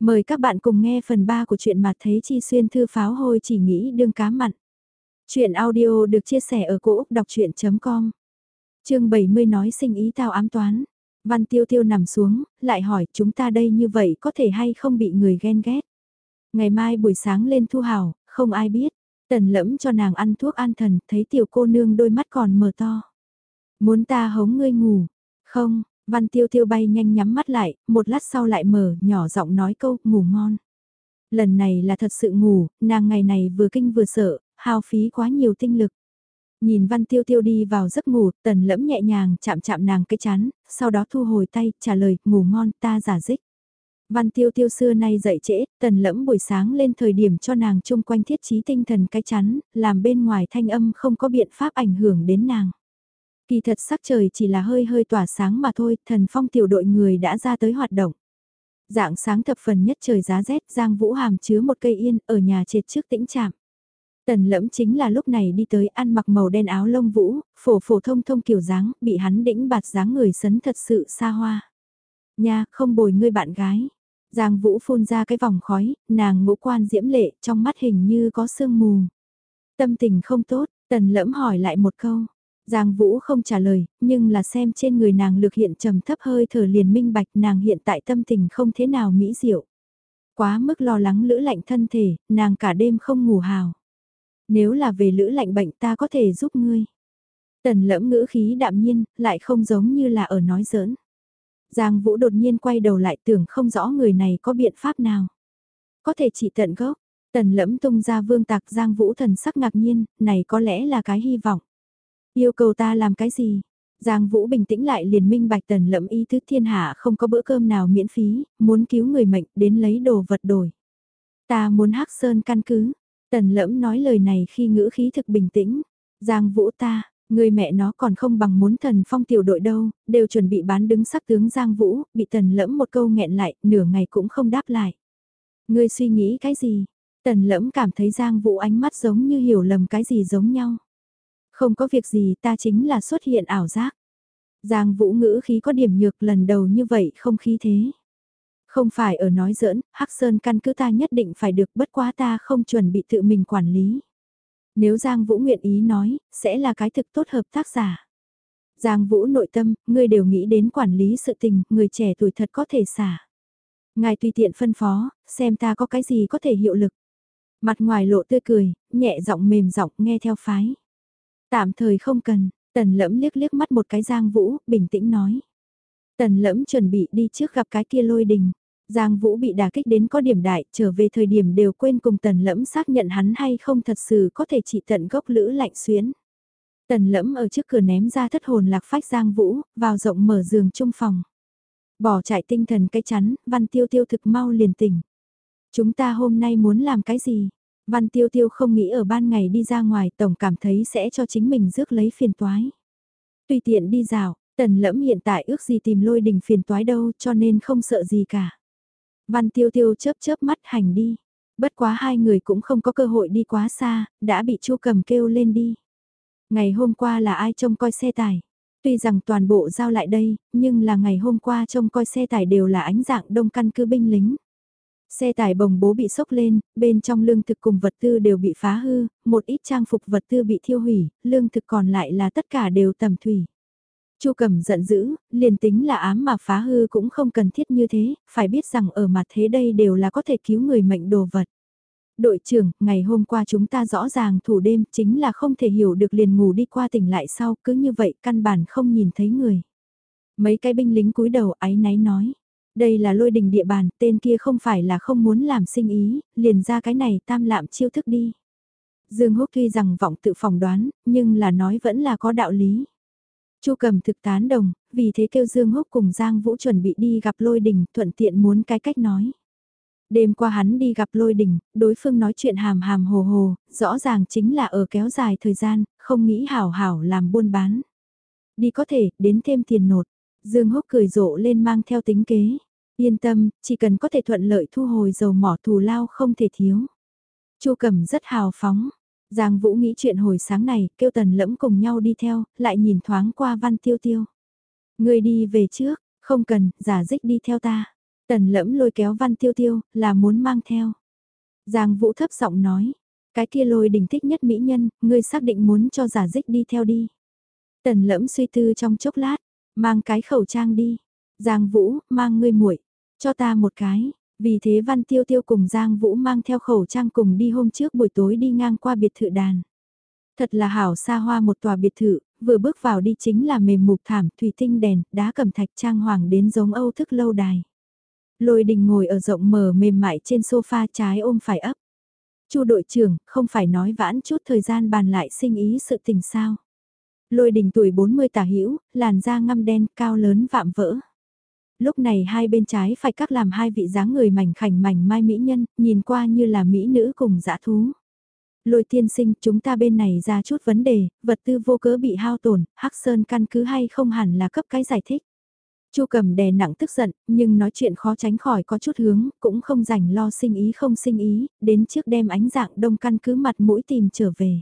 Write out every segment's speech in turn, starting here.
Mời các bạn cùng nghe phần 3 của truyện mà thấy chi xuyên thư pháo hôi chỉ nghĩ đương cá mặn. Chuyện audio được chia sẻ ở cỗ đọc chuyện.com Chương 70 nói sinh ý tao ám toán. Văn tiêu tiêu nằm xuống, lại hỏi chúng ta đây như vậy có thể hay không bị người ghen ghét. Ngày mai buổi sáng lên thu hào, không ai biết. Tần lẫm cho nàng ăn thuốc an thần, thấy tiểu cô nương đôi mắt còn mở to. Muốn ta hống ngươi ngủ? Không, Văn tiêu tiêu bay nhanh nhắm mắt lại, một lát sau lại mở, nhỏ giọng nói câu, ngủ ngon. Lần này là thật sự ngủ, nàng ngày này vừa kinh vừa sợ, hao phí quá nhiều tinh lực. Nhìn văn tiêu tiêu đi vào giấc ngủ, tần lẫm nhẹ nhàng chạm chạm nàng cái chán, sau đó thu hồi tay, trả lời, ngủ ngon, ta giả dích. Văn tiêu tiêu xưa nay dậy trễ, tần lẫm buổi sáng lên thời điểm cho nàng chung quanh thiết trí tinh thần cái chắn, làm bên ngoài thanh âm không có biện pháp ảnh hưởng đến nàng. Kỳ thật sắc trời chỉ là hơi hơi tỏa sáng mà thôi, thần phong tiểu đội người đã ra tới hoạt động. Dạng sáng thập phần nhất trời giá rét, Giang Vũ Hàm chứa một cây yên ở nhà triệt trước tĩnh chạm. Tần lẫm chính là lúc này đi tới ăn mặc màu đen áo lông vũ, phổ phổ thông thông kiểu dáng, bị hắn đĩnh bạt dáng người sấn thật sự xa hoa. Nha, không bồi ngươi bạn gái. Giang Vũ phun ra cái vòng khói, nàng ngũ quan diễm lệ, trong mắt hình như có sương mù. Tâm tình không tốt, tần lẫm hỏi lại một câu. Giang Vũ không trả lời, nhưng là xem trên người nàng lực hiện trầm thấp hơi thở liền minh bạch nàng hiện tại tâm tình không thế nào mỹ diệu. Quá mức lo lắng lữ lạnh thân thể, nàng cả đêm không ngủ hào. Nếu là về lữ lạnh bệnh ta có thể giúp ngươi. Tần lẫm ngữ khí đạm nhiên, lại không giống như là ở nói giỡn. Giang Vũ đột nhiên quay đầu lại tưởng không rõ người này có biện pháp nào. Có thể chỉ tận gốc, tần lẫm tung ra vương tạc Giang Vũ thần sắc ngạc nhiên, này có lẽ là cái hy vọng. Yêu cầu ta làm cái gì? Giang Vũ bình tĩnh lại liền minh bạch tần lẫm ý thức thiên hạ không có bữa cơm nào miễn phí, muốn cứu người mệnh đến lấy đồ vật đổi. Ta muốn hắc sơn căn cứ. Tần lẫm nói lời này khi ngữ khí thực bình tĩnh. Giang Vũ ta, người mẹ nó còn không bằng muốn thần phong tiểu đội đâu, đều chuẩn bị bán đứng sắc tướng Giang Vũ, bị tần lẫm một câu nghẹn lại, nửa ngày cũng không đáp lại. Ngươi suy nghĩ cái gì? Tần lẫm cảm thấy Giang Vũ ánh mắt giống như hiểu lầm cái gì giống nhau. Không có việc gì ta chính là xuất hiện ảo giác. Giang vũ ngữ khí có điểm nhược lần đầu như vậy không khí thế. Không phải ở nói giỡn, Hắc Sơn căn cứ ta nhất định phải được bất quá ta không chuẩn bị tự mình quản lý. Nếu Giang Vũ nguyện ý nói, sẽ là cái thực tốt hợp tác giả. Giang Vũ nội tâm, người đều nghĩ đến quản lý sự tình, người trẻ tuổi thật có thể xả. Ngài tùy tiện phân phó, xem ta có cái gì có thể hiệu lực. Mặt ngoài lộ tươi cười, nhẹ giọng mềm giọng nghe theo phái. Tạm thời không cần, tần lẫm liếc liếc mắt một cái Giang Vũ, bình tĩnh nói. Tần lẫm chuẩn bị đi trước gặp cái kia lôi đình. Giang Vũ bị đả kích đến có điểm đại, trở về thời điểm đều quên cùng tần lẫm xác nhận hắn hay không thật sự có thể trị tận gốc lữ lạnh xuyến. Tần lẫm ở trước cửa ném ra thất hồn lạc phách Giang Vũ, vào rộng mở giường trung phòng. Bỏ chạy tinh thần cái chắn, văn tiêu tiêu thực mau liền tỉnh. Chúng ta hôm nay muốn làm cái gì? Văn tiêu tiêu không nghĩ ở ban ngày đi ra ngoài tổng cảm thấy sẽ cho chính mình rước lấy phiền toái. Tùy tiện đi dạo, tần lẫm hiện tại ước gì tìm lôi đình phiền toái đâu cho nên không sợ gì cả. Văn tiêu tiêu chớp chớp mắt hành đi. Bất quá hai người cũng không có cơ hội đi quá xa, đã bị chu cầm kêu lên đi. Ngày hôm qua là ai trông coi xe tải? Tuy rằng toàn bộ giao lại đây, nhưng là ngày hôm qua trông coi xe tải đều là ánh dạng đông căn cứ binh lính. Xe tải bồng bố bị sốc lên, bên trong lương thực cùng vật tư đều bị phá hư, một ít trang phục vật tư bị thiêu hủy, lương thực còn lại là tất cả đều tầm thủy. Chu Cẩm giận dữ, liền tính là ám mà phá hư cũng không cần thiết như thế, phải biết rằng ở mặt thế đây đều là có thể cứu người mệnh đồ vật. Đội trưởng, ngày hôm qua chúng ta rõ ràng thủ đêm chính là không thể hiểu được liền ngủ đi qua tỉnh lại sau, cứ như vậy căn bản không nhìn thấy người. Mấy cái binh lính cúi đầu áy náy nói. Đây là lôi đình địa bàn, tên kia không phải là không muốn làm sinh ý, liền ra cái này tam lạm chiêu thức đi. Dương Húc tuy rằng vọng tự phỏng đoán, nhưng là nói vẫn là có đạo lý. Chu cầm thực tán đồng, vì thế kêu Dương Húc cùng Giang Vũ chuẩn bị đi gặp lôi đình, thuận tiện muốn cái cách nói. Đêm qua hắn đi gặp lôi đình, đối phương nói chuyện hàm hàm hồ hồ, rõ ràng chính là ở kéo dài thời gian, không nghĩ hảo hảo làm buôn bán. Đi có thể, đến thêm tiền nột. Dương Húc cười rộ lên mang theo tính kế. Yên tâm, chỉ cần có thể thuận lợi thu hồi dầu mỏ thù lao không thể thiếu. Chu Cẩm rất hào phóng. Giang Vũ nghĩ chuyện hồi sáng này, kêu tần lẫm cùng nhau đi theo, lại nhìn thoáng qua văn tiêu tiêu. Người đi về trước, không cần, giả dích đi theo ta. Tần lẫm lôi kéo văn tiêu tiêu, là muốn mang theo. Giang Vũ thấp giọng nói, cái kia lôi đình thích nhất mỹ nhân, ngươi xác định muốn cho giả dích đi theo đi. Tần lẫm suy tư trong chốc lát, mang cái khẩu trang đi. Giang Vũ, mang ngươi muội cho ta một cái. Vì thế Văn Tiêu Tiêu cùng Giang Vũ mang theo khẩu trang cùng đi hôm trước buổi tối đi ngang qua biệt thự đàn. Thật là hảo xa hoa một tòa biệt thự, vừa bước vào đi chính là mềm mục thảm, thủy tinh đèn, đá cẩm thạch trang hoàng đến giống Âu thức lâu đài. Lôi đình ngồi ở rộng mở mềm mại trên sofa trái ôm phải ấp. Chu đội trưởng, không phải nói vãn chút thời gian bàn lại sinh ý sự tình sao. Lôi đình tuổi 40 tả hữu làn da ngăm đen, cao lớn vạm vỡ. Lúc này hai bên trái phải các làm hai vị dáng người mảnh khảnh mảnh mai mỹ nhân, nhìn qua như là mỹ nữ cùng dã thú. Lôi tiên sinh, chúng ta bên này ra chút vấn đề, vật tư vô cớ bị hao tổn, Hắc Sơn căn cứ hay không hẳn là cấp cái giải thích. Chu cầm đè nặng tức giận, nhưng nói chuyện khó tránh khỏi có chút hướng, cũng không rảnh lo sinh ý không sinh ý, đến trước đem ánh dạng đông căn cứ mặt mũi tìm trở về.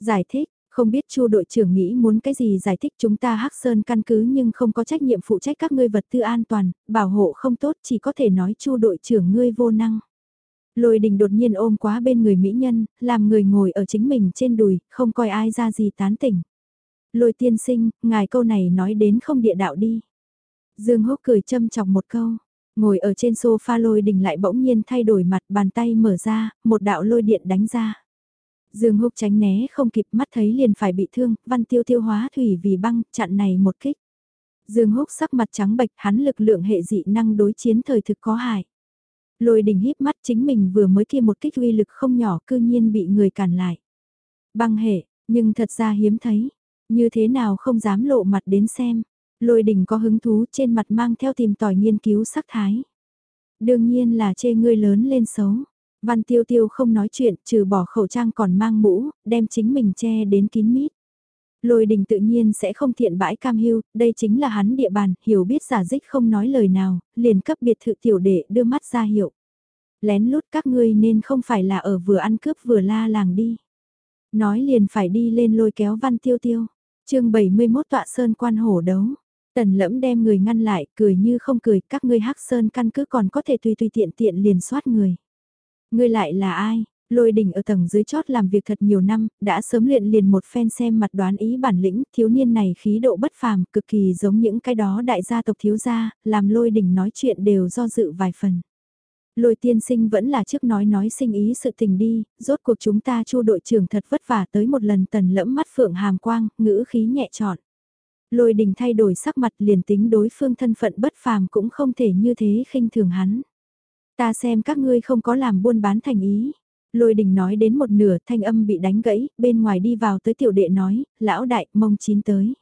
Giải thích, không biết Chu đội trưởng nghĩ muốn cái gì giải thích chúng ta Hắc Sơn căn cứ nhưng không có trách nhiệm phụ trách các ngươi vật tư an toàn, bảo hộ không tốt chỉ có thể nói Chu đội trưởng ngươi vô năng. Lôi đình đột nhiên ôm quá bên người mỹ nhân, làm người ngồi ở chính mình trên đùi, không coi ai ra gì tán tỉnh. Lôi tiên sinh, ngài câu này nói đến không địa đạo đi. Dương Húc cười châm chọc một câu, ngồi ở trên sofa lôi đình lại bỗng nhiên thay đổi mặt bàn tay mở ra, một đạo lôi điện đánh ra. Dương Húc tránh né không kịp mắt thấy liền phải bị thương, văn tiêu tiêu hóa thủy vì băng, chặn này một kích. Dương Húc sắc mặt trắng bệch hắn lực lượng hệ dị năng đối chiến thời thực có hại. Lôi đình híp mắt chính mình vừa mới kia một kích uy lực không nhỏ cư nhiên bị người cản lại. Băng hệ, nhưng thật ra hiếm thấy, như thế nào không dám lộ mặt đến xem. Lôi đình có hứng thú trên mặt mang theo tìm tòi nghiên cứu sắc thái. Đương nhiên là chê ngươi lớn lên xấu. Văn tiêu tiêu không nói chuyện, trừ bỏ khẩu trang còn mang mũ, đem chính mình che đến kín mít. Lôi đình tự nhiên sẽ không thiện bãi cam hưu, đây chính là hắn địa bàn, hiểu biết giả dích không nói lời nào, liền cấp biệt thự tiểu đệ đưa mắt ra hiệu. Lén lút các ngươi nên không phải là ở vừa ăn cướp vừa la làng đi. Nói liền phải đi lên lôi kéo văn tiêu tiêu. chương 71 tọa sơn quan hổ đấu. Tần lẫm đem người ngăn lại, cười như không cười, các ngươi hắc sơn căn cứ còn có thể tùy tùy tiện tiện liền soát người. Ngươi lại là ai? Lôi đỉnh ở tầng dưới chót làm việc thật nhiều năm, đã sớm luyện liền một phen xem mặt đoán ý bản lĩnh, thiếu niên này khí độ bất phàm, cực kỳ giống những cái đó đại gia tộc thiếu gia, làm lôi đỉnh nói chuyện đều do dự vài phần. Lôi tiên sinh vẫn là trước nói nói sinh ý sự tình đi, rốt cuộc chúng ta chu đội trưởng thật vất vả tới một lần tần lẫm mắt phượng hàm quang, ngữ khí nhẹ trọn. Lôi đình thay đổi sắc mặt liền tính đối phương thân phận bất phàm cũng không thể như thế khinh thường hắn. Ta xem các ngươi không có làm buôn bán thành ý. Lôi đình nói đến một nửa thanh âm bị đánh gãy, bên ngoài đi vào tới tiểu đệ nói, lão đại, mông chín tới.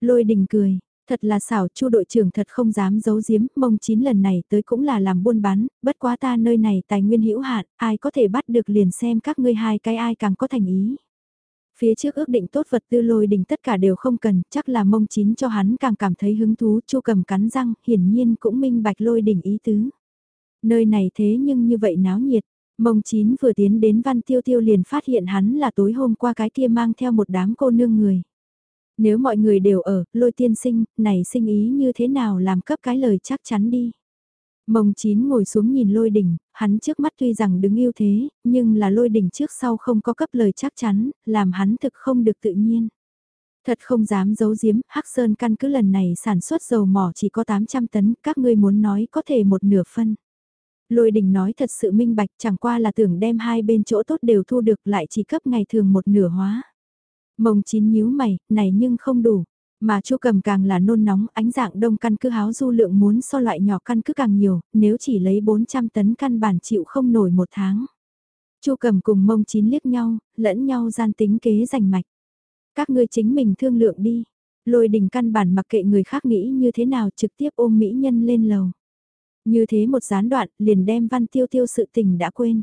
Lôi đình cười, thật là xảo, chu đội trưởng thật không dám giấu giếm, mông chín lần này tới cũng là làm buôn bán, bất quá ta nơi này tài nguyên hữu hạn, ai có thể bắt được liền xem các ngươi hai cái ai càng có thành ý. Phía trước ước định tốt vật tư lôi đình tất cả đều không cần, chắc là mông chín cho hắn càng cảm thấy hứng thú, chu cầm cắn răng, hiển nhiên cũng minh bạch lôi đình ý tứ. Nơi này thế nhưng như vậy náo nhiệt, Mông chín vừa tiến đến văn tiêu tiêu liền phát hiện hắn là tối hôm qua cái kia mang theo một đám cô nương người. Nếu mọi người đều ở, lôi tiên sinh, này sinh ý như thế nào làm cấp cái lời chắc chắn đi. Mông chín ngồi xuống nhìn lôi đỉnh, hắn trước mắt tuy rằng đứng yêu thế, nhưng là lôi đỉnh trước sau không có cấp lời chắc chắn, làm hắn thực không được tự nhiên. Thật không dám giấu giếm, Hắc Sơn căn cứ lần này sản xuất dầu mỏ chỉ có 800 tấn, các ngươi muốn nói có thể một nửa phân. Lôi đình nói thật sự minh bạch chẳng qua là tưởng đem hai bên chỗ tốt đều thu được lại chỉ cấp ngày thường một nửa hóa. Mông chín nhíu mày, này nhưng không đủ. Mà chu cầm càng là nôn nóng ánh dạng đông căn cứ háo du lượng muốn so loại nhỏ căn cứ càng nhiều, nếu chỉ lấy 400 tấn căn bản chịu không nổi một tháng. chu cầm cùng mông chín liếc nhau, lẫn nhau gian tính kế giành mạch. Các ngươi chính mình thương lượng đi. Lôi đình căn bản mặc kệ người khác nghĩ như thế nào trực tiếp ôm mỹ nhân lên lầu. Như thế một gián đoạn, liền đem văn tiêu tiêu sự tình đã quên.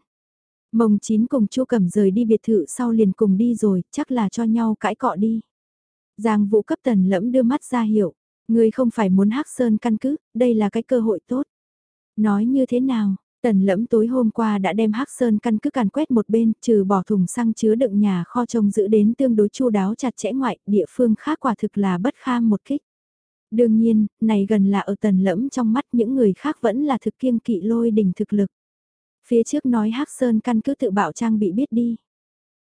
Mông chín cùng chu cầm rời đi biệt thự sau liền cùng đi rồi, chắc là cho nhau cãi cọ đi. Giang vũ cấp tần lẫm đưa mắt ra hiệu, người không phải muốn hắc sơn căn cứ, đây là cái cơ hội tốt. Nói như thế nào, Tần lẫm tối hôm qua đã đem hắc sơn căn cứ càn quét một bên, trừ bỏ thùng xăng chứa đựng nhà kho trông giữ đến tương đối chu đáo chặt chẽ ngoại, địa phương khác quả thực là bất kham một kích. Đương nhiên, này gần là ở tần lẫm trong mắt những người khác vẫn là thực kiêng kỵ lôi đỉnh thực lực. Phía trước nói Hắc Sơn căn cứ tự bạo trang bị biết đi.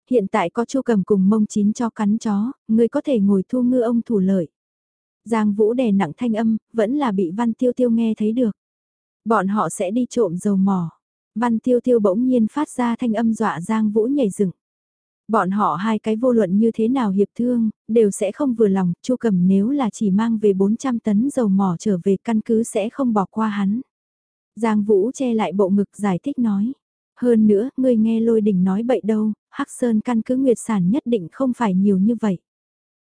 Hiện tại có chu cầm cùng mông chín cho cắn chó, người có thể ngồi thu ngư ông thủ lợi. Giang Vũ đè nặng thanh âm, vẫn là bị Văn Tiêu Tiêu nghe thấy được. Bọn họ sẽ đi trộm dầu mỏ. Văn Tiêu Tiêu bỗng nhiên phát ra thanh âm dọa Giang Vũ nhảy dựng. Bọn họ hai cái vô luận như thế nào hiệp thương, đều sẽ không vừa lòng, Chu Cầm nếu là chỉ mang về 400 tấn dầu mỏ trở về căn cứ sẽ không bỏ qua hắn. Giang Vũ che lại bộ ngực giải thích nói. Hơn nữa, ngươi nghe lôi đỉnh nói bậy đâu, Hắc Sơn căn cứ nguyệt sản nhất định không phải nhiều như vậy.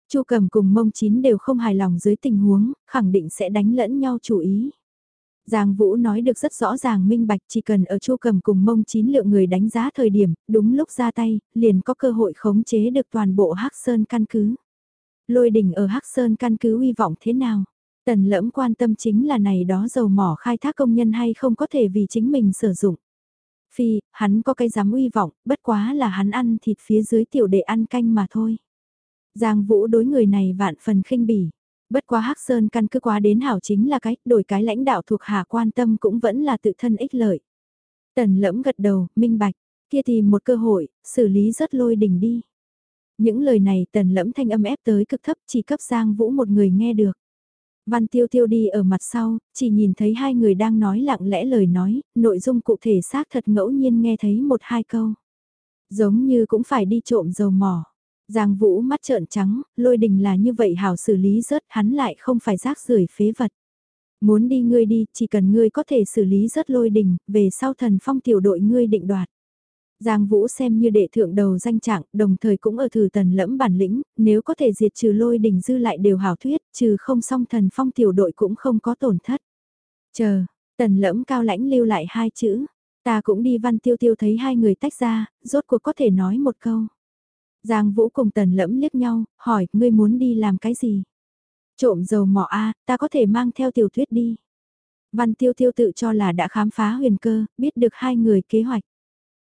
Chu Cầm cùng Mông Chín đều không hài lòng dưới tình huống, khẳng định sẽ đánh lẫn nhau chủ ý. Giang Vũ nói được rất rõ ràng minh bạch chỉ cần ở Chu Cầm cùng Mông Chín lượng người đánh giá thời điểm, đúng lúc ra tay, liền có cơ hội khống chế được toàn bộ Hắc Sơn căn cứ. Lôi đỉnh ở Hắc Sơn căn cứ uy vọng thế nào? Tần lẫm quan tâm chính là này đó dầu mỏ khai thác công nhân hay không có thể vì chính mình sử dụng. Phi, hắn có cái dám uy vọng, bất quá là hắn ăn thịt phía dưới tiểu đệ ăn canh mà thôi. Giang Vũ đối người này vạn phần khinh bỉ. Bất quá Hắc Sơn căn cứ quá đến hảo chính là cái, đổi cái lãnh đạo thuộc hạ quan tâm cũng vẫn là tự thân ích lợi. Tần lẫm gật đầu, minh bạch, kia tìm một cơ hội, xử lý rất lôi đỉnh đi. Những lời này tần lẫm thanh âm ép tới cực thấp chỉ cấp Giang Vũ một người nghe được. Văn Tiêu Tiêu đi ở mặt sau, chỉ nhìn thấy hai người đang nói lặng lẽ lời nói, nội dung cụ thể xác thật ngẫu nhiên nghe thấy một hai câu. Giống như cũng phải đi trộm dầu mỏ. Giang Vũ mắt trợn trắng, lôi đình là như vậy hảo xử lý rớt hắn lại không phải rác rưởi phế vật. Muốn đi ngươi đi, chỉ cần ngươi có thể xử lý rớt lôi đình, về sau thần phong tiểu đội ngươi định đoạt. Giang Vũ xem như đệ thượng đầu danh trạng, đồng thời cũng ở thử tần lẫm bản lĩnh, nếu có thể diệt trừ lôi đình dư lại đều hảo thuyết, trừ không song thần phong tiểu đội cũng không có tổn thất. Chờ, tần lẫm cao lãnh lưu lại hai chữ, ta cũng đi văn tiêu tiêu thấy hai người tách ra, rốt cuộc có thể nói một câu. Giang Vũ cùng tần lẫm liếc nhau, hỏi, ngươi muốn đi làm cái gì? Trộm dầu mỏ A, ta có thể mang theo tiểu thuyết đi. Văn tiêu tiêu tự cho là đã khám phá huyền cơ, biết được hai người kế hoạch.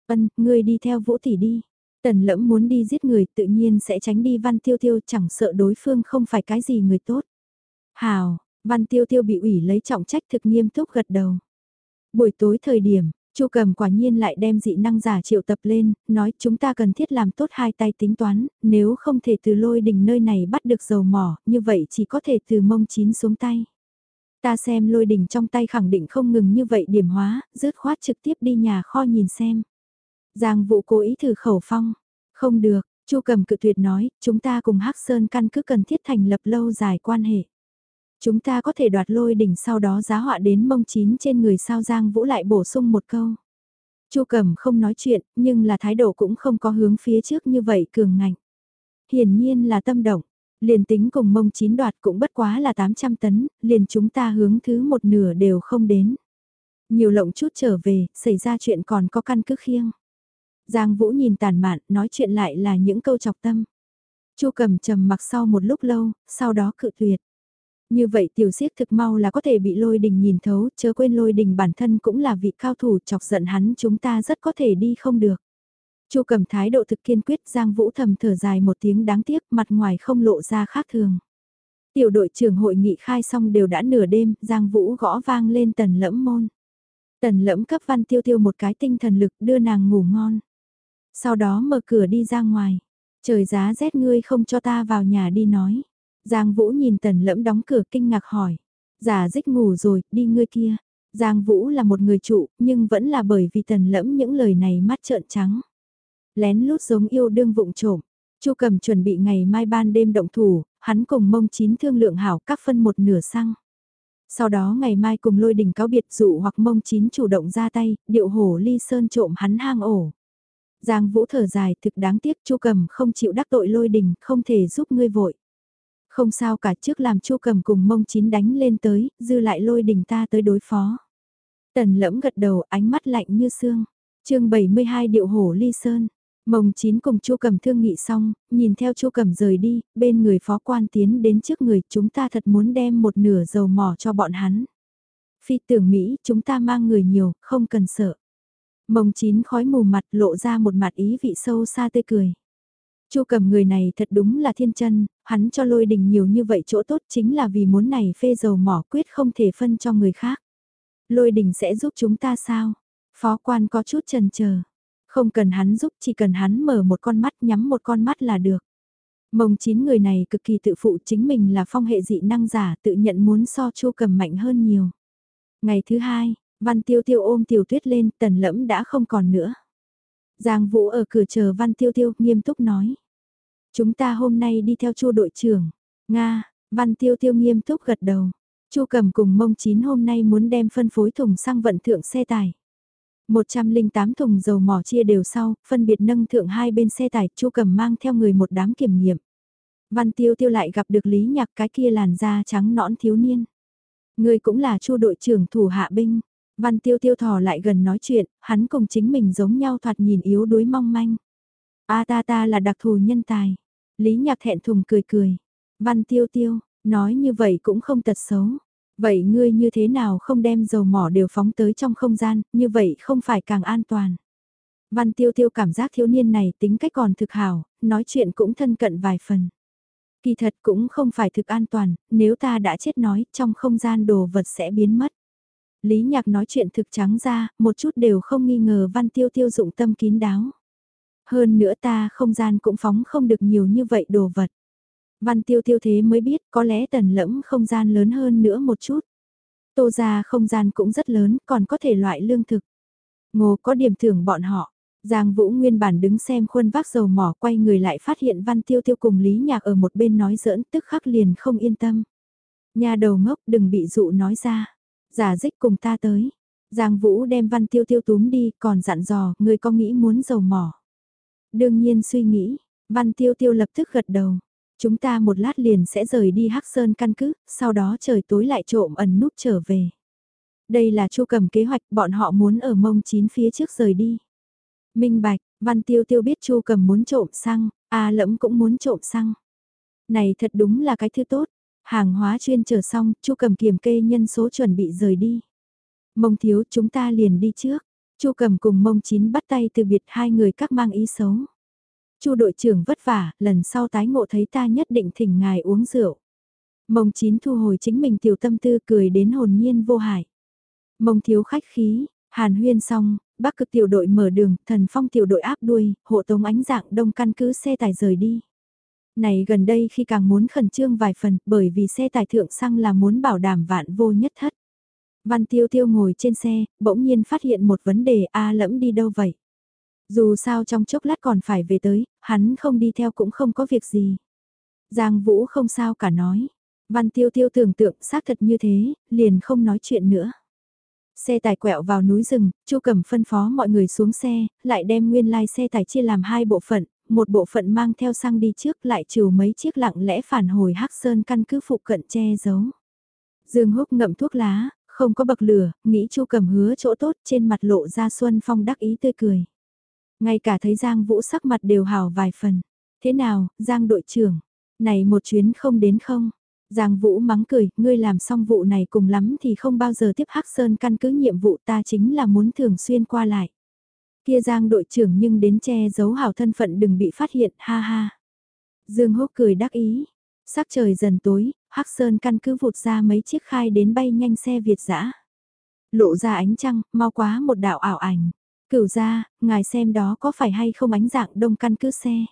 Ân, ngươi đi theo Vũ tỷ đi. Tần lẫm muốn đi giết người tự nhiên sẽ tránh đi văn tiêu tiêu chẳng sợ đối phương không phải cái gì người tốt. Hào, văn tiêu tiêu bị ủy lấy trọng trách thực nghiêm túc gật đầu. Buổi tối thời điểm, Chu cầm quả nhiên lại đem dị năng giả triệu tập lên, nói chúng ta cần thiết làm tốt hai tay tính toán, nếu không thể từ lôi đỉnh nơi này bắt được dầu mỏ, như vậy chỉ có thể từ mông chín xuống tay. Ta xem lôi đỉnh trong tay khẳng định không ngừng như vậy điểm hóa, rớt khoát trực tiếp đi nhà kho nhìn xem. Giang vụ cố ý thử khẩu phong. Không được, Chu cầm cự tuyệt nói, chúng ta cùng Hắc Sơn căn cứ cần thiết thành lập lâu dài quan hệ. Chúng ta có thể đoạt lôi đỉnh sau đó giá họa đến mông chín trên người sao Giang Vũ lại bổ sung một câu. Chu cầm không nói chuyện, nhưng là thái độ cũng không có hướng phía trước như vậy cường ngạnh. Hiển nhiên là tâm động, liền tính cùng mông chín đoạt cũng bất quá là 800 tấn, liền chúng ta hướng thứ một nửa đều không đến. Nhiều lộng chút trở về, xảy ra chuyện còn có căn cứ khiêng. Giang Vũ nhìn tàn mạn, nói chuyện lại là những câu chọc tâm. Chu cầm trầm mặc sau một lúc lâu, sau đó cự tuyệt. Như vậy tiểu siết thực mau là có thể bị lôi đình nhìn thấu, chớ quên lôi đình bản thân cũng là vị cao thủ chọc giận hắn chúng ta rất có thể đi không được. Chu cầm thái độ thực kiên quyết Giang Vũ thầm thở dài một tiếng đáng tiếc mặt ngoài không lộ ra khác thường. Tiểu đội trưởng hội nghị khai xong đều đã nửa đêm, Giang Vũ gõ vang lên tần lẫm môn. Tần lẫm cấp văn tiêu tiêu một cái tinh thần lực đưa nàng ngủ ngon. Sau đó mở cửa đi ra ngoài. Trời giá rét ngươi không cho ta vào nhà đi nói. Giang Vũ nhìn tần lẫm đóng cửa kinh ngạc hỏi. Giả dích ngủ rồi, đi ngươi kia. Giang Vũ là một người trụ, nhưng vẫn là bởi vì tần lẫm những lời này mắt trợn trắng. Lén lút giống yêu đương vụng trộm. Chu cầm chuẩn bị ngày mai ban đêm động thủ, hắn cùng mông chín thương lượng hảo các phân một nửa xăng. Sau đó ngày mai cùng lôi đỉnh cáo biệt dụ hoặc mông chín chủ động ra tay, điệu hổ ly sơn trộm hắn hang ổ. Giang Vũ thở dài thực đáng tiếc Chu Cầm không chịu đắc tội lôi đình, không thể giúp ngươi vội. Không sao cả trước làm Chu Cầm cùng mông chín đánh lên tới, dư lại lôi đỉnh ta tới đối phó. Tần lẫm gật đầu ánh mắt lạnh như xương. chương 72 điệu hổ ly sơn. Mông chín cùng Chu Cầm thương nghị xong, nhìn theo Chu Cầm rời đi, bên người phó quan tiến đến trước người chúng ta thật muốn đem một nửa dầu mỏ cho bọn hắn. Phi tưởng Mỹ, chúng ta mang người nhiều, không cần sợ. Mông chín khói mù mặt lộ ra một mặt ý vị sâu xa tươi cười. Chu cầm người này thật đúng là thiên chân, hắn cho lôi đình nhiều như vậy chỗ tốt chính là vì muốn này phê dầu mỏ quyết không thể phân cho người khác. Lôi đình sẽ giúp chúng ta sao? Phó quan có chút chần chờ Không cần hắn giúp chỉ cần hắn mở một con mắt nhắm một con mắt là được. Mông chín người này cực kỳ tự phụ chính mình là phong hệ dị năng giả tự nhận muốn so chu cầm mạnh hơn nhiều. Ngày thứ hai, văn tiêu tiêu ôm tiểu tuyết lên tần lẫm đã không còn nữa. Giang Vũ ở cửa chờ Văn Tiêu Tiêu nghiêm túc nói. Chúng ta hôm nay đi theo chu đội trưởng. Nga, Văn Tiêu Tiêu nghiêm túc gật đầu. Chu cầm cùng mông chín hôm nay muốn đem phân phối thùng xăng vận thượng xe tải. 108 thùng dầu mỏ chia đều sau, phân biệt nâng thượng hai bên xe tải, Chu Cầm mang theo người một đám kiểm nghiệm. Văn Tiêu Tiêu lại gặp được Lý Nhạc cái kia làn da trắng nõn thiếu niên. Người cũng là Chu đội trưởng thủ hạ binh. Văn Tiêu Tiêu thò lại gần nói chuyện, hắn cùng chính mình giống nhau thoạt nhìn yếu đuối mong manh. A ta ta là đặc thù nhân tài. Lý Nhạc thẹn thùng cười cười. Văn Tiêu Tiêu, nói như vậy cũng không tật xấu. Vậy ngươi như thế nào không đem dầu mỏ đều phóng tới trong không gian, như vậy không phải càng an toàn. Văn tiêu tiêu cảm giác thiếu niên này tính cách còn thực hảo, nói chuyện cũng thân cận vài phần. Kỳ thật cũng không phải thực an toàn, nếu ta đã chết nói, trong không gian đồ vật sẽ biến mất. Lý nhạc nói chuyện thực trắng ra, một chút đều không nghi ngờ văn tiêu tiêu dụng tâm kín đáo. Hơn nữa ta không gian cũng phóng không được nhiều như vậy đồ vật. Văn tiêu tiêu thế mới biết có lẽ tần lẫm không gian lớn hơn nữa một chút. Tô ra không gian cũng rất lớn, còn có thể loại lương thực. Ngô có điểm thưởng bọn họ. Giang Vũ nguyên bản đứng xem khuôn vác dầu mỏ quay người lại phát hiện Văn Tiêu Tiêu cùng Lý Nhạc ở một bên nói giỡn tức khắc liền không yên tâm. Nhà đầu ngốc đừng bị dụ nói ra. Giả dích cùng ta tới. Giang Vũ đem Văn Tiêu Tiêu túm đi còn dặn dò người có nghĩ muốn dầu mỏ. Đương nhiên suy nghĩ, Văn Tiêu Tiêu lập tức gật đầu. Chúng ta một lát liền sẽ rời đi Hắc Sơn căn cứ, sau đó trời tối lại trộm ẩn núp trở về. Đây là chu cầm kế hoạch bọn họ muốn ở mông chín phía trước rời đi. Minh Bạch, Văn Tiêu Tiêu biết chu cầm muốn trộm xăng, A lẫm cũng muốn trộm xăng. Này thật đúng là cái thứ tốt, hàng hóa chuyên trở xong, chu cầm kiểm kê nhân số chuẩn bị rời đi. Mông thiếu chúng ta liền đi trước, chu cầm cùng mông chín bắt tay từ biệt hai người các mang ý xấu. Chu đội trưởng vất vả, lần sau tái ngộ thấy ta nhất định thỉnh ngài uống rượu. Mông chín thu hồi chính mình tiểu tâm tư cười đến hồn nhiên vô hại. Mông thiếu khách khí, hàn huyên xong, bắc cực tiểu đội mở đường, thần phong tiểu đội áp đuôi, hộ tống ánh dạng đông căn cứ xe tải rời đi. Này gần đây khi càng muốn khẩn trương vài phần, bởi vì xe tải thượng xăng là muốn bảo đảm vạn vô nhất thất. Văn tiêu tiêu ngồi trên xe, bỗng nhiên phát hiện một vấn đề A lẫm đi đâu vậy? Dù sao trong chốc lát còn phải về tới, hắn không đi theo cũng không có việc gì. Giang Vũ không sao cả nói. Văn Tiêu Tiêu tưởng tượng xác thật như thế, liền không nói chuyện nữa. Xe tải quẹo vào núi rừng, Chu Cẩm phân phó mọi người xuống xe, lại đem nguyên lai xe tải chia làm hai bộ phận, một bộ phận mang theo xăng đi trước lại trừ mấy chiếc lặng lẽ phản hồi Hắc Sơn căn cứ phụ cận che giấu. Dương Húc ngậm thuốc lá, không có bậc lửa, nghĩ Chu Cẩm hứa chỗ tốt trên mặt lộ ra Xuân Phong đắc ý tươi cười. Ngay cả thấy Giang Vũ sắc mặt đều hào vài phần. Thế nào, Giang đội trưởng, này một chuyến không đến không? Giang Vũ mắng cười, ngươi làm xong vụ này cùng lắm thì không bao giờ tiếp Hắc Sơn căn cứ nhiệm vụ ta chính là muốn thường xuyên qua lại. Kia Giang đội trưởng nhưng đến che giấu hảo thân phận đừng bị phát hiện, ha ha. Dương Húc cười đắc ý. Sắc trời dần tối, Hắc Sơn căn cứ vụt ra mấy chiếc khai đến bay nhanh xe Việt dã Lộ ra ánh trăng, mau quá một đạo ảo ảnh. Cửu ra, ngài xem đó có phải hay không ánh dạng đông căn cứ xe.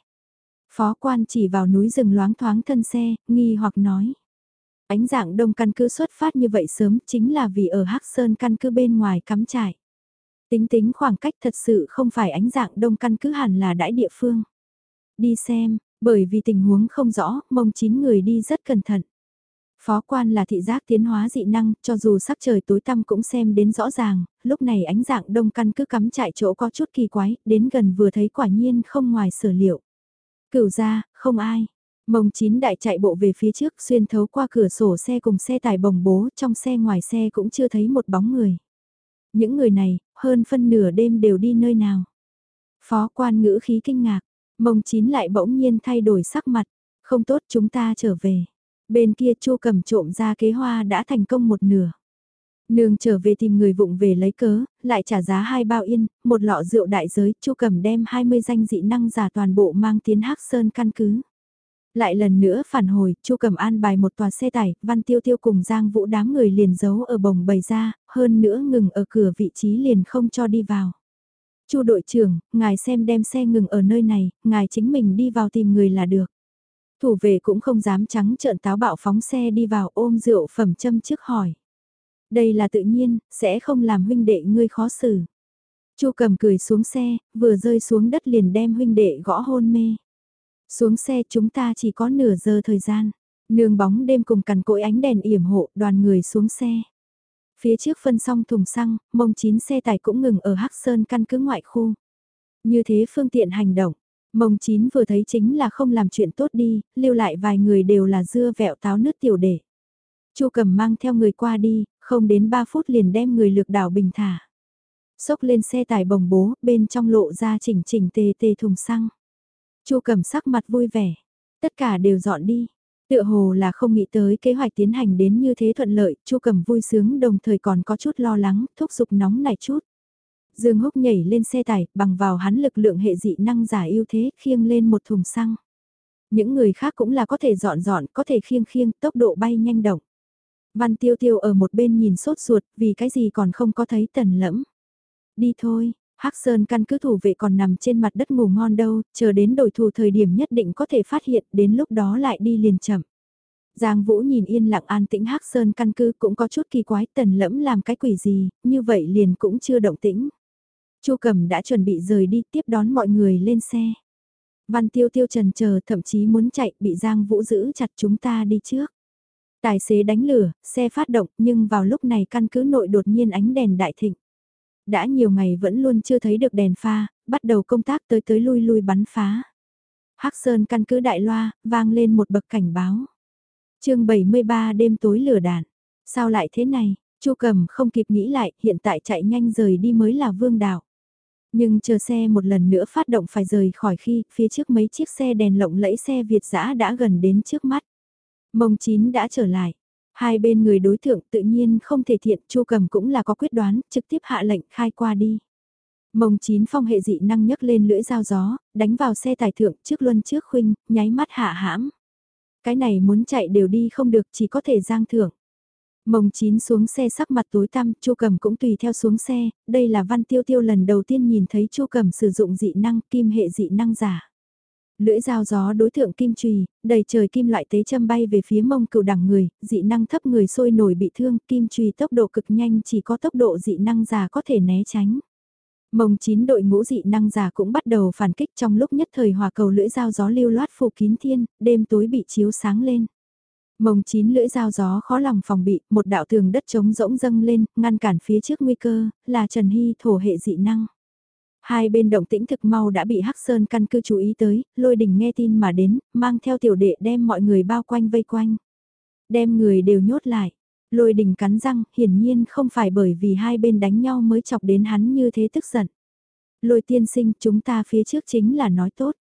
Phó quan chỉ vào núi rừng loáng thoáng thân xe, nghi hoặc nói. Ánh dạng đông căn cứ xuất phát như vậy sớm chính là vì ở Hắc Sơn căn cứ bên ngoài cắm trại. Tính tính khoảng cách thật sự không phải ánh dạng đông căn cứ hẳn là đãi địa phương. Đi xem, bởi vì tình huống không rõ, mông chín người đi rất cẩn thận. Phó quan là thị giác tiến hóa dị năng, cho dù sắc trời tối tăm cũng xem đến rõ ràng, lúc này ánh dạng đông căn cứ cắm chạy chỗ có chút kỳ quái, đến gần vừa thấy quả nhiên không ngoài sở liệu. Cửu ra, không ai. Mông chín đại chạy bộ về phía trước xuyên thấu qua cửa sổ xe cùng xe tải bồng bố, trong xe ngoài xe cũng chưa thấy một bóng người. Những người này, hơn phân nửa đêm đều đi nơi nào. Phó quan ngữ khí kinh ngạc, mông chín lại bỗng nhiên thay đổi sắc mặt, không tốt chúng ta trở về. Bên kia chu cầm trộm ra kế hoa đã thành công một nửa. Nương trở về tìm người vụng về lấy cớ, lại trả giá hai bao yên, một lọ rượu đại giới, Chu cầm đem 20 danh dị năng giả toàn bộ mang tiến Hắc Sơn căn cứ. Lại lần nữa phản hồi, Chu cầm an bài một tòa xe tải, Văn Tiêu Tiêu cùng Giang Vũ đám người liền giấu ở bồng bầy ra, hơn nữa ngừng ở cửa vị trí liền không cho đi vào. Chu đội trưởng, ngài xem đem xe ngừng ở nơi này, ngài chính mình đi vào tìm người là được. Thủ vệ cũng không dám trắng trợn táo bạo phóng xe đi vào ôm rượu phẩm châm trước hỏi. Đây là tự nhiên, sẽ không làm huynh đệ ngươi khó xử. Chu cầm cười xuống xe, vừa rơi xuống đất liền đem huynh đệ gõ hôn mê. Xuống xe chúng ta chỉ có nửa giờ thời gian. Nương bóng đêm cùng cằn cỗi ánh đèn yểm hộ đoàn người xuống xe. Phía trước phân xong thùng xăng, mông chín xe tải cũng ngừng ở Hắc Sơn căn cứ ngoại khu. Như thế phương tiện hành động. Mông chín vừa thấy chính là không làm chuyện tốt đi, lưu lại vài người đều là dưa vẹo táo nước tiểu để. Chu cầm mang theo người qua đi, không đến 3 phút liền đem người lược đảo bình thả. Xốc lên xe tải bồng bố, bên trong lộ ra chỉnh chỉnh tề tề thùng xăng. Chu cầm sắc mặt vui vẻ, tất cả đều dọn đi. Tựa hồ là không nghĩ tới kế hoạch tiến hành đến như thế thuận lợi, Chu cầm vui sướng đồng thời còn có chút lo lắng, thúc giục nóng nảy chút. Dương Húc nhảy lên xe tải, bằng vào hắn lực lượng hệ dị năng giả ưu thế, khiêng lên một thùng xăng. Những người khác cũng là có thể dọn dọn, có thể khiêng khiêng, tốc độ bay nhanh động. Văn Tiêu Tiêu ở một bên nhìn sốt ruột, vì cái gì còn không có thấy tần lẫm. Đi thôi, Hắc Sơn căn cứ thủ vệ còn nằm trên mặt đất ngủ ngon đâu, chờ đến đổi thù thời điểm nhất định có thể phát hiện, đến lúc đó lại đi liền chậm. Giang Vũ nhìn yên lặng an tĩnh Hắc Sơn căn cứ cũng có chút kỳ quái tần lẫm làm cái quỷ gì, như vậy liền cũng chưa động tĩnh. Chu Cẩm đã chuẩn bị rời đi tiếp đón mọi người lên xe. Văn Tiêu Tiêu trần chờ thậm chí muốn chạy bị Giang Vũ giữ chặt chúng ta đi trước. Tài xế đánh lửa, xe phát động nhưng vào lúc này căn cứ nội đột nhiên ánh đèn đại thịnh. Đã nhiều ngày vẫn luôn chưa thấy được đèn pha, bắt đầu công tác tới tới lui lui bắn phá. Hắc Sơn căn cứ đại loa, vang lên một bậc cảnh báo. chương 73 đêm tối lửa đạn. Sao lại thế này? Chu Cầm không kịp nghĩ lại, hiện tại chạy nhanh rời đi mới là vương đạo. Nhưng chờ xe một lần nữa phát động phải rời khỏi khi phía trước mấy chiếc xe đèn lộng lẫy xe Việt dã đã gần đến trước mắt. Mông chín đã trở lại. Hai bên người đối thượng tự nhiên không thể thiện, Chu Cầm cũng là có quyết đoán, trực tiếp hạ lệnh khai qua đi. Mông chín phong hệ dị năng nhấc lên lưỡi dao gió, đánh vào xe tài thượng trước luân trước khuynh, nháy mắt hạ hãm. Cái này muốn chạy đều đi không được chỉ có thể giang thưởng. Mông chín xuống xe sắc mặt tối tăm, Chu Cầm cũng tùy theo xuống xe, đây là Văn Tiêu Tiêu lần đầu tiên nhìn thấy Chu Cầm sử dụng dị năng, kim hệ dị năng giả. Lưỡi dao gió đối tượng kim trùy, đầy trời kim loại tế châm bay về phía mông cựu đẳng người, dị năng thấp người sôi nổi bị thương, kim trùy tốc độ cực nhanh chỉ có tốc độ dị năng giả có thể né tránh. Mông chín đội ngũ dị năng giả cũng bắt đầu phản kích trong lúc nhất thời hòa cầu lưỡi dao gió lưu loát phủ kín thiên, đêm tối bị chiếu sáng lên. Mông chín lưỡi dao gió khó lòng phòng bị, một đạo tường đất trống rỗng dâng lên, ngăn cản phía trước nguy cơ, là Trần Hy thổ hệ dị năng. Hai bên động tĩnh thực mau đã bị Hắc Sơn căn cứ chú ý tới, lôi đình nghe tin mà đến, mang theo tiểu đệ đem mọi người bao quanh vây quanh. Đem người đều nhốt lại. Lôi đình cắn răng, hiển nhiên không phải bởi vì hai bên đánh nhau mới chọc đến hắn như thế tức giận. Lôi tiên sinh chúng ta phía trước chính là nói tốt.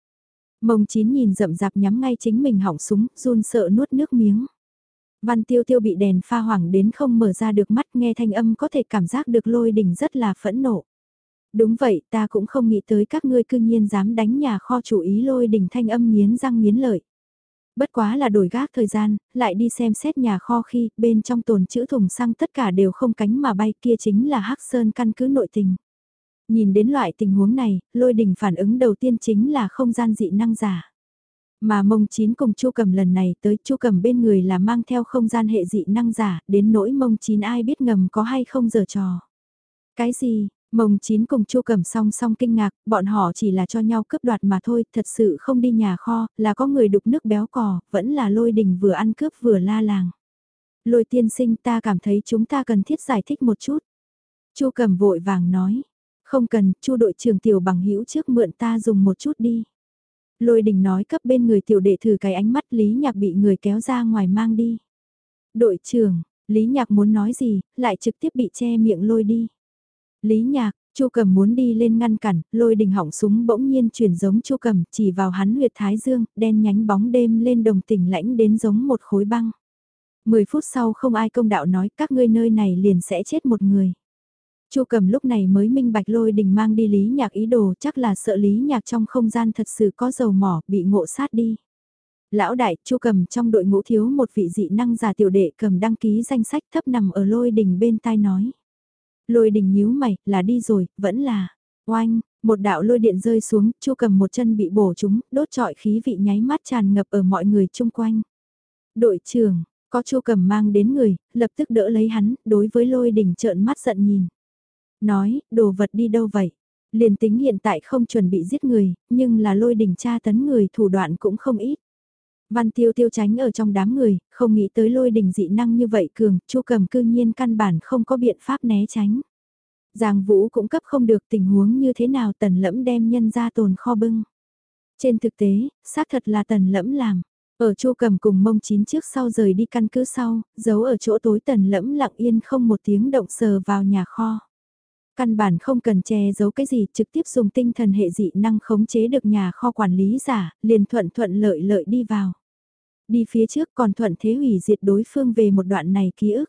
Mông chín nhìn rậm rạp nhắm ngay chính mình hỏng súng, run sợ nuốt nước miếng. Văn tiêu tiêu bị đèn pha hoảng đến không mở ra được mắt nghe thanh âm có thể cảm giác được lôi đình rất là phẫn nộ. Đúng vậy, ta cũng không nghĩ tới các ngươi cư nhiên dám đánh nhà kho chủ ý lôi đình thanh âm nghiến răng nghiến lợi. Bất quá là đổi gác thời gian, lại đi xem xét nhà kho khi bên trong tồn chữ thùng xăng tất cả đều không cánh mà bay kia chính là hắc sơn căn cứ nội tình. Nhìn đến loại tình huống này, lôi đình phản ứng đầu tiên chính là không gian dị năng giả. Mà mông chín cùng chu cầm lần này tới chu cầm bên người là mang theo không gian hệ dị năng giả, đến nỗi mông chín ai biết ngầm có hay không giờ trò. Cái gì, Mông chín cùng chu cầm song song kinh ngạc, bọn họ chỉ là cho nhau cướp đoạt mà thôi, thật sự không đi nhà kho, là có người đục nước béo cò, vẫn là lôi đình vừa ăn cướp vừa la làng. Lôi tiên sinh ta cảm thấy chúng ta cần thiết giải thích một chút. chu cầm vội vàng nói, không cần, chu đội trưởng tiểu bằng hữu trước mượn ta dùng một chút đi. Lôi đình nói cấp bên người tiểu đệ thử cái ánh mắt Lý Nhạc bị người kéo ra ngoài mang đi. Đội trưởng, Lý Nhạc muốn nói gì, lại trực tiếp bị che miệng lôi đi. Lý Nhạc, Chu Cầm muốn đi lên ngăn cản, lôi đình hỏng súng bỗng nhiên chuyển giống Chu Cầm, chỉ vào hắn huyệt thái dương, đen nhánh bóng đêm lên đồng tỉnh lãnh đến giống một khối băng. Mười phút sau không ai công đạo nói các ngươi nơi này liền sẽ chết một người. Chu cầm lúc này mới minh bạch lôi đình mang đi lý nhạc ý đồ chắc là sợ lý nhạc trong không gian thật sự có dầu mỏ bị ngộ sát đi. Lão đại, Chu cầm trong đội ngũ thiếu một vị dị năng giả tiểu đệ cầm đăng ký danh sách thấp nằm ở lôi đình bên tai nói. Lôi đình nhíu mày, là đi rồi, vẫn là, oanh, một đạo lôi điện rơi xuống, Chu cầm một chân bị bổ trúng, đốt trọi khí vị nháy mắt tràn ngập ở mọi người chung quanh. Đội trưởng, có Chu cầm mang đến người, lập tức đỡ lấy hắn, đối với lôi đình trợn mắt giận nhìn. Nói, đồ vật đi đâu vậy? Liền tính hiện tại không chuẩn bị giết người, nhưng là lôi đỉnh tra tấn người thủ đoạn cũng không ít. Văn tiêu tiêu tránh ở trong đám người, không nghĩ tới lôi đỉnh dị năng như vậy cường, chu cầm cư nhiên căn bản không có biện pháp né tránh. Giang vũ cũng cấp không được tình huống như thế nào tần lẫm đem nhân ra tồn kho bưng. Trên thực tế, xác thật là tần lẫm làm. Ở chu cầm cùng mông chín trước sau rời đi căn cứ sau, giấu ở chỗ tối tần lẫm lặng yên không một tiếng động sờ vào nhà kho. Căn bản không cần che giấu cái gì, trực tiếp dùng tinh thần hệ dị năng khống chế được nhà kho quản lý giả, liền thuận thuận lợi lợi đi vào. Đi phía trước còn thuận thế hủy diệt đối phương về một đoạn này ký ức.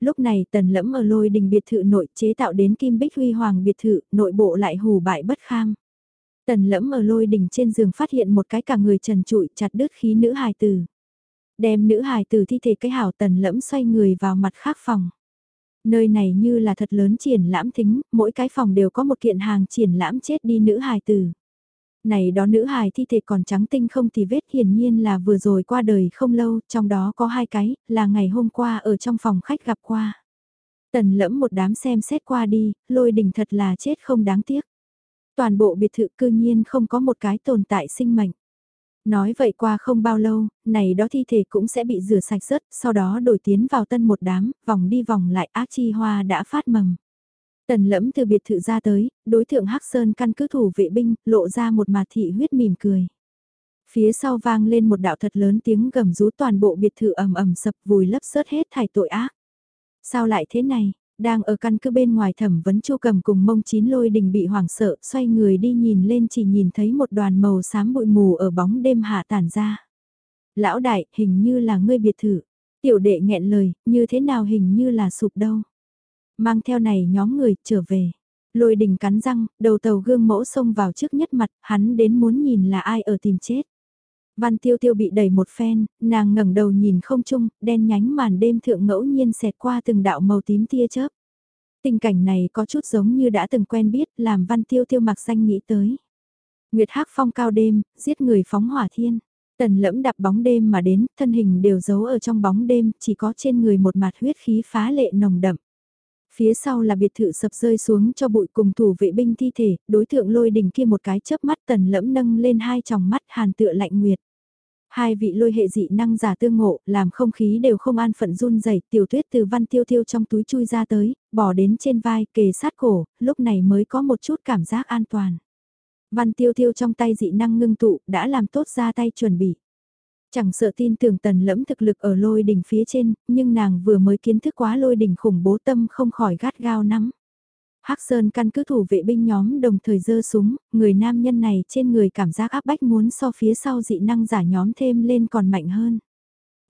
Lúc này tần lẫm ở lôi đình biệt thự nội chế tạo đến kim bích huy hoàng biệt thự, nội bộ lại hù bại bất kham. Tần lẫm ở lôi đình trên giường phát hiện một cái cả người trần trụi chặt đứt khí nữ hài tử. Đem nữ hài tử thi thể cái hảo tần lẫm xoay người vào mặt khác phòng. Nơi này như là thật lớn triển lãm thính, mỗi cái phòng đều có một kiện hàng triển lãm chết đi nữ hài tử. Này đó nữ hài thi thể còn trắng tinh không thì vết hiển nhiên là vừa rồi qua đời không lâu, trong đó có hai cái, là ngày hôm qua ở trong phòng khách gặp qua. Tần lẫm một đám xem xét qua đi, lôi đình thật là chết không đáng tiếc. Toàn bộ biệt thự cư nhiên không có một cái tồn tại sinh mệnh. Nói vậy qua không bao lâu, này đó thi thể cũng sẽ bị rửa sạch rớt, sau đó đổi tiến vào tân một đám, vòng đi vòng lại ác chi hoa đã phát mầm. Tần lẫm từ biệt thự ra tới, đối tượng Hắc Sơn căn cứ thủ vệ binh, lộ ra một mặt thị huyết mỉm cười. Phía sau vang lên một đạo thật lớn tiếng gầm rú toàn bộ biệt thự ầm ầm sập vùi lấp sớt hết thải tội ác. Sao lại thế này? Đang ở căn cứ bên ngoài thẩm vấn chu cầm cùng mông chín lôi đình bị hoảng sợ, xoay người đi nhìn lên chỉ nhìn thấy một đoàn màu xám bụi mù ở bóng đêm hạ tản ra. Lão đại, hình như là ngươi biệt thự. Tiểu đệ nghẹn lời, như thế nào hình như là sụp đâu. Mang theo này nhóm người, trở về. Lôi đình cắn răng, đầu tàu gương mẫu xông vào trước nhất mặt, hắn đến muốn nhìn là ai ở tìm chết. Văn tiêu tiêu bị đẩy một phen, nàng ngẩng đầu nhìn không chung, đen nhánh màn đêm thượng ngẫu nhiên xẹt qua từng đạo màu tím tia chớp. Tình cảnh này có chút giống như đã từng quen biết, làm văn tiêu tiêu mặc xanh nghĩ tới. Nguyệt hắc phong cao đêm, giết người phóng hỏa thiên. Tần lẫm đạp bóng đêm mà đến, thân hình đều giấu ở trong bóng đêm, chỉ có trên người một mặt huyết khí phá lệ nồng đậm. Phía sau là biệt thự sập rơi xuống cho bụi cùng thủ vệ binh thi thể, đối tượng lôi đình kia một cái chớp mắt tần lẫm nâng lên hai tròng mắt hàn tựa lạnh nguyệt. Hai vị lôi hệ dị năng giả tương ngộ, làm không khí đều không an phận run rẩy tiểu tuyết từ văn tiêu tiêu trong túi chui ra tới, bỏ đến trên vai, kề sát cổ, lúc này mới có một chút cảm giác an toàn. Văn tiêu tiêu trong tay dị năng ngưng tụ, đã làm tốt ra tay chuẩn bị. Chẳng sợ tin tưởng tần lẫm thực lực ở lôi đỉnh phía trên, nhưng nàng vừa mới kiến thức quá lôi đỉnh khủng bố tâm không khỏi gắt gao nắm. Hắc Sơn căn cứ thủ vệ binh nhóm đồng thời giơ súng, người nam nhân này trên người cảm giác áp bách muốn so phía sau dị năng giả nhóm thêm lên còn mạnh hơn.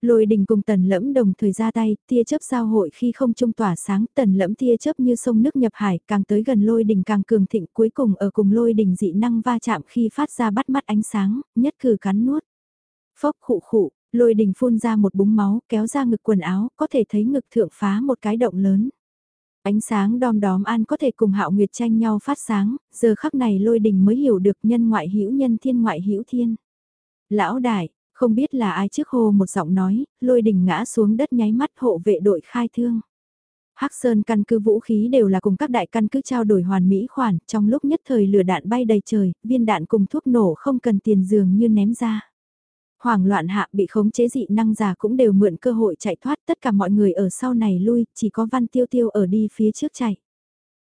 Lôi đình cùng tần lẫm đồng thời ra tay, tia chớp giao hội khi không trung tỏa sáng, tần lẫm tia chớp như sông nước nhập hải, càng tới gần lôi đình càng cường thịnh cuối cùng ở cùng lôi đình dị năng va chạm khi phát ra bắt mắt ánh sáng, nhất cử cắn nuốt. Phốc khụ khụ, lôi đình phun ra một búng máu, kéo ra ngực quần áo, có thể thấy ngực thượng phá một cái động lớn. Ánh sáng đom đóm an có thể cùng hạo nguyệt tranh nhau phát sáng, giờ khắc này lôi đình mới hiểu được nhân ngoại hữu nhân thiên ngoại hữu thiên. Lão đại, không biết là ai trước hồ một giọng nói, lôi đình ngã xuống đất nháy mắt hộ vệ đội khai thương. Hắc Sơn căn cứ vũ khí đều là cùng các đại căn cứ trao đổi hoàn mỹ khoản, trong lúc nhất thời lửa đạn bay đầy trời, viên đạn cùng thuốc nổ không cần tiền dường như ném ra. Hoảng loạn hạ bị khống chế dị năng giả cũng đều mượn cơ hội chạy thoát tất cả mọi người ở sau này lui, chỉ có Văn Tiêu Tiêu ở đi phía trước chạy.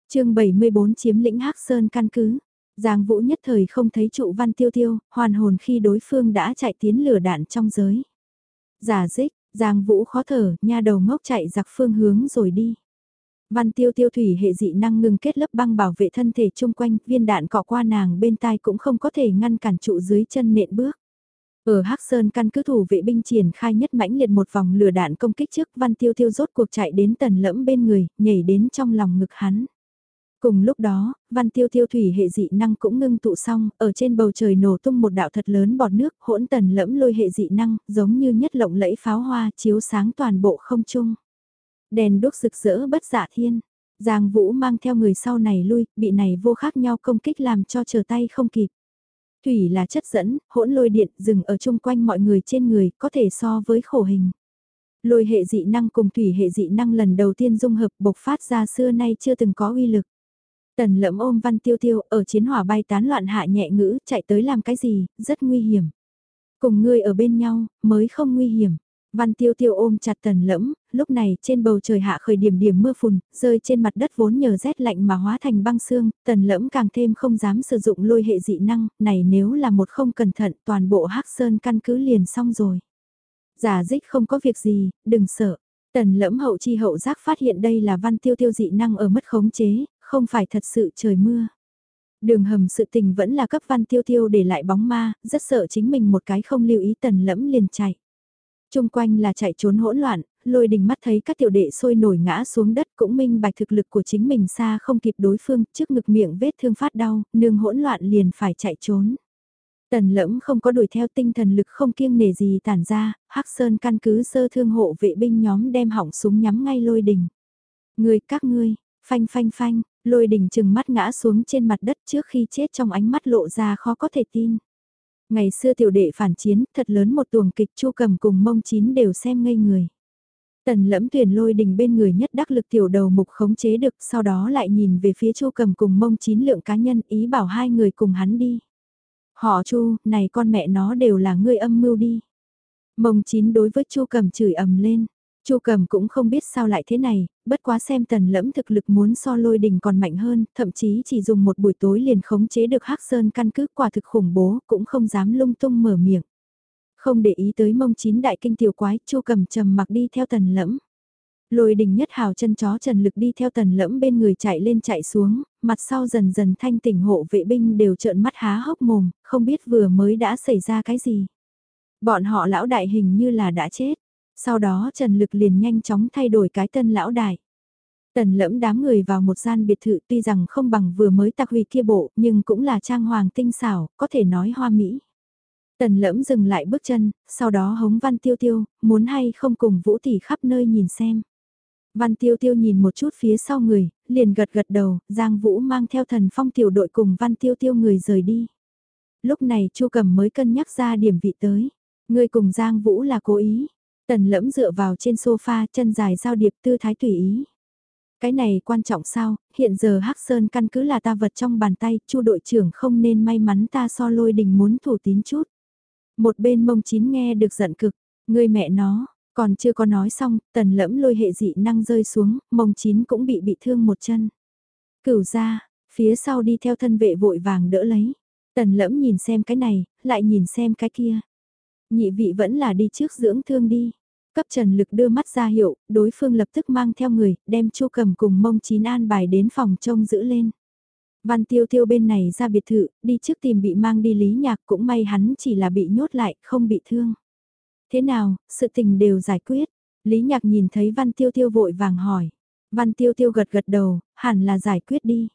chương 74 chiếm lĩnh Hắc Sơn căn cứ. Giang Vũ nhất thời không thấy trụ Văn Tiêu Tiêu, hoàn hồn khi đối phương đã chạy tiến lửa đạn trong giới. Giả dích, Giang Vũ khó thở, nha đầu ngốc chạy giặc phương hướng rồi đi. Văn tiêu tiêu thủy hệ dị năng ngừng kết lớp băng bảo vệ thân thể chung quanh, viên đạn cọ qua nàng bên tai cũng không có thể ngăn cản trụ dưới chân nện bước. Ở Hắc Sơn căn cứ thủ vệ binh triển khai nhất mãnh liệt một vòng lửa đạn công kích trước Văn Tiêu Tiêu rốt cuộc chạy đến tần lẫm bên người, nhảy đến trong lòng ngực hắn. Cùng lúc đó, Văn Tiêu Tiêu thủy hệ dị năng cũng ngưng tụ xong, ở trên bầu trời nổ tung một đạo thật lớn bọt nước, hỗn tần lẫm lôi hệ dị năng, giống như nhất lộng lẫy pháo hoa chiếu sáng toàn bộ không trung. Đèn đốt rực rỡ bất dạ thiên. Giang Vũ mang theo người sau này lui, bị này vô khác nhau công kích làm cho chờ tay không kịp. Thủy là chất dẫn, hỗn lôi điện dừng ở chung quanh mọi người trên người, có thể so với khổ hình. Lôi hệ dị năng cùng thủy hệ dị năng lần đầu tiên dung hợp bộc phát ra xưa nay chưa từng có uy lực. Tần lẫm ôm văn tiêu tiêu ở chiến hỏa bay tán loạn hạ nhẹ ngữ chạy tới làm cái gì, rất nguy hiểm. Cùng ngươi ở bên nhau, mới không nguy hiểm. Văn tiêu tiêu ôm chặt tần lẫm, lúc này trên bầu trời hạ khởi điểm điểm mưa phùn, rơi trên mặt đất vốn nhờ rét lạnh mà hóa thành băng xương, tần lẫm càng thêm không dám sử dụng lôi hệ dị năng, này nếu là một không cẩn thận toàn bộ hắc sơn căn cứ liền xong rồi. Giả dích không có việc gì, đừng sợ. Tần lẫm hậu chi hậu giác phát hiện đây là văn tiêu tiêu dị năng ở mất khống chế, không phải thật sự trời mưa. Đường hầm sự tình vẫn là cấp văn tiêu tiêu để lại bóng ma, rất sợ chính mình một cái không lưu ý tần lẫm liền chạy. Trung quanh là chạy trốn hỗn loạn, lôi đình mắt thấy các tiểu đệ sôi nổi ngã xuống đất cũng minh bạch thực lực của chính mình xa không kịp đối phương, trước ngực miệng vết thương phát đau, nương hỗn loạn liền phải chạy trốn. Tần lẫm không có đuổi theo tinh thần lực không kiêng nể gì tản ra, Hắc Sơn căn cứ sơ thương hộ vệ binh nhóm đem hỏng súng nhắm ngay lôi đình. Người các ngươi, phanh phanh phanh, lôi đình chừng mắt ngã xuống trên mặt đất trước khi chết trong ánh mắt lộ ra khó có thể tin. Ngày xưa tiểu đệ phản chiến, thật lớn một tuồng kịch chu cầm cùng mông chín đều xem ngây người. Tần lẫm tuyển lôi đình bên người nhất đắc lực tiểu đầu mục khống chế được, sau đó lại nhìn về phía chu cầm cùng mông chín lượng cá nhân ý bảo hai người cùng hắn đi. Họ chu, này con mẹ nó đều là ngươi âm mưu đi. Mông chín đối với chu cầm chửi ầm lên. Chu cầm cũng không biết sao lại thế này, bất quá xem tần lẫm thực lực muốn so lôi đình còn mạnh hơn, thậm chí chỉ dùng một buổi tối liền khống chế được hắc sơn căn cứ quả thực khủng bố, cũng không dám lung tung mở miệng. Không để ý tới mông chín đại kinh tiểu quái, chu cầm trầm mặc đi theo tần lẫm. Lôi đình nhất hào chân chó trần lực đi theo tần lẫm bên người chạy lên chạy xuống, mặt sau dần dần thanh tỉnh hộ vệ binh đều trợn mắt há hốc mồm, không biết vừa mới đã xảy ra cái gì. Bọn họ lão đại hình như là đã chết. Sau đó Trần Lực liền nhanh chóng thay đổi cái tân lão đại. Tần lẫm đám người vào một gian biệt thự tuy rằng không bằng vừa mới tạc huy kia bộ nhưng cũng là trang hoàng tinh xảo, có thể nói hoa mỹ. Tần lẫm dừng lại bước chân, sau đó hống văn tiêu tiêu, muốn hay không cùng vũ tỷ khắp nơi nhìn xem. Văn tiêu tiêu nhìn một chút phía sau người, liền gật gật đầu, Giang Vũ mang theo thần phong tiểu đội cùng văn tiêu tiêu người rời đi. Lúc này chu cầm mới cân nhắc ra điểm vị tới. Người cùng Giang Vũ là cố ý, Tần lẫm dựa vào trên sofa chân dài giao điệp tư thái tùy ý. Cái này quan trọng sao, hiện giờ Hắc Sơn căn cứ là ta vật trong bàn tay, chu đội trưởng không nên may mắn ta so lôi đình muốn thủ tín chút. Một bên mông chín nghe được giận cực, người mẹ nó, còn chưa có nói xong, tần lẫm lôi hệ dị năng rơi xuống, mông chín cũng bị bị thương một chân. Cửu ra, phía sau đi theo thân vệ vội vàng đỡ lấy. Tần lẫm nhìn xem cái này, lại nhìn xem cái kia. Nhị vị vẫn là đi trước dưỡng thương đi. Cấp trần lực đưa mắt ra hiệu, đối phương lập tức mang theo người, đem chu cầm cùng mông chín an bài đến phòng trông giữ lên. Văn tiêu tiêu bên này ra biệt thự, đi trước tìm bị mang đi lý nhạc cũng may hắn chỉ là bị nhốt lại, không bị thương. Thế nào, sự tình đều giải quyết. Lý nhạc nhìn thấy văn tiêu tiêu vội vàng hỏi. Văn tiêu tiêu gật gật đầu, hẳn là giải quyết đi.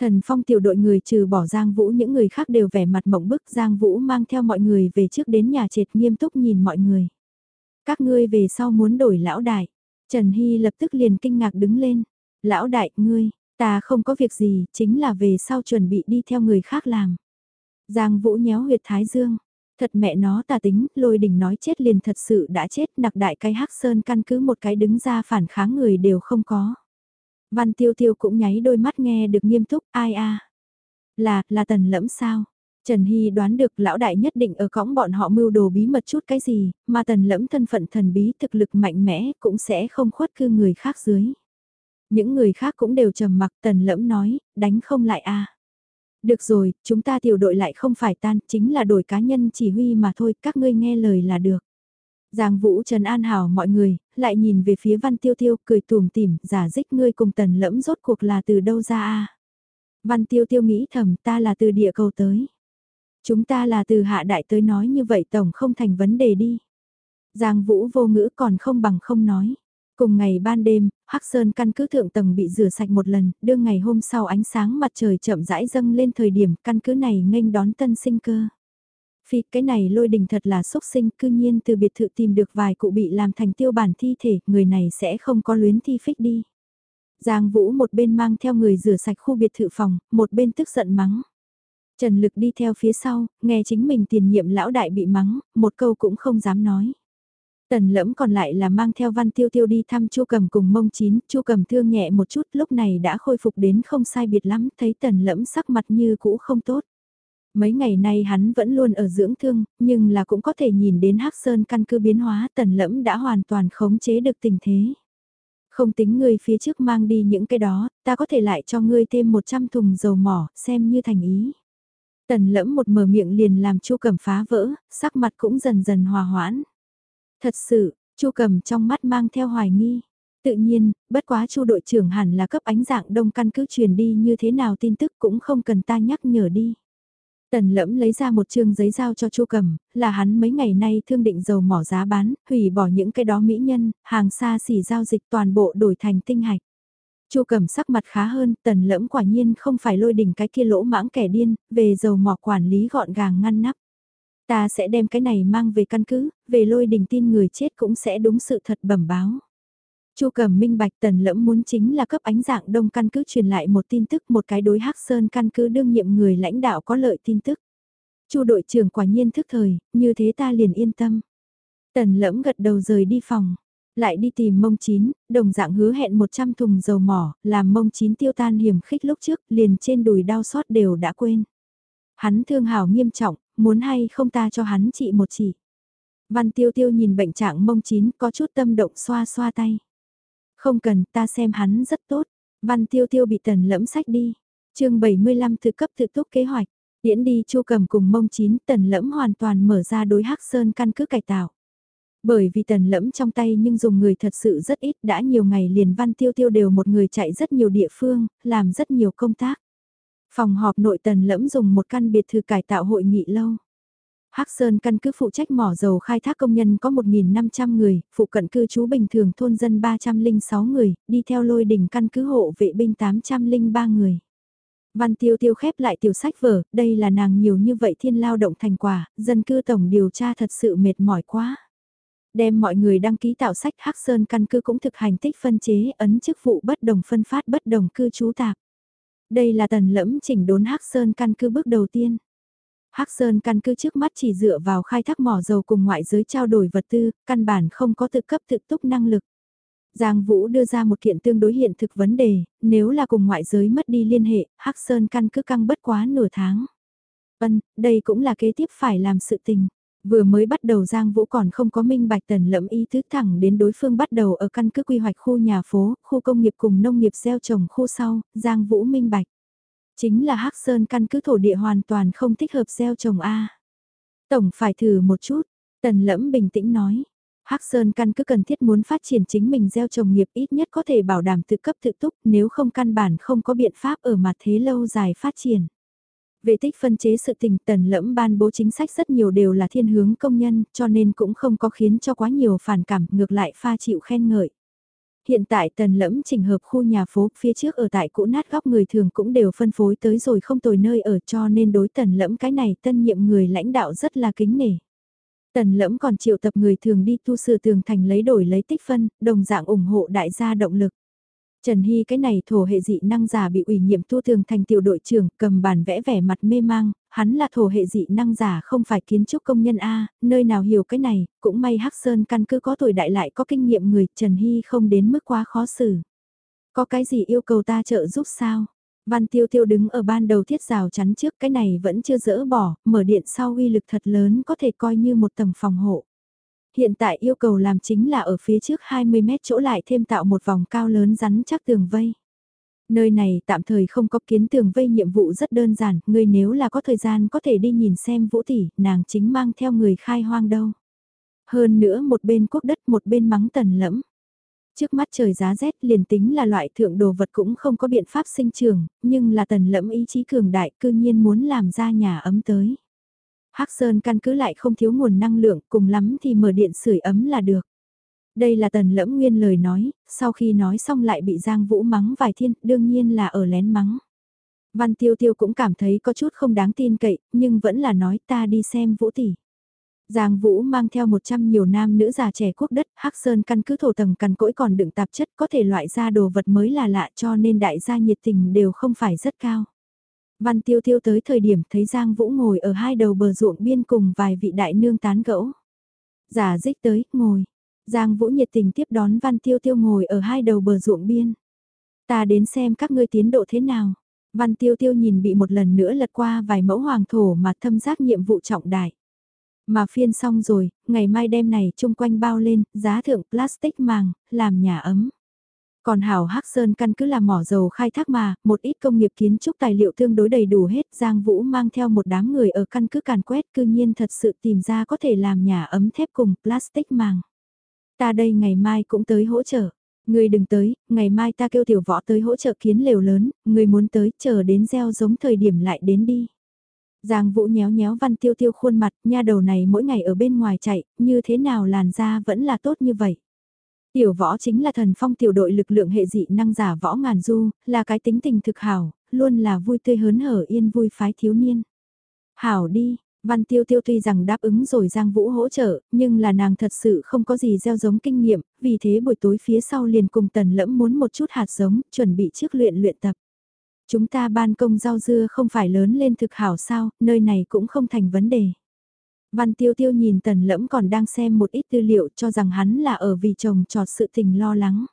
Thần phong tiểu đội người trừ bỏ Giang Vũ những người khác đều vẻ mặt mộng bức Giang Vũ mang theo mọi người về trước đến nhà trệt nghiêm túc nhìn mọi người. Các ngươi về sau muốn đổi lão đại. Trần Hy lập tức liền kinh ngạc đứng lên. Lão đại, ngươi, ta không có việc gì, chính là về sau chuẩn bị đi theo người khác làm. Giang Vũ nhéo huyệt Thái Dương. Thật mẹ nó tà tính, lôi đỉnh nói chết liền thật sự đã chết nặc đại cái hắc sơn căn cứ một cái đứng ra phản kháng người đều không có. Văn tiêu tiêu cũng nháy đôi mắt nghe được nghiêm túc, ai a Là, là tần lẫm sao? Trần Hy đoán được lão đại nhất định ở cõng bọn họ mưu đồ bí mật chút cái gì, mà tần lẫm thân phận thần bí thực lực mạnh mẽ cũng sẽ không khuất cư người khác dưới. Những người khác cũng đều trầm mặc tần lẫm nói, đánh không lại a Được rồi, chúng ta tiểu đội lại không phải tan, chính là đổi cá nhân chỉ huy mà thôi, các ngươi nghe lời là được. Giang Vũ Trần An hảo mọi người, lại nhìn về phía Văn Tiêu Tiêu cười tùm tìm, giả dích ngươi cùng tần lẫm rốt cuộc là từ đâu ra a Văn Tiêu Tiêu nghĩ thầm ta là từ địa cầu tới. Chúng ta là từ hạ đại tới nói như vậy tổng không thành vấn đề đi. Giang Vũ vô ngữ còn không bằng không nói. Cùng ngày ban đêm, Hắc Sơn căn cứ thượng tầng bị rửa sạch một lần, đương ngày hôm sau ánh sáng mặt trời chậm rãi dâng lên thời điểm căn cứ này nghênh đón tân sinh cơ. Phi cái này lôi đình thật là xúc sinh cư nhiên từ biệt thự tìm được vài cụ bị làm thành tiêu bản thi thể, người này sẽ không có luyến thi phích đi. Giang Vũ một bên mang theo người rửa sạch khu biệt thự phòng, một bên tức giận mắng. Trần Lực đi theo phía sau, nghe chính mình tiền nhiệm lão đại bị mắng, một câu cũng không dám nói. Tần lẫm còn lại là mang theo văn tiêu tiêu đi thăm chu cầm cùng mông chín, chu cầm thương nhẹ một chút lúc này đã khôi phục đến không sai biệt lắm, thấy tần lẫm sắc mặt như cũ không tốt. Mấy ngày nay hắn vẫn luôn ở dưỡng thương, nhưng là cũng có thể nhìn đến hắc sơn căn cứ biến hóa tần lẫm đã hoàn toàn khống chế được tình thế. Không tính ngươi phía trước mang đi những cái đó, ta có thể lại cho ngươi thêm 100 thùng dầu mỏ, xem như thành ý. Tần lẫm một mở miệng liền làm chu cầm phá vỡ, sắc mặt cũng dần dần hòa hoãn. Thật sự, chu cầm trong mắt mang theo hoài nghi. Tự nhiên, bất quá chu đội trưởng hẳn là cấp ánh dạng đông căn cứ truyền đi như thế nào tin tức cũng không cần ta nhắc nhở đi. Tần lẫm lấy ra một chương giấy giao cho chu cầm, là hắn mấy ngày nay thương định dầu mỏ giá bán, hủy bỏ những cái đó mỹ nhân, hàng xa xỉ giao dịch toàn bộ đổi thành tinh hạch. Chu cầm sắc mặt khá hơn, tần lẫm quả nhiên không phải lôi đỉnh cái kia lỗ mãng kẻ điên, về dầu mỏ quản lý gọn gàng ngăn nắp. Ta sẽ đem cái này mang về căn cứ, về lôi đỉnh tin người chết cũng sẽ đúng sự thật bẩm báo. Chu Cẩm minh bạch tần lẫm muốn chính là cấp ánh dạng đông căn cứ truyền lại một tin tức một cái đối hắc sơn căn cứ đương nhiệm người lãnh đạo có lợi tin tức. Chu đội trưởng quả nhiên thức thời, như thế ta liền yên tâm. Tần lẫm gật đầu rời đi phòng, lại đi tìm mông chín, đồng dạng hứa hẹn 100 thùng dầu mỏ, làm mông chín tiêu tan hiểm khích lúc trước, liền trên đùi đau xót đều đã quên. Hắn thương hảo nghiêm trọng, muốn hay không ta cho hắn trị một chỉ. Văn tiêu tiêu nhìn bệnh trạng mông chín có chút tâm động xoa xoa tay. Không cần ta xem hắn rất tốt. Văn tiêu tiêu bị tần lẫm sách đi. chương 75 thực cấp thực túc kế hoạch. Điễn đi chu cầm cùng mông chín tần lẫm hoàn toàn mở ra đối hắc sơn căn cứ cải tạo. Bởi vì tần lẫm trong tay nhưng dùng người thật sự rất ít đã nhiều ngày liền văn tiêu tiêu đều một người chạy rất nhiều địa phương, làm rất nhiều công tác. Phòng họp nội tần lẫm dùng một căn biệt thự cải tạo hội nghị lâu. Hắc Sơn căn cứ phụ trách mỏ dầu khai thác công nhân có 1.500 người, phụ cận cư trú bình thường thôn dân 306 người, đi theo lôi đỉnh căn cứ hộ vệ binh 803 người. Văn tiêu tiêu khép lại tiểu sách vở, đây là nàng nhiều như vậy thiên lao động thành quả, dân cư tổng điều tra thật sự mệt mỏi quá. Đem mọi người đăng ký tạo sách Hắc Sơn căn cứ cũng thực hành tích phân chế ấn chức vụ bất đồng phân phát bất đồng cư trú tạp. Đây là tần lẫm chỉnh đốn Hắc Sơn căn cứ bước đầu tiên. Hắc Sơn căn cứ trước mắt chỉ dựa vào khai thác mỏ dầu cùng ngoại giới trao đổi vật tư, căn bản không có tự cấp tự túc năng lực. Giang Vũ đưa ra một kiện tương đối hiện thực vấn đề, nếu là cùng ngoại giới mất đi liên hệ, Hắc Sơn căn cứ căng bất quá nửa tháng. Vân, đây cũng là kế tiếp phải làm sự tình. Vừa mới bắt đầu Giang Vũ còn không có minh bạch tần lẫm ý thức thẳng đến đối phương bắt đầu ở căn cứ quy hoạch khu nhà phố, khu công nghiệp cùng nông nghiệp gieo trồng khu sau, Giang Vũ minh bạch. Chính là Hắc Sơn căn cứ thổ địa hoàn toàn không thích hợp gieo trồng A. Tổng phải thử một chút, tần lẫm bình tĩnh nói. Hắc Sơn căn cứ cần thiết muốn phát triển chính mình gieo trồng nghiệp ít nhất có thể bảo đảm tự cấp tự túc nếu không căn bản không có biện pháp ở mặt thế lâu dài phát triển. vệ tích phân chế sự tình tần lẫm ban bố chính sách rất nhiều đều là thiên hướng công nhân cho nên cũng không có khiến cho quá nhiều phản cảm ngược lại pha chịu khen ngợi. Hiện tại tần lẫm chỉnh hợp khu nhà phố phía trước ở tại cũ nát góc người thường cũng đều phân phối tới rồi không tồi nơi ở cho nên đối tần lẫm cái này tân nhiệm người lãnh đạo rất là kính nể. Tần lẫm còn triệu tập người thường đi tu sửa tường thành lấy đổi lấy tích phân, đồng dạng ủng hộ đại gia động lực. Trần Hy cái này thổ hệ dị năng giả bị ủy nhiệm tu tường thành tiểu đội trưởng cầm bản vẽ vẻ mặt mê mang, hắn là thổ hệ dị năng giả không phải kiến trúc công nhân A, nơi nào hiểu cái này, cũng may Hắc Sơn căn cứ có tuổi đại lại có kinh nghiệm người, Trần Hy không đến mức quá khó xử. Có cái gì yêu cầu ta trợ giúp sao? Văn Tiêu Tiêu đứng ở ban đầu thiết rào chắn trước cái này vẫn chưa dỡ bỏ, mở điện sau uy lực thật lớn có thể coi như một tầng phòng hộ. Hiện tại yêu cầu làm chính là ở phía trước 20 mét chỗ lại thêm tạo một vòng cao lớn rắn chắc tường vây. Nơi này tạm thời không có kiến tường vây nhiệm vụ rất đơn giản, ngươi nếu là có thời gian có thể đi nhìn xem vũ tỷ, nàng chính mang theo người khai hoang đâu. Hơn nữa một bên quốc đất một bên mắng tần lẫm. Trước mắt trời giá rét liền tính là loại thượng đồ vật cũng không có biện pháp sinh trưởng nhưng là tần lẫm ý chí cường đại cư nhiên muốn làm ra nhà ấm tới. Hắc Sơn căn cứ lại không thiếu nguồn năng lượng, cùng lắm thì mở điện sưởi ấm là được. Đây là tần lẫm nguyên lời nói, sau khi nói xong lại bị Giang Vũ mắng vài thiên, đương nhiên là ở lén mắng. Văn Tiêu Tiêu cũng cảm thấy có chút không đáng tin cậy, nhưng vẫn là nói ta đi xem Vũ tỷ. Giang Vũ mang theo 100 nhiều nam nữ già trẻ quốc đất, Hắc Sơn căn cứ thổ tầng cằn cỗi còn đựng tạp chất có thể loại ra đồ vật mới là lạ cho nên đại gia nhiệt tình đều không phải rất cao. Văn Tiêu Tiêu tới thời điểm thấy Giang Vũ ngồi ở hai đầu bờ ruộng biên cùng vài vị đại nương tán gẫu. Giả dích tới, ngồi. Giang Vũ nhiệt tình tiếp đón Văn Tiêu Tiêu ngồi ở hai đầu bờ ruộng biên. Ta đến xem các ngươi tiến độ thế nào. Văn Tiêu Tiêu nhìn bị một lần nữa lật qua vài mẫu hoàng thổ mà thâm giác nhiệm vụ trọng đại. Mà phiên xong rồi, ngày mai đêm này chung quanh bao lên, giá thượng plastic màng, làm nhà ấm. Còn Hảo Hắc Sơn căn cứ là mỏ dầu khai thác mà, một ít công nghiệp kiến trúc tài liệu tương đối đầy đủ hết, Giang Vũ mang theo một đám người ở căn cứ càn quét cư nhiên thật sự tìm ra có thể làm nhà ấm thép cùng plastic màng. Ta đây ngày mai cũng tới hỗ trợ. ngươi đừng tới, ngày mai ta kêu tiểu võ tới hỗ trợ kiến lều lớn, ngươi muốn tới chờ đến gieo giống thời điểm lại đến đi. Giang Vũ nhéo nhéo văn tiêu tiêu khuôn mặt, nha đầu này mỗi ngày ở bên ngoài chạy, như thế nào làn da vẫn là tốt như vậy. Tiểu võ chính là thần phong tiểu đội lực lượng hệ dị năng giả võ ngàn du, là cái tính tình thực hảo, luôn là vui tươi hớn hở yên vui phái thiếu niên. Hảo đi, Văn Tiêu Tiêu tuy rằng đáp ứng rồi Giang Vũ hỗ trợ, nhưng là nàng thật sự không có gì gieo giống kinh nghiệm, vì thế buổi tối phía sau liền cùng Tần Lẫm muốn một chút hạt giống, chuẩn bị trước luyện luyện tập. Chúng ta ban công rau dưa không phải lớn lên thực hảo sao, nơi này cũng không thành vấn đề. Văn Tiêu Tiêu nhìn Tần Lẫm còn đang xem một ít tư liệu cho rằng hắn là ở vì chồng trọt sự tình lo lắng.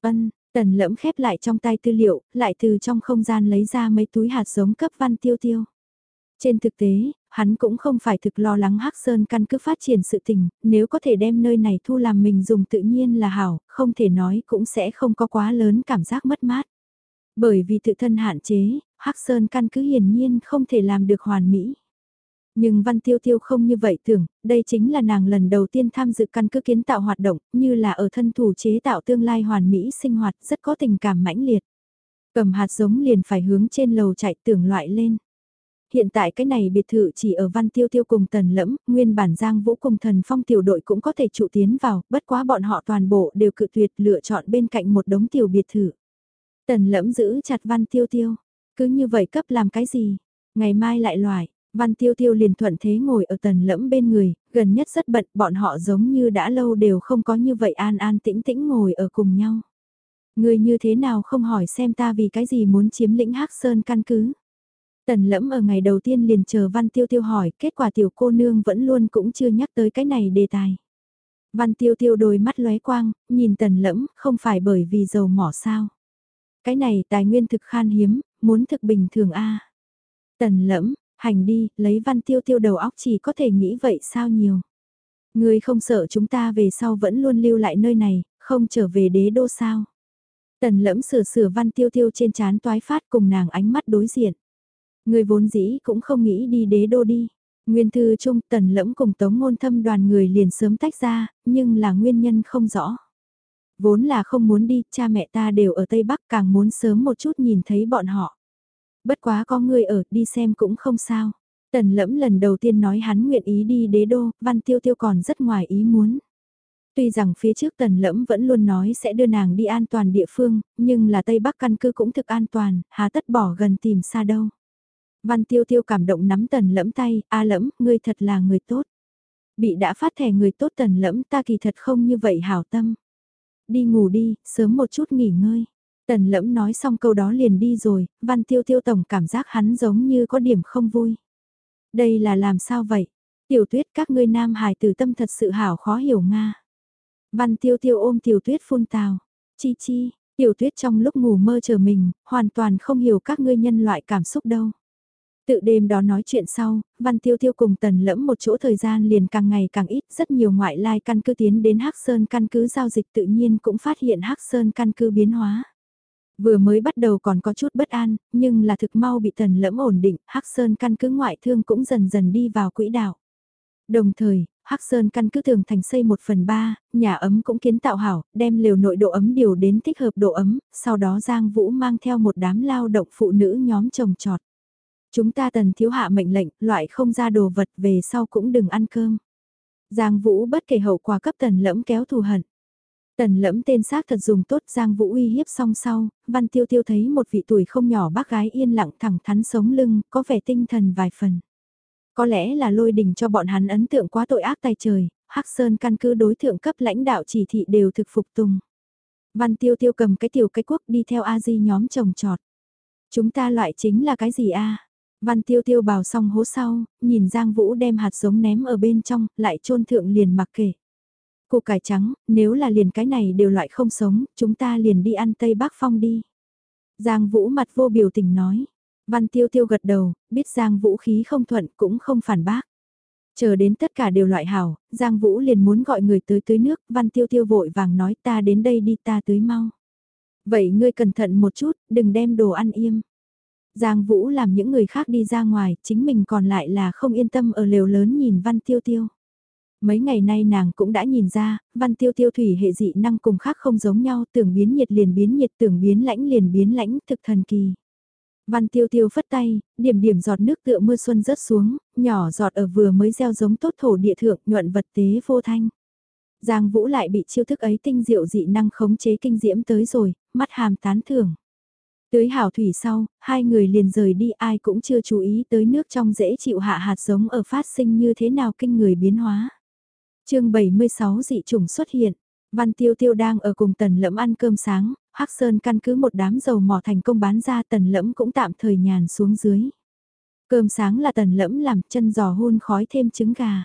Ân, Tần Lẫm khép lại trong tay tư liệu, lại từ trong không gian lấy ra mấy túi hạt giống cấp Văn Tiêu Tiêu. Trên thực tế, hắn cũng không phải thực lo lắng Hắc Sơn căn cứ phát triển sự tình, nếu có thể đem nơi này thu làm mình dùng tự nhiên là hảo, không thể nói cũng sẽ không có quá lớn cảm giác mất mát. Bởi vì tự thân hạn chế, Hắc Sơn căn cứ hiển nhiên không thể làm được hoàn mỹ. Nhưng Văn Tiêu Tiêu không như vậy tưởng, đây chính là nàng lần đầu tiên tham dự căn cứ kiến tạo hoạt động, như là ở thân thủ chế tạo tương lai hoàn mỹ sinh hoạt rất có tình cảm mãnh liệt. Cầm hạt giống liền phải hướng trên lầu chạy tưởng loại lên. Hiện tại cái này biệt thự chỉ ở Văn Tiêu Tiêu cùng Tần Lẫm, nguyên bản Giang Vũ cùng Thần Phong tiểu đội cũng có thể trụ tiến vào, bất quá bọn họ toàn bộ đều cự tuyệt lựa chọn bên cạnh một đống tiểu biệt thự. Tần Lẫm giữ chặt Văn Tiêu Tiêu, cứ như vậy cấp làm cái gì? Ngày mai lại loại, Văn Tiêu Tiêu liền thuận thế ngồi ở Tần Lẫm bên người, gần nhất rất bận, bọn họ giống như đã lâu đều không có như vậy an an tĩnh tĩnh ngồi ở cùng nhau. Người như thế nào không hỏi xem ta vì cái gì muốn chiếm lĩnh Hắc Sơn căn cứ? Tần lẫm ở ngày đầu tiên liền chờ Văn Tiêu Tiêu hỏi, kết quả tiểu cô nương vẫn luôn cũng chưa nhắc tới cái này đề tài. Văn Tiêu Tiêu đôi mắt lóe quang, nhìn tần lẫm, không phải bởi vì dầu mỏ sao. Cái này tài nguyên thực khan hiếm, muốn thực bình thường a Tần lẫm, hành đi, lấy Văn Tiêu Tiêu đầu óc chỉ có thể nghĩ vậy sao nhiều. Người không sợ chúng ta về sau vẫn luôn lưu lại nơi này, không trở về đế đô sao. Tần lẫm sửa sửa Văn Tiêu Tiêu trên chán toái phát cùng nàng ánh mắt đối diện. Người vốn dĩ cũng không nghĩ đi đế đô đi. Nguyên thư trung tần lẫm cùng tống ngôn thâm đoàn người liền sớm tách ra, nhưng là nguyên nhân không rõ. Vốn là không muốn đi, cha mẹ ta đều ở Tây Bắc càng muốn sớm một chút nhìn thấy bọn họ. Bất quá có người ở, đi xem cũng không sao. Tần lẫm lần đầu tiên nói hắn nguyện ý đi đế đô, văn tiêu tiêu còn rất ngoài ý muốn. Tuy rằng phía trước tần lẫm vẫn luôn nói sẽ đưa nàng đi an toàn địa phương, nhưng là Tây Bắc căn cứ cũng thực an toàn, hà tất bỏ gần tìm xa đâu. Văn tiêu tiêu cảm động nắm tần lẫm tay, a lẫm, ngươi thật là người tốt. Bị đã phát thẻ người tốt tần lẫm ta kỳ thật không như vậy hảo tâm. Đi ngủ đi, sớm một chút nghỉ ngơi. Tần lẫm nói xong câu đó liền đi rồi, văn tiêu tiêu tổng cảm giác hắn giống như có điểm không vui. Đây là làm sao vậy? Tiểu tuyết các ngươi nam hài tử tâm thật sự hảo khó hiểu Nga. Văn tiêu tiêu ôm tiểu tuyết phun tào. Chi chi, tiểu tuyết trong lúc ngủ mơ chờ mình, hoàn toàn không hiểu các ngươi nhân loại cảm xúc đâu. Tự đêm đó nói chuyện sau, Văn Tiêu Tiêu cùng Tần Lẫm một chỗ thời gian liền càng ngày càng ít, rất nhiều ngoại lai căn cứ tiến đến Hắc Sơn căn cứ giao dịch tự nhiên cũng phát hiện Hắc Sơn căn cứ biến hóa. Vừa mới bắt đầu còn có chút bất an, nhưng là thực mau bị Tần Lẫm ổn định, Hắc Sơn căn cứ ngoại thương cũng dần dần đi vào quỹ đạo. Đồng thời, Hắc Sơn căn cứ tường thành xây 1 phần 3, nhà ấm cũng kiến tạo hảo, đem liều nội độ ấm điều đến thích hợp độ ấm, sau đó Giang Vũ mang theo một đám lao động phụ nữ nhóm trồng trọt. Chúng ta tần thiếu hạ mệnh lệnh, loại không ra đồ vật về sau cũng đừng ăn cơm. Giang Vũ bất kể hậu quả cấp tần lẫm kéo thù hận. Tần lẫm tên xác thật dùng tốt Giang Vũ uy hiếp song sau, Văn Tiêu Tiêu thấy một vị tuổi không nhỏ bác gái yên lặng thẳng thắn sống lưng, có vẻ tinh thần vài phần. Có lẽ là lôi đình cho bọn hắn ấn tượng quá tội ác tay trời, Hắc Sơn căn cứ đối thượng cấp lãnh đạo chỉ thị đều thực phục tùng. Văn Tiêu Tiêu cầm cái tiểu cái quốc đi theo A Di nhóm trồng trọt. Chúng ta loại chính là cái gì a? Văn Tiêu Tiêu bào xong hố sau, nhìn Giang Vũ đem hạt giống ném ở bên trong, lại trôn thượng liền mặc kệ. Củ cải trắng, nếu là liền cái này đều loại không sống, chúng ta liền đi ăn Tây Bắc Phong đi. Giang Vũ mặt vô biểu tình nói. Văn Tiêu Tiêu gật đầu, biết Giang Vũ khí không thuận cũng không phản bác. Chờ đến tất cả đều loại hảo, Giang Vũ liền muốn gọi người tới tưới nước, Văn Tiêu Tiêu vội vàng nói ta đến đây đi ta tưới mau. Vậy ngươi cẩn thận một chút, đừng đem đồ ăn im. Giang Vũ làm những người khác đi ra ngoài, chính mình còn lại là không yên tâm ở lều lớn nhìn Văn Tiêu Tiêu. Mấy ngày nay nàng cũng đã nhìn ra, Văn Tiêu Tiêu thủy hệ dị năng cùng khác không giống nhau, tưởng biến nhiệt liền biến nhiệt, tưởng biến lãnh liền biến lãnh, thực thần kỳ. Văn tiêu tiêu phất tay, điểm điểm giọt nước tựa mưa xuân rớt xuống, nhỏ giọt ở vừa mới gieo giống tốt thổ địa thượng nhuận vật tế vô thanh. Giang Vũ lại bị chiêu thức ấy tinh diệu dị năng khống chế kinh diễm tới rồi, mắt hàm tán thưởng. Tới hảo thủy sau, hai người liền rời đi ai cũng chưa chú ý tới nước trong dễ chịu hạ hạt giống ở phát sinh như thế nào kinh người biến hóa. chương 76 dị trùng xuất hiện, Văn Tiêu Tiêu đang ở cùng Tần Lẫm ăn cơm sáng, Hắc Sơn căn cứ một đám dầu mỏ thành công bán ra Tần Lẫm cũng tạm thời nhàn xuống dưới. Cơm sáng là Tần Lẫm làm chân giò hun khói thêm trứng gà.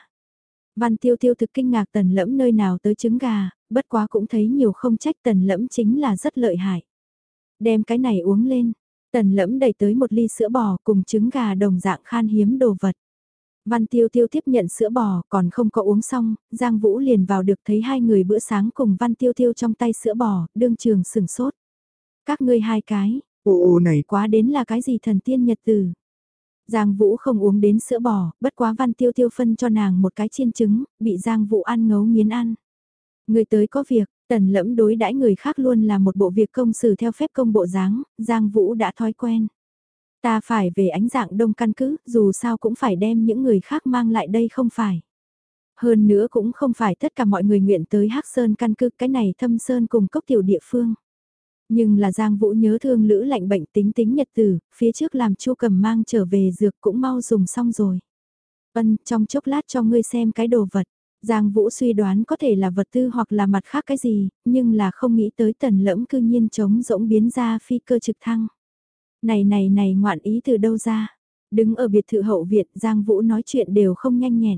Văn Tiêu Tiêu thực kinh ngạc Tần Lẫm nơi nào tới trứng gà, bất quá cũng thấy nhiều không trách Tần Lẫm chính là rất lợi hại. Đem cái này uống lên, Tần Lẫm đẩy tới một ly sữa bò cùng trứng gà đồng dạng khan hiếm đồ vật. Văn Tiêu Tiêu tiếp nhận sữa bò, còn không có uống xong, Giang Vũ liền vào được thấy hai người bữa sáng cùng Văn Tiêu Tiêu trong tay sữa bò, đương trường sừng sốt. Các ngươi hai cái, ồ này quá đến là cái gì thần tiên nhật tử. Giang Vũ không uống đến sữa bò, bất quá Văn Tiêu Tiêu phân cho nàng một cái chiên trứng, bị Giang Vũ ăn ngấu nghiến ăn. Người tới có việc, tần lẫm đối đãi người khác luôn là một bộ việc công xử theo phép công bộ dáng, Giang Vũ đã thói quen. Ta phải về ánh dạng đông căn cứ, dù sao cũng phải đem những người khác mang lại đây không phải. Hơn nữa cũng không phải tất cả mọi người nguyện tới Hắc Sơn căn cứ, cái này thâm sơn cùng cốc tiểu địa phương. Nhưng là Giang Vũ nhớ thương lữ lạnh bệnh tính tính nhật tử, phía trước làm chu cầm mang trở về dược cũng mau dùng xong rồi. Ân, trong chốc lát cho ngươi xem cái đồ vật. Giang Vũ suy đoán có thể là vật tư hoặc là mặt khác cái gì, nhưng là không nghĩ tới tần lẫm cư nhiên chống rỗng biến ra phi cơ trực thăng. Này này này ngoạn ý từ đâu ra? Đứng ở biệt thự hậu viện Giang Vũ nói chuyện đều không nhanh nhẹn.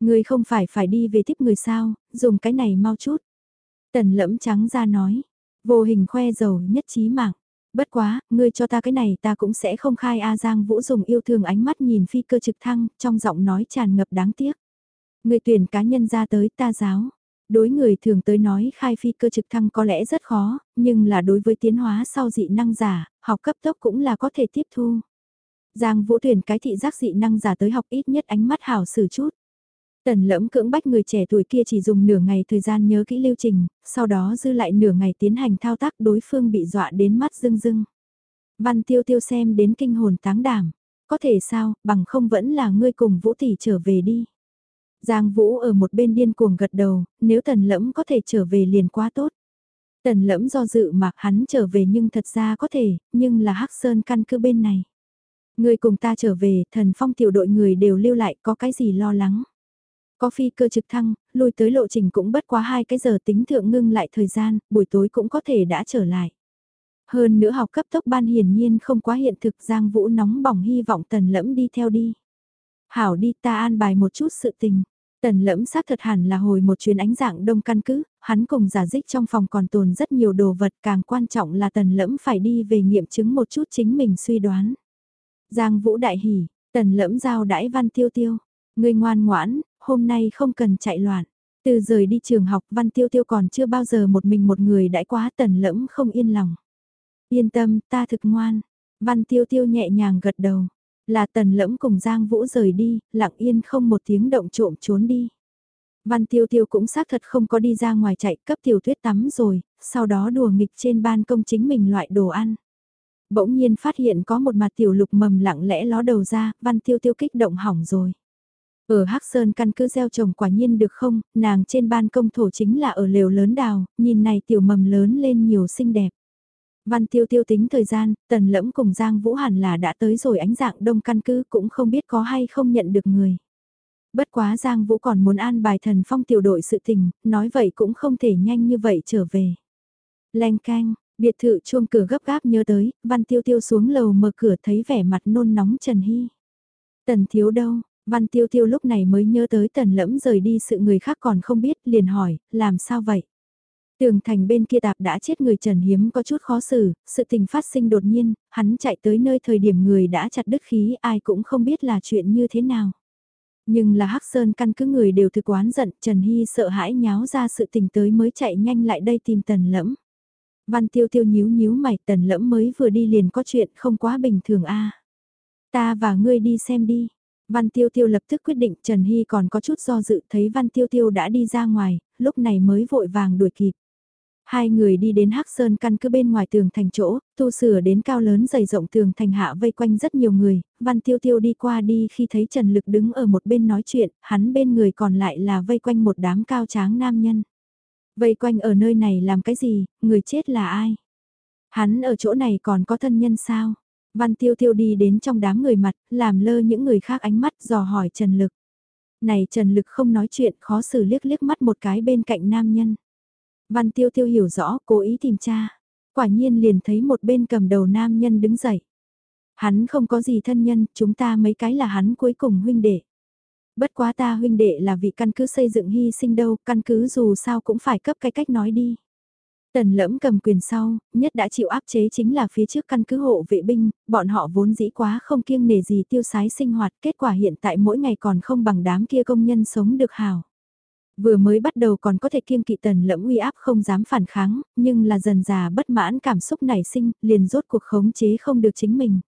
Người không phải phải đi về tiếp người sao, dùng cái này mau chút. Tần lẫm trắng ra nói, vô hình khoe dầu nhất trí mạng. Bất quá, ngươi cho ta cái này ta cũng sẽ không khai A Giang Vũ dùng yêu thương ánh mắt nhìn phi cơ trực thăng, trong giọng nói tràn ngập đáng tiếc. Người tuyển cá nhân ra tới ta giáo. Đối người thường tới nói khai phi cơ trực thăng có lẽ rất khó, nhưng là đối với tiến hóa sau dị năng giả, học cấp tốc cũng là có thể tiếp thu. Giang Vũ tuyển cái thị giác dị năng giả tới học ít nhất ánh mắt hảo xử chút. Tần lẫm cưỡng bách người trẻ tuổi kia chỉ dùng nửa ngày thời gian nhớ kỹ lưu trình, sau đó dư lại nửa ngày tiến hành thao tác đối phương bị dọa đến mắt rưng rưng. Văn tiêu tiêu xem đến kinh hồn táng đảm, có thể sao, bằng không vẫn là ngươi cùng Vũ tỷ trở về đi. Giang Vũ ở một bên điên cuồng gật đầu, nếu tần lẫm có thể trở về liền quá tốt. Tần lẫm do dự mà hắn trở về nhưng thật ra có thể, nhưng là Hắc Sơn căn cứ bên này. Người cùng ta trở về, thần phong tiểu đội người đều lưu lại có cái gì lo lắng. Có phi cơ trực thăng, lùi tới lộ trình cũng bất quá hai cái giờ tính thượng ngưng lại thời gian, buổi tối cũng có thể đã trở lại. Hơn nữa học cấp tốc ban hiển nhiên không quá hiện thực Giang Vũ nóng bỏng hy vọng tần lẫm đi theo đi. Hảo đi ta an bài một chút sự tình. Tần lẫm xác thật hẳn là hồi một chuyến ánh dạng đông căn cứ, hắn cùng giả dích trong phòng còn tồn rất nhiều đồ vật càng quan trọng là tần lẫm phải đi về nghiệm chứng một chút chính mình suy đoán. Giang Vũ đại hỉ, tần lẫm giao đãi văn tiêu tiêu, người ngoan ngoãn, hôm nay không cần chạy loạn. Từ rời đi trường học văn tiêu tiêu còn chưa bao giờ một mình một người đãi quá tần lẫm không yên lòng. Yên tâm, ta thực ngoan. Văn tiêu tiêu nhẹ nhàng gật đầu. Là tần lẫm cùng Giang Vũ rời đi, lặng yên không một tiếng động trộm trốn đi. Văn tiêu tiêu cũng xác thật không có đi ra ngoài chạy cấp tiểu tuyết tắm rồi, sau đó đùa nghịch trên ban công chính mình loại đồ ăn. Bỗng nhiên phát hiện có một mặt tiểu lục mầm lặng lẽ ló đầu ra, văn tiêu tiêu kích động hỏng rồi. Ở Hắc Sơn căn cứ gieo trồng quả nhiên được không, nàng trên ban công thổ chính là ở lều lớn đào, nhìn này tiểu mầm lớn lên nhiều xinh đẹp. Văn tiêu tiêu tính thời gian, tần lẫm cùng Giang Vũ hẳn là đã tới rồi ánh dạng đông căn cứ cũng không biết có hay không nhận được người. Bất quá Giang Vũ còn muốn an bài thần phong tiểu đội sự tình, nói vậy cũng không thể nhanh như vậy trở về. Lanh canh, biệt thự chuông cửa gấp gáp nhớ tới, văn tiêu tiêu xuống lầu mở cửa thấy vẻ mặt nôn nóng Trần Hy. Tần thiếu đâu, văn tiêu tiêu lúc này mới nhớ tới tần lẫm rời đi sự người khác còn không biết, liền hỏi, làm sao vậy? Tường thành bên kia tạp đã chết người Trần Hiếm có chút khó xử, sự tình phát sinh đột nhiên, hắn chạy tới nơi thời điểm người đã chặt đứt khí ai cũng không biết là chuyện như thế nào. Nhưng là Hắc Sơn căn cứ người đều thực quán giận, Trần Hy sợ hãi nháo ra sự tình tới mới chạy nhanh lại đây tìm tần lẫm. Văn tiêu tiêu nhíu nhíu mày tần lẫm mới vừa đi liền có chuyện không quá bình thường a Ta và ngươi đi xem đi. Văn tiêu tiêu lập tức quyết định Trần Hy còn có chút do dự thấy Văn tiêu tiêu đã đi ra ngoài, lúc này mới vội vàng đuổi kịp. Hai người đi đến Hắc Sơn căn cứ bên ngoài tường thành chỗ, tu sửa đến cao lớn dày rộng tường thành hạ vây quanh rất nhiều người, Văn Tiêu Tiêu đi qua đi khi thấy Trần Lực đứng ở một bên nói chuyện, hắn bên người còn lại là vây quanh một đám cao tráng nam nhân. Vây quanh ở nơi này làm cái gì, người chết là ai? Hắn ở chỗ này còn có thân nhân sao? Văn Tiêu Tiêu đi đến trong đám người mặt, làm lơ những người khác ánh mắt dò hỏi Trần Lực. Này Trần Lực không nói chuyện khó xử liếc liếc mắt một cái bên cạnh nam nhân. Văn tiêu tiêu hiểu rõ, cố ý tìm cha. Quả nhiên liền thấy một bên cầm đầu nam nhân đứng dậy. Hắn không có gì thân nhân, chúng ta mấy cái là hắn cuối cùng huynh đệ. Bất quá ta huynh đệ là vị căn cứ xây dựng hy sinh đâu, căn cứ dù sao cũng phải cấp cái cách nói đi. Tần lẫm cầm quyền sau, nhất đã chịu áp chế chính là phía trước căn cứ hộ vệ binh, bọn họ vốn dĩ quá không kiêng nề gì tiêu sái sinh hoạt, kết quả hiện tại mỗi ngày còn không bằng đám kia công nhân sống được hào. Vừa mới bắt đầu còn có thể kiêng kỵ tần lẫm uy áp không dám phản kháng, nhưng là dần già bất mãn cảm xúc nảy sinh, liền rốt cuộc khống chế không được chính mình.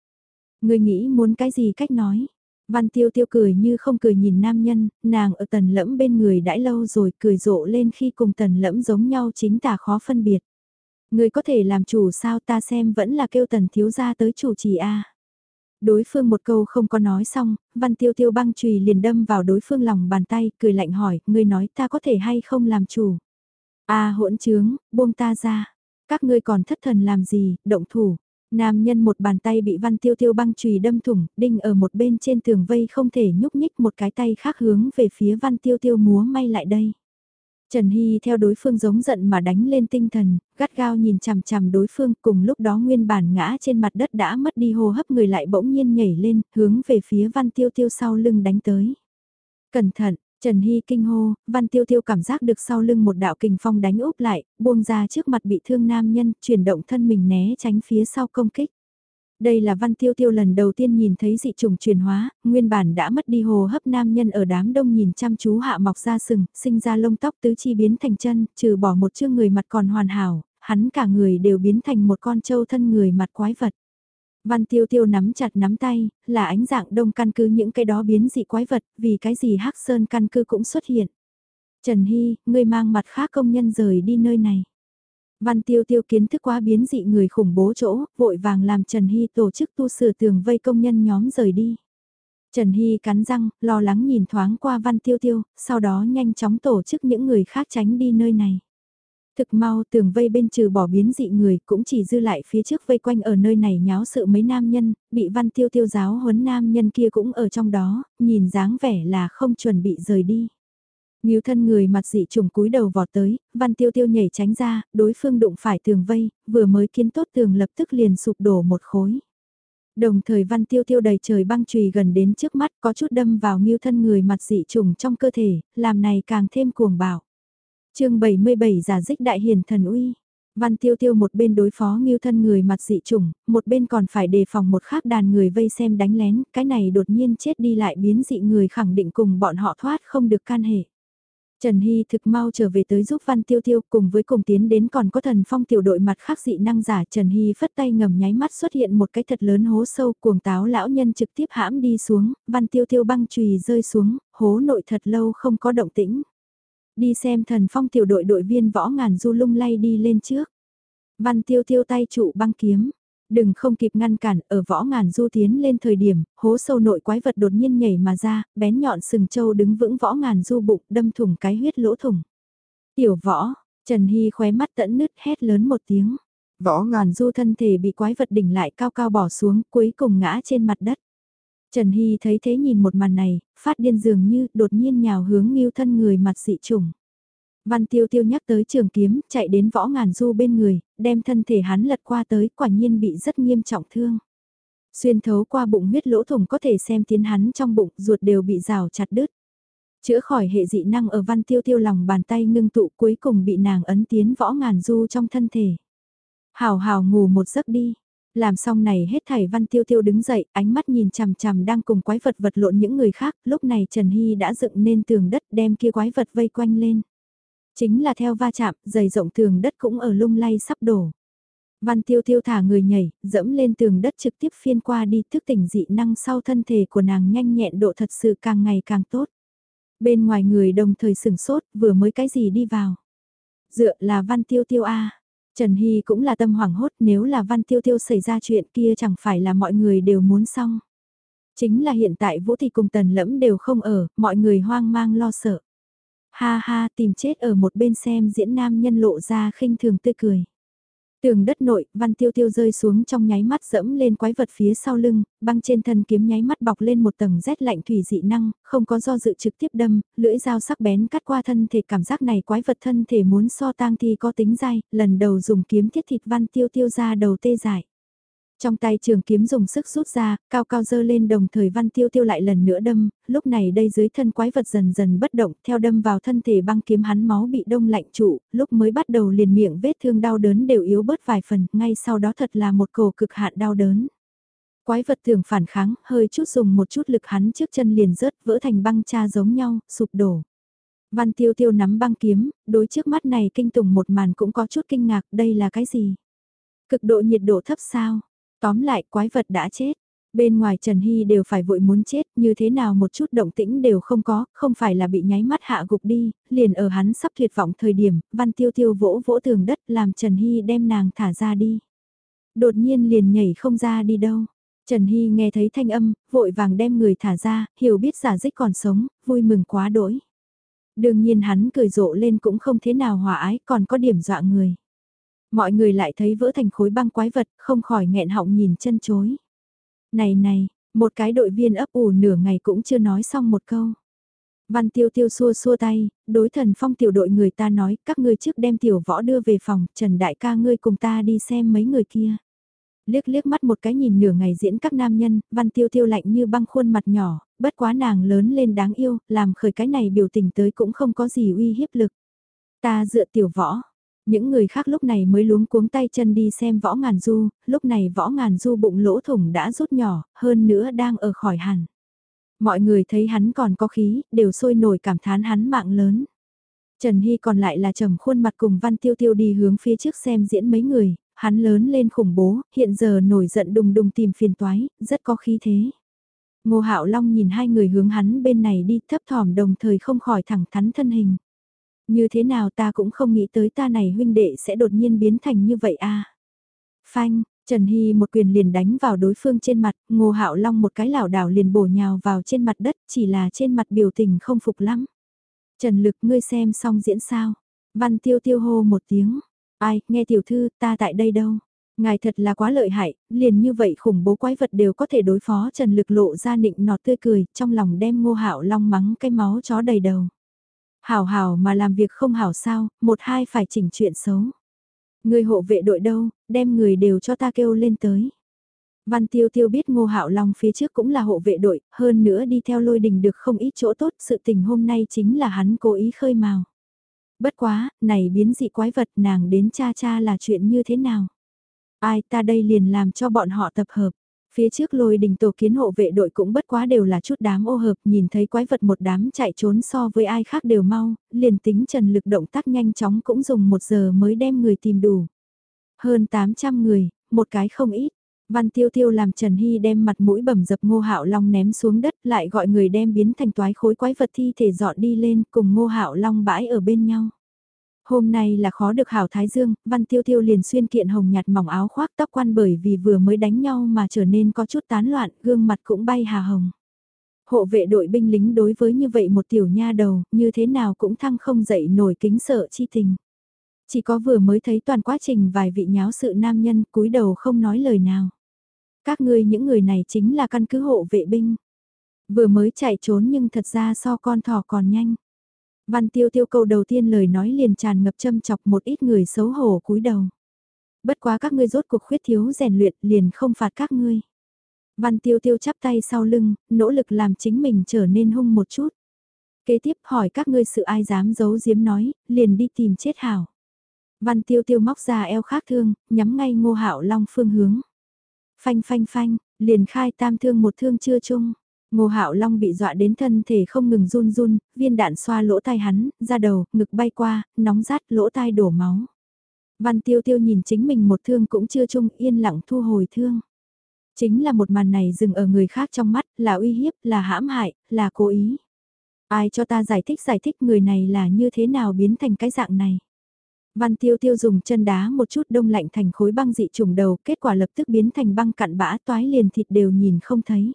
Người nghĩ muốn cái gì cách nói? Văn tiêu tiêu cười như không cười nhìn nam nhân, nàng ở tần lẫm bên người đãi lâu rồi cười rộ lên khi cùng tần lẫm giống nhau chính tà khó phân biệt. Người có thể làm chủ sao ta xem vẫn là kêu tần thiếu gia tới chủ trì a Đối phương một câu không có nói xong, văn tiêu tiêu băng chùy liền đâm vào đối phương lòng bàn tay, cười lạnh hỏi, ngươi nói ta có thể hay không làm chủ. a hỗn trướng, buông ta ra. Các ngươi còn thất thần làm gì, động thủ. Nam nhân một bàn tay bị văn tiêu tiêu băng chùy đâm thủng, đinh ở một bên trên tường vây không thể nhúc nhích một cái tay khác hướng về phía văn tiêu tiêu múa may lại đây. Trần Hy theo đối phương giống giận mà đánh lên tinh thần, gắt gao nhìn chằm chằm đối phương cùng lúc đó nguyên bản ngã trên mặt đất đã mất đi hô hấp người lại bỗng nhiên nhảy lên, hướng về phía văn tiêu tiêu sau lưng đánh tới. Cẩn thận, Trần Hy kinh hô, văn tiêu tiêu cảm giác được sau lưng một đạo kình phong đánh úp lại, buông ra trước mặt bị thương nam nhân, chuyển động thân mình né tránh phía sau công kích. Đây là văn tiêu tiêu lần đầu tiên nhìn thấy dị trùng truyền hóa, nguyên bản đã mất đi hồ hấp nam nhân ở đám đông nhìn chăm chú hạ mọc ra sừng, sinh ra lông tóc tứ chi biến thành chân, trừ bỏ một chương người mặt còn hoàn hảo, hắn cả người đều biến thành một con trâu thân người mặt quái vật. Văn tiêu tiêu nắm chặt nắm tay, là ánh dạng đông căn cứ những cái đó biến dị quái vật, vì cái gì hắc sơn căn cứ cũng xuất hiện. Trần Hy, ngươi mang mặt khác công nhân rời đi nơi này. Văn tiêu tiêu kiến thức quá biến dị người khủng bố chỗ, vội vàng làm Trần Hy tổ chức tu sửa tường vây công nhân nhóm rời đi. Trần Hy cắn răng, lo lắng nhìn thoáng qua văn tiêu tiêu, sau đó nhanh chóng tổ chức những người khác tránh đi nơi này. Thực mau tường vây bên trừ bỏ biến dị người cũng chỉ dư lại phía trước vây quanh ở nơi này nháo sự mấy nam nhân, bị văn tiêu tiêu giáo huấn nam nhân kia cũng ở trong đó, nhìn dáng vẻ là không chuẩn bị rời đi. Nhiều thân người mặt dị trùng cúi đầu vọt tới, văn tiêu tiêu nhảy tránh ra, đối phương đụng phải tường vây, vừa mới kiến tốt tường lập tức liền sụp đổ một khối. Đồng thời văn tiêu tiêu đầy trời băng chùy gần đến trước mắt có chút đâm vào nghiêu thân người mặt dị trùng trong cơ thể, làm này càng thêm cuồng bạo. chương 77 giả dích đại hiền thần uy. Văn tiêu tiêu một bên đối phó nghiêu thân người mặt dị trùng, một bên còn phải đề phòng một khác đàn người vây xem đánh lén, cái này đột nhiên chết đi lại biến dị người khẳng định cùng bọn họ thoát không được can hệ. Trần Hy thực mau trở về tới giúp Văn Tiêu Tiêu cùng với cùng tiến đến còn có thần phong tiểu đội mặt khác dị năng giả Trần Hy phất tay ngầm nháy mắt xuất hiện một cái thật lớn hố sâu cuồng táo lão nhân trực tiếp hãm đi xuống, Văn Tiêu Tiêu băng chùy rơi xuống, hố nội thật lâu không có động tĩnh. Đi xem thần phong tiểu đội đội viên võ ngàn du lung lay đi lên trước. Văn Tiêu Tiêu tay trụ băng kiếm. Đừng không kịp ngăn cản, ở võ ngàn du tiến lên thời điểm, hố sâu nội quái vật đột nhiên nhảy mà ra, bén nhọn sừng châu đứng vững võ ngàn du bụng, đâm thủng cái huyết lỗ thủng. Tiểu võ, Trần Hy khóe mắt tẫn nứt hét lớn một tiếng. Võ ngàn du thân thể bị quái vật đỉnh lại cao cao bỏ xuống, cuối cùng ngã trên mặt đất. Trần Hy thấy thế nhìn một màn này, phát điên dường như đột nhiên nhào hướng nghiêu thân người mặt dị trùng. Văn tiêu tiêu nhắc tới trường kiếm, chạy đến võ ngàn du bên người, đem thân thể hắn lật qua tới, quả nhiên bị rất nghiêm trọng thương. Xuyên thấu qua bụng huyết lỗ thủng có thể xem tiến hắn trong bụng, ruột đều bị rào chặt đứt. Chữa khỏi hệ dị năng ở văn tiêu tiêu lòng bàn tay ngưng tụ cuối cùng bị nàng ấn tiến võ ngàn du trong thân thể. Hào hào ngủ một giấc đi. Làm xong này hết thảy văn tiêu tiêu đứng dậy, ánh mắt nhìn chằm chằm đang cùng quái vật vật lộn những người khác, lúc này Trần Hy đã dựng nên tường đất đem kia quái vật vây quanh lên. Chính là theo va chạm, dày rộng tường đất cũng ở lung lay sắp đổ. Văn tiêu tiêu thả người nhảy, dẫm lên tường đất trực tiếp phiên qua đi thức tỉnh dị năng sau thân thể của nàng nhanh nhẹn độ thật sự càng ngày càng tốt. Bên ngoài người đồng thời sửng sốt, vừa mới cái gì đi vào. Dựa là văn tiêu tiêu A. Trần Hy cũng là tâm hoảng hốt nếu là văn tiêu tiêu xảy ra chuyện kia chẳng phải là mọi người đều muốn xong. Chính là hiện tại Vũ Thị cùng Tần Lẫm đều không ở, mọi người hoang mang lo sợ. Ha ha tìm chết ở một bên xem diễn nam nhân lộ ra khinh thường tươi cười. Tường đất nội, văn tiêu tiêu rơi xuống trong nháy mắt dẫm lên quái vật phía sau lưng, băng trên thân kiếm nháy mắt bọc lên một tầng rét lạnh thủy dị năng, không có do dự trực tiếp đâm, lưỡi dao sắc bén cắt qua thân thể cảm giác này quái vật thân thể muốn so tang thì có tính dai, lần đầu dùng kiếm thiết thịt văn tiêu tiêu ra đầu tê dại. Trong tay trường kiếm dùng sức rút ra, cao cao dơ lên đồng thời văn tiêu tiêu lại lần nữa đâm, lúc này đây dưới thân quái vật dần dần bất động, theo đâm vào thân thể băng kiếm hắn máu bị đông lạnh trụ, lúc mới bắt đầu liền miệng vết thương đau đớn đều yếu bớt vài phần, ngay sau đó thật là một cổ cực hạn đau đớn. Quái vật thường phản kháng, hơi chút dùng một chút lực hắn trước chân liền rớt vỡ thành băng cha giống nhau, sụp đổ. Văn tiêu tiêu nắm băng kiếm, đối trước mắt này kinh tủng một màn cũng có chút kinh ngạc, đây là cái gì? Cực độ nhiệt độ thấp sao? Tóm lại quái vật đã chết. Bên ngoài Trần Hy đều phải vội muốn chết, như thế nào một chút động tĩnh đều không có, không phải là bị nháy mắt hạ gục đi, liền ở hắn sắp tuyệt vọng thời điểm, văn tiêu tiêu vỗ vỗ tường đất làm Trần Hy đem nàng thả ra đi. Đột nhiên liền nhảy không ra đi đâu. Trần Hy nghe thấy thanh âm, vội vàng đem người thả ra, hiểu biết giả dích còn sống, vui mừng quá đỗi. Đương nhiên hắn cười rộ lên cũng không thế nào hòa ái, còn có điểm dọa người. Mọi người lại thấy vỡ thành khối băng quái vật, không khỏi nghẹn họng nhìn chân chối. Này này, một cái đội viên ấp ủ nửa ngày cũng chưa nói xong một câu. Văn tiêu tiêu xua xua tay, đối thần phong tiểu đội người ta nói, các ngươi trước đem tiểu võ đưa về phòng, Trần Đại ca ngươi cùng ta đi xem mấy người kia. Liếc liếc mắt một cái nhìn nửa ngày diễn các nam nhân, văn tiêu tiêu lạnh như băng khuôn mặt nhỏ, bất quá nàng lớn lên đáng yêu, làm khởi cái này biểu tình tới cũng không có gì uy hiếp lực. Ta dựa tiểu võ, những người khác lúc này mới luống cuống tay chân đi xem võ ngàn du, lúc này võ ngàn du bụng lỗ thủng đã rút nhỏ, hơn nữa đang ở khỏi hẳn. Mọi người thấy hắn còn có khí, đều sôi nổi cảm thán hắn mạng lớn. Trần Hy còn lại là trầm khuôn mặt cùng Văn Tiêu Tiêu đi hướng phía trước xem diễn mấy người, hắn lớn lên khủng bố, hiện giờ nổi giận đùng đùng tìm phiền toái, rất có khí thế. Ngô Hạo Long nhìn hai người hướng hắn bên này đi thấp thỏm đồng thời không khỏi thẳng thắn thân hình. Như thế nào ta cũng không nghĩ tới ta này huynh đệ sẽ đột nhiên biến thành như vậy a. Phanh, Trần Hy một quyền liền đánh vào đối phương trên mặt, Ngô Hạo Long một cái lảo đảo liền bổ nhào vào trên mặt đất, chỉ là trên mặt biểu tình không phục lắm. Trần Lực ngươi xem xong diễn sao? Văn Tiêu Tiêu hô một tiếng. Ai, nghe tiểu thư, ta tại đây đâu? Ngài thật là quá lợi hại, liền như vậy khủng bố quái vật đều có thể đối phó Trần Lực lộ ra nịnh nọt tươi cười, trong lòng đem Ngô Hạo Long mắng cái máu chó đầy đầu. Hảo hảo mà làm việc không hảo sao, một hai phải chỉnh chuyện xấu. Người hộ vệ đội đâu, đem người đều cho ta kêu lên tới. Văn Tiêu Tiêu biết Ngô Hạo Long phía trước cũng là hộ vệ đội, hơn nữa đi theo lôi đình được không ít chỗ tốt, sự tình hôm nay chính là hắn cố ý khơi mào. Bất quá, này biến dị quái vật nàng đến cha cha là chuyện như thế nào? Ai ta đây liền làm cho bọn họ tập hợp. Phía trước lôi đình tổ kiến hộ vệ đội cũng bất quá đều là chút đám ô hợp, nhìn thấy quái vật một đám chạy trốn so với ai khác đều mau, liền tính trần lực động tác nhanh chóng cũng dùng một giờ mới đem người tìm đủ. Hơn 800 người, một cái không ít. Văn Tiêu Tiêu làm Trần Hy đem mặt mũi bầm dập Ngô Hạo Long ném xuống đất, lại gọi người đem biến thành toái khối quái vật thi thể dọn đi lên, cùng Ngô Hạo Long bãi ở bên nhau. Hôm nay là khó được hảo thái dương, văn tiêu tiêu liền xuyên kiện hồng nhạt mỏng áo khoác tóc quan bởi vì vừa mới đánh nhau mà trở nên có chút tán loạn, gương mặt cũng bay hà hồng. Hộ vệ đội binh lính đối với như vậy một tiểu nha đầu, như thế nào cũng thăng không dậy nổi kính sợ chi tình. Chỉ có vừa mới thấy toàn quá trình vài vị nháo sự nam nhân cúi đầu không nói lời nào. Các ngươi những người này chính là căn cứ hộ vệ binh. Vừa mới chạy trốn nhưng thật ra so con thỏ còn nhanh. Văn tiêu tiêu câu đầu tiên lời nói liền tràn ngập châm chọc một ít người xấu hổ cúi đầu. Bất quá các ngươi rốt cuộc khuyết thiếu rèn luyện liền không phạt các ngươi. Văn tiêu tiêu chắp tay sau lưng, nỗ lực làm chính mình trở nên hung một chút. Kế tiếp hỏi các ngươi sự ai dám giấu giếm nói, liền đi tìm chết hảo. Văn tiêu tiêu móc ra eo khác thương, nhắm ngay ngô hạo long phương hướng. Phanh phanh phanh, liền khai tam thương một thương chưa chung. Ngô Hạo Long bị dọa đến thân thể không ngừng run run, viên đạn xoa lỗ tai hắn, ra đầu, ngực bay qua, nóng rát, lỗ tai đổ máu. Văn Tiêu Tiêu nhìn chính mình một thương cũng chưa chung, yên lặng thu hồi thương. Chính là một màn này dừng ở người khác trong mắt, là uy hiếp, là hãm hại, là cố ý. Ai cho ta giải thích giải thích người này là như thế nào biến thành cái dạng này. Văn tiêu tiêu dùng chân đá một chút đông lạnh thành khối băng dị trùng đầu, kết quả lập tức biến thành băng cặn bã toái liền thịt đều nhìn không thấy.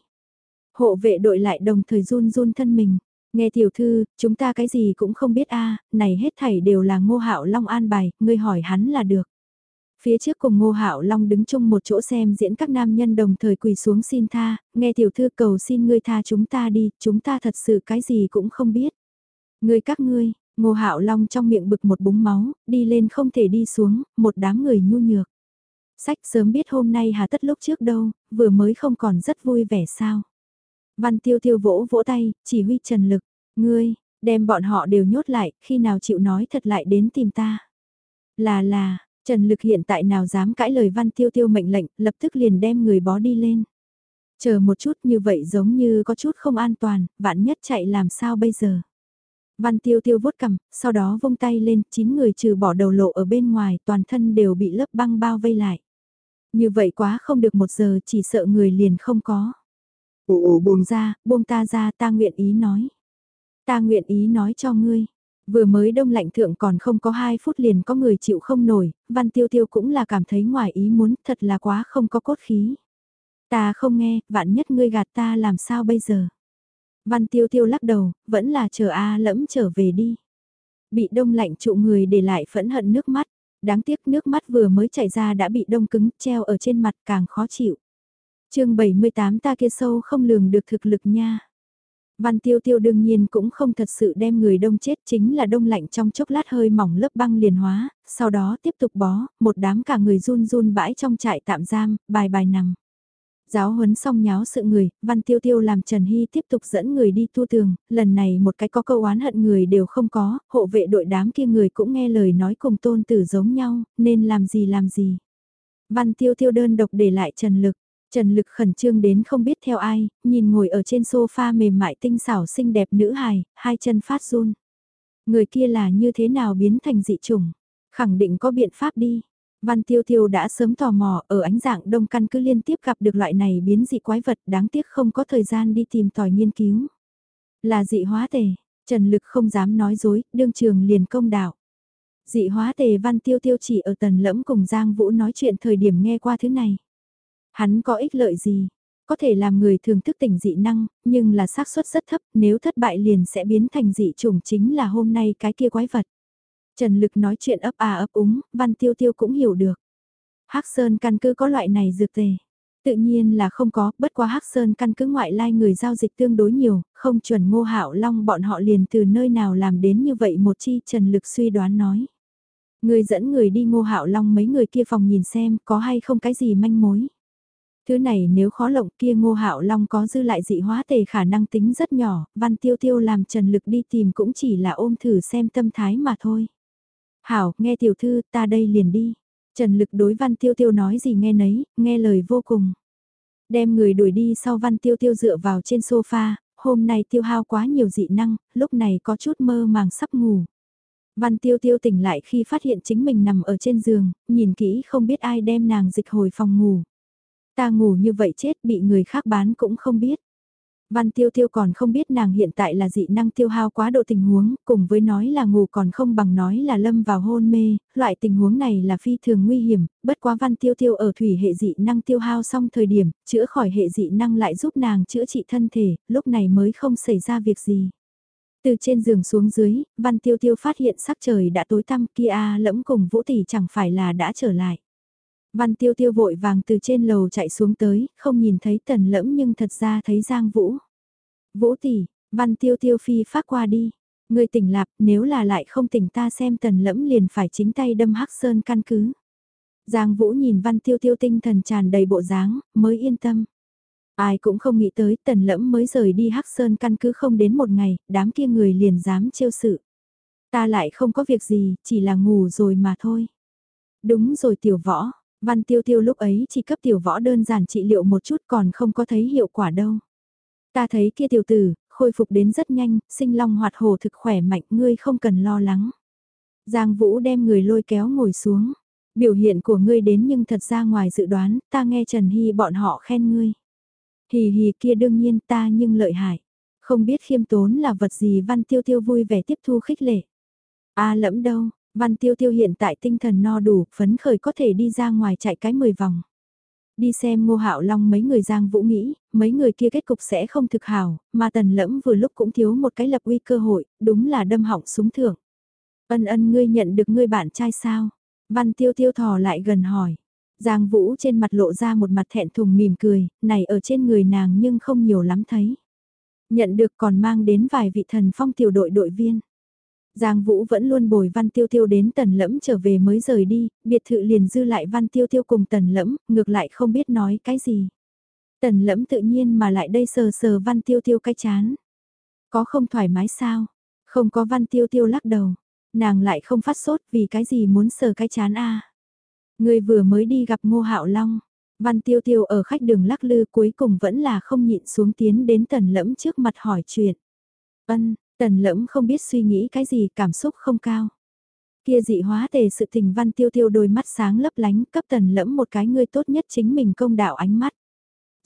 Hộ vệ đội lại đồng thời run run thân mình. Nghe tiểu thư, chúng ta cái gì cũng không biết a này hết thảy đều là ngô hạo long an bài, ngươi hỏi hắn là được. Phía trước cùng Ngô Hạo Long đứng chung một chỗ xem diễn các nam nhân đồng thời quỳ xuống xin tha, nghe tiểu thư cầu xin ngươi tha chúng ta đi, chúng ta thật sự cái gì cũng không biết. Ngươi các ngươi, Ngô Hạo Long trong miệng bực một búng máu, đi lên không thể đi xuống, một đám người nhu nhược. Sách sớm biết hôm nay hà tất lúc trước đâu, vừa mới không còn rất vui vẻ sao. Văn tiêu tiêu vỗ vỗ tay, chỉ huy trần lực, ngươi, đem bọn họ đều nhốt lại, khi nào chịu nói thật lại đến tìm ta. Là là, Trần Lực hiện tại nào dám cãi lời Văn Tiêu Tiêu mệnh lệnh, lập tức liền đem người bó đi lên. Chờ một chút như vậy giống như có chút không an toàn, vạn nhất chạy làm sao bây giờ. Văn Tiêu Tiêu vuốt cầm, sau đó vung tay lên, chín người trừ bỏ đầu lộ ở bên ngoài, toàn thân đều bị lớp băng bao vây lại. Như vậy quá không được một giờ, chỉ sợ người liền không có. Ồ ồ buông ra, buông ta ra, ta nguyện ý nói. Ta nguyện ý nói cho ngươi. Vừa mới đông lạnh thượng còn không có 2 phút liền có người chịu không nổi, văn tiêu tiêu cũng là cảm thấy ngoài ý muốn, thật là quá không có cốt khí. Ta không nghe, vạn nhất ngươi gạt ta làm sao bây giờ. Văn tiêu tiêu lắc đầu, vẫn là chờ A lẫm trở về đi. Bị đông lạnh trụ người để lại phẫn hận nước mắt, đáng tiếc nước mắt vừa mới chảy ra đã bị đông cứng treo ở trên mặt càng khó chịu chương 78 ta kia sâu không lường được thực lực nha. Văn tiêu tiêu đương nhiên cũng không thật sự đem người đông chết chính là đông lạnh trong chốc lát hơi mỏng lớp băng liền hóa, sau đó tiếp tục bó, một đám cả người run run bãi trong trại tạm giam, bài bài nằm. Giáo huấn xong nháo sự người, Văn Tiêu Tiêu làm Trần Hy tiếp tục dẫn người đi tu tường, lần này một cái có câu oán hận người đều không có, hộ vệ đội đám kia người cũng nghe lời nói cùng tôn tử giống nhau, nên làm gì làm gì. Văn Tiêu Tiêu đơn độc để lại Trần Lực, Trần Lực khẩn trương đến không biết theo ai, nhìn ngồi ở trên sofa mềm mại tinh xảo xinh đẹp nữ hài, hai chân phát run. Người kia là như thế nào biến thành dị chủng? Khẳng định có biện pháp đi. Văn Tiêu Tiêu đã sớm tò mò ở ánh dạng đông căn cứ liên tiếp gặp được loại này biến dị quái vật đáng tiếc không có thời gian đi tìm tòi nghiên cứu. Là dị hóa tề, Trần Lực không dám nói dối, đương trường liền công đạo. Dị hóa tề Văn Tiêu Tiêu chỉ ở tần lẫm cùng Giang Vũ nói chuyện thời điểm nghe qua thứ này. Hắn có ích lợi gì? Có thể làm người thường thức tỉnh dị năng, nhưng là xác suất rất thấp, nếu thất bại liền sẽ biến thành dị chủng chính là hôm nay cái kia quái vật. Trần Lực nói chuyện ấp à ấp úng, Văn Tiêu Tiêu cũng hiểu được. Hắc Sơn căn cứ có loại này dược tề. Tự nhiên là không có, bất quá Hắc Sơn căn cứ ngoại lai người giao dịch tương đối nhiều, không chuẩn ngô hạo long bọn họ liền từ nơi nào làm đến như vậy một chi Trần Lực suy đoán nói. Người dẫn người đi ngô hạo long mấy người kia phòng nhìn xem có hay không cái gì manh mối. Thứ này nếu khó lộng kia ngô hạo long có dư lại dị hóa tề khả năng tính rất nhỏ, văn tiêu tiêu làm trần lực đi tìm cũng chỉ là ôm thử xem tâm thái mà thôi. Hảo, nghe tiểu thư, ta đây liền đi. Trần lực đối văn tiêu tiêu nói gì nghe nấy, nghe lời vô cùng. Đem người đuổi đi sau văn tiêu tiêu dựa vào trên sofa, hôm nay tiêu hao quá nhiều dị năng, lúc này có chút mơ màng sắp ngủ. Văn tiêu tiêu tỉnh lại khi phát hiện chính mình nằm ở trên giường, nhìn kỹ không biết ai đem nàng dịch hồi phòng ngủ. Ta ngủ như vậy chết bị người khác bán cũng không biết. Văn tiêu tiêu còn không biết nàng hiện tại là dị năng tiêu hao quá độ tình huống, cùng với nói là ngủ còn không bằng nói là lâm vào hôn mê, loại tình huống này là phi thường nguy hiểm, bất quá văn tiêu tiêu ở thủy hệ dị năng tiêu hao xong thời điểm, chữa khỏi hệ dị năng lại giúp nàng chữa trị thân thể, lúc này mới không xảy ra việc gì. Từ trên giường xuống dưới, văn tiêu tiêu phát hiện sắc trời đã tối tăm kia lẫm cùng vũ tỷ chẳng phải là đã trở lại. Văn tiêu tiêu vội vàng từ trên lầu chạy xuống tới, không nhìn thấy tần lẫm nhưng thật ra thấy Giang Vũ. Vũ tỷ, văn tiêu tiêu phi phát qua đi. Người tỉnh lạp, nếu là lại không tỉnh ta xem tần lẫm liền phải chính tay đâm hắc sơn căn cứ. Giang Vũ nhìn văn tiêu tiêu tinh thần tràn đầy bộ dáng, mới yên tâm. Ai cũng không nghĩ tới tần lẫm mới rời đi hắc sơn căn cứ không đến một ngày, đám kia người liền dám trêu sự. Ta lại không có việc gì, chỉ là ngủ rồi mà thôi. Đúng rồi tiểu võ, Văn tiêu tiêu lúc ấy chỉ cấp tiểu võ đơn giản trị liệu một chút còn không có thấy hiệu quả đâu. Ta thấy kia tiểu tử, khôi phục đến rất nhanh, sinh long hoạt hồ thực khỏe mạnh, ngươi không cần lo lắng. Giang Vũ đem người lôi kéo ngồi xuống. Biểu hiện của ngươi đến nhưng thật ra ngoài dự đoán, ta nghe Trần Hy bọn họ khen ngươi. Hì hì kia đương nhiên ta nhưng lợi hại. Không biết khiêm tốn là vật gì văn tiêu tiêu vui vẻ tiếp thu khích lệ. A lẫm đâu, Văn tiêu tiêu hiện tại tinh thần no đủ, phấn khởi có thể đi ra ngoài chạy cái 10 vòng. Đi xem ngô hạo long mấy người giang vũ nghĩ, mấy người kia kết cục sẽ không thực hào, mà tần lẫm vừa lúc cũng thiếu một cái lập uy cơ hội, đúng là đâm hỏng súng thưởng. Ân ân ngươi nhận được ngươi bạn trai sao? Văn tiêu tiêu thò lại gần hỏi. Giang Vũ trên mặt lộ ra một mặt thẹn thùng mỉm cười, này ở trên người nàng nhưng không nhiều lắm thấy. Nhận được còn mang đến vài vị thần phong tiểu đội đội viên. Giang Vũ vẫn luôn bồi Văn Tiêu Tiêu đến Tần Lẫm trở về mới rời đi, biệt thự liền dư lại Văn Tiêu Tiêu cùng Tần Lẫm, ngược lại không biết nói cái gì. Tần Lẫm tự nhiên mà lại đây sờ sờ Văn Tiêu Tiêu cái chán. Có không thoải mái sao? Không có Văn Tiêu Tiêu lắc đầu. Nàng lại không phát sốt vì cái gì muốn sờ cái chán a Người vừa mới đi gặp Ngô Hạo Long. Văn Tiêu Tiêu ở khách đường lắc lư cuối cùng vẫn là không nhịn xuống tiến đến Tần Lẫm trước mặt hỏi chuyện. Ân, Tần lẫm không biết suy nghĩ cái gì, cảm xúc không cao. Kia dị hóa tề sự tình văn tiêu tiêu đôi mắt sáng lấp lánh cấp tần lẫm một cái người tốt nhất chính mình công đạo ánh mắt.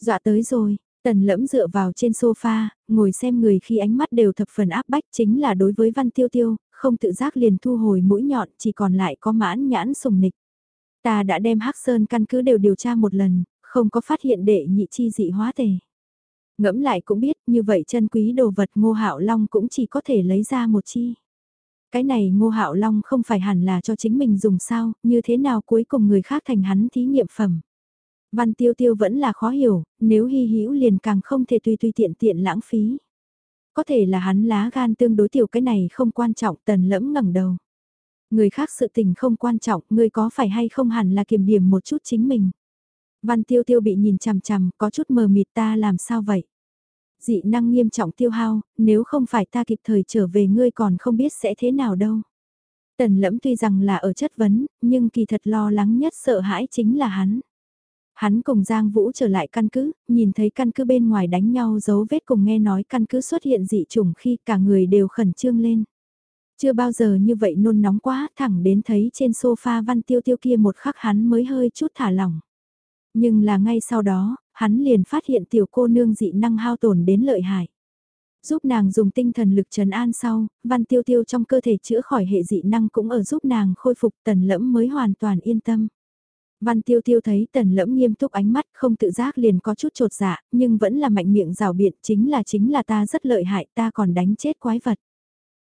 Dọa tới rồi, tần lẫm dựa vào trên sofa, ngồi xem người khi ánh mắt đều thập phần áp bách chính là đối với văn tiêu tiêu, không tự giác liền thu hồi mũi nhọn chỉ còn lại có mãn nhãn sùng nịch. Ta đã đem hắc sơn căn cứ đều điều tra một lần, không có phát hiện đệ nhị chi dị hóa tề. Ngẫm lại cũng biết như vậy chân quý đồ vật ngô hạo long cũng chỉ có thể lấy ra một chi. Cái này ngô hạo long không phải hẳn là cho chính mình dùng sao, như thế nào cuối cùng người khác thành hắn thí nghiệm phẩm. Văn tiêu tiêu vẫn là khó hiểu, nếu hy hữu liền càng không thể tùy tùy tiện tiện lãng phí. Có thể là hắn lá gan tương đối tiểu cái này không quan trọng tần lẫm ngẩng đầu. Người khác sự tình không quan trọng, người có phải hay không hẳn là kiểm điểm một chút chính mình. Văn tiêu tiêu bị nhìn chằm chằm, có chút mờ mịt ta làm sao vậy? Dị năng nghiêm trọng tiêu hao, nếu không phải ta kịp thời trở về ngươi còn không biết sẽ thế nào đâu. Tần lẫm tuy rằng là ở chất vấn, nhưng kỳ thật lo lắng nhất sợ hãi chính là hắn. Hắn cùng Giang Vũ trở lại căn cứ, nhìn thấy căn cứ bên ngoài đánh nhau dấu vết cùng nghe nói căn cứ xuất hiện dị trùng khi cả người đều khẩn trương lên. Chưa bao giờ như vậy nôn nóng quá, thẳng đến thấy trên sofa văn tiêu tiêu kia một khắc hắn mới hơi chút thả lỏng. Nhưng là ngay sau đó, hắn liền phát hiện tiểu cô nương dị năng hao tổn đến lợi hại. Giúp nàng dùng tinh thần lực trấn an sau, văn tiêu tiêu trong cơ thể chữa khỏi hệ dị năng cũng ở giúp nàng khôi phục tần lẫm mới hoàn toàn yên tâm. Văn tiêu tiêu thấy tần lẫm nghiêm túc ánh mắt không tự giác liền có chút trột dạ, nhưng vẫn là mạnh miệng rào biện chính là chính là ta rất lợi hại ta còn đánh chết quái vật.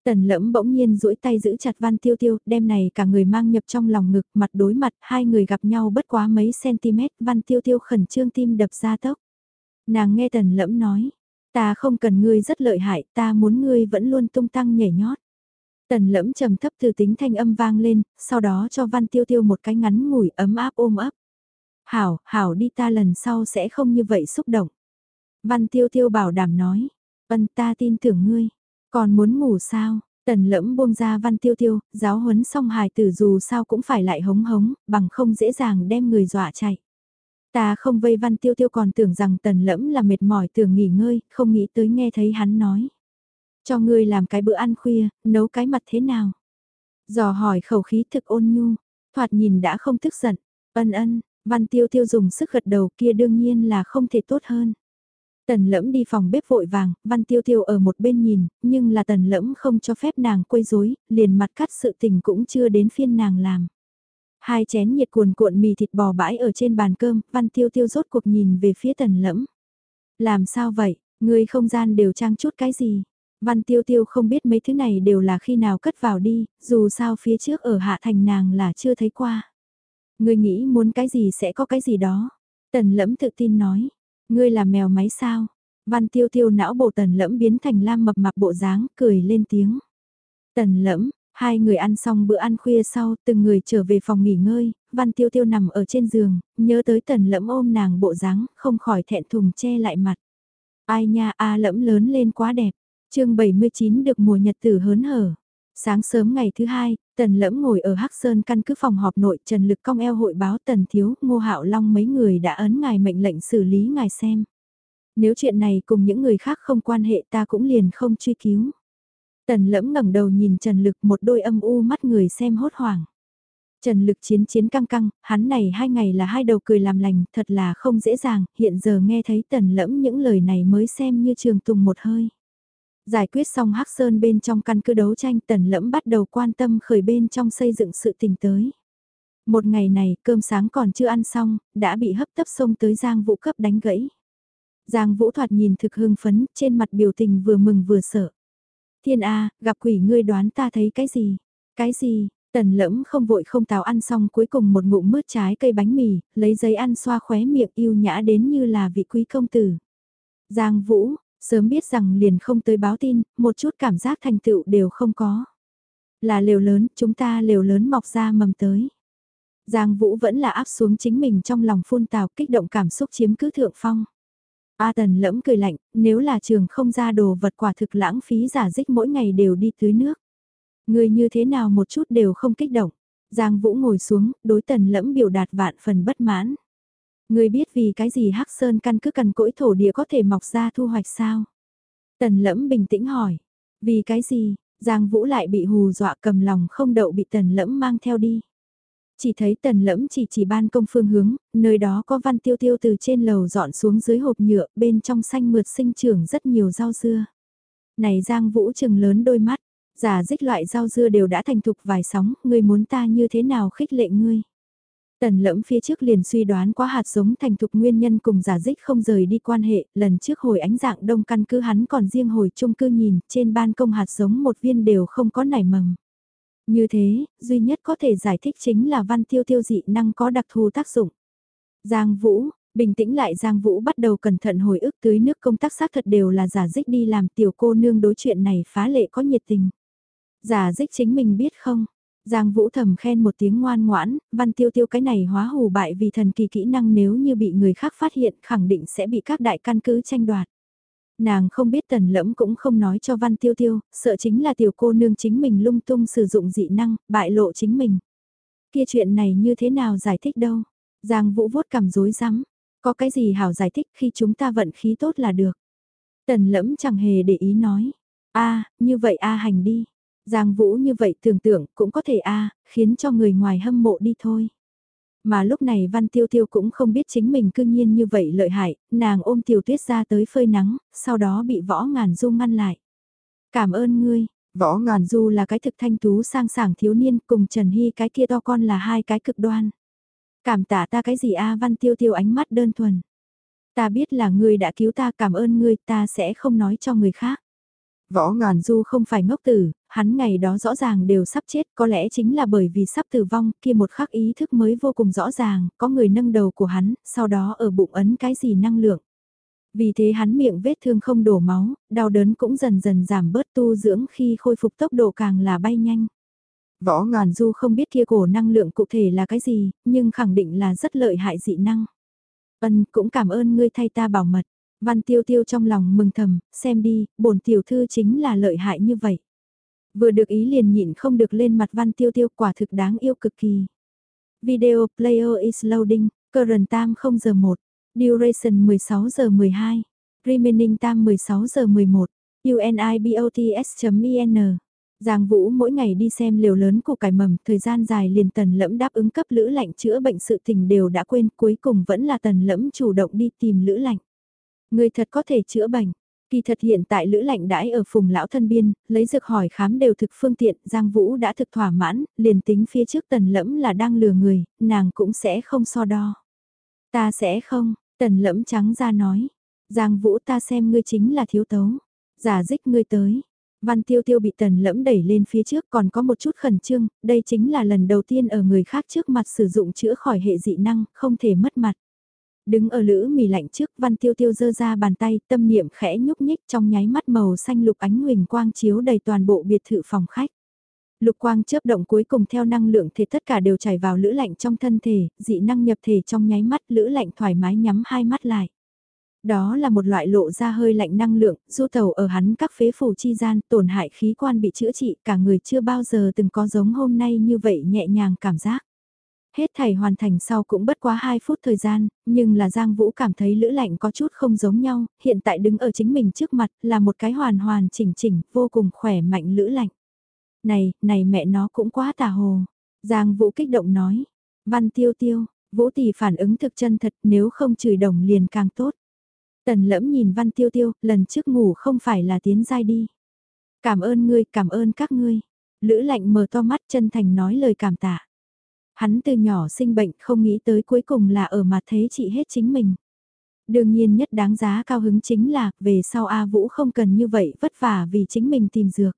Tần lẫm bỗng nhiên duỗi tay giữ chặt Văn Tiêu Tiêu, đem này cả người mang nhập trong lòng ngực, mặt đối mặt, hai người gặp nhau bất quá mấy cm, Văn Tiêu Tiêu khẩn trương tim đập ra tốc. Nàng nghe tần lẫm nói, ta không cần ngươi rất lợi hại, ta muốn ngươi vẫn luôn tung tăng nhảy nhót. Tần lẫm trầm thấp từ tính thanh âm vang lên, sau đó cho Văn Tiêu Tiêu một cái ngắn ngủi ấm áp ôm ấp. Hảo, hảo đi ta lần sau sẽ không như vậy xúc động. Văn Tiêu Tiêu bảo đảm nói, ân ta tin tưởng ngươi. Còn muốn ngủ sao? Tần lẫm buông ra văn tiêu tiêu, giáo huấn xong hài tử dù sao cũng phải lại hống hống, bằng không dễ dàng đem người dọa chạy. Ta không vây văn tiêu tiêu còn tưởng rằng tần lẫm là mệt mỏi tưởng nghỉ ngơi, không nghĩ tới nghe thấy hắn nói. Cho ngươi làm cái bữa ăn khuya, nấu cái mặt thế nào? Dò hỏi khẩu khí thực ôn nhu, thoạt nhìn đã không tức giận, ân ân, văn tiêu tiêu dùng sức gật đầu kia đương nhiên là không thể tốt hơn. Tần lẫm đi phòng bếp vội vàng, văn tiêu tiêu ở một bên nhìn, nhưng là tần lẫm không cho phép nàng quấy rối, liền mặt cắt sự tình cũng chưa đến phiên nàng làm. Hai chén nhiệt cuồn cuộn mì thịt bò bãi ở trên bàn cơm, văn tiêu tiêu rốt cuộc nhìn về phía tần lẫm. Làm sao vậy, người không gian đều trang chút cái gì? Văn tiêu tiêu không biết mấy thứ này đều là khi nào cất vào đi, dù sao phía trước ở hạ thành nàng là chưa thấy qua. Người nghĩ muốn cái gì sẽ có cái gì đó. Tần lẫm tự tin nói, ngươi là mèo máy sao? Văn tiêu tiêu não bộ tần lẫm biến thành lam mập mạp bộ dáng, cười lên tiếng. Tần lẫm, hai người ăn xong bữa ăn khuya sau, từng người trở về phòng nghỉ ngơi, văn tiêu tiêu nằm ở trên giường, nhớ tới tần lẫm ôm nàng bộ dáng, không khỏi thẹn thùng che lại mặt. Ai nha a lẫm lớn lên quá đẹp, chương 79 được mùa nhật tử hớn hở. Sáng sớm ngày thứ hai, Tần Lẫm ngồi ở Hắc Sơn căn cứ phòng họp nội Trần Lực cong eo hội báo Tần Thiếu, Ngô Hạo Long mấy người đã ấn ngài mệnh lệnh xử lý ngài xem. Nếu chuyện này cùng những người khác không quan hệ ta cũng liền không truy cứu. Tần Lẫm ngẩng đầu nhìn Trần Lực một đôi âm u mắt người xem hốt hoảng. Trần Lực chiến chiến căng căng, hắn này hai ngày là hai đầu cười làm lành, thật là không dễ dàng, hiện giờ nghe thấy Tần Lẫm những lời này mới xem như trường tùng một hơi. Giải quyết xong Hắc Sơn bên trong căn cứ đấu tranh tần lẫm bắt đầu quan tâm khởi bên trong xây dựng sự tình tới. Một ngày này cơm sáng còn chưa ăn xong, đã bị hấp tấp xông tới Giang Vũ cấp đánh gãy. Giang Vũ thoạt nhìn thực hưng phấn, trên mặt biểu tình vừa mừng vừa sợ. Thiên A, gặp quỷ ngươi đoán ta thấy cái gì? Cái gì? Tần lẫm không vội không tào ăn xong cuối cùng một ngụm mứt trái cây bánh mì, lấy giấy ăn xoa khóe miệng yêu nhã đến như là vị quý công tử. Giang Vũ, Sớm biết rằng liền không tới báo tin, một chút cảm giác thành tựu đều không có. Là lều lớn, chúng ta lều lớn mọc ra mầm tới. Giang Vũ vẫn là áp xuống chính mình trong lòng phun tào kích động cảm xúc chiếm cứ thượng phong. A Tần lẫm cười lạnh, nếu là trường không ra đồ vật quả thực lãng phí giả dích mỗi ngày đều đi tưới nước. Người như thế nào một chút đều không kích động. Giang Vũ ngồi xuống, đối Tần lẫm biểu đạt vạn phần bất mãn. Người biết vì cái gì Hắc Sơn căn cứ cần cỗi thổ địa có thể mọc ra thu hoạch sao? Tần lẫm bình tĩnh hỏi. Vì cái gì? Giang Vũ lại bị hù dọa cầm lòng không đậu bị tần lẫm mang theo đi. Chỉ thấy tần lẫm chỉ chỉ ban công phương hướng, nơi đó có văn tiêu tiêu từ trên lầu dọn xuống dưới hộp nhựa, bên trong xanh mượt sinh trưởng rất nhiều rau dưa. Này Giang Vũ trừng lớn đôi mắt, giả dích loại rau dưa đều đã thành thục vài sóng, ngươi muốn ta như thế nào khích lệ ngươi. Tần lẫm phía trước liền suy đoán quá hạt giống thành thục nguyên nhân cùng giả dích không rời đi quan hệ, lần trước hồi ánh dạng đông căn cứ hắn còn riêng hồi chung cư nhìn, trên ban công hạt giống một viên đều không có nảy mầm. Như thế, duy nhất có thể giải thích chính là văn tiêu tiêu dị năng có đặc thù tác dụng. Giang Vũ, bình tĩnh lại Giang Vũ bắt đầu cẩn thận hồi ức tưới nước công tác xác thật đều là giả dích đi làm tiểu cô nương đối chuyện này phá lệ có nhiệt tình. Giả dích chính mình biết không, Giang Vũ thầm khen một tiếng ngoan ngoãn, văn tiêu tiêu cái này hóa hù bại vì thần kỳ kỹ năng nếu như bị người khác phát hiện khẳng định sẽ bị các đại căn cứ tranh đoạt. Nàng không biết tần lẫm cũng không nói cho văn tiêu tiêu, sợ chính là tiểu cô nương chính mình lung tung sử dụng dị năng, bại lộ chính mình. Kia chuyện này như thế nào giải thích đâu? Giang Vũ vuốt cầm rối rắm, có cái gì hảo giải thích khi chúng ta vận khí tốt là được. Tần lẫm chẳng hề để ý nói, a như vậy a hành đi. Giang Vũ như vậy tưởng tượng cũng có thể a à, khiến cho người ngoài hâm mộ đi thôi. Mà lúc này Văn Tiêu Tiêu cũng không biết chính mình cương nhiên như vậy lợi hại, nàng ôm Tiểu Tuyết ra tới phơi nắng, sau đó bị Võ Ngàn Du ngăn lại. Cảm ơn ngươi, Võ Ngàn Du là cái thực thanh tú sang sảng thiếu niên cùng Trần Hy cái kia to con là hai cái cực đoan. Cảm tạ ta cái gì a Văn Tiêu Tiêu ánh mắt đơn thuần. Ta biết là ngươi đã cứu ta cảm ơn ngươi ta sẽ không nói cho người khác. Võ Ngàn Du không phải ngốc tử, hắn ngày đó rõ ràng đều sắp chết, có lẽ chính là bởi vì sắp tử vong, kia một khắc ý thức mới vô cùng rõ ràng, có người nâng đầu của hắn, sau đó ở bụng ấn cái gì năng lượng. Vì thế hắn miệng vết thương không đổ máu, đau đớn cũng dần dần giảm bớt tu dưỡng khi khôi phục tốc độ càng là bay nhanh. Võ Ngàn Du không biết kia cổ năng lượng cụ thể là cái gì, nhưng khẳng định là rất lợi hại dị năng. Ân cũng cảm ơn ngươi thay ta bảo mật. Văn tiêu tiêu trong lòng mừng thầm, xem đi, bổn tiểu thư chính là lợi hại như vậy. Vừa được ý liền nhịn không được lên mặt văn tiêu tiêu quả thực đáng yêu cực kỳ. Video player is loading, current time 0 giờ 1, duration 16 giờ 12, remaining time 16 giờ 11, unibots.in. Giang Vũ mỗi ngày đi xem liều lớn của cải mầm, thời gian dài liền tần lẫm đáp ứng cấp lữ lạnh chữa bệnh sự tình đều đã quên, cuối cùng vẫn là tần lẫm chủ động đi tìm lữ lạnh. Người thật có thể chữa bệnh. Kỳ thật hiện tại lữ lạnh đãi ở phùng lão thân biên, lấy dược hỏi khám đều thực phương tiện, Giang Vũ đã thực thỏa mãn, liền tính phía trước tần lẫm là đang lừa người, nàng cũng sẽ không so đo. Ta sẽ không, tần lẫm trắng ra nói. Giang Vũ ta xem ngươi chính là thiếu tấu. Giả dích ngươi tới. Văn tiêu tiêu bị tần lẫm đẩy lên phía trước còn có một chút khẩn trương, đây chính là lần đầu tiên ở người khác trước mặt sử dụng chữa khỏi hệ dị năng, không thể mất mặt. Đứng ở lữ mì lạnh trước văn tiêu tiêu dơ ra bàn tay tâm niệm khẽ nhúc nhích trong nháy mắt màu xanh lục ánh huỳnh quang chiếu đầy toàn bộ biệt thự phòng khách. Lục quang chớp động cuối cùng theo năng lượng thể tất cả đều chảy vào lữ lạnh trong thân thể, dị năng nhập thể trong nháy mắt lữ lạnh thoải mái nhắm hai mắt lại. Đó là một loại lộ ra hơi lạnh năng lượng, du tàu ở hắn các phế phủ chi gian, tổn hại khí quan bị chữa trị, cả người chưa bao giờ từng có giống hôm nay như vậy nhẹ nhàng cảm giác. Hết thảy hoàn thành sau cũng bất quá 2 phút thời gian, nhưng là Giang Vũ cảm thấy lữ lạnh có chút không giống nhau, hiện tại đứng ở chính mình trước mặt là một cái hoàn hoàn chỉnh chỉnh, vô cùng khỏe mạnh lữ lạnh. Này, này mẹ nó cũng quá tà hồ. Giang Vũ kích động nói. Văn tiêu tiêu, Vũ tỷ phản ứng thực chân thật nếu không chửi đồng liền càng tốt. Tần lẫm nhìn văn tiêu tiêu, lần trước ngủ không phải là tiến giai đi. Cảm ơn ngươi, cảm ơn các ngươi. Lữ lạnh mở to mắt chân thành nói lời cảm tạ. Hắn từ nhỏ sinh bệnh không nghĩ tới cuối cùng là ở mặt thế trị hết chính mình. Đương nhiên nhất đáng giá cao hứng chính là về sau A Vũ không cần như vậy vất vả vì chính mình tìm dược.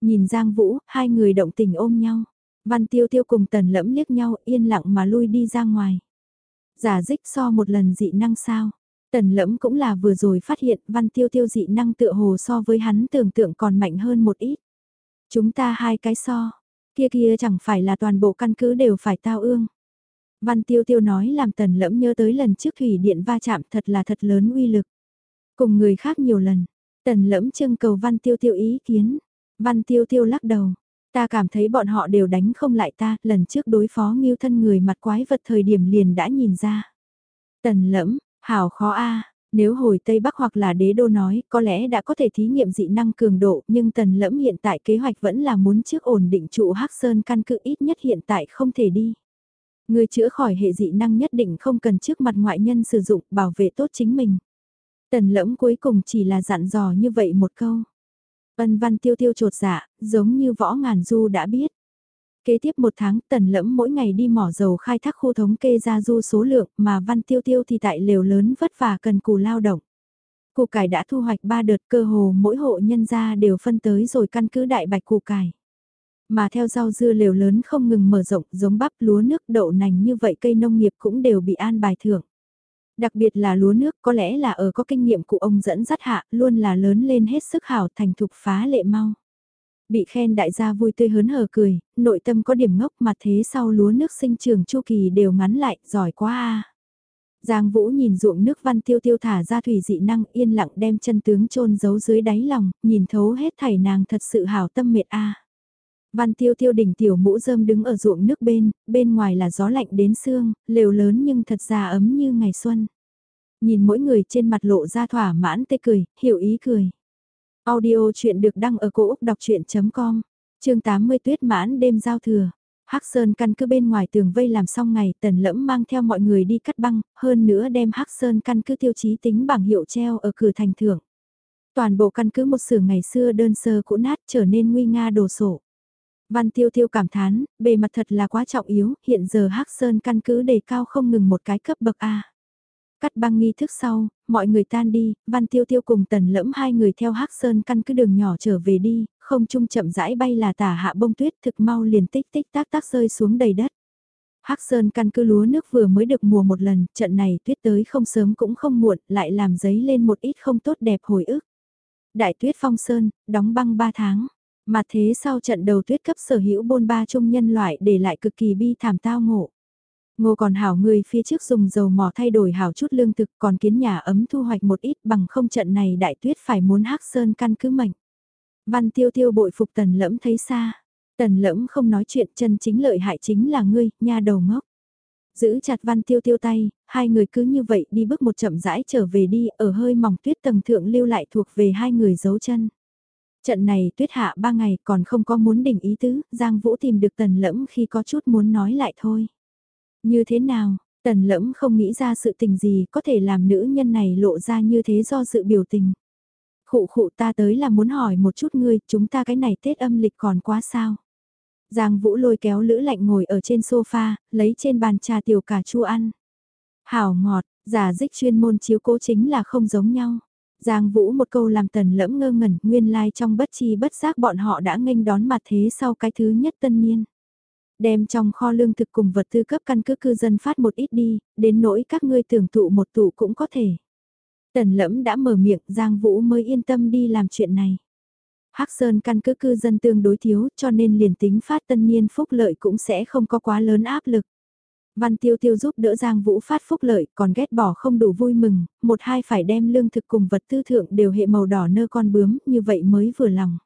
Nhìn Giang Vũ, hai người động tình ôm nhau. Văn tiêu tiêu cùng tần lẫm liếc nhau yên lặng mà lui đi ra ngoài. Giả dích so một lần dị năng sao. Tần lẫm cũng là vừa rồi phát hiện văn tiêu tiêu dị năng tựa hồ so với hắn tưởng tượng còn mạnh hơn một ít. Chúng ta hai cái so, kia kia chẳng phải là toàn bộ căn cứ đều phải tao ương. Văn tiêu tiêu nói làm tần lẫm nhớ tới lần trước thủy điện va chạm thật là thật lớn uy lực. Cùng người khác nhiều lần, tần lẫm trưng cầu văn tiêu tiêu ý kiến. Văn tiêu tiêu lắc đầu, ta cảm thấy bọn họ đều đánh không lại ta, lần trước đối phó nghiêu thân người mặt quái vật thời điểm liền đã nhìn ra. Tần lẫm, hảo khó a nếu hồi Tây Bắc hoặc là đế đô nói, có lẽ đã có thể thí nghiệm dị năng cường độ, nhưng tần lẫm hiện tại kế hoạch vẫn là muốn trước ổn định trụ Hắc Sơn căn cứ ít nhất hiện tại không thể đi. Người chữa khỏi hệ dị năng nhất định không cần trước mặt ngoại nhân sử dụng bảo vệ tốt chính mình. Tần lẫm cuối cùng chỉ là dặn dò như vậy một câu. Ân văn tiêu tiêu trột dạ, giống như võ ngàn du đã biết. Kế tiếp một tháng, tần lẫm mỗi ngày đi mỏ dầu khai thác khu thống kê ra du số lượng mà văn tiêu tiêu thì tại lều lớn vất vả cần cù lao động. Củ cải đã thu hoạch 3 đợt, cơ hồ mỗi hộ nhân gia đều phân tới rồi căn cứ đại bạch củ cải. Mà theo rau dưa lều lớn không ngừng mở rộng, giống bắp, lúa nước, đậu nành như vậy cây nông nghiệp cũng đều bị an bài thưởng. Đặc biệt là lúa nước, có lẽ là ở có kinh nghiệm của ông dẫn dắt hạ, luôn là lớn lên hết sức hảo thành thục phá lệ mau. Bị khen đại gia vui tươi hớn hở cười, nội tâm có điểm ngốc mà thế sau lúa nước sinh trường chu kỳ đều ngắn lại, giỏi quá a. Giang Vũ nhìn ruộng nước văn tiêu tiêu thả ra thủy dị năng yên lặng đem chân tướng chôn giấu dưới đáy lòng, nhìn thấu hết thảy nàng thật sự hảo tâm mệt a. Văn tiêu tiêu đỉnh tiểu mũ rơm đứng ở ruộng nước bên, bên ngoài là gió lạnh đến xương, lều lớn nhưng thật ra ấm như ngày xuân. Nhìn mỗi người trên mặt lộ ra thỏa mãn tê cười, hiểu ý cười. Audio chuyện được đăng ở cổ Úc đọc chuyện.com, chương 80 tuyết mãn đêm giao thừa. Hắc Sơn căn cứ bên ngoài tường vây làm xong ngày tần lẫm mang theo mọi người đi cắt băng, hơn nữa đem Hắc Sơn căn cứ tiêu chí tính bảng hiệu treo ở cửa thành thưởng. Toàn bộ căn cứ một xưởng ngày xưa đơn sơ cũ nát trở nên nguy nga đồ sộ. Văn tiêu tiêu cảm thán, bề mặt thật là quá trọng yếu, hiện giờ Hắc Sơn căn cứ đề cao không ngừng một cái cấp bậc A. Cắt băng nghi thức sau, mọi người tan đi, Văn Tiêu Tiêu cùng Tần Lẫm hai người theo Hắc Sơn căn cứ đường nhỏ trở về đi, không trung chậm rãi bay là tả hạ bông tuyết thực mau liền tích tích tác tác rơi xuống đầy đất. Hắc Sơn căn cứ lúa nước vừa mới được mùa một lần, trận này tuyết tới không sớm cũng không muộn, lại làm giấy lên một ít không tốt đẹp hồi ức. Đại tuyết phong sơn, đóng băng 3 tháng. Mà thế sau trận đầu tuyết cấp sở hữu bôn ba trung nhân loại để lại cực kỳ bi thảm tao ngộ. Ngô còn hảo người phía trước dùng dầu mỏ thay đổi hảo chút lương thực còn kiến nhà ấm thu hoạch một ít bằng không trận này đại tuyết phải muốn hắc sơn căn cứ mệnh. Văn tiêu tiêu bội phục tần lẫm thấy xa. Tần lẫm không nói chuyện chân chính lợi hại chính là ngươi, nha đầu ngốc. Giữ chặt văn tiêu tiêu tay, hai người cứ như vậy đi bước một chậm rãi trở về đi, ở hơi mỏng tuyết tầng thượng lưu lại thuộc về hai người giấu chân. Trận này tuyết hạ ba ngày còn không có muốn đỉnh ý tứ, Giang Vũ tìm được tần lẫm khi có chút muốn nói lại thôi. Như thế nào, Tần lẫm không nghĩ ra sự tình gì có thể làm nữ nhân này lộ ra như thế do sự biểu tình. Khụ khụ ta tới là muốn hỏi một chút ngươi, chúng ta cái này Tết âm lịch còn quá sao? Giang Vũ lôi kéo Lữ Lạnh ngồi ở trên sofa, lấy trên bàn trà tiểu cà chua ăn. Hảo ngọt, giả dích chuyên môn chiếu cố chính là không giống nhau. Giang Vũ một câu làm tần lẫm ngơ ngẩn, nguyên lai like trong bất chi bất giác bọn họ đã nghênh đón mặt thế sau cái thứ nhất tân niên. Đem trong kho lương thực cùng vật tư cấp căn cứ cư dân phát một ít đi, đến nỗi các ngươi tưởng tụ một tụ cũng có thể. Tần lẫm đã mở miệng Giang Vũ mới yên tâm đi làm chuyện này. Hắc Sơn căn cứ cư dân tương đối thiếu cho nên liền tính phát tân niên phúc lợi cũng sẽ không có quá lớn áp lực. Văn Tiêu Tiêu giúp đỡ Giang Vũ phát phúc lợi còn ghét bỏ không đủ vui mừng, một hai phải đem lương thực cùng vật tư thượng đều hệ màu đỏ nơ con bướm, như vậy mới vừa lòng.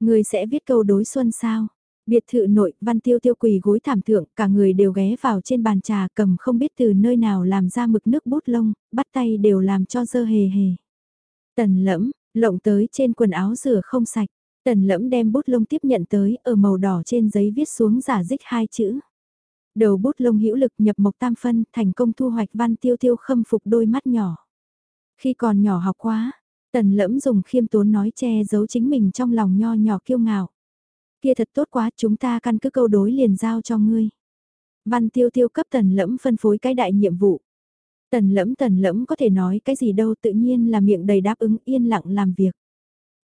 Người sẽ viết câu đối xuân sao? Biệt thự nội, Văn Tiêu Tiêu quỳ gối thảm thượng, cả người đều ghé vào trên bàn trà cầm không biết từ nơi nào làm ra mực nước bút lông, bắt tay đều làm cho dơ hề hề. Tần lẫm, lộng tới trên quần áo rửa không sạch, tần lẫm đem bút lông tiếp nhận tới, ở màu đỏ trên giấy viết xuống giả dích hai chữ. Đầu bút lông hữu lực nhập mộc tam phân, thành công thu hoạch Văn Tiêu Tiêu khâm phục đôi mắt nhỏ. Khi còn nhỏ học quá, tần lẫm dùng khiêm tốn nói che giấu chính mình trong lòng nho nhỏ kiêu ngạo. Kia thật tốt quá chúng ta căn cứ câu đối liền giao cho ngươi. Văn tiêu tiêu cấp tần lẫm phân phối cái đại nhiệm vụ. Tần lẫm tần lẫm có thể nói cái gì đâu tự nhiên là miệng đầy đáp ứng yên lặng làm việc.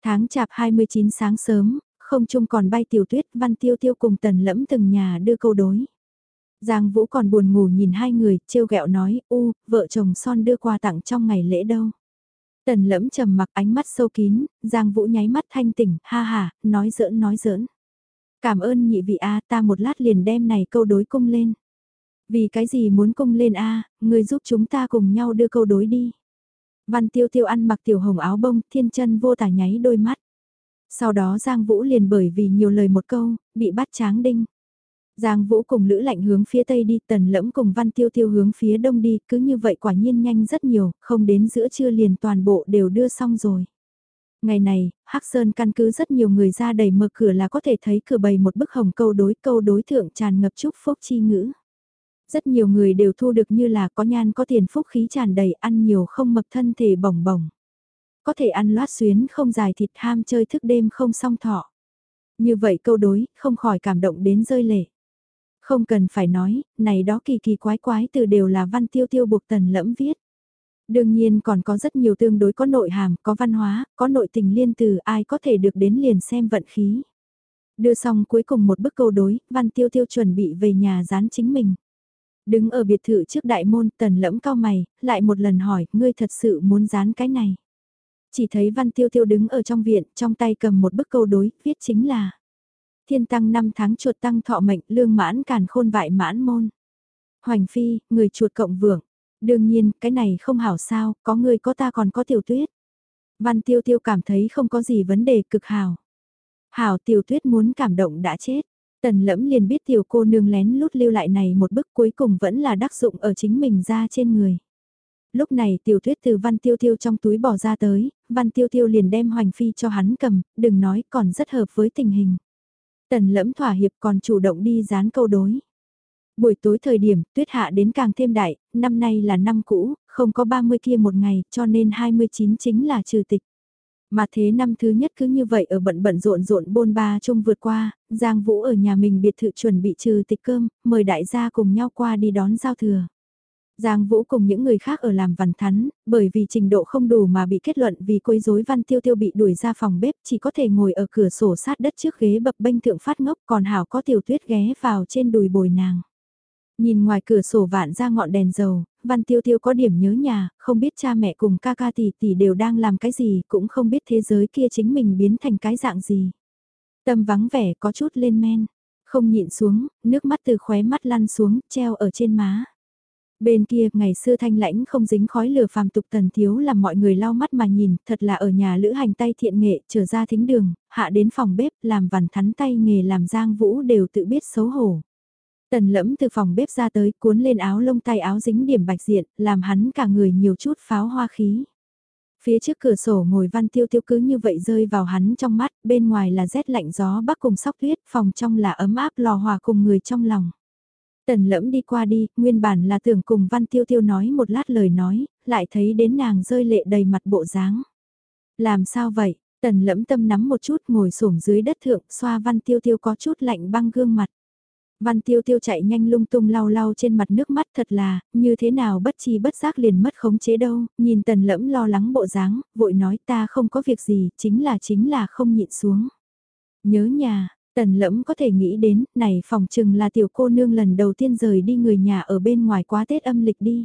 Tháng chạp 29 sáng sớm, không chung còn bay tiểu tuyết văn tiêu tiêu cùng tần lẫm từng nhà đưa câu đối. Giang Vũ còn buồn ngủ nhìn hai người, trêu ghẹo nói, u, vợ chồng son đưa quà tặng trong ngày lễ đâu. Tần lẫm trầm mặc ánh mắt sâu kín, Giang Vũ nháy mắt thanh tỉnh, ha ha, nói giỡn nói giỡn. Cảm ơn nhị vị A ta một lát liền đem này câu đối cung lên. Vì cái gì muốn cung lên A, người giúp chúng ta cùng nhau đưa câu đối đi. Văn tiêu tiêu ăn mặc tiểu hồng áo bông, thiên chân vô tả nháy đôi mắt. Sau đó Giang Vũ liền bởi vì nhiều lời một câu, bị bắt tráng đinh. Giang Vũ cùng Lữ Lạnh hướng phía tây đi, Tần Lẫm cùng Văn Tiêu Tiêu hướng phía đông đi, cứ như vậy quả nhiên nhanh rất nhiều, không đến giữa trưa liền toàn bộ đều đưa xong rồi. Ngày này, Hắc Sơn căn cứ rất nhiều người ra đầy mở cửa là có thể thấy cửa bày một bức hồng câu đối câu đối thượng tràn ngập chúc phúc chi ngữ. Rất nhiều người đều thu được như là có nhan có tiền phúc khí tràn đầy ăn nhiều không mập thân thể bỏng bỏng. Có thể ăn loát xuyến không dài thịt ham chơi thức đêm không song thọ. Như vậy câu đối, không khỏi cảm động đến rơi lệ. Không cần phải nói, này đó kỳ kỳ quái quái từ đều là văn tiêu tiêu buộc tần lẫm viết. Đương nhiên còn có rất nhiều tương đối có nội hàm, có văn hóa, có nội tình liên từ ai có thể được đến liền xem vận khí. Đưa xong cuối cùng một bức câu đối, Văn Tiêu Tiêu chuẩn bị về nhà dán chính mình. Đứng ở biệt thự trước đại môn tần lẫm cao mày, lại một lần hỏi, ngươi thật sự muốn dán cái này. Chỉ thấy Văn Tiêu Tiêu đứng ở trong viện, trong tay cầm một bức câu đối, viết chính là Thiên tăng năm tháng chuột tăng thọ mệnh lương mãn càn khôn vại mãn môn. Hoành phi, người chuột cộng vượng, Đương nhiên, cái này không hảo sao, có người có ta còn có tiểu tuyết. Văn tiêu tiêu cảm thấy không có gì vấn đề cực hảo. Hảo tiểu tuyết muốn cảm động đã chết. Tần lẫm liền biết tiểu cô nương lén lút lưu lại này một bức cuối cùng vẫn là đắc dụng ở chính mình ra trên người. Lúc này tiểu tuyết từ văn tiêu tiêu trong túi bỏ ra tới, văn tiêu tiêu liền đem hoành phi cho hắn cầm, đừng nói còn rất hợp với tình hình. Tần lẫm thỏa hiệp còn chủ động đi dán câu đối. Buổi tối thời điểm, tuyết hạ đến càng thêm đại, năm nay là năm cũ, không có 30 kia một ngày, cho nên 29 chính là trừ tịch. Mà thế năm thứ nhất cứ như vậy ở bận bận rộn rộn bôn ba chung vượt qua, Giang Vũ ở nhà mình biệt thự chuẩn bị trừ tịch cơm, mời đại gia cùng nhau qua đi đón giao thừa. Giang Vũ cùng những người khác ở làm văn thắn, bởi vì trình độ không đủ mà bị kết luận vì quấy rối văn tiêu tiêu bị đuổi ra phòng bếp chỉ có thể ngồi ở cửa sổ sát đất trước ghế bập bênh thượng phát ngốc còn hảo có tiểu tuyết ghé vào trên đùi bồi nàng. Nhìn ngoài cửa sổ vạn ra ngọn đèn dầu, Văn Tiêu Tiêu có điểm nhớ nhà, không biết cha mẹ cùng ca ca tỷ tỷ đều đang làm cái gì, cũng không biết thế giới kia chính mình biến thành cái dạng gì. Tâm vắng vẻ có chút lên men, không nhịn xuống, nước mắt từ khóe mắt lăn xuống, treo ở trên má. Bên kia, ngày xưa thanh lãnh không dính khói lửa phàm tục tần thiếu làm mọi người lau mắt mà nhìn, thật là ở nhà lữ hành tay thiện nghệ, trở ra thính đường, hạ đến phòng bếp, làm vằn thắn tay nghề làm giang vũ đều tự biết xấu hổ. Tần lẫm từ phòng bếp ra tới cuốn lên áo lông tay áo dính điểm bạch diện, làm hắn cả người nhiều chút pháo hoa khí. Phía trước cửa sổ ngồi văn tiêu tiêu cứ như vậy rơi vào hắn trong mắt, bên ngoài là rét lạnh gió bắc cùng sóc tuyết, phòng trong là ấm áp lò hòa cùng người trong lòng. Tần lẫm đi qua đi, nguyên bản là tưởng cùng Văn Tiêu Tiêu nói một lát lời nói, lại thấy đến nàng rơi lệ đầy mặt bộ dáng. Làm sao vậy? Tần lẫm tâm nắm một chút ngồi sổm dưới đất thượng xoa Văn Tiêu Tiêu có chút lạnh băng gương mặt. Văn Tiêu Tiêu chạy nhanh lung tung lau lau trên mặt nước mắt thật là, như thế nào bất chi bất giác liền mất khống chế đâu, nhìn tần lẫm lo lắng bộ dáng, vội nói ta không có việc gì, chính là chính là không nhịn xuống. Nhớ nhà, tần lẫm có thể nghĩ đến, này phòng chừng là tiểu cô nương lần đầu tiên rời đi người nhà ở bên ngoài quá Tết âm lịch đi.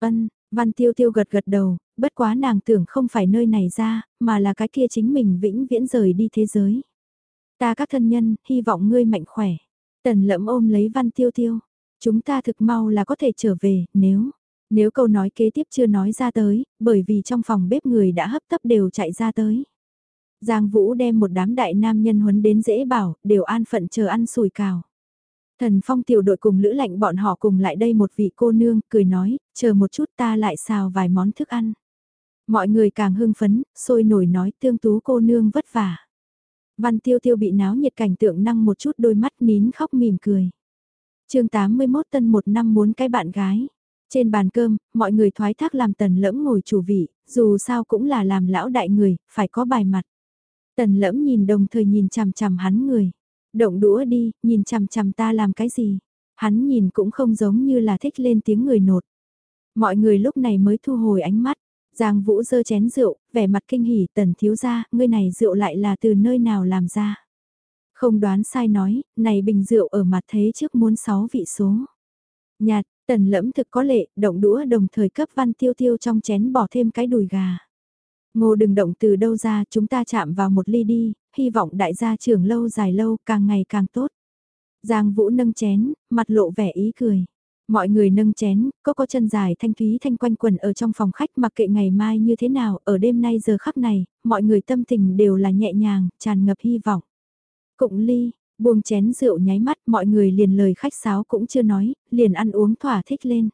Ân, Văn Tiêu Tiêu gật gật đầu, bất quá nàng tưởng không phải nơi này ra, mà là cái kia chính mình vĩnh viễn rời đi thế giới. Ta các thân nhân, hy vọng ngươi mạnh khỏe. Tần lẫm ôm lấy Văn Tiêu Tiêu. Chúng ta thực mau là có thể trở về, nếu... Nếu câu nói kế tiếp chưa nói ra tới, bởi vì trong phòng bếp người đã hấp tấp đều chạy ra tới. Giang Vũ đem một đám đại nam nhân huấn đến dễ bảo, đều an phận chờ ăn sủi cào. Thần phong tiểu đội cùng lữ lạnh bọn họ cùng lại đây một vị cô nương, cười nói, chờ một chút ta lại xào vài món thức ăn. Mọi người càng hưng phấn, sôi nổi nói tương tú cô nương vất vả. Văn tiêu tiêu bị náo nhiệt cảnh tượng năng một chút đôi mắt nín khóc mỉm cười. chương 81 tân một năm muốn cái bạn gái. Trên bàn cơm, mọi người thoái thác làm tần lẫm ngồi chủ vị, dù sao cũng là làm lão đại người, phải có bài mặt. Tần lẫm nhìn đồng thời nhìn chằm chằm hắn người. Động đũa đi, nhìn chằm chằm ta làm cái gì. Hắn nhìn cũng không giống như là thích lên tiếng người nột. Mọi người lúc này mới thu hồi ánh mắt. Giang Vũ dơ chén rượu, vẻ mặt kinh hỉ tần thiếu ra, ngươi này rượu lại là từ nơi nào làm ra. Không đoán sai nói, này bình rượu ở mặt thế trước muốn 6 vị số. Nhạt, tần lẫm thực có lệ, động đũa đồng thời cấp văn tiêu tiêu trong chén bỏ thêm cái đùi gà. Ngô đừng động từ đâu ra chúng ta chạm vào một ly đi, hy vọng đại gia trưởng lâu dài lâu càng ngày càng tốt. Giang Vũ nâng chén, mặt lộ vẻ ý cười. Mọi người nâng chén, có có chân dài thanh thúy thanh quanh quần ở trong phòng khách mặc kệ ngày mai như thế nào, ở đêm nay giờ khắc này, mọi người tâm tình đều là nhẹ nhàng, tràn ngập hy vọng. Cụng ly, buông chén rượu nháy mắt, mọi người liền lời khách sáo cũng chưa nói, liền ăn uống thỏa thích lên.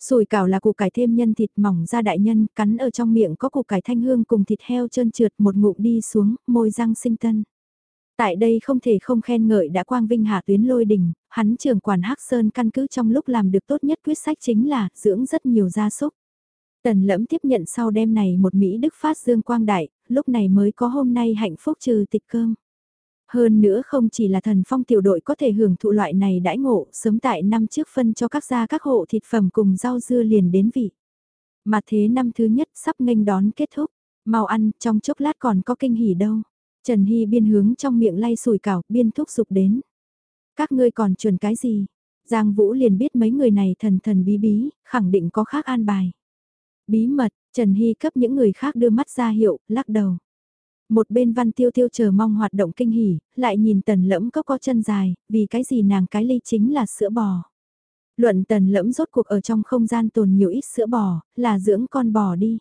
Sùi cảo là củ cải thêm nhân thịt mỏng ra đại nhân, cắn ở trong miệng có củ cải thanh hương cùng thịt heo trơn trượt một ngụm đi xuống, môi răng sinh tân. Tại đây không thể không khen ngợi đã quang vinh hạ tuyến lôi đỉnh, hắn trưởng quản Hắc Sơn căn cứ trong lúc làm được tốt nhất quyết sách chính là dưỡng rất nhiều gia súc. Tần lẫm tiếp nhận sau đêm này một Mỹ Đức phát dương quang đại, lúc này mới có hôm nay hạnh phúc trừ tịch cơm. Hơn nữa không chỉ là thần phong tiểu đội có thể hưởng thụ loại này đãi ngộ, sớm tại năm trước phân cho các gia các hộ thịt phẩm cùng rau dưa liền đến vị. Mà thế năm thứ nhất sắp nghênh đón kết thúc, mau ăn, trong chốc lát còn có kinh hỉ đâu. Trần Hy biên hướng trong miệng lay sùi cảo, biên thúc sụp đến. Các ngươi còn chuẩn cái gì? Giang Vũ liền biết mấy người này thần thần bí bí, khẳng định có khác an bài. Bí mật, Trần Hy cấp những người khác đưa mắt ra hiệu, lắc đầu. Một bên văn tiêu tiêu chờ mong hoạt động kinh hỉ, lại nhìn tần lẫm có có chân dài, vì cái gì nàng cái ly chính là sữa bò. Luận tần lẫm rốt cuộc ở trong không gian tồn nhiều ít sữa bò, là dưỡng con bò đi.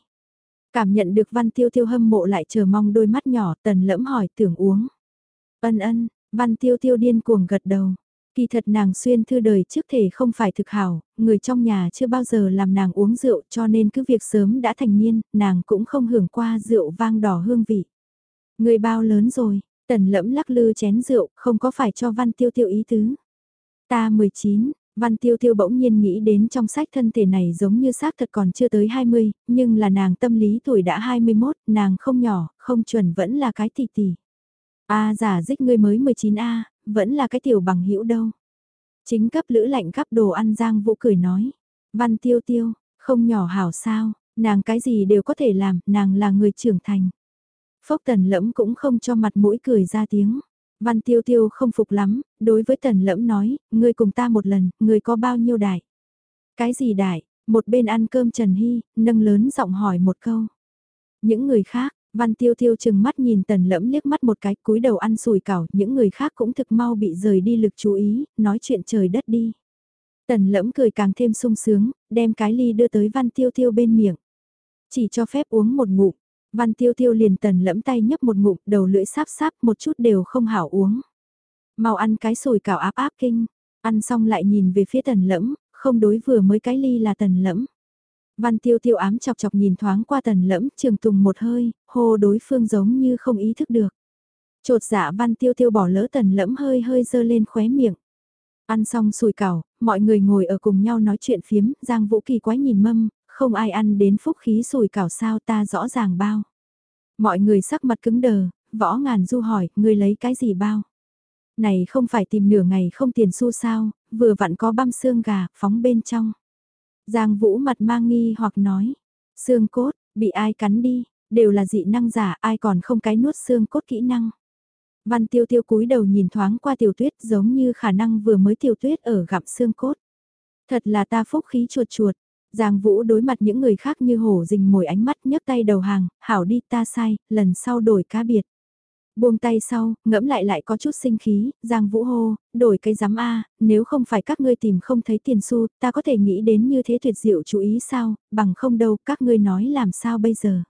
Cảm nhận được văn tiêu tiêu hâm mộ lại chờ mong đôi mắt nhỏ tần lẫm hỏi tưởng uống. Ân ân, văn tiêu tiêu điên cuồng gật đầu. Kỳ thật nàng xuyên thư đời trước thể không phải thực hảo, người trong nhà chưa bao giờ làm nàng uống rượu cho nên cứ việc sớm đã thành niên, nàng cũng không hưởng qua rượu vang đỏ hương vị. Người bao lớn rồi, tần lẫm lắc lư chén rượu, không có phải cho văn tiêu tiêu ý tứ. Ta 19, Văn Tiêu Tiêu bỗng nhiên nghĩ đến trong sách thân thể này giống như xác thật còn chưa tới 20, nhưng là nàng tâm lý tuổi đã 21, nàng không nhỏ, không chuẩn vẫn là cái tỷ tỷ. A giả dích ngươi mới 19A, vẫn là cái tiểu bằng hữu đâu. Chính cấp lữ lạnh cấp đồ ăn Giang Vũ cười nói. Văn Tiêu Tiêu, không nhỏ hảo sao, nàng cái gì đều có thể làm, nàng là người trưởng thành. Phốc tần lẫm cũng không cho mặt mũi cười ra tiếng. Văn tiêu tiêu không phục lắm, đối với tần lẫm nói, ngươi cùng ta một lần, ngươi có bao nhiêu đại? Cái gì đại? Một bên ăn cơm Trần Hy, nâng lớn giọng hỏi một câu. Những người khác, văn tiêu tiêu chừng mắt nhìn tần lẫm liếc mắt một cái cúi đầu ăn sùi cảo, những người khác cũng thực mau bị rời đi lực chú ý, nói chuyện trời đất đi. Tần lẫm cười càng thêm sung sướng, đem cái ly đưa tới văn tiêu tiêu bên miệng. Chỉ cho phép uống một ngụm, Văn tiêu tiêu liền tần lẫm tay nhấp một ngụm đầu lưỡi sáp sáp một chút đều không hảo uống. Mau ăn cái sồi cảo áp áp kinh, ăn xong lại nhìn về phía tần lẫm, không đối vừa mới cái ly là tần lẫm. Văn tiêu tiêu ám chọc chọc nhìn thoáng qua tần lẫm trường tùng một hơi, hô đối phương giống như không ý thức được. Chột dạ văn tiêu tiêu bỏ lỡ tần lẫm hơi hơi dơ lên khóe miệng. Ăn xong sùi cảo, mọi người ngồi ở cùng nhau nói chuyện phiếm, Giang Vũ kỳ quái nhìn mâm, không ai ăn đến phúc khí sùi cảo sao ta rõ ràng bao. Mọi người sắc mặt cứng đờ, võ ngàn du hỏi, ngươi lấy cái gì bao? Này không phải tìm nửa ngày không tiền xu sao, vừa vặn có băm xương gà, phóng bên trong. Giang Vũ mặt mang nghi hoặc nói, xương cốt, bị ai cắn đi, đều là dị năng giả, ai còn không cái nuốt xương cốt kỹ năng. Văn tiêu tiêu cúi đầu nhìn thoáng qua tiểu tuyết giống như khả năng vừa mới tiểu tuyết ở gặm xương cốt. Thật là ta phúc khí chuột chuột. Giang Vũ đối mặt những người khác như hổ rình mồi ánh mắt nhấc tay đầu hàng, hảo đi ta sai, lần sau đổi cá biệt. Buông tay sau, ngẫm lại lại có chút sinh khí, Giang Vũ hô, đổi cái giám A, nếu không phải các ngươi tìm không thấy tiền xu, ta có thể nghĩ đến như thế tuyệt diệu chú ý sao, bằng không đâu, các ngươi nói làm sao bây giờ.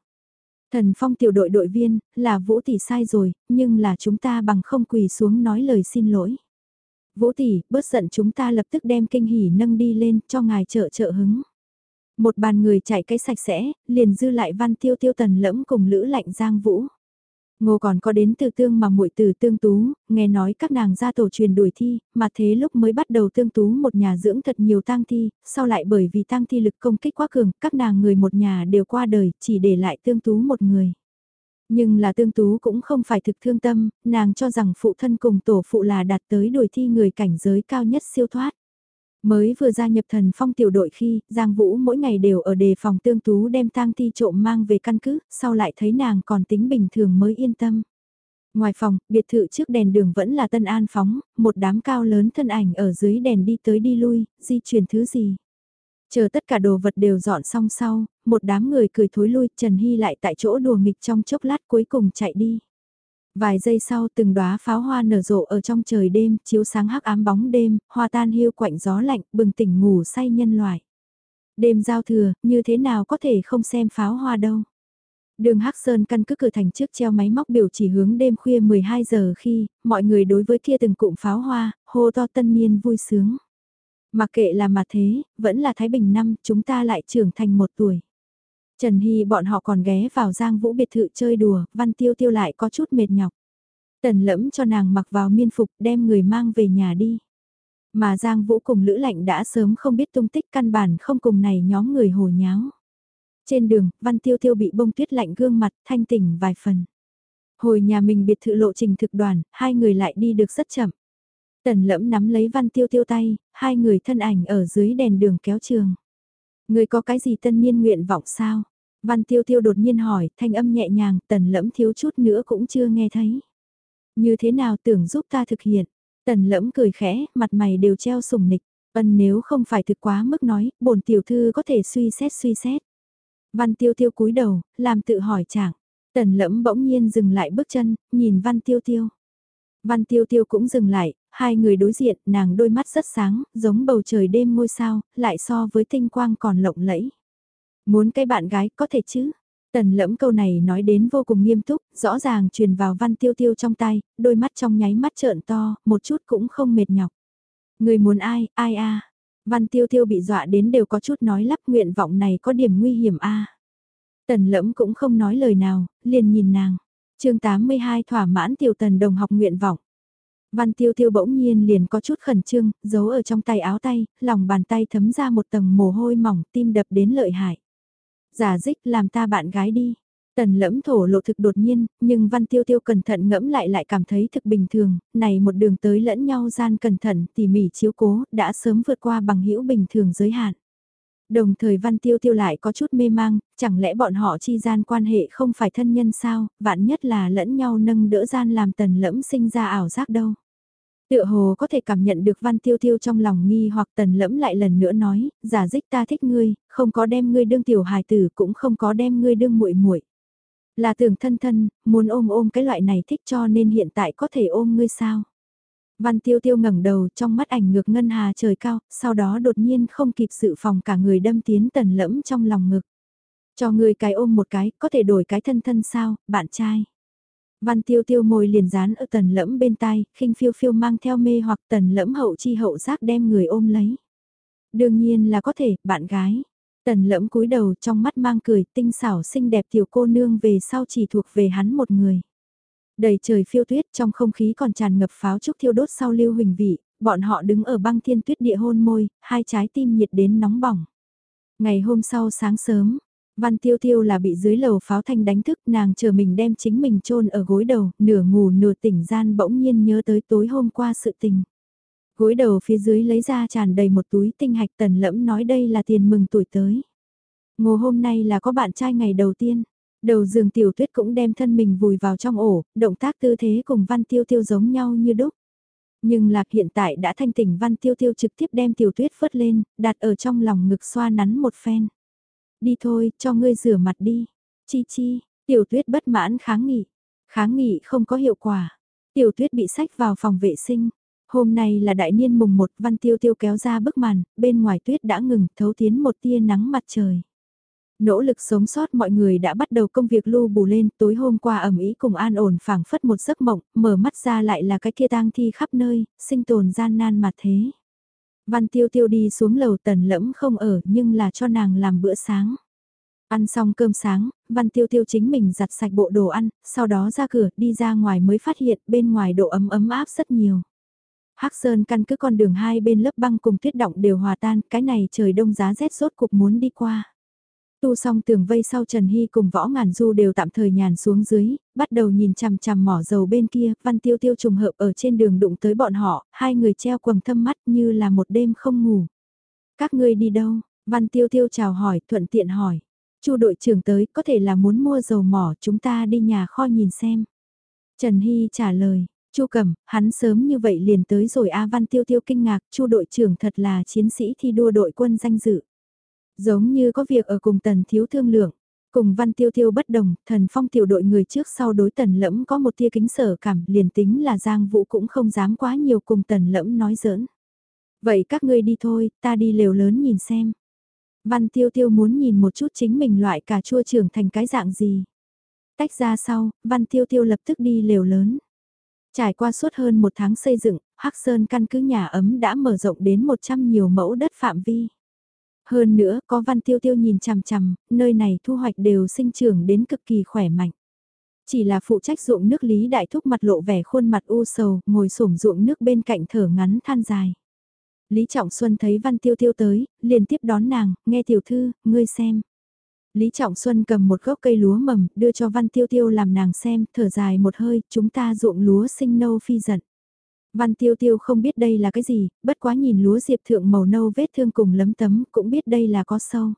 Thần phong tiểu đội đội viên, là Vũ tỷ sai rồi, nhưng là chúng ta bằng không quỳ xuống nói lời xin lỗi. Vũ tỷ, bớt giận chúng ta lập tức đem kinh hỉ nâng đi lên cho ngài trợ trợ hứng. Một bàn người chạy cái sạch sẽ, liền dư lại văn tiêu tiêu tần lẫm cùng lữ lạnh giang vũ. Ngô còn có đến từ tương mà muội từ tương tú, nghe nói các nàng ra tổ truyền đuổi thi, mà thế lúc mới bắt đầu tương tú một nhà dưỡng thật nhiều tang thi, sau lại bởi vì tang thi lực công kích quá cường, các nàng người một nhà đều qua đời, chỉ để lại tương tú một người. Nhưng là tương tú cũng không phải thực thương tâm, nàng cho rằng phụ thân cùng tổ phụ là đạt tới đuổi thi người cảnh giới cao nhất siêu thoát. Mới vừa gia nhập thần phong tiểu đội khi, Giang Vũ mỗi ngày đều ở đề phòng tương tú đem tang thi trộm mang về căn cứ, sau lại thấy nàng còn tính bình thường mới yên tâm. Ngoài phòng, biệt thự trước đèn đường vẫn là tân an phóng, một đám cao lớn thân ảnh ở dưới đèn đi tới đi lui, di chuyển thứ gì. Chờ tất cả đồ vật đều dọn xong sau, một đám người cười thối lui, Trần Hy lại tại chỗ đùa nghịch trong chốc lát cuối cùng chạy đi. Vài giây sau từng đóa pháo hoa nở rộ ở trong trời đêm, chiếu sáng hắc ám bóng đêm, hoa tan hiu quạnh gió lạnh, bừng tỉnh ngủ say nhân loại. Đêm giao thừa, như thế nào có thể không xem pháo hoa đâu. Đường Hắc Sơn căn cứ cửa thành trước treo máy móc biểu chỉ hướng đêm khuya 12 giờ khi, mọi người đối với kia từng cụm pháo hoa, hô to tân niên vui sướng. Mặc kệ là mà thế, vẫn là Thái Bình năm, chúng ta lại trưởng thành một tuổi. Trần Hy bọn họ còn ghé vào Giang Vũ biệt thự chơi đùa, Văn Tiêu Tiêu lại có chút mệt nhọc. Tần lẫm cho nàng mặc vào miên phục đem người mang về nhà đi. Mà Giang Vũ cùng Lữ Lạnh đã sớm không biết tung tích căn bản không cùng này nhóm người hồ nháo. Trên đường, Văn Tiêu Tiêu bị bông tuyết lạnh gương mặt, thanh tỉnh vài phần. Hồi nhà mình biệt thự lộ trình thực đoàn, hai người lại đi được rất chậm. Tần lẫm nắm lấy Văn Tiêu Tiêu tay, hai người thân ảnh ở dưới đèn đường kéo trường. Người có cái gì tân niên nguyện vọng sao? Văn Tiêu Tiêu đột nhiên hỏi, thanh âm nhẹ nhàng, tần lẫm thiếu chút nữa cũng chưa nghe thấy. Như thế nào tưởng giúp ta thực hiện? Tần lẫm cười khẽ, mặt mày đều treo sùng nịch. Ân nếu không phải thực quá mức nói, bổn tiểu thư có thể suy xét suy xét. Văn Tiêu Tiêu cúi đầu, làm tự hỏi chẳng. Tần lẫm bỗng nhiên dừng lại bước chân, nhìn Văn Tiêu Tiêu. Văn Tiêu Tiêu cũng dừng lại, hai người đối diện, nàng đôi mắt rất sáng, giống bầu trời đêm ngôi sao, lại so với tinh quang còn lộng lẫy. Muốn cái bạn gái có thể chứ? Tần lẫm câu này nói đến vô cùng nghiêm túc, rõ ràng truyền vào văn tiêu tiêu trong tay, đôi mắt trong nháy mắt trợn to, một chút cũng không mệt nhọc. Người muốn ai, ai a Văn tiêu tiêu bị dọa đến đều có chút nói lắp nguyện vọng này có điểm nguy hiểm a Tần lẫm cũng không nói lời nào, liền nhìn nàng. chương 82 thỏa mãn tiểu tần đồng học nguyện vọng. Văn tiêu tiêu bỗng nhiên liền có chút khẩn trương, giấu ở trong tay áo tay, lòng bàn tay thấm ra một tầng mồ hôi mỏng, tim đập đến lợi hại. Giả dích làm ta bạn gái đi. Tần lẫm thổ lộ thực đột nhiên, nhưng văn tiêu tiêu cẩn thận ngẫm lại lại cảm thấy thực bình thường, này một đường tới lẫn nhau gian cẩn thận tỉ mỉ chiếu cố, đã sớm vượt qua bằng hữu bình thường giới hạn. Đồng thời văn tiêu tiêu lại có chút mê mang, chẳng lẽ bọn họ chi gian quan hệ không phải thân nhân sao, vạn nhất là lẫn nhau nâng đỡ gian làm tần lẫm sinh ra ảo giác đâu. Tựa hồ có thể cảm nhận được văn tiêu tiêu trong lòng nghi hoặc tần lẫm lại lần nữa nói, giả dích ta thích ngươi, không có đem ngươi đương tiểu hài tử cũng không có đem ngươi đương muội muội Là tưởng thân thân, muốn ôm ôm cái loại này thích cho nên hiện tại có thể ôm ngươi sao. Văn tiêu tiêu ngẩng đầu trong mắt ảnh ngược ngân hà trời cao, sau đó đột nhiên không kịp sự phòng cả người đâm tiến tần lẫm trong lòng ngực. Cho người cái ôm một cái, có thể đổi cái thân thân sao, bạn trai. Văn tiêu tiêu môi liền dán ở tần lẫm bên tai, khinh phiêu phiêu mang theo mê hoặc tần lẫm hậu chi hậu giác đem người ôm lấy. Đương nhiên là có thể, bạn gái. Tần lẫm cúi đầu trong mắt mang cười tinh xảo xinh đẹp tiểu cô nương về sau chỉ thuộc về hắn một người. Đầy trời phiêu tuyết trong không khí còn tràn ngập pháo trúc thiêu đốt sau lưu huỳnh vị, bọn họ đứng ở băng thiên tuyết địa hôn môi, hai trái tim nhiệt đến nóng bỏng. Ngày hôm sau sáng sớm, Văn Tiêu Tiêu là bị dưới lầu pháo thanh đánh thức nàng chờ mình đem chính mình chôn ở gối đầu, nửa ngủ nửa tỉnh gian bỗng nhiên nhớ tới tối hôm qua sự tình. Gối đầu phía dưới lấy ra tràn đầy một túi tinh hạch tần lẫm nói đây là tiền mừng tuổi tới. Ngô hôm nay là có bạn trai ngày đầu tiên. Đầu giường tiểu tuyết cũng đem thân mình vùi vào trong ổ, động tác tư thế cùng văn tiêu tiêu giống nhau như đúc. Nhưng lạc hiện tại đã thanh tỉnh văn tiêu tiêu trực tiếp đem tiểu tuyết phớt lên, đặt ở trong lòng ngực xoa nắn một phen. Đi thôi, cho ngươi rửa mặt đi. Chi chi, tiểu tuyết bất mãn kháng nghị. Kháng nghị không có hiệu quả. Tiểu tuyết bị sách vào phòng vệ sinh. Hôm nay là đại niên mùng một văn tiêu tiêu kéo ra bức màn, bên ngoài tuyết đã ngừng thấu tiến một tia nắng mặt trời. Nỗ lực sống sót mọi người đã bắt đầu công việc lưu bù lên, tối hôm qua ẩm ý cùng an ổn phảng phất một giấc mộng, mở mắt ra lại là cái kia tang thi khắp nơi, sinh tồn gian nan mà thế. Văn tiêu tiêu đi xuống lầu tần lẫm không ở nhưng là cho nàng làm bữa sáng. Ăn xong cơm sáng, Văn Tiêu Tiêu chính mình giặt sạch bộ đồ ăn, sau đó ra cửa đi ra ngoài mới phát hiện bên ngoài độ ấm ấm áp rất nhiều. Hắc Sơn căn cứ con đường hai bên lớp băng cùng tuyết động đều hòa tan, cái này trời đông giá rét rốt cục muốn đi qua. Tu xong tường vây sau Trần Hy cùng võ ngàn du đều tạm thời nhàn xuống dưới, bắt đầu nhìn chằm chằm mỏ dầu bên kia, văn tiêu tiêu trùng hợp ở trên đường đụng tới bọn họ, hai người treo quầng thâm mắt như là một đêm không ngủ. Các ngươi đi đâu? Văn tiêu tiêu chào hỏi, thuận tiện hỏi. Chu đội trưởng tới, có thể là muốn mua dầu mỏ, chúng ta đi nhà kho nhìn xem. Trần Hy trả lời, Chu Cẩm, hắn sớm như vậy liền tới rồi A Văn Tiêu Tiêu kinh ngạc, Chu đội trưởng thật là chiến sĩ thi đua đội quân danh dự. Giống như có việc ở cùng tần thiếu thương lượng. Cùng văn tiêu tiêu bất đồng, thần phong tiểu đội người trước sau đối tần lẫm có một tia kính sở cảm, liền tính là giang vũ cũng không dám quá nhiều cùng tần lẫm nói giỡn. Vậy các ngươi đi thôi, ta đi lều lớn nhìn xem. Văn tiêu tiêu muốn nhìn một chút chính mình loại cà chua trưởng thành cái dạng gì. Tách ra sau, văn tiêu tiêu lập tức đi lều lớn. Trải qua suốt hơn một tháng xây dựng, Hắc Sơn căn cứ nhà ấm đã mở rộng đến 100 nhiều mẫu đất phạm vi. Hơn nữa, có văn tiêu tiêu nhìn chằm chằm, nơi này thu hoạch đều sinh trưởng đến cực kỳ khỏe mạnh. Chỉ là phụ trách ruộng nước Lý Đại Thúc mặt lộ vẻ khuôn mặt u sầu, ngồi sổm ruộng nước bên cạnh thở ngắn than dài. Lý Trọng Xuân thấy Văn Tiêu Tiêu tới, liền tiếp đón nàng, nghe tiểu thư, ngươi xem. Lý Trọng Xuân cầm một gốc cây lúa mầm, đưa cho Văn Tiêu Tiêu làm nàng xem, thở dài một hơi, chúng ta ruộng lúa sinh nâu phi giận. Văn tiêu tiêu không biết đây là cái gì, bất quá nhìn lúa diệp thượng màu nâu vết thương cùng lấm tấm cũng biết đây là có sâu.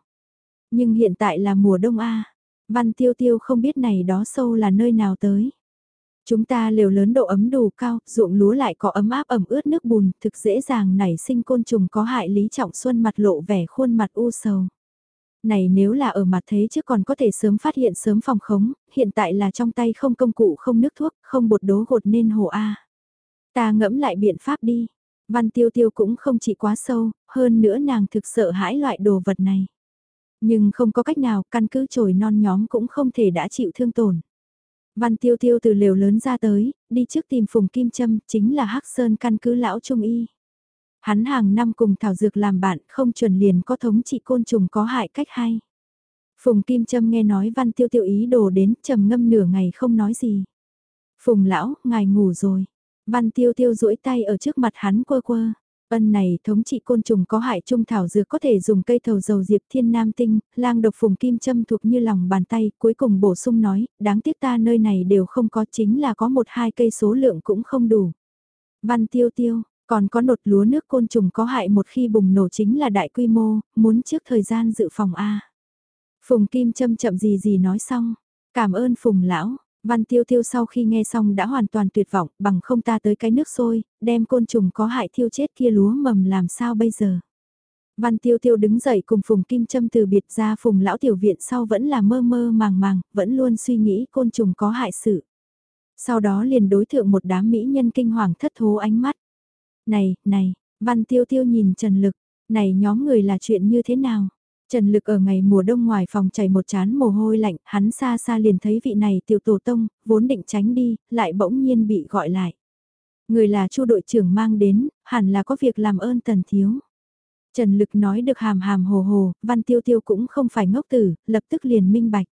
Nhưng hiện tại là mùa đông A, văn tiêu tiêu không biết này đó sâu là nơi nào tới. Chúng ta liều lớn độ ấm đủ cao, ruộng lúa lại có ấm áp ẩm ướt nước bùn, thực dễ dàng nảy sinh côn trùng có hại Lý Trọng Xuân mặt lộ vẻ khuôn mặt u sầu. Này nếu là ở mặt thế chứ còn có thể sớm phát hiện sớm phòng khống, hiện tại là trong tay không công cụ không nước thuốc, không bột đố gột nên hồ A. Ta ngẫm lại biện pháp đi. Văn tiêu tiêu cũng không chỉ quá sâu, hơn nữa nàng thực sợ hãi loại đồ vật này. Nhưng không có cách nào, căn cứ trồi non nhóm cũng không thể đã chịu thương tổn. Văn tiêu tiêu từ lều lớn ra tới, đi trước tìm Phùng Kim Trâm, chính là Hắc Sơn căn cứ lão trung y. Hắn hàng năm cùng thảo dược làm bạn, không chuẩn liền có thống trị côn trùng có hại cách hay. Phùng Kim Trâm nghe nói Văn Tiêu Tiêu ý đồ đến, trầm ngâm nửa ngày không nói gì. Phùng lão, ngài ngủ rồi. Văn tiêu tiêu duỗi tay ở trước mặt hắn quơ quơ. Ân này thống trị côn trùng có hại trung thảo dược có thể dùng cây thầu dầu diệp thiên nam tinh, lang độc phùng kim châm thuộc như lòng bàn tay, cuối cùng bổ sung nói, đáng tiếc ta nơi này đều không có chính là có một hai cây số lượng cũng không đủ. Văn tiêu tiêu, còn có nột lúa nước côn trùng có hại một khi bùng nổ chính là đại quy mô, muốn trước thời gian dự phòng A. Phùng kim châm chậm gì gì nói xong, cảm ơn phùng lão, Văn tiêu tiêu sau khi nghe xong đã hoàn toàn tuyệt vọng, bằng không ta tới cái nước sôi, đem côn trùng có hại thiêu chết kia lúa mầm làm sao bây giờ. Văn tiêu tiêu đứng dậy cùng Phùng Kim Trâm từ biệt ra Phùng lão tiểu viện sau vẫn là mơ mơ màng màng, vẫn luôn suy nghĩ côn trùng có hại sự. Sau đó liền đối thượng một đám mỹ nhân kinh hoàng thất thố ánh mắt. Này, này, văn tiêu tiêu nhìn Trần Lực, này nhóm người là chuyện như thế nào? Trần Lực ở ngày mùa đông ngoài phòng chảy một chán mồ hôi lạnh, hắn xa xa liền thấy vị này tiểu tổ tông, vốn định tránh đi, lại bỗng nhiên bị gọi lại. Người là chu đội trưởng mang đến, hẳn là có việc làm ơn tần thiếu. Trần Lực nói được hàm hàm hồ hồ, Văn Tiêu Tiêu cũng không phải ngốc tử, lập tức liền minh bạch.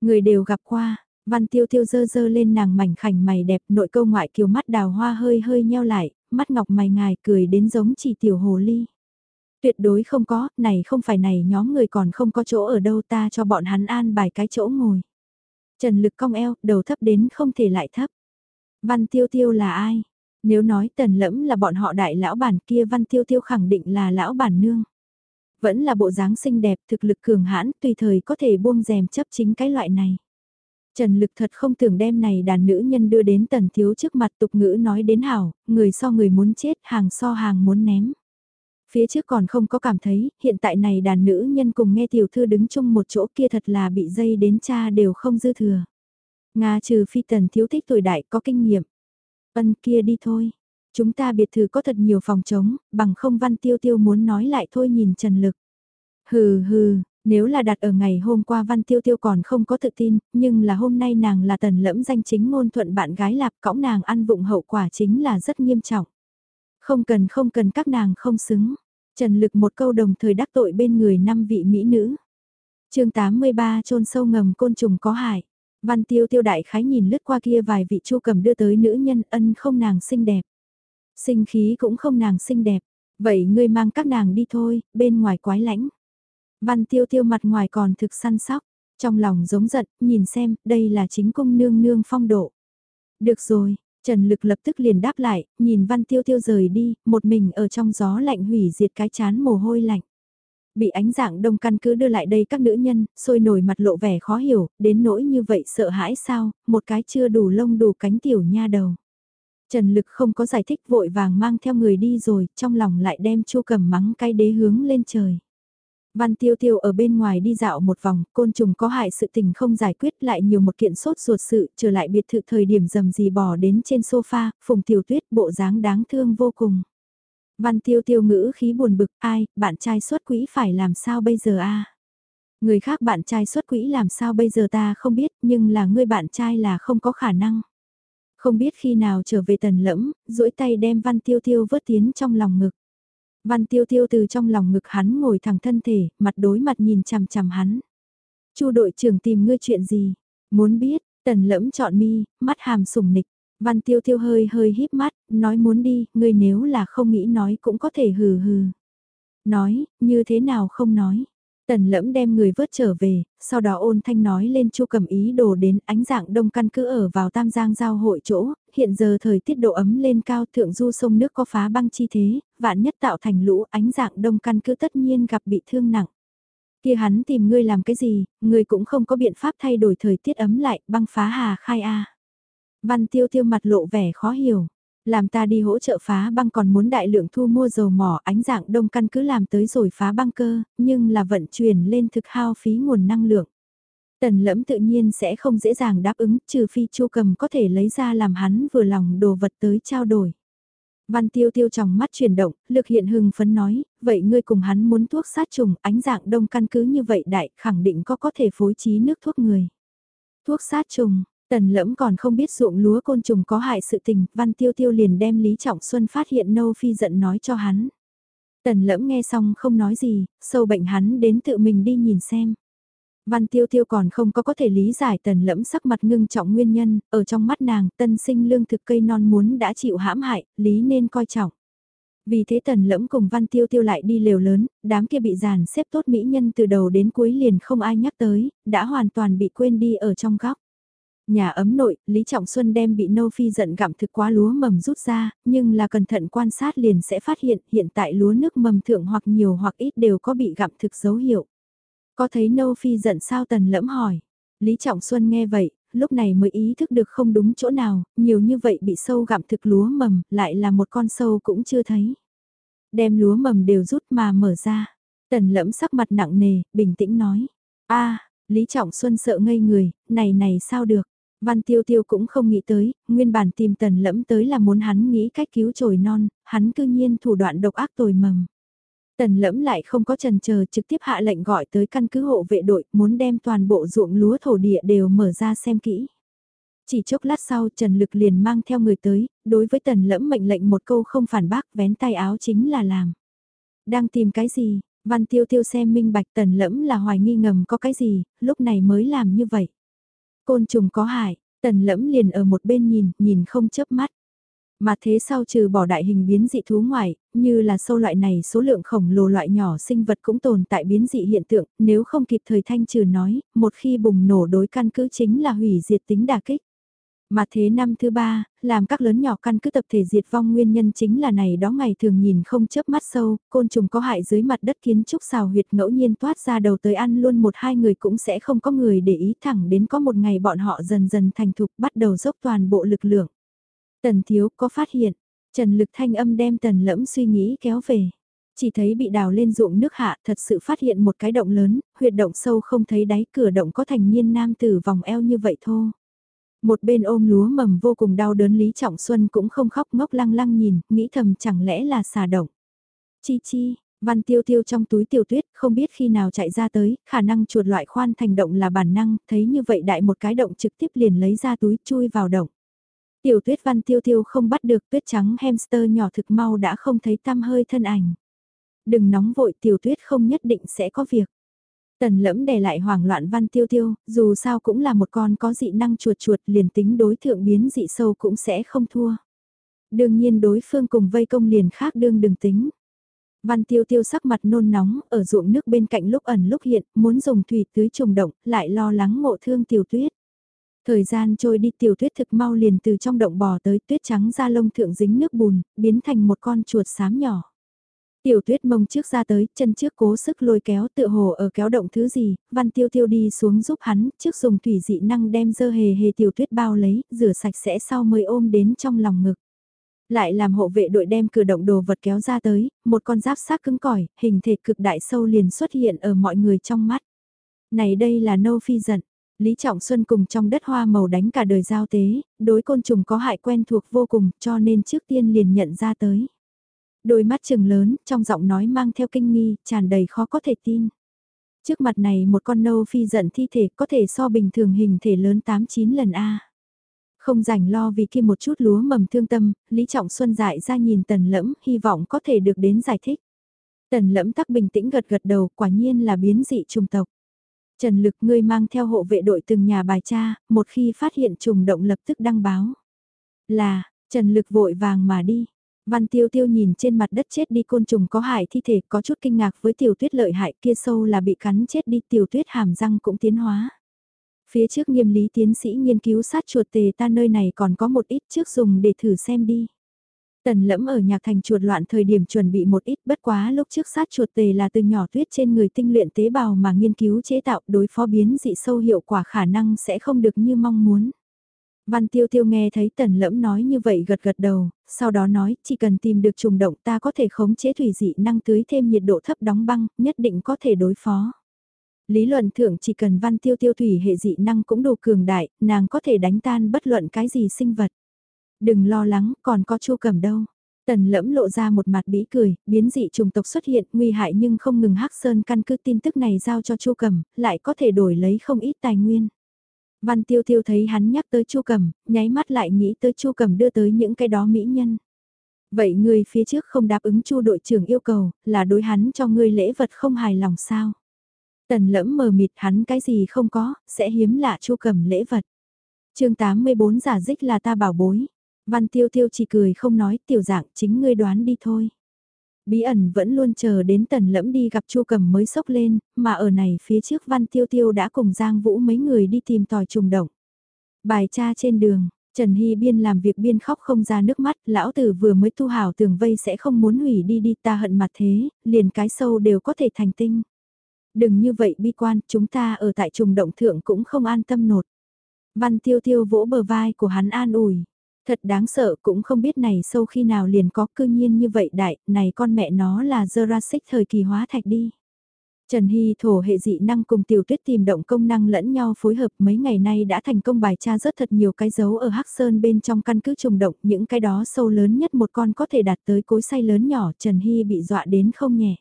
Người đều gặp qua, Văn Tiêu Tiêu dơ dơ lên nàng mảnh khảnh mày đẹp nội câu ngoại kiều mắt đào hoa hơi hơi nheo lại, mắt ngọc mày ngài cười đến giống chỉ tiểu hồ ly. Tuyệt đối không có, này không phải này nhóm người còn không có chỗ ở đâu ta cho bọn hắn an bài cái chỗ ngồi. Trần lực cong eo, đầu thấp đến không thể lại thấp. Văn tiêu tiêu là ai? Nếu nói tần lẫm là bọn họ đại lão bản kia văn tiêu tiêu khẳng định là lão bản nương. Vẫn là bộ dáng xinh đẹp, thực lực cường hãn, tùy thời có thể buông rèm chấp chính cái loại này. Trần Lực thật không tưởng đem này đàn nữ nhân đưa đến tần thiếu trước mặt tục ngữ nói đến hảo, người so người muốn chết, hàng so hàng muốn ném. Phía trước còn không có cảm thấy, hiện tại này đàn nữ nhân cùng nghe tiểu thư đứng chung một chỗ kia thật là bị dây đến cha đều không dư thừa. Nga trừ phi tần thiếu thích tuổi đại có kinh nghiệm. Ân kia đi thôi. Chúng ta biệt thự có thật nhiều phòng trống, bằng không văn tiêu tiêu muốn nói lại thôi nhìn Trần Lực. Hừ hừ, nếu là đặt ở ngày hôm qua Văn Tiêu Tiêu còn không có tự tin, nhưng là hôm nay nàng là tần lẫm danh chính ngôn thuận bạn gái lạp cõng nàng ăn vụng hậu quả chính là rất nghiêm trọng. Không cần không cần các nàng không xứng. Trần Lực một câu đồng thời đắc tội bên người năm vị mỹ nữ. chương 83 chôn sâu ngầm côn trùng có hại. Văn Tiêu Tiêu đại khái nhìn lướt qua kia vài vị chu cầm đưa tới nữ nhân ân không nàng xinh đẹp. Sinh khí cũng không nàng xinh đẹp. Vậy ngươi mang các nàng đi thôi, bên ngoài quái lãnh. Văn tiêu tiêu mặt ngoài còn thực săn sóc, trong lòng giống giận, nhìn xem, đây là chính cung nương nương phong độ. Được rồi, Trần Lực lập tức liền đáp lại, nhìn Văn Tiêu Tiêu rời đi, một mình ở trong gió lạnh hủy diệt cái chán mồ hôi lạnh. Bị ánh dạng đông căn cứ đưa lại đây các nữ nhân, sôi nổi mặt lộ vẻ khó hiểu, đến nỗi như vậy sợ hãi sao, một cái chưa đủ lông đủ cánh tiểu nha đầu. Trần Lực không có giải thích vội vàng mang theo người đi rồi, trong lòng lại đem chu cầm mắng cái đế hướng lên trời. Văn Tiêu Tiêu ở bên ngoài đi dạo một vòng, côn trùng có hại sự tình không giải quyết lại nhiều một kiện sốt ruột sự, trở lại biệt thự thời điểm dầm gì bỏ đến trên sofa, phùng tiểu tuyết bộ dáng đáng thương vô cùng. Văn Tiêu Tiêu ngữ khí buồn bực, ai, bạn trai xuất quỹ phải làm sao bây giờ a? Người khác bạn trai xuất quỹ làm sao bây giờ ta không biết, nhưng là người bạn trai là không có khả năng. Không biết khi nào trở về tần lẫm, duỗi tay đem Văn Tiêu Tiêu vớt tiến trong lòng ngực. Văn tiêu tiêu từ trong lòng ngực hắn ngồi thẳng thân thể, mặt đối mặt nhìn chằm chằm hắn. Chu đội trưởng tìm ngươi chuyện gì? Muốn biết, tần lẫm chọn mi, mắt hàm sùng nịch. Văn tiêu tiêu hơi hơi híp mắt, nói muốn đi, ngươi nếu là không nghĩ nói cũng có thể hừ hừ. Nói, như thế nào không nói. Tần lẫm đem người vớt trở về, sau đó ôn thanh nói lên chu cầm ý đồ đến ánh dạng đông căn cứ ở vào tam giang giao hội chỗ, hiện giờ thời tiết độ ấm lên cao thượng du sông nước có phá băng chi thế, vạn nhất tạo thành lũ ánh dạng đông căn cứ tất nhiên gặp bị thương nặng. Kia hắn tìm ngươi làm cái gì, ngươi cũng không có biện pháp thay đổi thời tiết ấm lại, băng phá hà khai a. Văn tiêu tiêu mặt lộ vẻ khó hiểu làm ta đi hỗ trợ phá băng còn muốn đại lượng thu mua dầu mỏ ánh dạng đông căn cứ làm tới rồi phá băng cơ, nhưng là vận chuyển lên thực hao phí nguồn năng lượng. Tần lẫm tự nhiên sẽ không dễ dàng đáp ứng, trừ phi chu cầm có thể lấy ra làm hắn vừa lòng đồ vật tới trao đổi. Văn tiêu tiêu trong mắt chuyển động, lực hiện hưng phấn nói, vậy ngươi cùng hắn muốn thuốc sát trùng, ánh dạng đông căn cứ như vậy đại, khẳng định có có thể phối trí nước thuốc người. Thuốc sát trùng, Tần lẫm còn không biết ruộng lúa côn trùng có hại sự tình, Văn Tiêu Tiêu liền đem Lý Trọng Xuân phát hiện nâu phi giận nói cho hắn. Tần lẫm nghe xong không nói gì, sâu bệnh hắn đến tự mình đi nhìn xem. Văn Tiêu Tiêu còn không có có thể lý giải tần lẫm sắc mặt ngưng trọng nguyên nhân, ở trong mắt nàng, tân sinh lương thực cây non muốn đã chịu hãm hại, lý nên coi trọng. Vì thế tần lẫm cùng Văn Tiêu Tiêu lại đi lều lớn, đám kia bị giàn xếp tốt mỹ nhân từ đầu đến cuối liền không ai nhắc tới, đã hoàn toàn bị quên đi ở trong góc. Nhà ấm nội, Lý Trọng Xuân đem bị nâu phi giận gặm thực quá lúa mầm rút ra, nhưng là cẩn thận quan sát liền sẽ phát hiện hiện tại lúa nước mầm thượng hoặc nhiều hoặc ít đều có bị gặm thực dấu hiệu. Có thấy nâu phi giận sao tần lẫm hỏi. Lý Trọng Xuân nghe vậy, lúc này mới ý thức được không đúng chỗ nào, nhiều như vậy bị sâu gặm thực lúa mầm, lại là một con sâu cũng chưa thấy. Đem lúa mầm đều rút mà mở ra. Tần lẫm sắc mặt nặng nề, bình tĩnh nói. a Lý Trọng Xuân sợ ngây người, này này sao được. Văn Tiêu Tiêu cũng không nghĩ tới, nguyên bản tìm tần lẫm tới là muốn hắn nghĩ cách cứu trồi non, hắn cư nhiên thủ đoạn độc ác tồi mầm. Tần lẫm lại không có trần chờ trực tiếp hạ lệnh gọi tới căn cứ hộ vệ đội, muốn đem toàn bộ ruộng lúa thổ địa đều mở ra xem kỹ. Chỉ chốc lát sau Trần Lực liền mang theo người tới, đối với tần lẫm mệnh lệnh một câu không phản bác vén tay áo chính là làm. Đang tìm cái gì, văn tiêu tiêu xem minh bạch tần lẫm là hoài nghi ngầm có cái gì, lúc này mới làm như vậy. Côn trùng có hại, tần lẫm liền ở một bên nhìn, nhìn không chớp mắt. Mà thế sau trừ bỏ đại hình biến dị thú ngoại, như là sâu loại này số lượng khổng lồ loại nhỏ sinh vật cũng tồn tại biến dị hiện tượng, nếu không kịp thời thanh trừ nói, một khi bùng nổ đối căn cứ chính là hủy diệt tính đả kích. Mà thế năm thứ ba, làm các lớn nhỏ căn cứ tập thể diệt vong nguyên nhân chính là này đó ngày thường nhìn không chớp mắt sâu, côn trùng có hại dưới mặt đất kiến trúc xào huyệt ngẫu nhiên toát ra đầu tới ăn luôn một hai người cũng sẽ không có người để ý thẳng đến có một ngày bọn họ dần dần thành thục bắt đầu dốc toàn bộ lực lượng. Tần thiếu có phát hiện, Trần Lực Thanh âm đem tần lẫm suy nghĩ kéo về. Chỉ thấy bị đào lên ruộng nước hạ thật sự phát hiện một cái động lớn, huyệt động sâu không thấy đáy cửa động có thành niên nam tử vòng eo như vậy thôi. Một bên ôm lúa mầm vô cùng đau đớn Lý Trọng Xuân cũng không khóc ngốc lăng lăng nhìn, nghĩ thầm chẳng lẽ là xà động. Chi chi, văn tiêu tiêu trong túi tiểu tuyết không biết khi nào chạy ra tới, khả năng chuột loại khoan thành động là bản năng, thấy như vậy đại một cái động trực tiếp liền lấy ra túi chui vào động. Tiểu tuyết văn tiêu tiêu không bắt được tuyết trắng hamster nhỏ thực mau đã không thấy tăm hơi thân ảnh. Đừng nóng vội tiểu tuyết không nhất định sẽ có việc. Tần lẫm đè lại hoảng loạn văn tiêu tiêu, dù sao cũng là một con có dị năng chuột chuột liền tính đối thượng biến dị sâu cũng sẽ không thua. Đương nhiên đối phương cùng vây công liền khác đương đừng tính. Văn tiêu tiêu sắc mặt nôn nóng, ở ruộng nước bên cạnh lúc ẩn lúc hiện, muốn dùng thủy tưới trùng động, lại lo lắng ngộ thương tiểu tuyết. Thời gian trôi đi tiểu tuyết thực mau liền từ trong động bò tới tuyết trắng da lông thượng dính nước bùn, biến thành một con chuột xám nhỏ. Tiểu tuyết mông trước ra tới, chân trước cố sức lôi kéo tựa hồ ở kéo động thứ gì, văn tiêu tiêu đi xuống giúp hắn, trước dùng thủy dị năng đem dơ hề hề tiểu tuyết bao lấy, rửa sạch sẽ sau mới ôm đến trong lòng ngực. Lại làm hộ vệ đội đem cửa động đồ vật kéo ra tới, một con giáp xác cứng cỏi, hình thể cực đại sâu liền xuất hiện ở mọi người trong mắt. Này đây là nâu phi giận. Lý Trọng Xuân cùng trong đất hoa màu đánh cả đời giao tế, đối côn trùng có hại quen thuộc vô cùng cho nên trước tiên liền nhận ra tới. Đôi mắt trừng lớn, trong giọng nói mang theo kinh nghi, tràn đầy khó có thể tin. Trước mặt này một con nâu phi giận thi thể có thể so bình thường hình thể lớn 8-9 lần A. Không rảnh lo vì kia một chút lúa mầm thương tâm, Lý Trọng Xuân dại ra nhìn tần lẫm, hy vọng có thể được đến giải thích. Tần lẫm tắc bình tĩnh gật gật đầu, quả nhiên là biến dị trùng tộc. Trần Lực ngươi mang theo hộ vệ đội từng nhà bài tra một khi phát hiện trùng động lập tức đăng báo. Là, Trần Lực vội vàng mà đi. Văn tiêu tiêu nhìn trên mặt đất chết đi côn trùng có hại thi thể, có chút kinh ngạc với tiểu tuyết lợi hại kia sâu là bị cắn chết đi, tiểu tuyết hàm răng cũng tiến hóa. Phía trước nghiêm lý tiến sĩ nghiên cứu sát chuột tề ta nơi này còn có một ít trước dùng để thử xem đi. Tần lẫm ở nhạc thành chuột loạn thời điểm chuẩn bị một ít, bất quá lúc trước sát chuột tề là từ nhỏ tuyết trên người tinh luyện tế bào mà nghiên cứu chế tạo, đối phó biến dị sâu hiệu quả khả năng sẽ không được như mong muốn. Văn tiêu tiêu nghe thấy tần lẫm nói như vậy gật gật đầu, sau đó nói chỉ cần tìm được trùng động ta có thể khống chế thủy dị năng tưới thêm nhiệt độ thấp đóng băng, nhất định có thể đối phó. Lý luận thượng chỉ cần văn tiêu tiêu thủy hệ dị năng cũng đủ cường đại, nàng có thể đánh tan bất luận cái gì sinh vật. Đừng lo lắng, còn có chu cầm đâu. Tần lẫm lộ ra một mặt bĩ cười, biến dị trùng tộc xuất hiện, nguy hại nhưng không ngừng hắc sơn căn cứ tin tức này giao cho chu cầm, lại có thể đổi lấy không ít tài nguyên. Văn tiêu tiêu thấy hắn nhắc tới chu Cẩm, nháy mắt lại nghĩ tới chu Cẩm đưa tới những cái đó mỹ nhân. Vậy người phía trước không đáp ứng chu đội trưởng yêu cầu, là đối hắn cho ngươi lễ vật không hài lòng sao? Tần lẫm mờ mịt hắn cái gì không có, sẽ hiếm lạ chu Cẩm lễ vật. chương 84 giả dích là ta bảo bối. Văn tiêu tiêu chỉ cười không nói tiểu dạng chính ngươi đoán đi thôi. Bí ẩn vẫn luôn chờ đến tần lẫm đi gặp chu cầm mới sốc lên, mà ở này phía trước văn tiêu tiêu đã cùng Giang Vũ mấy người đi tìm tòi trùng động. Bài cha trên đường, Trần Hy Biên làm việc biên khóc không ra nước mắt, lão tử vừa mới thu hảo tường vây sẽ không muốn hủy đi đi ta hận mặt thế, liền cái sâu đều có thể thành tinh. Đừng như vậy bi quan, chúng ta ở tại trùng động thượng cũng không an tâm nột. Văn tiêu tiêu vỗ bờ vai của hắn an ủi. Thật đáng sợ cũng không biết này sâu khi nào liền có cư nhiên như vậy đại, này con mẹ nó là Jurassic thời kỳ hóa thạch đi. Trần Hy thổ hệ dị năng cùng tiểu tuyết tìm động công năng lẫn nhau phối hợp mấy ngày nay đã thành công bài tra rất thật nhiều cái dấu ở Hắc Sơn bên trong căn cứ trùng động, những cái đó sâu lớn nhất một con có thể đạt tới cối say lớn nhỏ, Trần Hy bị dọa đến không nhẹ.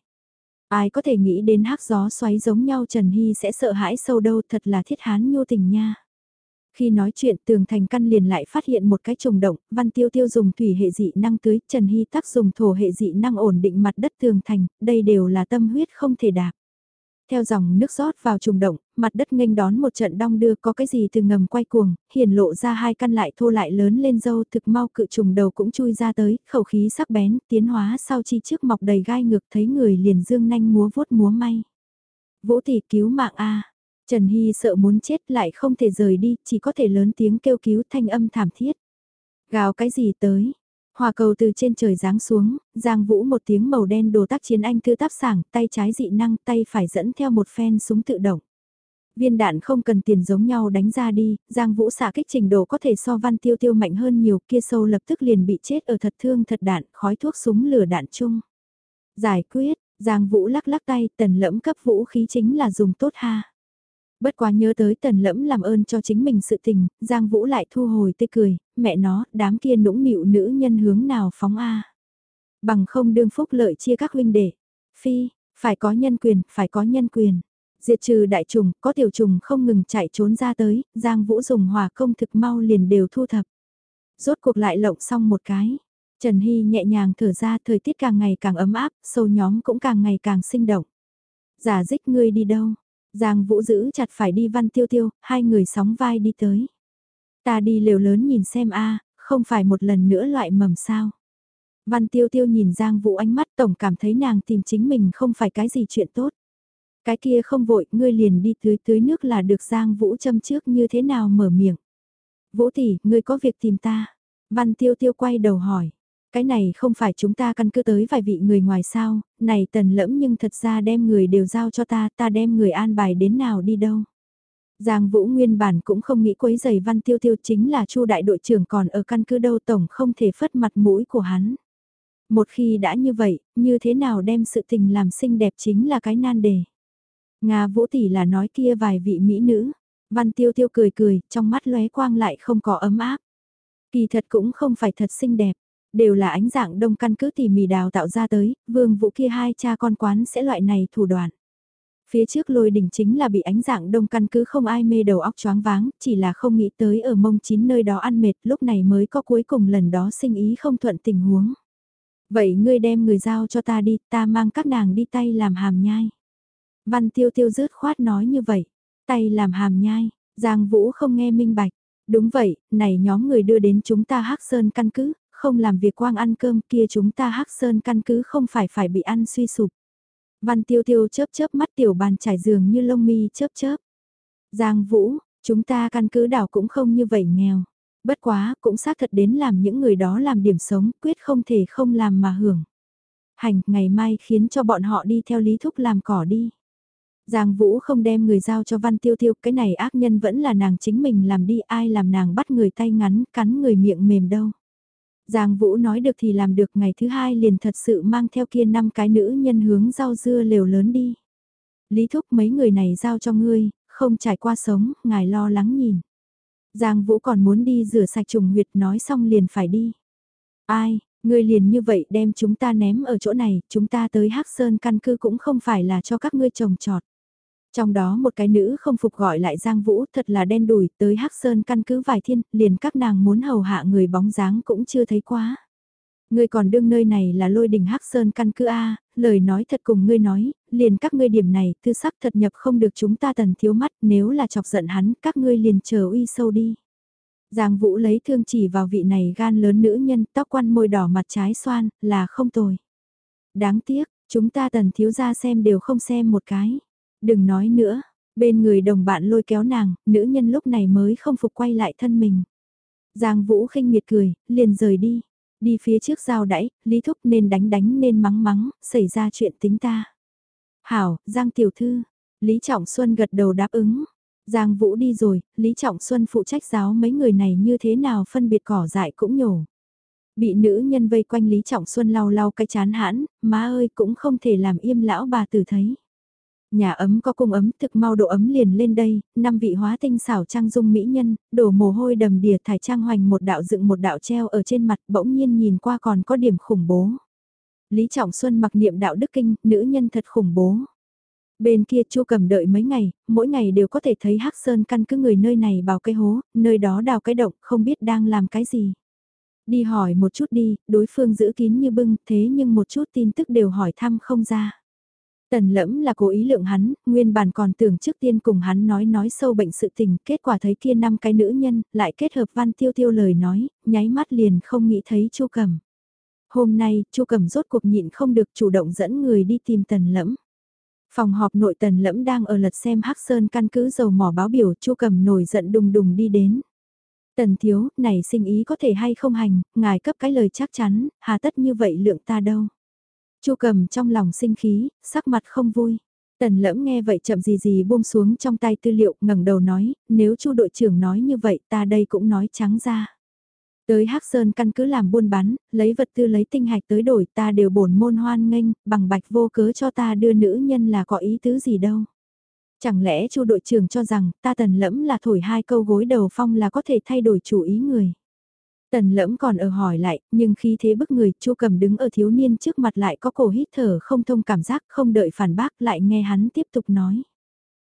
Ai có thể nghĩ đến hắc gió xoáy giống nhau Trần Hy sẽ sợ hãi sâu đâu thật là thiết hán nhô tình nha. Khi nói chuyện tường thành căn liền lại phát hiện một cái trùng động, văn tiêu tiêu dùng thủy hệ dị năng tưới, Trần Hy tác dùng thổ hệ dị năng ổn định mặt đất tường thành, đây đều là tâm huyết không thể đạp. Theo dòng nước rót vào trùng động, mặt đất nghênh đón một trận đong đưa có cái gì từ ngầm quay cuồng, hiển lộ ra hai căn lại thô lại lớn lên dâu thực mau cự trùng đầu cũng chui ra tới, khẩu khí sắc bén, tiến hóa sau chi trước mọc đầy gai ngược thấy người liền dương nanh múa vuốt múa may. Vũ tỷ cứu mạng a Trần Hy sợ muốn chết lại không thể rời đi, chỉ có thể lớn tiếng kêu cứu thanh âm thảm thiết. Gào cái gì tới, Hòa cầu từ trên trời giáng xuống, Giang Vũ một tiếng màu đen đồ tác chiến anh thư táp sảng, tay trái dị năng, tay phải dẫn theo một phen súng tự động. Viên đạn không cần tiền giống nhau đánh ra đi, Giang Vũ xả kích trình độ có thể so văn tiêu tiêu mạnh hơn nhiều, kia sâu lập tức liền bị chết ở thật thương thật đạn, khói thuốc súng lửa đạn chung. Giải quyết, Giang Vũ lắc lắc tay, tần lẫm cấp vũ khí chính là dùng tốt ha. Bất quá nhớ tới tần lẫm làm ơn cho chính mình sự tình, Giang Vũ lại thu hồi tươi cười, mẹ nó, đám kia nũng nịu nữ nhân hướng nào phóng A. Bằng không đương phúc lợi chia các huynh đệ. Phi, phải có nhân quyền, phải có nhân quyền. Diệt trừ đại trùng, có tiểu trùng không ngừng chạy trốn ra tới, Giang Vũ dùng hòa công thực mau liền đều thu thập. Rốt cuộc lại lộng xong một cái. Trần Hy nhẹ nhàng thở ra thời tiết càng ngày càng ấm áp, sâu nhóm cũng càng ngày càng sinh động. Giả dích ngươi đi đâu? Giang Vũ giữ chặt phải đi văn tiêu tiêu, hai người sóng vai đi tới. Ta đi lều lớn nhìn xem a không phải một lần nữa loại mầm sao. Văn tiêu tiêu nhìn Giang Vũ ánh mắt tổng cảm thấy nàng tìm chính mình không phải cái gì chuyện tốt. Cái kia không vội, ngươi liền đi tưới tưới nước là được Giang Vũ châm trước như thế nào mở miệng. Vũ tỷ, ngươi có việc tìm ta. Văn tiêu tiêu quay đầu hỏi cái này không phải chúng ta căn cứ tới vài vị người ngoài sao, này tần lẫm nhưng thật ra đem người đều giao cho ta, ta đem người an bài đến nào đi đâu. Giang Vũ nguyên bản cũng không nghĩ quấy giày văn tiêu tiêu chính là chu đại đội trưởng còn ở căn cứ đâu tổng không thể phất mặt mũi của hắn. Một khi đã như vậy, như thế nào đem sự tình làm xinh đẹp chính là cái nan đề. Nga Vũ tỷ là nói kia vài vị mỹ nữ, văn tiêu tiêu cười cười, trong mắt lóe quang lại không có ấm áp. Kỳ thật cũng không phải thật xinh đẹp, đều là ánh dạng đông căn cứ tỉ mỉ đào tạo ra tới, vương vũ kia hai cha con quán sẽ loại này thủ đoạn. Phía trước lôi đỉnh chính là bị ánh dạng đông căn cứ không ai mê đầu óc choáng váng, chỉ là không nghĩ tới ở mông chín nơi đó ăn mệt lúc này mới có cuối cùng lần đó sinh ý không thuận tình huống. Vậy ngươi đem người giao cho ta đi, ta mang các nàng đi tay làm hàm nhai. Văn tiêu tiêu rớt khoát nói như vậy, tay làm hàm nhai, Giang Vũ không nghe minh bạch. Đúng vậy, này nhóm người đưa đến chúng ta hắc sơn căn cứ, không làm việc quang ăn cơm kia chúng ta hắc sơn căn cứ không phải phải bị ăn suy sụp. Văn tiêu tiêu chớp chớp mắt tiểu bàn trải giường như lông mi chớp chớp. Giang Vũ, chúng ta căn cứ đảo cũng không như vậy nghèo. Bất quá, cũng xác thật đến làm những người đó làm điểm sống, quyết không thể không làm mà hưởng. Hành, ngày mai khiến cho bọn họ đi theo lý thúc làm cỏ đi. Giang Vũ không đem người giao cho Văn Tiêu Tiêu, cái này ác nhân vẫn là nàng chính mình làm đi, ai làm nàng bắt người tay ngắn, cắn người miệng mềm đâu. Giang Vũ nói được thì làm được ngày thứ hai liền thật sự mang theo kia năm cái nữ nhân hướng rau dưa lều lớn đi. Lý thúc mấy người này giao cho ngươi, không trải qua sống, ngài lo lắng nhìn. Giang Vũ còn muốn đi rửa sạch trùng huyệt nói xong liền phải đi. Ai, ngươi liền như vậy đem chúng ta ném ở chỗ này, chúng ta tới Hắc Sơn căn cư cũng không phải là cho các ngươi trồng trọt. Trong đó một cái nữ không phục gọi lại Giang Vũ thật là đen đủi tới Hắc Sơn căn cứ vài thiên, liền các nàng muốn hầu hạ người bóng dáng cũng chưa thấy quá. Ngươi còn đương nơi này là lôi đình Hắc Sơn căn cứ A, lời nói thật cùng ngươi nói, liền các ngươi điểm này tư sắc thật nhập không được chúng ta tần thiếu mắt nếu là chọc giận hắn các ngươi liền chờ uy sâu đi. Giang Vũ lấy thương chỉ vào vị này gan lớn nữ nhân tóc quăn môi đỏ mặt trái xoan là không tồi. Đáng tiếc, chúng ta tần thiếu ra xem đều không xem một cái. Đừng nói nữa, bên người đồng bạn lôi kéo nàng, nữ nhân lúc này mới không phục quay lại thân mình. Giang Vũ khinh miệt cười, liền rời đi. Đi phía trước giao đãi, Lý Thúc nên đánh đánh nên mắng mắng, xảy ra chuyện tính ta. Hảo, Giang Tiểu Thư, Lý Trọng Xuân gật đầu đáp ứng. Giang Vũ đi rồi, Lý Trọng Xuân phụ trách giáo mấy người này như thế nào phân biệt cỏ dại cũng nhổ. Bị nữ nhân vây quanh Lý Trọng Xuân lau lau cái chán hãn, má ơi cũng không thể làm im lão bà tử thấy. Nhà ấm có cung ấm thực mau độ ấm liền lên đây, năm vị hóa tinh xảo trang dung mỹ nhân, đổ mồ hôi đầm đìa thải trang hoành một đạo dựng một đạo treo ở trên mặt bỗng nhiên nhìn qua còn có điểm khủng bố. Lý Trọng Xuân mặc niệm đạo đức kinh, nữ nhân thật khủng bố. Bên kia chu cầm đợi mấy ngày, mỗi ngày đều có thể thấy hắc sơn căn cứ người nơi này bào cái hố, nơi đó đào cái động, không biết đang làm cái gì. Đi hỏi một chút đi, đối phương giữ kín như bưng, thế nhưng một chút tin tức đều hỏi thăm không ra. Tần lẫm là cố ý lượng hắn, nguyên bản còn tưởng trước tiên cùng hắn nói nói sâu bệnh sự tình, kết quả thấy kia năm cái nữ nhân, lại kết hợp văn tiêu tiêu lời nói, nháy mắt liền không nghĩ thấy chu cầm. Hôm nay, chu cầm rốt cuộc nhịn không được chủ động dẫn người đi tìm tần lẫm. Phòng họp nội tần lẫm đang ở lật xem Hắc Sơn căn cứ dầu mỏ báo biểu chu cầm nổi giận đùng đùng đi đến. Tần thiếu, này sinh ý có thể hay không hành, ngài cấp cái lời chắc chắn, hà tất như vậy lượng ta đâu. Chu cầm trong lòng sinh khí, sắc mặt không vui. Tần lẫm nghe vậy chậm gì gì buông xuống trong tay tư liệu ngẩng đầu nói, nếu chu đội trưởng nói như vậy ta đây cũng nói trắng ra. Tới Hắc Sơn căn cứ làm buôn bán, lấy vật tư lấy tinh hạch tới đổi ta đều bổn môn hoan nghênh, bằng bạch vô cớ cho ta đưa nữ nhân là có ý tứ gì đâu. Chẳng lẽ chu đội trưởng cho rằng ta tần lẫm là thổi hai câu gối đầu phong là có thể thay đổi chủ ý người. Tần lẫm còn ở hỏi lại, nhưng khi thế bức người, chu cầm đứng ở thiếu niên trước mặt lại có cổ hít thở không thông cảm giác, không đợi phản bác lại nghe hắn tiếp tục nói.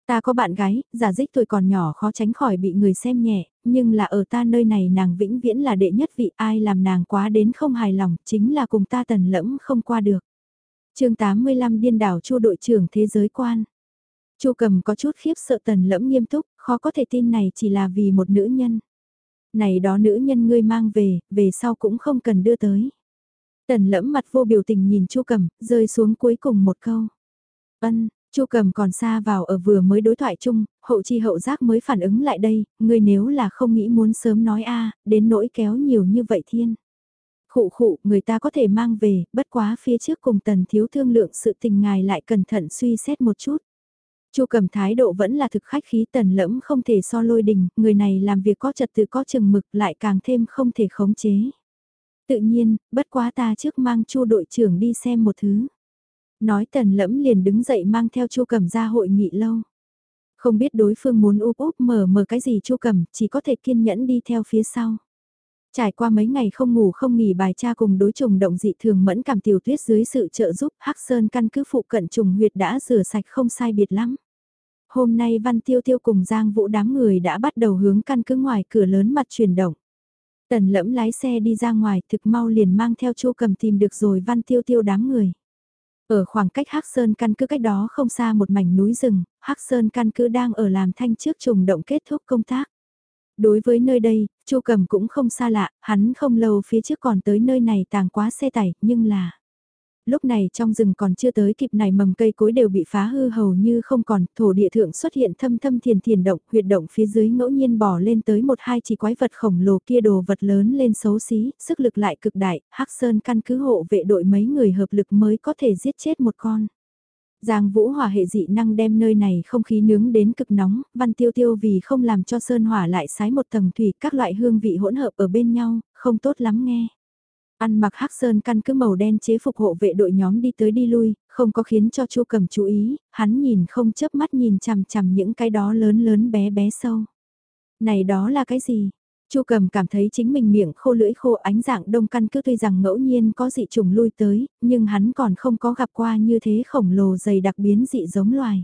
Ta có bạn gái, giả dích tuổi còn nhỏ khó tránh khỏi bị người xem nhẹ, nhưng là ở ta nơi này nàng vĩnh viễn là đệ nhất vị ai làm nàng quá đến không hài lòng, chính là cùng ta tần lẫm không qua được. chương 85 điên đảo chu đội trưởng thế giới quan. chu cầm có chút khiếp sợ tần lẫm nghiêm túc, khó có thể tin này chỉ là vì một nữ nhân. Này đó nữ nhân ngươi mang về, về sau cũng không cần đưa tới. Tần lẫm mặt vô biểu tình nhìn chu cầm, rơi xuống cuối cùng một câu. Ân, Chu cầm còn xa vào ở vừa mới đối thoại chung, hậu chi hậu giác mới phản ứng lại đây, ngươi nếu là không nghĩ muốn sớm nói a đến nỗi kéo nhiều như vậy thiên. Khụ khụ, người ta có thể mang về, bất quá phía trước cùng tần thiếu thương lượng sự tình ngài lại cẩn thận suy xét một chút. Chu cầm thái độ vẫn là thực khách khí tần lẫm không thể so lôi đình, người này làm việc có trật tự có chừng mực lại càng thêm không thể khống chế. Tự nhiên, bất quá ta trước mang chu đội trưởng đi xem một thứ. Nói tần lẫm liền đứng dậy mang theo chu cầm ra hội nghị lâu. Không biết đối phương muốn úp úp mở mở cái gì chu cầm, chỉ có thể kiên nhẫn đi theo phía sau. Trải qua mấy ngày không ngủ không nghỉ bài tra cùng đối trùng động dị thường mẫn cảm tiểu tuyết dưới sự trợ giúp Hắc Sơn căn cứ phụ cận trùng huyệt đã rửa sạch không sai biệt lắm. Hôm nay Văn Tiêu Tiêu cùng Giang Vũ đám người đã bắt đầu hướng căn cứ ngoài cửa lớn mặt chuyển động. Tần lẫm lái xe đi ra ngoài thực mau liền mang theo chu cầm tìm được rồi Văn Tiêu Tiêu đám người. Ở khoảng cách Hắc Sơn căn cứ cách đó không xa một mảnh núi rừng, Hắc Sơn căn cứ đang ở làm thanh trước trùng động kết thúc công tác. Đối với nơi đây, Chu Cầm cũng không xa lạ, hắn không lâu phía trước còn tới nơi này tàng quá xe tải, nhưng là... Lúc này trong rừng còn chưa tới kịp này mầm cây cối đều bị phá hư hầu như không còn, thổ địa thượng xuất hiện thâm thâm thiền thiền động, huyệt động phía dưới ngẫu nhiên bỏ lên tới một hai chỉ quái vật khổng lồ kia đồ vật lớn lên xấu xí, sức lực lại cực đại, Hắc Sơn căn cứ hộ vệ đội mấy người hợp lực mới có thể giết chết một con. Giang Vũ Hỏa hệ dị năng đem nơi này không khí nướng đến cực nóng, Văn Tiêu Tiêu vì không làm cho sơn hỏa lại sái một tầng thủy các loại hương vị hỗn hợp ở bên nhau, không tốt lắm nghe. Ăn mặc hắc sơn căn cứ màu đen chế phục hộ vệ đội nhóm đi tới đi lui, không có khiến cho Chu Cầm chú ý, hắn nhìn không chớp mắt nhìn chằm chằm những cái đó lớn lớn bé bé sâu. Này đó là cái gì? Chu Cầm cảm thấy chính mình miệng khô lưỡi khô ánh dạng đông căn cứ tuy rằng ngẫu nhiên có dị trùng lui tới, nhưng hắn còn không có gặp qua như thế khổng lồ dày đặc biến dị giống loài.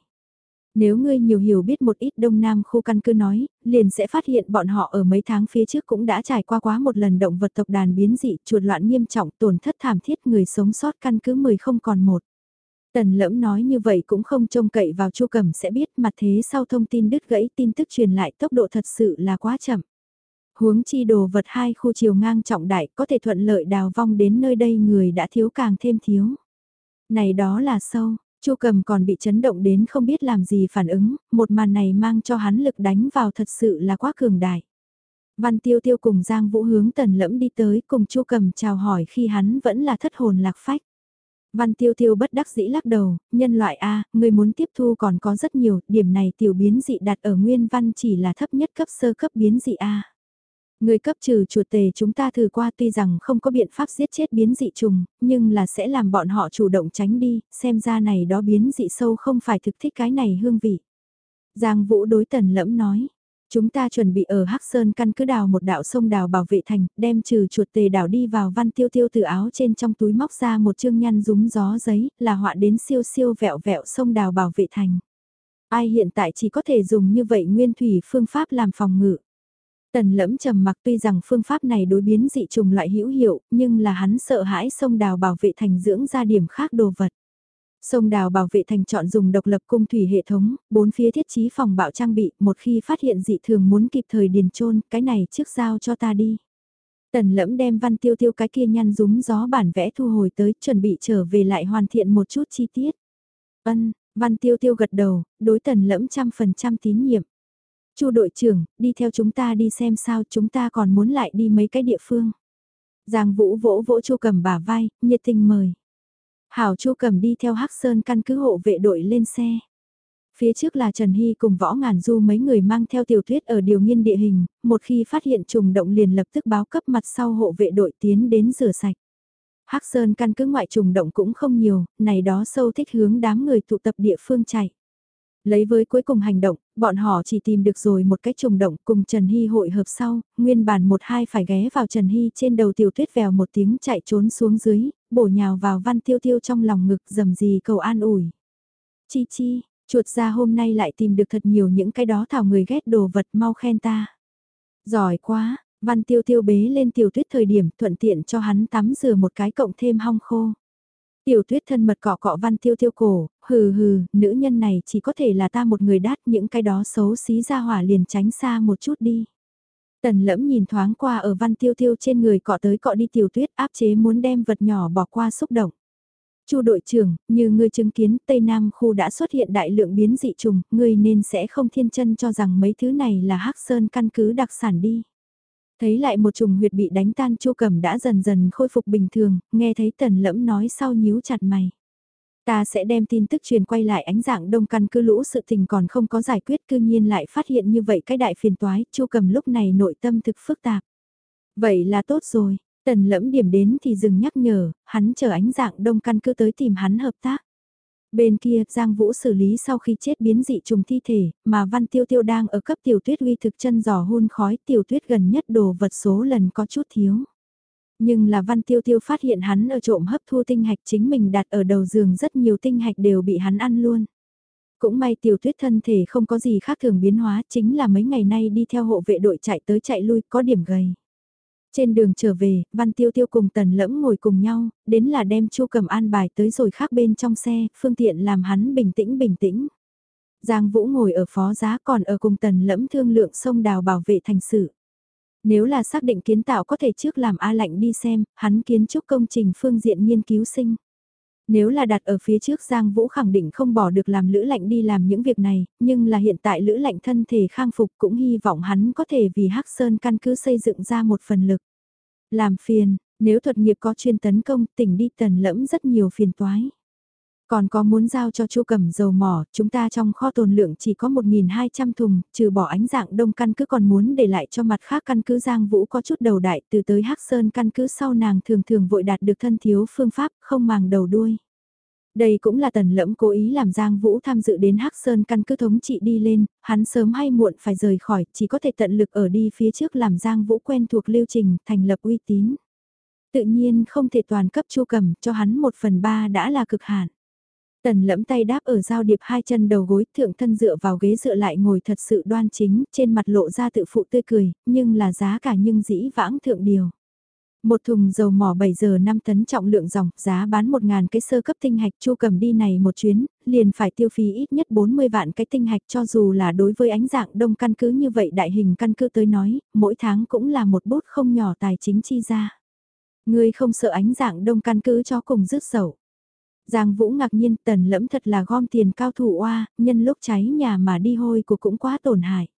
Nếu ngươi nhiều hiểu biết một ít đông nam khu căn cứ nói, liền sẽ phát hiện bọn họ ở mấy tháng phía trước cũng đã trải qua quá một lần động vật tộc đàn biến dị, chuột loạn nghiêm trọng, tổn thất thảm thiết người sống sót căn cứ 10 không còn một. Tần lẫm nói như vậy cũng không trông cậy vào chu cầm sẽ biết mặt thế sau thông tin đứt gãy tin tức truyền lại tốc độ thật sự là quá chậm. Huống chi đồ vật hai khu chiều ngang trọng đại có thể thuận lợi đào vong đến nơi đây người đã thiếu càng thêm thiếu. Này đó là sâu, Chu cầm còn bị chấn động đến không biết làm gì phản ứng, một màn này mang cho hắn lực đánh vào thật sự là quá cường đại. Văn tiêu tiêu cùng Giang Vũ hướng tần lẫm đi tới cùng Chu cầm chào hỏi khi hắn vẫn là thất hồn lạc phách. Văn tiêu tiêu bất đắc dĩ lắc đầu, nhân loại A, người muốn tiếp thu còn có rất nhiều, điểm này tiểu biến dị đặt ở nguyên văn chỉ là thấp nhất cấp sơ cấp biến dị A. Người cấp trừ chuột tề chúng ta thử qua tuy rằng không có biện pháp giết chết biến dị trùng, nhưng là sẽ làm bọn họ chủ động tránh đi, xem ra này đó biến dị sâu không phải thực thích cái này hương vị. Giang Vũ đối tần lẫm nói, chúng ta chuẩn bị ở Hắc Sơn căn cứ đào một đạo sông đào bảo vệ thành, đem trừ chuột tề đảo đi vào văn tiêu tiêu từ áo trên trong túi móc ra một chương nhăn rúng gió giấy, là họa đến siêu siêu vẹo vẹo sông đào bảo vệ thành. Ai hiện tại chỉ có thể dùng như vậy nguyên thủy phương pháp làm phòng ngự. Tần lẫm trầm mặc tuy rằng phương pháp này đối biến dị trùng loại hữu hiệu, nhưng là hắn sợ hãi sông đào bảo vệ thành dưỡng ra điểm khác đồ vật. Sông đào bảo vệ thành chọn dùng độc lập cung thủy hệ thống, bốn phía thiết trí phòng bạo trang bị, một khi phát hiện dị thường muốn kịp thời điền trôn, cái này trước giao cho ta đi. Tần lẫm đem văn tiêu tiêu cái kia nhăn rúng gió bản vẽ thu hồi tới, chuẩn bị trở về lại hoàn thiện một chút chi tiết. Ân, văn tiêu tiêu gật đầu, đối tần lẫm trăm phần trăm tín nhiệm. Chu đội trưởng, đi theo chúng ta đi xem sao chúng ta còn muốn lại đi mấy cái địa phương. Giang Vũ vỗ vỗ Chu Cầm bả vai, nhiệt tình mời. Hảo Chu Cầm đi theo Hắc Sơn căn cứ hộ vệ đội lên xe. Phía trước là Trần Hy cùng Võ Ngàn Du mấy người mang theo tiểu thuyết ở điều nghiên địa hình, một khi phát hiện trùng động liền lập tức báo cấp mặt sau hộ vệ đội tiến đến rửa sạch. Hắc Sơn căn cứ ngoại trùng động cũng không nhiều, này đó sâu thích hướng đám người tụ tập địa phương chạy. Lấy với cuối cùng hành động, bọn họ chỉ tìm được rồi một cái trùng động cùng Trần Hy hội hợp sau, nguyên bản một hai phải ghé vào Trần Hy trên đầu tiểu tuyết vèo một tiếng chạy trốn xuống dưới, bổ nhào vào văn tiêu tiêu trong lòng ngực dầm gì cầu an ủi. Chi chi, chuột ra hôm nay lại tìm được thật nhiều những cái đó thảo người ghét đồ vật mau khen ta. Giỏi quá, văn tiêu tiêu bế lên tiểu tuyết thời điểm thuận tiện cho hắn tắm rửa một cái cộng thêm hong khô. Tiểu tuyết thân mật cọ cọ văn tiêu tiêu cổ, hừ hừ, nữ nhân này chỉ có thể là ta một người đát những cái đó xấu xí ra hỏa liền tránh xa một chút đi. Tần lẫm nhìn thoáng qua ở văn tiêu tiêu trên người cọ tới cọ đi tiểu tuyết áp chế muốn đem vật nhỏ bỏ qua xúc động. Chu đội trưởng, như ngươi chứng kiến Tây Nam khu đã xuất hiện đại lượng biến dị trùng, ngươi nên sẽ không thiên chân cho rằng mấy thứ này là hắc sơn căn cứ đặc sản đi. Thấy lại một trùng huyệt bị đánh tan chu cầm đã dần dần khôi phục bình thường, nghe thấy tần lẫm nói sau nhíu chặt mày. Ta sẽ đem tin tức truyền quay lại ánh dạng đông căn cứ lũ sự tình còn không có giải quyết cư nhiên lại phát hiện như vậy cái đại phiền toái, chu cầm lúc này nội tâm thực phức tạp. Vậy là tốt rồi, tần lẫm điểm đến thì dừng nhắc nhở, hắn chờ ánh dạng đông căn cứ tới tìm hắn hợp tác. Bên kia, Giang Vũ xử lý sau khi chết biến dị trùng thi thể, mà Văn Tiêu Tiêu đang ở cấp tiểu tuyết uy thực chân giò hôn khói tiểu tuyết gần nhất đồ vật số lần có chút thiếu. Nhưng là Văn Tiêu Tiêu phát hiện hắn ở trộm hấp thu tinh hạch chính mình đặt ở đầu giường rất nhiều tinh hạch đều bị hắn ăn luôn. Cũng may tiểu tuyết thân thể không có gì khác thường biến hóa chính là mấy ngày nay đi theo hộ vệ đội chạy tới chạy lui có điểm gầy. Trên đường trở về, Văn Tiêu Tiêu cùng Tần Lẫm ngồi cùng nhau, đến là đem Chu Cầm an bài tới rồi khác bên trong xe, phương tiện làm hắn bình tĩnh bình tĩnh. Giang Vũ ngồi ở phó giá còn ở cùng Tần Lẫm thương lượng sông đào bảo vệ thành sự. Nếu là xác định kiến tạo có thể trước làm A lạnh đi xem, hắn kiến trúc công trình phương diện nghiên cứu sinh. Nếu là đặt ở phía trước Giang Vũ khẳng định không bỏ được làm Lữ Lạnh đi làm những việc này, nhưng là hiện tại Lữ Lạnh thân thể khang phục cũng hy vọng hắn có thể vì Hắc Sơn căn cứ xây dựng ra một phần lực. Làm phiền, nếu thuật nghiệp có chuyên tấn công tỉnh đi tần lẫm rất nhiều phiền toái. Còn có muốn giao cho chu cầm dầu mỏ, chúng ta trong kho tồn lượng chỉ có 1.200 thùng, trừ bỏ ánh dạng đông căn cứ còn muốn để lại cho mặt khác căn cứ Giang Vũ có chút đầu đại từ tới Hắc Sơn căn cứ sau nàng thường thường vội đạt được thân thiếu phương pháp, không màng đầu đuôi. Đây cũng là tần lẫm cố ý làm Giang Vũ tham dự đến Hắc Sơn căn cứ thống trị đi lên, hắn sớm hay muộn phải rời khỏi, chỉ có thể tận lực ở đi phía trước làm Giang Vũ quen thuộc lưu trình, thành lập uy tín. Tự nhiên không thể toàn cấp chu cầm, cho hắn một phần ba đã là cực hạn. Tần lẫm tay đáp ở giao điệp hai chân đầu gối thượng thân dựa vào ghế dựa lại ngồi thật sự đoan chính, trên mặt lộ ra tự phụ tươi cười, nhưng là giá cả nhưng dĩ vãng thượng điều. Một thùng dầu mỏ 7 giờ 5 tấn trọng lượng dòng, giá bán 1.000 cái sơ cấp tinh hạch chu cầm đi này một chuyến, liền phải tiêu phí ít nhất 40 vạn cái tinh hạch cho dù là đối với ánh dạng đông căn cứ như vậy đại hình căn cứ tới nói, mỗi tháng cũng là một bút không nhỏ tài chính chi ra. Người không sợ ánh dạng đông căn cứ cho cùng rứt sầu. Giang Vũ ngạc nhiên tần lẫm thật là gom tiền cao thủ oa, nhân lúc cháy nhà mà đi hôi của cũng quá tổn hại.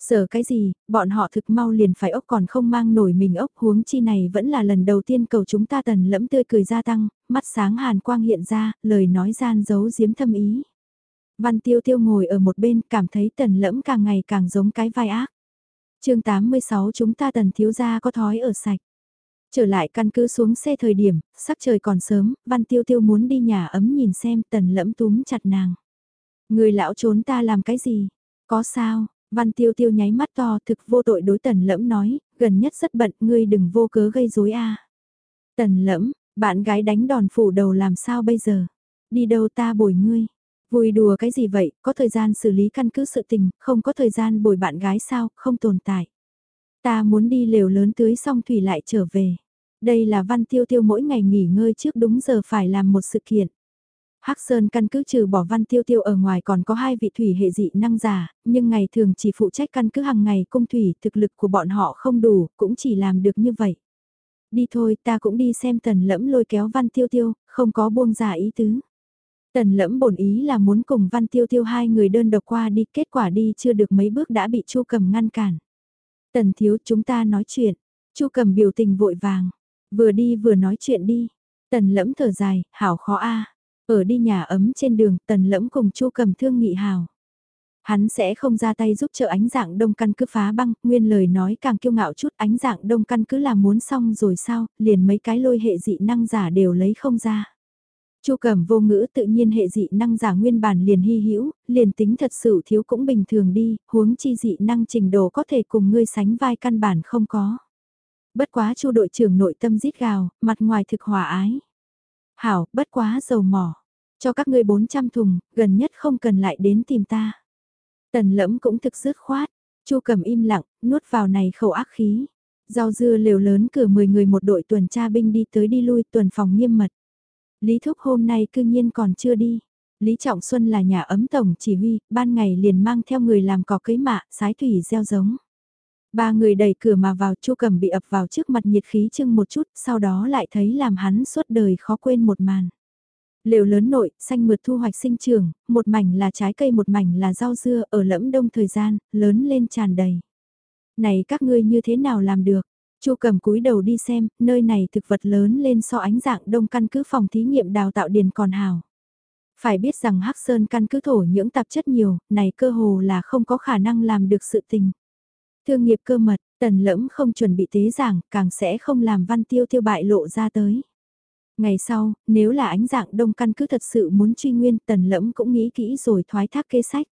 Sợ cái gì, bọn họ thực mau liền phải ốc còn không mang nổi mình ốc huống chi này vẫn là lần đầu tiên cầu chúng ta tần lẫm tươi cười gia tăng, mắt sáng hàn quang hiện ra, lời nói gian giấu giếm thâm ý. Văn tiêu tiêu ngồi ở một bên cảm thấy tần lẫm càng ngày càng giống cái vai ác. chương 86 chúng ta tần thiếu gia có thói ở sạch. Trở lại căn cứ xuống xe thời điểm, sắc trời còn sớm, văn tiêu tiêu muốn đi nhà ấm nhìn xem tần lẫm túm chặt nàng. Người lão trốn ta làm cái gì? Có sao? Văn tiêu tiêu nháy mắt to thực vô tội đối tần lẫm nói, gần nhất rất bận ngươi đừng vô cớ gây rối a. Tần lẫm, bạn gái đánh đòn phủ đầu làm sao bây giờ? Đi đâu ta bồi ngươi? Vui đùa cái gì vậy, có thời gian xử lý căn cứ sự tình, không có thời gian bồi bạn gái sao, không tồn tại. Ta muốn đi lều lớn tưới xong thủy lại trở về. Đây là văn tiêu tiêu mỗi ngày nghỉ ngơi trước đúng giờ phải làm một sự kiện. Hắc Sơn căn cứ trừ bỏ văn tiêu tiêu ở ngoài còn có hai vị thủy hệ dị năng giả, nhưng ngày thường chỉ phụ trách căn cứ hàng ngày cung thủy thực lực của bọn họ không đủ, cũng chỉ làm được như vậy. Đi thôi ta cũng đi xem tần lẫm lôi kéo văn tiêu tiêu, không có buông giả ý tứ. Tần lẫm bổn ý là muốn cùng văn tiêu tiêu hai người đơn độc qua đi, kết quả đi chưa được mấy bước đã bị chu cầm ngăn cản. Tần thiếu chúng ta nói chuyện, chu cầm biểu tình vội vàng, vừa đi vừa nói chuyện đi. Tần lẫm thở dài, hảo khó a Ở đi nhà ấm trên đường, tần lẫm cùng chu cầm thương nghị hảo. Hắn sẽ không ra tay giúp trợ ánh dạng đông căn cứ phá băng, nguyên lời nói càng kiêu ngạo chút ánh dạng đông căn cứ là muốn xong rồi sao, liền mấy cái lôi hệ dị năng giả đều lấy không ra. Chu Cẩm vô ngữ tự nhiên hệ dị năng giả nguyên bản liền hy hữu, liền tính thật sự thiếu cũng bình thường đi, huống chi dị năng trình độ có thể cùng ngươi sánh vai căn bản không có. Bất quá Chu đội trưởng nội tâm rít gào, mặt ngoài thực hòa ái. Hảo, bất quá dầu mỏ. Cho các ngươi 400 thùng, gần nhất không cần lại đến tìm ta. Tần lẫm cũng thực dứt khoát. Chu cầm im lặng, nuốt vào này khẩu ác khí. Rau dưa liều lớn cử 10 người một đội tuần tra binh đi tới đi lui tuần phòng nghiêm mật. Lý Thúc hôm nay cư nhiên còn chưa đi. Lý Trọng Xuân là nhà ấm tổng chỉ huy, ban ngày liền mang theo người làm cỏ cấy mạ, sái thủy gieo giống. Ba người đẩy cửa mà vào chu cầm bị ập vào trước mặt nhiệt khí chưng một chút, sau đó lại thấy làm hắn suốt đời khó quên một màn. Lều lớn nội, xanh mượt thu hoạch sinh trường, một mảnh là trái cây một mảnh là rau dưa ở lẫm đông thời gian, lớn lên tràn đầy. Này các ngươi như thế nào làm được? Chu cầm cúi đầu đi xem, nơi này thực vật lớn lên so ánh dạng đông căn cứ phòng thí nghiệm đào tạo điền còn hào. Phải biết rằng Hắc Sơn căn cứ thổ những tạp chất nhiều, này cơ hồ là không có khả năng làm được sự tình. Thương nghiệp cơ mật, tần lẫm không chuẩn bị tế giảng, càng sẽ không làm văn tiêu tiêu bại lộ ra tới. Ngày sau, nếu là ánh dạng đông căn cứ thật sự muốn truy nguyên tần lẫm cũng nghĩ kỹ rồi thoái thác kế sách.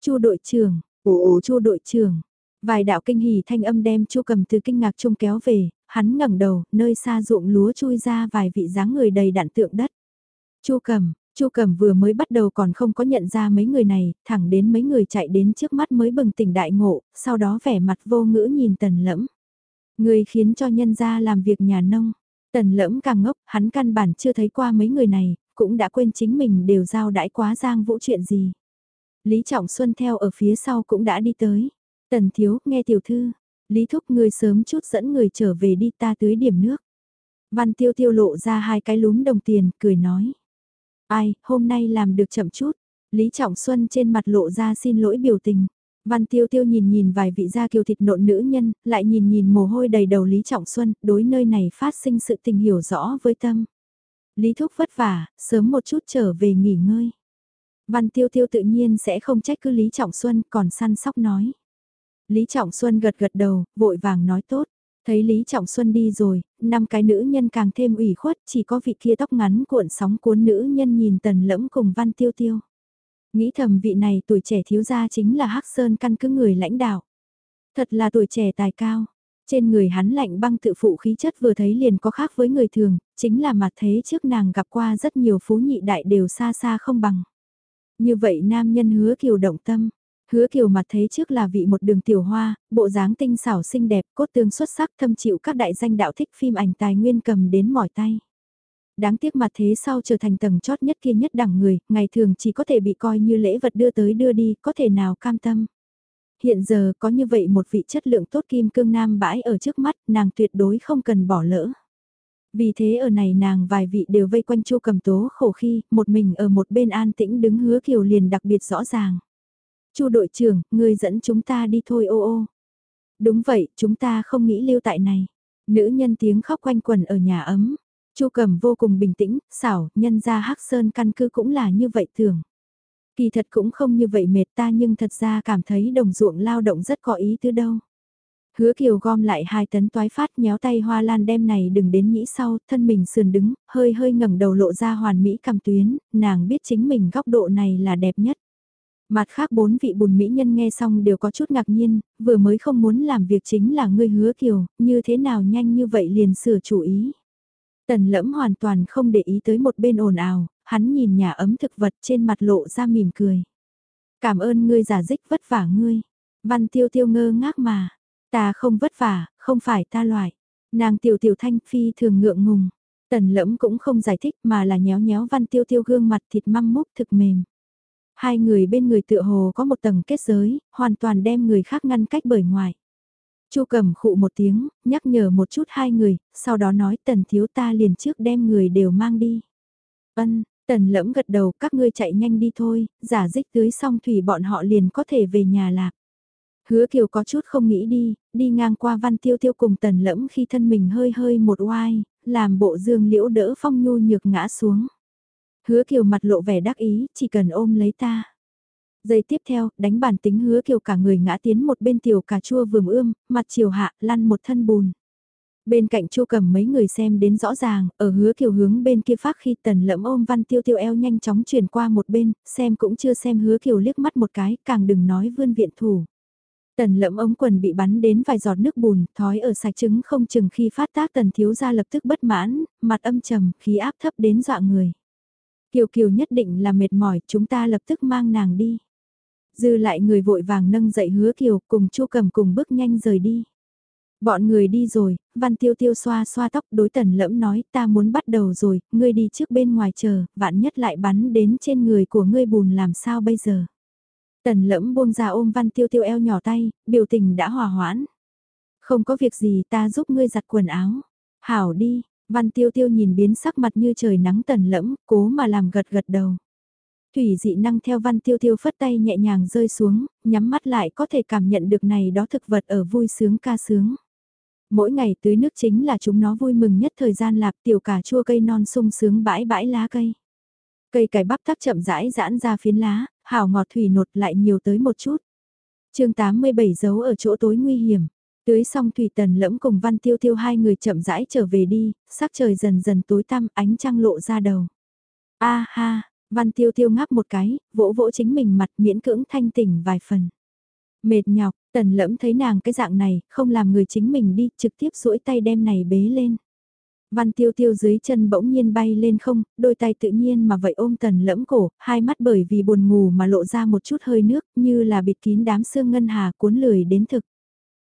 Chu đội trưởng, ồ chu đội trưởng, Vài đạo kinh hỉ thanh âm đem Chu Cầm từ kinh ngạc trông kéo về, hắn ngẩng đầu, nơi xa ruộng lúa chui ra vài vị dáng người đầy đặn tượng đất. Chu Cầm, Chu Cẩm vừa mới bắt đầu còn không có nhận ra mấy người này, thẳng đến mấy người chạy đến trước mắt mới bừng tỉnh đại ngộ, sau đó vẻ mặt vô ngữ nhìn Tần Lẫm. Người khiến cho nhân gia làm việc nhà nông. Tần Lẫm càng ngốc, hắn căn bản chưa thấy qua mấy người này, cũng đã quên chính mình đều giao đãi quá giang vũ chuyện gì. Lý Trọng Xuân theo ở phía sau cũng đã đi tới. Tần thiếu, nghe tiểu thư, Lý Thúc người sớm chút dẫn người trở về đi ta tưới điểm nước. Văn tiêu tiêu lộ ra hai cái lúm đồng tiền, cười nói. Ai, hôm nay làm được chậm chút. Lý Trọng Xuân trên mặt lộ ra xin lỗi biểu tình. Văn tiêu tiêu nhìn nhìn vài vị gia kiều thịt nộn nữ nhân, lại nhìn nhìn mồ hôi đầy đầu Lý Trọng Xuân, đối nơi này phát sinh sự tình hiểu rõ với tâm. Lý Thúc vất vả, sớm một chút trở về nghỉ ngơi. Văn tiêu tiêu tự nhiên sẽ không trách cứ Lý Trọng Xuân còn săn sóc nói. Lý Trọng Xuân gật gật đầu, vội vàng nói tốt. Thấy Lý Trọng Xuân đi rồi, năm cái nữ nhân càng thêm ủy khuất, chỉ có vị kia tóc ngắn cuộn sóng cuốn nữ nhân nhìn tần lẫm cùng văn tiêu tiêu. Nghĩ thầm vị này tuổi trẻ thiếu gia chính là Hắc Sơn căn cứ người lãnh đạo. Thật là tuổi trẻ tài cao. Trên người hắn lạnh băng tự phụ khí chất vừa thấy liền có khác với người thường, chính là mặt thế trước nàng gặp qua rất nhiều phú nhị đại đều xa xa không bằng. Như vậy nam nhân hứa kiều động tâm, Hứa kiều mặt thấy trước là vị một đường tiểu hoa, bộ dáng tinh xảo xinh đẹp, cốt tương xuất sắc thâm chịu các đại danh đạo thích phim ảnh tài nguyên cầm đến mỏi tay. Đáng tiếc mặt thế sau trở thành tầng chót nhất kia nhất đẳng người, ngày thường chỉ có thể bị coi như lễ vật đưa tới đưa đi, có thể nào cam tâm. Hiện giờ có như vậy một vị chất lượng tốt kim cương nam bãi ở trước mắt, nàng tuyệt đối không cần bỏ lỡ. Vì thế ở này nàng vài vị đều vây quanh chu cầm tố khổ khi, một mình ở một bên an tĩnh đứng hứa kiều liền đặc biệt rõ ràng. Chu đội trưởng, người dẫn chúng ta đi thôi ô ô. Đúng vậy, chúng ta không nghĩ lưu tại này. Nữ nhân tiếng khóc quanh quần ở nhà ấm. Chu cầm vô cùng bình tĩnh, xảo, nhân ra Hắc Sơn căn cứ cũng là như vậy thường. Kỳ thật cũng không như vậy mệt ta nhưng thật ra cảm thấy đồng ruộng lao động rất có ý tứ đâu. Hứa Kiều gom lại hai tấn toái phát nhéo tay hoa lan đem này đừng đến nhĩ sau, thân mình sườn đứng, hơi hơi ngẩng đầu lộ ra hoàn mỹ cầm tuyến, nàng biết chính mình góc độ này là đẹp nhất. Mặt khác bốn vị bùn mỹ nhân nghe xong đều có chút ngạc nhiên, vừa mới không muốn làm việc chính là ngươi hứa kiều, như thế nào nhanh như vậy liền sửa chủ ý. Tần lẫm hoàn toàn không để ý tới một bên ồn ào, hắn nhìn nhà ấm thực vật trên mặt lộ ra mỉm cười. Cảm ơn ngươi giả dích vất vả ngươi. Văn tiêu tiêu ngơ ngác mà. Ta không vất vả, không phải ta loại. Nàng tiểu tiểu thanh phi thường ngượng ngùng. Tần lẫm cũng không giải thích mà là nhéo nhéo văn tiêu tiêu gương mặt thịt măng múc thực mềm. Hai người bên người tựa hồ có một tầng kết giới, hoàn toàn đem người khác ngăn cách bởi ngoài. Chu cầm khụ một tiếng, nhắc nhở một chút hai người, sau đó nói tần thiếu ta liền trước đem người đều mang đi. vân tần lẫm gật đầu các ngươi chạy nhanh đi thôi, giả dích tưới xong thủy bọn họ liền có thể về nhà lạc. Hứa kiều có chút không nghĩ đi, đi ngang qua văn tiêu tiêu cùng tần lẫm khi thân mình hơi hơi một oai, làm bộ dương liễu đỡ phong nhu nhược ngã xuống. Hứa kiều mặt lộ vẻ đắc ý, chỉ cần ôm lấy ta. Giây tiếp theo, đánh bản tính hứa kiều cả người ngã tiến một bên tiểu cà chua vườm ươm, mặt chiều hạ, lăn một thân bùn. Bên cạnh chu cầm mấy người xem đến rõ ràng, ở hứa kiều hướng bên kia phát khi tần lẫm ôm văn tiêu tiêu eo nhanh chóng chuyển qua một bên, xem cũng chưa xem hứa kiều liếc mắt một cái, càng đừng nói vươn viện thủ. Tần lẫm ống quần bị bắn đến vài giọt nước bùn, thói ở sạch trứng không chừng khi phát tác tần thiếu ra lập tức bất mãn, mặt âm trầm, khí áp thấp đến dọa người. Kiều Kiều nhất định là mệt mỏi, chúng ta lập tức mang nàng đi. Dư lại người vội vàng nâng dậy hứa Kiều cùng chu cầm cùng bước nhanh rời đi. Bọn người đi rồi, văn tiêu tiêu xoa xoa tóc đối tần lẫm nói ta muốn bắt đầu rồi, ngươi đi trước bên ngoài chờ, vạn nhất lại bắn đến trên người của ngươi bùn làm sao bây giờ. Tần lẫm buông ra ôm văn tiêu tiêu eo nhỏ tay, biểu tình đã hòa hoãn. Không có việc gì ta giúp ngươi giặt quần áo. Hảo đi, văn tiêu tiêu nhìn biến sắc mặt như trời nắng tần lẫm, cố mà làm gật gật đầu. Thủy dị năng theo văn tiêu tiêu phất tay nhẹ nhàng rơi xuống, nhắm mắt lại có thể cảm nhận được này đó thực vật ở vui sướng ca sướng. Mỗi ngày tưới nước chính là chúng nó vui mừng nhất thời gian lạp tiểu cả chua cây non sung sướng bãi bãi lá cây. Cây cải bắp tắc chậm rãi giãn ra phiến lá, hảo ngọt thủy nột lại nhiều tới một chút. chương 87 giấu ở chỗ tối nguy hiểm. Tưới xong thủy tần lẫm cùng văn tiêu tiêu hai người chậm rãi trở về đi, sắc trời dần dần tối tăm ánh trăng lộ ra đầu. A ha, văn tiêu tiêu ngáp một cái, vỗ vỗ chính mình mặt miễn cưỡng thanh tỉnh vài phần. Mệt nhọc, tần lẫm thấy nàng cái dạng này, không làm người chính mình đi, trực tiếp duỗi tay đem này bế lên. Văn tiêu tiêu dưới chân bỗng nhiên bay lên không, đôi tay tự nhiên mà vậy ôm tần lẫm cổ, hai mắt bởi vì buồn ngủ mà lộ ra một chút hơi nước như là bịt kín đám sương ngân hà cuốn lười đến thực.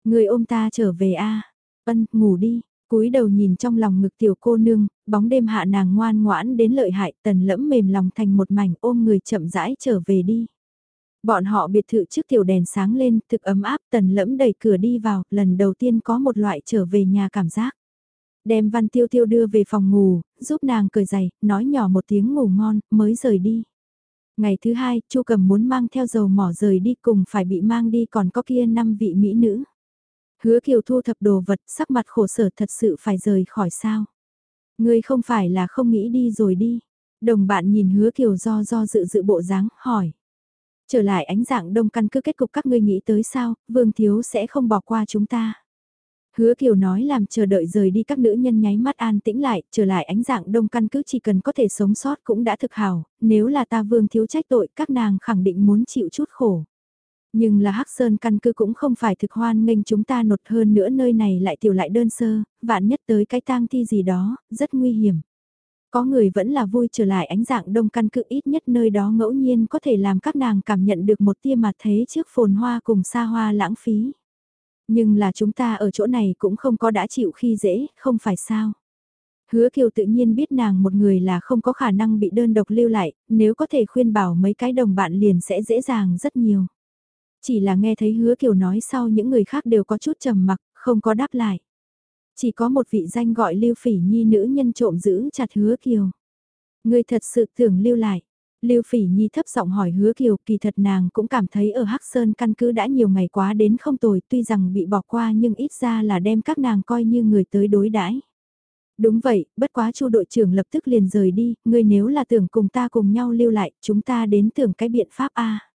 Người ôm ta trở về a Ân, ngủ đi, cúi đầu nhìn trong lòng ngực tiểu cô nương, bóng đêm hạ nàng ngoan ngoãn đến lợi hại tần lẫm mềm lòng thành một mảnh ôm người chậm rãi trở về đi. Bọn họ biệt thự trước tiểu đèn sáng lên, thực ấm áp tần lẫm đẩy cửa đi vào, lần đầu tiên có một loại trở về nhà cảm giác. Đem Văn Tiêu Tiêu đưa về phòng ngủ, giúp nàng cởi giày, nói nhỏ một tiếng ngủ ngon, mới rời đi. Ngày thứ hai, Chu Cầm muốn mang theo dầu mỏ rời đi cùng phải bị mang đi còn có kia năm vị mỹ nữ. Hứa Kiều thu thập đồ vật, sắc mặt khổ sở thật sự phải rời khỏi sao. Ngươi không phải là không nghĩ đi rồi đi. Đồng bạn nhìn Hứa Kiều do do dự dự bộ dáng, hỏi. Trở lại ánh dạng đông căn cứ kết cục các ngươi nghĩ tới sao, Vương Thiếu sẽ không bỏ qua chúng ta. Hứa Kiều nói làm chờ đợi rời đi các nữ nhân nháy mắt an tĩnh lại, trở lại ánh dạng đông căn cứ chỉ cần có thể sống sót cũng đã thực hào nếu là ta vương thiếu trách tội các nàng khẳng định muốn chịu chút khổ. Nhưng là Hắc Sơn căn cứ cũng không phải thực hoan nghênh chúng ta nột hơn nữa nơi này lại tiểu lại đơn sơ, vạn nhất tới cái tang thi gì đó, rất nguy hiểm. Có người vẫn là vui trở lại ánh dạng đông căn cứ ít nhất nơi đó ngẫu nhiên có thể làm các nàng cảm nhận được một tia mặt thế trước phồn hoa cùng xa hoa lãng phí. Nhưng là chúng ta ở chỗ này cũng không có đã chịu khi dễ, không phải sao. Hứa Kiều tự nhiên biết nàng một người là không có khả năng bị đơn độc lưu lại, nếu có thể khuyên bảo mấy cái đồng bạn liền sẽ dễ dàng rất nhiều. Chỉ là nghe thấy Hứa Kiều nói sau những người khác đều có chút trầm mặc, không có đáp lại. Chỉ có một vị danh gọi Lưu Phỉ Nhi nữ nhân trộm giữ chặt Hứa Kiều. Người thật sự tưởng lưu lại. Lưu Phỉ Nhi thấp giọng hỏi Hứa Kiều, kỳ thật nàng cũng cảm thấy ở Hắc Sơn căn cứ đã nhiều ngày quá đến không tồi, tuy rằng bị bỏ qua nhưng ít ra là đem các nàng coi như người tới đối đãi. Đúng vậy, bất quá Chu đội trưởng lập tức liền rời đi, ngươi nếu là tưởng cùng ta cùng nhau lưu lại, chúng ta đến tưởng cái biện pháp a.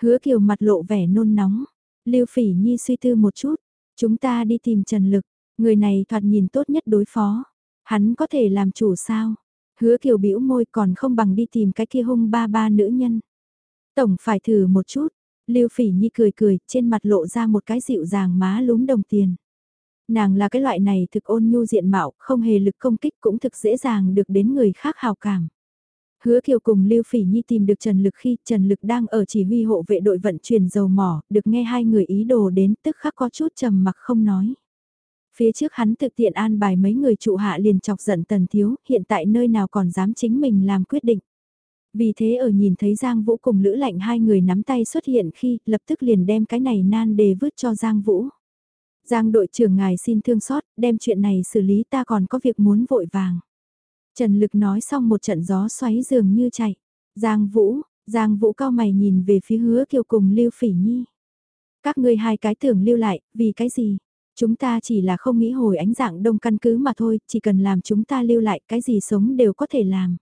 Hứa Kiều mặt lộ vẻ nôn nóng. Lưu Phỉ Nhi suy tư một chút, chúng ta đi tìm Trần Lực, người này thoạt nhìn tốt nhất đối phó. Hắn có thể làm chủ sao? Hứa kiều bĩu môi còn không bằng đi tìm cái kia hung ba ba nữ nhân. Tổng phải thử một chút. Lưu Phỉ Nhi cười cười, trên mặt lộ ra một cái dịu dàng má lúm đồng tiền. Nàng là cái loại này thực ôn nhu diện mạo, không hề lực công kích cũng thực dễ dàng được đến người khác hào cảm. Hứa Kiều cùng Lưu Phỉ Nhi tìm được Trần Lực khi Trần Lực đang ở chỉ huy hộ vệ đội vận chuyển dầu mỏ, được nghe hai người ý đồ đến tức khắc có chút trầm mặc không nói. Phía trước hắn thực tiện an bài mấy người trụ hạ liền chọc giận tần thiếu, hiện tại nơi nào còn dám chính mình làm quyết định. Vì thế ở nhìn thấy Giang Vũ cùng Lữ Lạnh hai người nắm tay xuất hiện khi lập tức liền đem cái này nan đề vứt cho Giang Vũ. Giang đội trưởng ngài xin thương xót, đem chuyện này xử lý ta còn có việc muốn vội vàng. Trần Lực nói xong một trận gió xoáy dường như chạy. Giang Vũ, Giang Vũ cao mày nhìn về phía hứa kiều cùng Lưu Phỉ Nhi. Các ngươi hai cái tưởng lưu lại, vì cái gì? Chúng ta chỉ là không nghĩ hồi ánh dạng đông căn cứ mà thôi, chỉ cần làm chúng ta lưu lại cái gì sống đều có thể làm.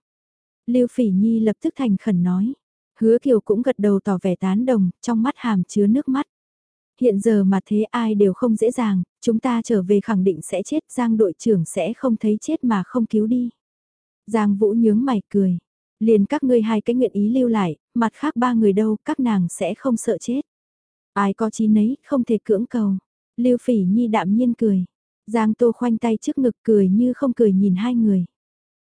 Lưu Phỉ Nhi lập tức thành khẩn nói. Hứa Kiều cũng gật đầu tỏ vẻ tán đồng, trong mắt hàm chứa nước mắt. Hiện giờ mà thế ai đều không dễ dàng, chúng ta trở về khẳng định sẽ chết, Giang đội trưởng sẽ không thấy chết mà không cứu đi. Giang Vũ nhướng mày cười. Liền các ngươi hai cái nguyện ý lưu lại, mặt khác ba người đâu, các nàng sẽ không sợ chết. Ai có chí nấy, không thể cưỡng cầu. Lưu Phỉ Nhi đạm nhiên cười. Giang Tô khoanh tay trước ngực cười như không cười nhìn hai người.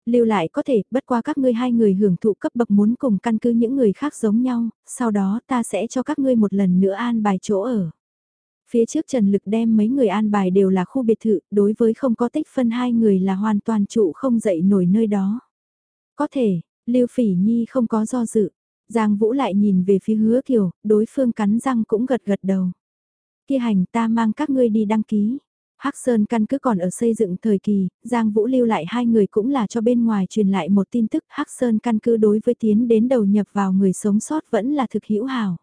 Lưu lại có thể, bất qua các ngươi hai người hưởng thụ cấp bậc muốn cùng căn cứ những người khác giống nhau, sau đó ta sẽ cho các ngươi một lần nữa an bài chỗ ở. Phía trước Trần Lực đem mấy người an bài đều là khu biệt thự, đối với không có tích phân hai người là hoàn toàn trụ không dậy nổi nơi đó. Có thể, Lưu Phỉ Nhi không có do dự. Giang Vũ lại nhìn về phía hứa kiều, đối phương cắn răng cũng gật gật đầu. Kia hành ta mang các ngươi đi đăng ký. Hắc Sơn căn cứ còn ở xây dựng thời kỳ, Giang Vũ lưu lại hai người cũng là cho bên ngoài truyền lại một tin tức Hắc Sơn căn cứ đối với tiến đến đầu nhập vào người sống sót vẫn là thực hữu hảo.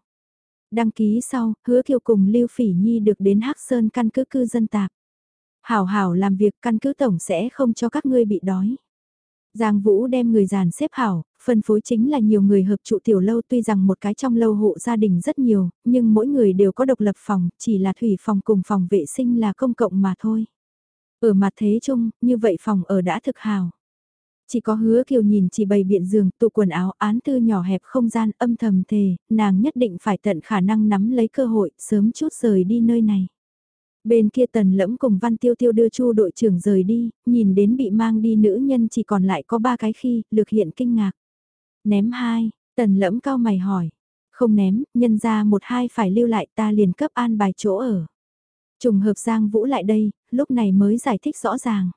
Đăng ký sau, hứa kiều cùng Lưu Phỉ Nhi được đến Hắc Sơn căn cứ cư dân tạp. Hảo hảo làm việc căn cứ tổng sẽ không cho các ngươi bị đói. Giang Vũ đem người giàn xếp hảo, phân phối chính là nhiều người hợp trụ tiểu lâu tuy rằng một cái trong lâu hộ gia đình rất nhiều, nhưng mỗi người đều có độc lập phòng, chỉ là thủy phòng cùng phòng vệ sinh là công cộng mà thôi. Ở mặt thế chung, như vậy phòng ở đã thực hào. Chỉ có hứa kiều nhìn chỉ bày biện giường, tụ quần áo án tư nhỏ hẹp không gian âm thầm thề, nàng nhất định phải tận khả năng nắm lấy cơ hội, sớm chút rời đi nơi này. Bên kia tần lẫm cùng văn tiêu tiêu đưa chu đội trưởng rời đi, nhìn đến bị mang đi nữ nhân chỉ còn lại có ba cái khi, lược hiện kinh ngạc. Ném hai, tần lẫm cao mày hỏi. Không ném, nhân ra một hai phải lưu lại ta liền cấp an bài chỗ ở. Trùng hợp Giang Vũ lại đây, lúc này mới giải thích rõ ràng.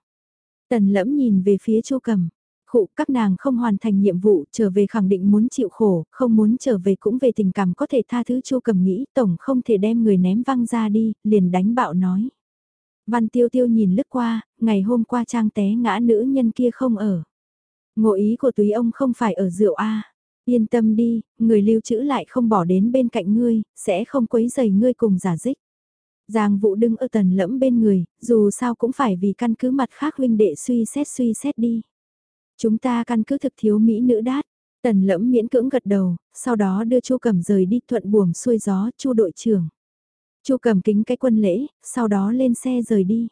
Tần lẫm nhìn về phía chu cầm. Khụ các nàng không hoàn thành nhiệm vụ trở về khẳng định muốn chịu khổ, không muốn trở về cũng về tình cảm có thể tha thứ chu cầm nghĩ tổng không thể đem người ném văng ra đi, liền đánh bạo nói. Văn tiêu tiêu nhìn lướt qua, ngày hôm qua trang té ngã nữ nhân kia không ở. Ngộ ý của túy ông không phải ở rượu A. Yên tâm đi, người lưu trữ lại không bỏ đến bên cạnh ngươi, sẽ không quấy giày ngươi cùng giả dích. Giang Vũ đứng ở tần lẫm bên người, dù sao cũng phải vì căn cứ mặt khác huynh đệ suy xét suy xét đi. Chúng ta căn cứ thực thiếu mỹ nữ đát. Tần lẫm miễn cưỡng gật đầu, sau đó đưa Chu Cẩm rời đi thuận buồm xuôi gió Chu đội trưởng. Chu Cẩm kính cái quân lễ, sau đó lên xe rời đi.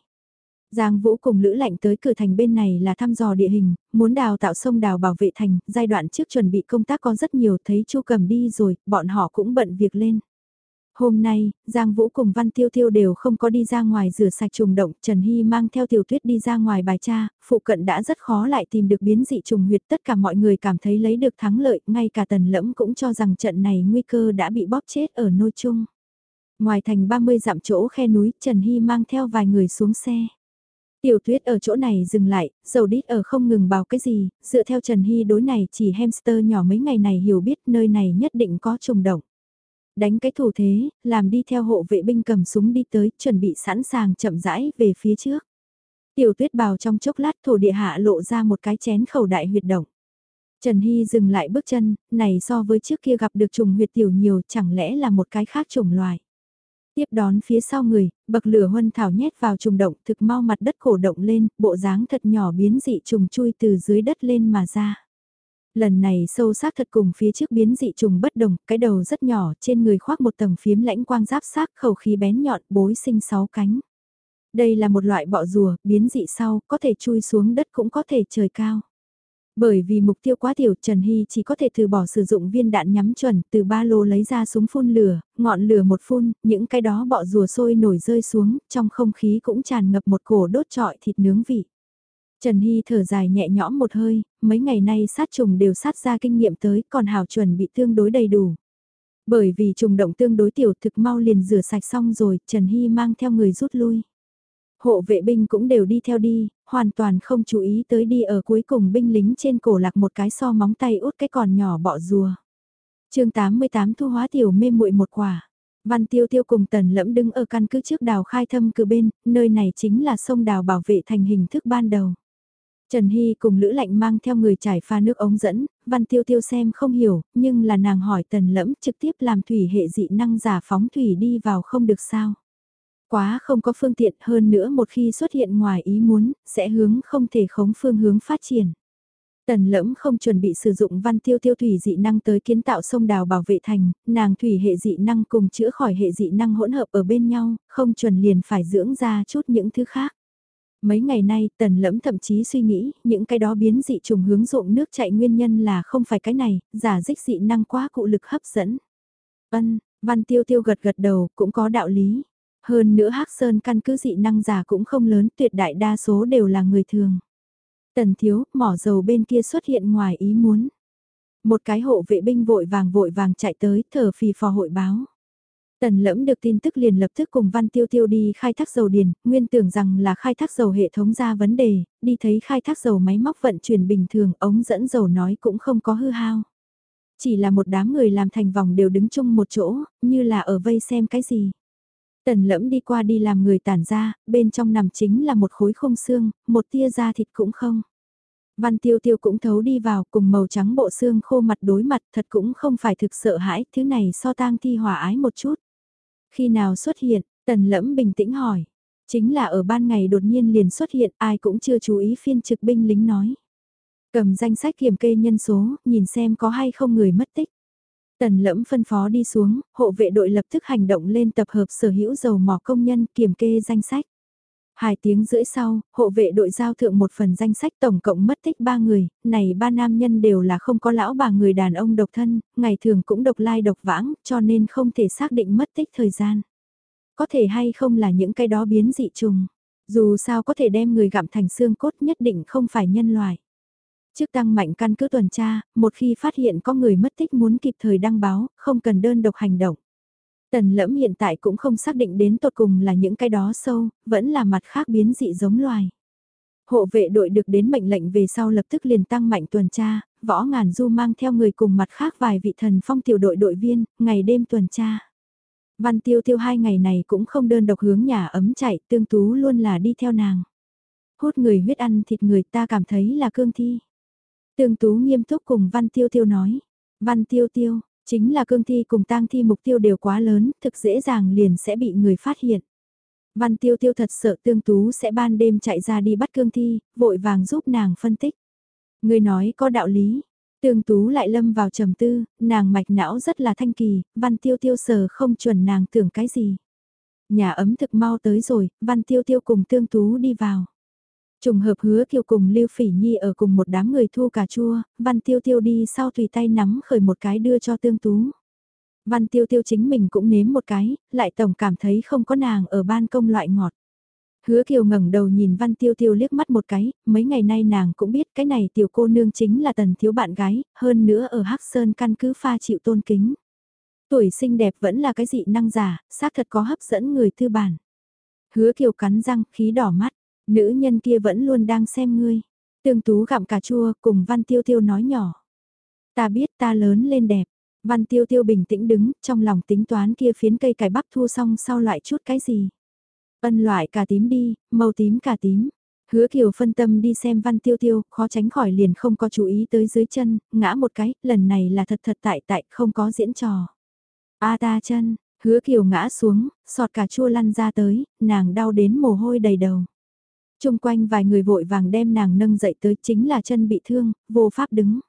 Giang Vũ cùng Lữ Lạnh tới cửa thành bên này là thăm dò địa hình, muốn đào tạo sông đào bảo vệ thành, giai đoạn trước chuẩn bị công tác có rất nhiều, thấy Chu Cầm đi rồi, bọn họ cũng bận việc lên. Hôm nay, Giang Vũ cùng Văn Tiêu Tiêu đều không có đi ra ngoài rửa sạch trùng động, Trần Hy mang theo tiểu tuyết đi ra ngoài bài tra, phụ cận đã rất khó lại tìm được biến dị trùng huyệt tất cả mọi người cảm thấy lấy được thắng lợi, ngay cả tần lẫm cũng cho rằng trận này nguy cơ đã bị bóp chết ở nôi chung. Ngoài thành 30 dặm chỗ khe núi, Trần Hy mang theo vài người xuống xe. Tiểu tuyết ở chỗ này dừng lại, dầu đít ở không ngừng bảo cái gì, dựa theo Trần Hy đối này chỉ hamster nhỏ mấy ngày này hiểu biết nơi này nhất định có trùng động. Đánh cái thủ thế, làm đi theo hộ vệ binh cầm súng đi tới, chuẩn bị sẵn sàng chậm rãi về phía trước. Tiểu tuyết bào trong chốc lát thổ địa hạ lộ ra một cái chén khẩu đại huyệt động. Trần Hy dừng lại bước chân, này so với trước kia gặp được trùng huyệt tiểu nhiều chẳng lẽ là một cái khác trùng loài. Tiếp đón phía sau người, bậc lửa huân thảo nhét vào trùng động thực mau mặt đất cổ động lên, bộ dáng thật nhỏ biến dị trùng chui từ dưới đất lên mà ra. Lần này sâu sắc thật cùng phía trước biến dị trùng bất đồng, cái đầu rất nhỏ, trên người khoác một tầng phiếm lãnh quang giáp xác khẩu khí bén nhọn, bối sinh sáu cánh. Đây là một loại bọ rùa, biến dị sau, có thể chui xuống đất cũng có thể trời cao. Bởi vì mục tiêu quá tiểu Trần Hy chỉ có thể từ bỏ sử dụng viên đạn nhắm chuẩn từ ba lô lấy ra súng phun lửa, ngọn lửa một phun, những cái đó bọ rùa sôi nổi rơi xuống, trong không khí cũng tràn ngập một cổ đốt trọi thịt nướng vị. Trần Hy thở dài nhẹ nhõm một hơi, mấy ngày nay sát trùng đều sát ra kinh nghiệm tới, còn hào chuẩn bị tương đối đầy đủ. Bởi vì trùng động tương đối tiểu thực mau liền rửa sạch xong rồi, Trần Hy mang theo người rút lui. Hộ vệ binh cũng đều đi theo đi, hoàn toàn không chú ý tới đi ở cuối cùng binh lính trên cổ lạc một cái so móng tay út cái còn nhỏ bọ rùa. chương 88 thu hóa tiểu mê muội một quả. Văn Tiêu Tiêu cùng Tần Lẫm đứng ở căn cứ trước đào khai thâm cử bên, nơi này chính là sông đào bảo vệ thành hình thức ban đầu. Trần Hy cùng Lữ Lạnh mang theo người trải pha nước ống dẫn, Văn Tiêu Tiêu xem không hiểu, nhưng là nàng hỏi Tần Lẫm trực tiếp làm thủy hệ dị năng giả phóng thủy đi vào không được sao. Quá không có phương tiện hơn nữa một khi xuất hiện ngoài ý muốn, sẽ hướng không thể khống phương hướng phát triển. Tần lẫm không chuẩn bị sử dụng văn tiêu tiêu thủy dị năng tới kiến tạo sông đào bảo vệ thành, nàng thủy hệ dị năng cùng chữa khỏi hệ dị năng hỗn hợp ở bên nhau, không chuẩn liền phải dưỡng ra chút những thứ khác. Mấy ngày nay tần lẫm thậm chí suy nghĩ những cái đó biến dị trùng hướng ruộng nước chạy nguyên nhân là không phải cái này, giả dích dị năng quá cụ lực hấp dẫn. Ân, văn tiêu tiêu gật gật đầu cũng có đạo lý. Hơn nữa hắc Sơn căn cứ dị năng giả cũng không lớn tuyệt đại đa số đều là người thường. Tần thiếu, mỏ dầu bên kia xuất hiện ngoài ý muốn. Một cái hộ vệ binh vội vàng vội vàng chạy tới, thở phì phò hội báo. Tần lẫm được tin tức liền lập tức cùng Văn Tiêu Tiêu đi khai thác dầu điền, nguyên tưởng rằng là khai thác dầu hệ thống ra vấn đề, đi thấy khai thác dầu máy móc vận chuyển bình thường, ống dẫn dầu nói cũng không có hư hao. Chỉ là một đám người làm thành vòng đều đứng chung một chỗ, như là ở vây xem cái gì. Tần lẫm đi qua đi làm người tản ra, bên trong nằm chính là một khối không xương, một tia da thịt cũng không. Văn tiêu tiêu cũng thấu đi vào cùng màu trắng bộ xương khô mặt đối mặt thật cũng không phải thực sợ hãi, thứ này so tang thi hòa ái một chút. Khi nào xuất hiện, tần lẫm bình tĩnh hỏi. Chính là ở ban ngày đột nhiên liền xuất hiện ai cũng chưa chú ý phiên trực binh lính nói. Cầm danh sách kiểm kê nhân số, nhìn xem có hay không người mất tích. Tần lẫm phân phó đi xuống, hộ vệ đội lập tức hành động lên tập hợp sở hữu dầu mỏ công nhân kiểm kê danh sách. Hai tiếng rưỡi sau, hộ vệ đội giao thượng một phần danh sách tổng cộng mất tích ba người, này ba nam nhân đều là không có lão bà người đàn ông độc thân, ngày thường cũng độc lai độc vãng, cho nên không thể xác định mất tích thời gian. Có thể hay không là những cái đó biến dị trùng, dù sao có thể đem người gặm thành xương cốt nhất định không phải nhân loại. Trước tăng mạnh căn cứ tuần tra, một khi phát hiện có người mất tích muốn kịp thời đăng báo, không cần đơn độc hành động. Tần lẫm hiện tại cũng không xác định đến tột cùng là những cái đó sâu, vẫn là mặt khác biến dị giống loài. Hộ vệ đội được đến mệnh lệnh về sau lập tức liền tăng mạnh tuần tra, võ ngàn du mang theo người cùng mặt khác vài vị thần phong tiểu đội đội viên, ngày đêm tuần tra. Văn tiêu tiêu hai ngày này cũng không đơn độc hướng nhà ấm chạy, tương tú luôn là đi theo nàng. Hút người huyết ăn thịt người ta cảm thấy là cương thi. Tương Tú nghiêm túc cùng Văn Tiêu Tiêu nói. Văn Tiêu Tiêu, chính là cương thi cùng tang thi mục tiêu đều quá lớn, thực dễ dàng liền sẽ bị người phát hiện. Văn Tiêu Tiêu thật sợ Tương Tú sẽ ban đêm chạy ra đi bắt cương thi, vội vàng giúp nàng phân tích. Người nói có đạo lý. Tương Tú lại lâm vào trầm tư, nàng mạch não rất là thanh kỳ, Văn Tiêu Tiêu sờ không chuẩn nàng tưởng cái gì. Nhà ấm thực mau tới rồi, Văn Tiêu Tiêu cùng Tương Tú đi vào. Trùng hợp hứa kiều cùng Lưu Phỉ Nhi ở cùng một đám người thu cà chua, Văn Tiêu Tiêu đi sau tùy tay nắm khởi một cái đưa cho Tương Tú. Văn Tiêu Tiêu chính mình cũng nếm một cái, lại tổng cảm thấy không có nàng ở ban công loại ngọt. Hứa Kiều ngẩng đầu nhìn Văn Tiêu Tiêu liếc mắt một cái, mấy ngày nay nàng cũng biết cái này tiểu cô nương chính là tần thiếu bạn gái, hơn nữa ở Hắc Sơn căn cứ pha chịu tôn kính. Tuổi xinh đẹp vẫn là cái dị năng giả, xác thật có hấp dẫn người tư bản. Hứa Kiều cắn răng, khí đỏ mắt. Nữ nhân kia vẫn luôn đang xem ngươi. Tương Tú gặm cà chua cùng Văn Tiêu Tiêu nói nhỏ. Ta biết ta lớn lên đẹp. Văn Tiêu Tiêu bình tĩnh đứng, trong lòng tính toán kia phiến cây cải bắp thu xong sau loại chút cái gì. Ân loại cà tím đi, màu tím cà tím. Hứa Kiều phân tâm đi xem Văn Tiêu Tiêu, khó tránh khỏi liền không có chú ý tới dưới chân, ngã một cái, lần này là thật thật tại tại, không có diễn trò. A ta chân, hứa Kiều ngã xuống, sọt cà chua lăn ra tới, nàng đau đến mồ hôi đầy đầu. Trung quanh vài người vội vàng đem nàng nâng dậy tới chính là chân bị thương, vô pháp đứng.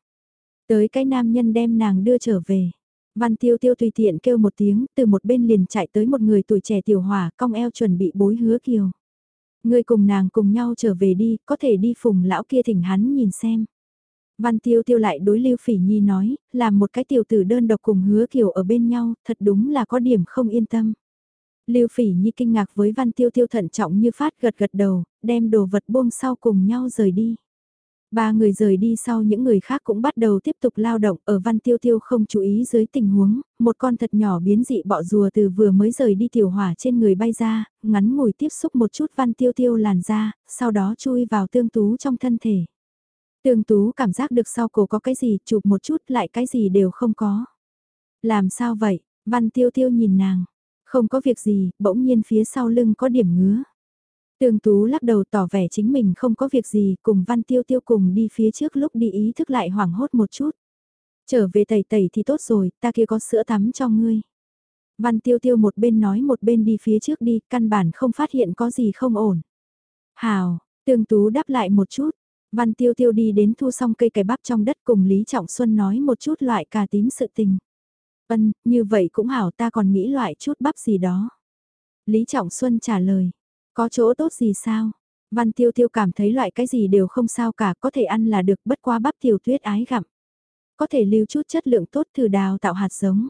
Tới cái nam nhân đem nàng đưa trở về. Văn tiêu tiêu tùy tiện kêu một tiếng, từ một bên liền chạy tới một người tuổi trẻ tiểu hỏa, cong eo chuẩn bị bối hứa kiều. Người cùng nàng cùng nhau trở về đi, có thể đi phùng lão kia thỉnh hắn nhìn xem. Văn tiêu tiêu lại đối lưu phỉ nhi nói, làm một cái tiểu tử đơn độc cùng hứa kiều ở bên nhau, thật đúng là có điểm không yên tâm. Lưu Phỉ Nhi kinh ngạc với Văn Tiêu Tiêu thận trọng như phát gật gật đầu, đem đồ vật buông sau cùng nhau rời đi. Ba người rời đi sau những người khác cũng bắt đầu tiếp tục lao động ở văn tiêu tiêu không chú ý dưới tình huống, một con thật nhỏ biến dị bọ rùa từ vừa mới rời đi tiểu hỏa trên người bay ra, ngắn ngủi tiếp xúc một chút văn tiêu tiêu làn ra sau đó chui vào tương tú trong thân thể. Tương tú cảm giác được sau cổ có cái gì chụp một chút lại cái gì đều không có. Làm sao vậy? Văn tiêu tiêu nhìn nàng. Không có việc gì, bỗng nhiên phía sau lưng có điểm ngứa. tường Tú lắc đầu tỏ vẻ chính mình không có việc gì, cùng Văn Tiêu Tiêu cùng đi phía trước lúc đi ý thức lại hoảng hốt một chút. Trở về tẩy tẩy thì tốt rồi, ta kia có sữa tắm cho ngươi. Văn Tiêu Tiêu một bên nói một bên đi phía trước đi, căn bản không phát hiện có gì không ổn. Hào, tường Tú đáp lại một chút. Văn Tiêu Tiêu đi đến thu xong cây cải bắp trong đất cùng Lý Trọng Xuân nói một chút loại cà tím sự tình. Ân, như vậy cũng hảo ta còn nghĩ loại chút bắp gì đó. Lý Trọng Xuân trả lời, có chỗ tốt gì sao? Văn tiêu tiêu cảm thấy loại cái gì đều không sao cả, có thể ăn là được bất qua bắp tiểu tuyết ái gặm. Có thể lưu chút chất lượng tốt từ đào tạo hạt giống.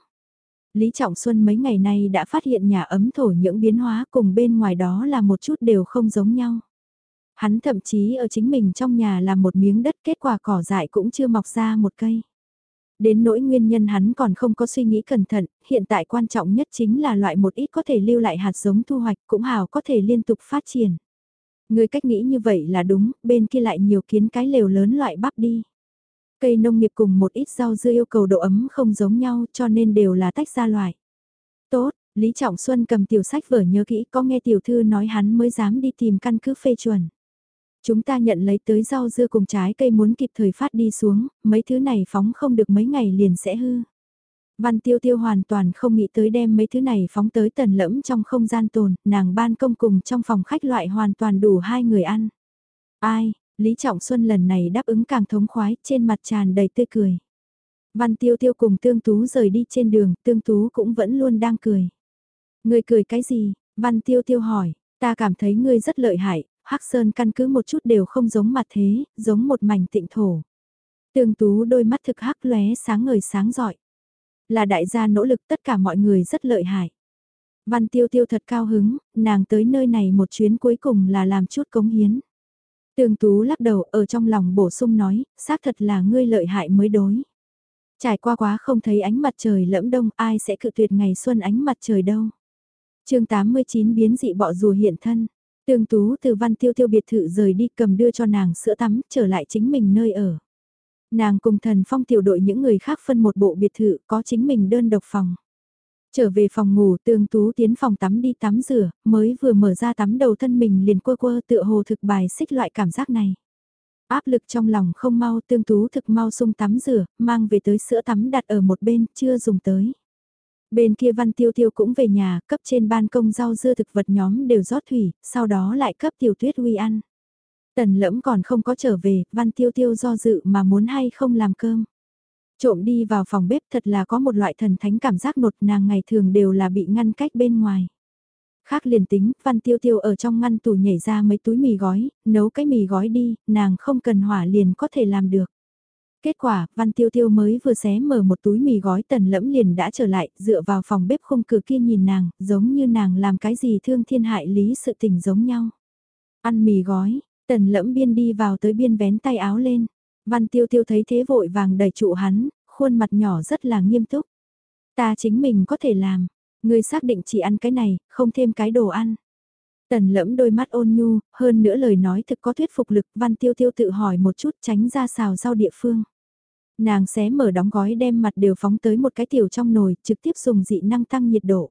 Lý Trọng Xuân mấy ngày nay đã phát hiện nhà ấm thổ những biến hóa cùng bên ngoài đó là một chút đều không giống nhau. Hắn thậm chí ở chính mình trong nhà làm một miếng đất kết quả cỏ dại cũng chưa mọc ra một cây. Đến nỗi nguyên nhân hắn còn không có suy nghĩ cẩn thận, hiện tại quan trọng nhất chính là loại một ít có thể lưu lại hạt giống thu hoạch cũng hào có thể liên tục phát triển. Người cách nghĩ như vậy là đúng, bên kia lại nhiều kiến cái lều lớn loại bắp đi. Cây nông nghiệp cùng một ít rau dưa yêu cầu độ ấm không giống nhau cho nên đều là tách ra loại. Tốt, Lý Trọng Xuân cầm tiểu sách vở nhớ kỹ có nghe tiểu thư nói hắn mới dám đi tìm căn cứ phê chuẩn. Chúng ta nhận lấy tới rau dưa cùng trái cây muốn kịp thời phát đi xuống, mấy thứ này phóng không được mấy ngày liền sẽ hư. Văn tiêu tiêu hoàn toàn không nghĩ tới đem mấy thứ này phóng tới tần lẫm trong không gian tồn, nàng ban công cùng trong phòng khách loại hoàn toàn đủ hai người ăn. Ai, Lý Trọng Xuân lần này đáp ứng càng thống khoái, trên mặt tràn đầy tươi cười. Văn tiêu tiêu cùng tương tú rời đi trên đường, tương tú cũng vẫn luôn đang cười. Người cười cái gì? Văn tiêu tiêu hỏi, ta cảm thấy ngươi rất lợi hại, Hắc Sơn căn cứ một chút đều không giống mặt thế, giống một mảnh tịnh thổ. Tương tú đôi mắt thực hắc lóe sáng ngời sáng giỏi. Là đại gia nỗ lực tất cả mọi người rất lợi hại. Văn tiêu tiêu thật cao hứng, nàng tới nơi này một chuyến cuối cùng là làm chút cống hiến. Tương tú lắc đầu ở trong lòng bổ sung nói, xác thật là ngươi lợi hại mới đối. Trải qua quá không thấy ánh mặt trời lẫm đông ai sẽ cự tuyệt ngày xuân ánh mặt trời đâu. chương 89 biến dị bọ rùa hiện thân. Tương Tú từ văn tiêu tiêu biệt thự rời đi cầm đưa cho nàng sữa tắm, trở lại chính mình nơi ở. Nàng cùng thần phong tiểu đội những người khác phân một bộ biệt thự có chính mình đơn độc phòng. Trở về phòng ngủ tương tú tiến phòng tắm đi tắm rửa, mới vừa mở ra tắm đầu thân mình liền quơ quơ tựa hồ thực bài xích loại cảm giác này. Áp lực trong lòng không mau tương tú thực mau sung tắm rửa, mang về tới sữa tắm đặt ở một bên, chưa dùng tới. Bên kia Văn Tiêu Tiêu cũng về nhà, cấp trên ban công rau dưa thực vật nhóm đều rót thủy, sau đó lại cấp Tiểu Tuyết uy ăn. Tần lẫm còn không có trở về, Văn Tiêu Tiêu do dự mà muốn hay không làm cơm. Trộm đi vào phòng bếp thật là có một loại thần thánh cảm giác nột nàng ngày thường đều là bị ngăn cách bên ngoài. Khác liền tính, Văn Tiêu Tiêu ở trong ngăn tủ nhảy ra mấy túi mì gói, nấu cái mì gói đi, nàng không cần hỏa liền có thể làm được. Kết quả, Văn Tiêu Tiêu mới vừa xé mở một túi mì gói tần lẫm liền đã trở lại, dựa vào phòng bếp khung cửa kia nhìn nàng, giống như nàng làm cái gì thương thiên hại lý sự tình giống nhau. Ăn mì gói, tần lẫm biên đi vào tới biên vén tay áo lên. Văn Tiêu Tiêu thấy thế vội vàng đẩy trụ hắn, khuôn mặt nhỏ rất là nghiêm túc. Ta chính mình có thể làm, ngươi xác định chỉ ăn cái này, không thêm cái đồ ăn. Tần lẫm đôi mắt ôn nhu, hơn nữa lời nói thực có thuyết phục lực, Văn Tiêu Tiêu tự hỏi một chút tránh ra xào rau địa phương. Nàng xé mở đóng gói đem mặt đều phóng tới một cái tiểu trong nồi, trực tiếp dùng dị năng tăng nhiệt độ.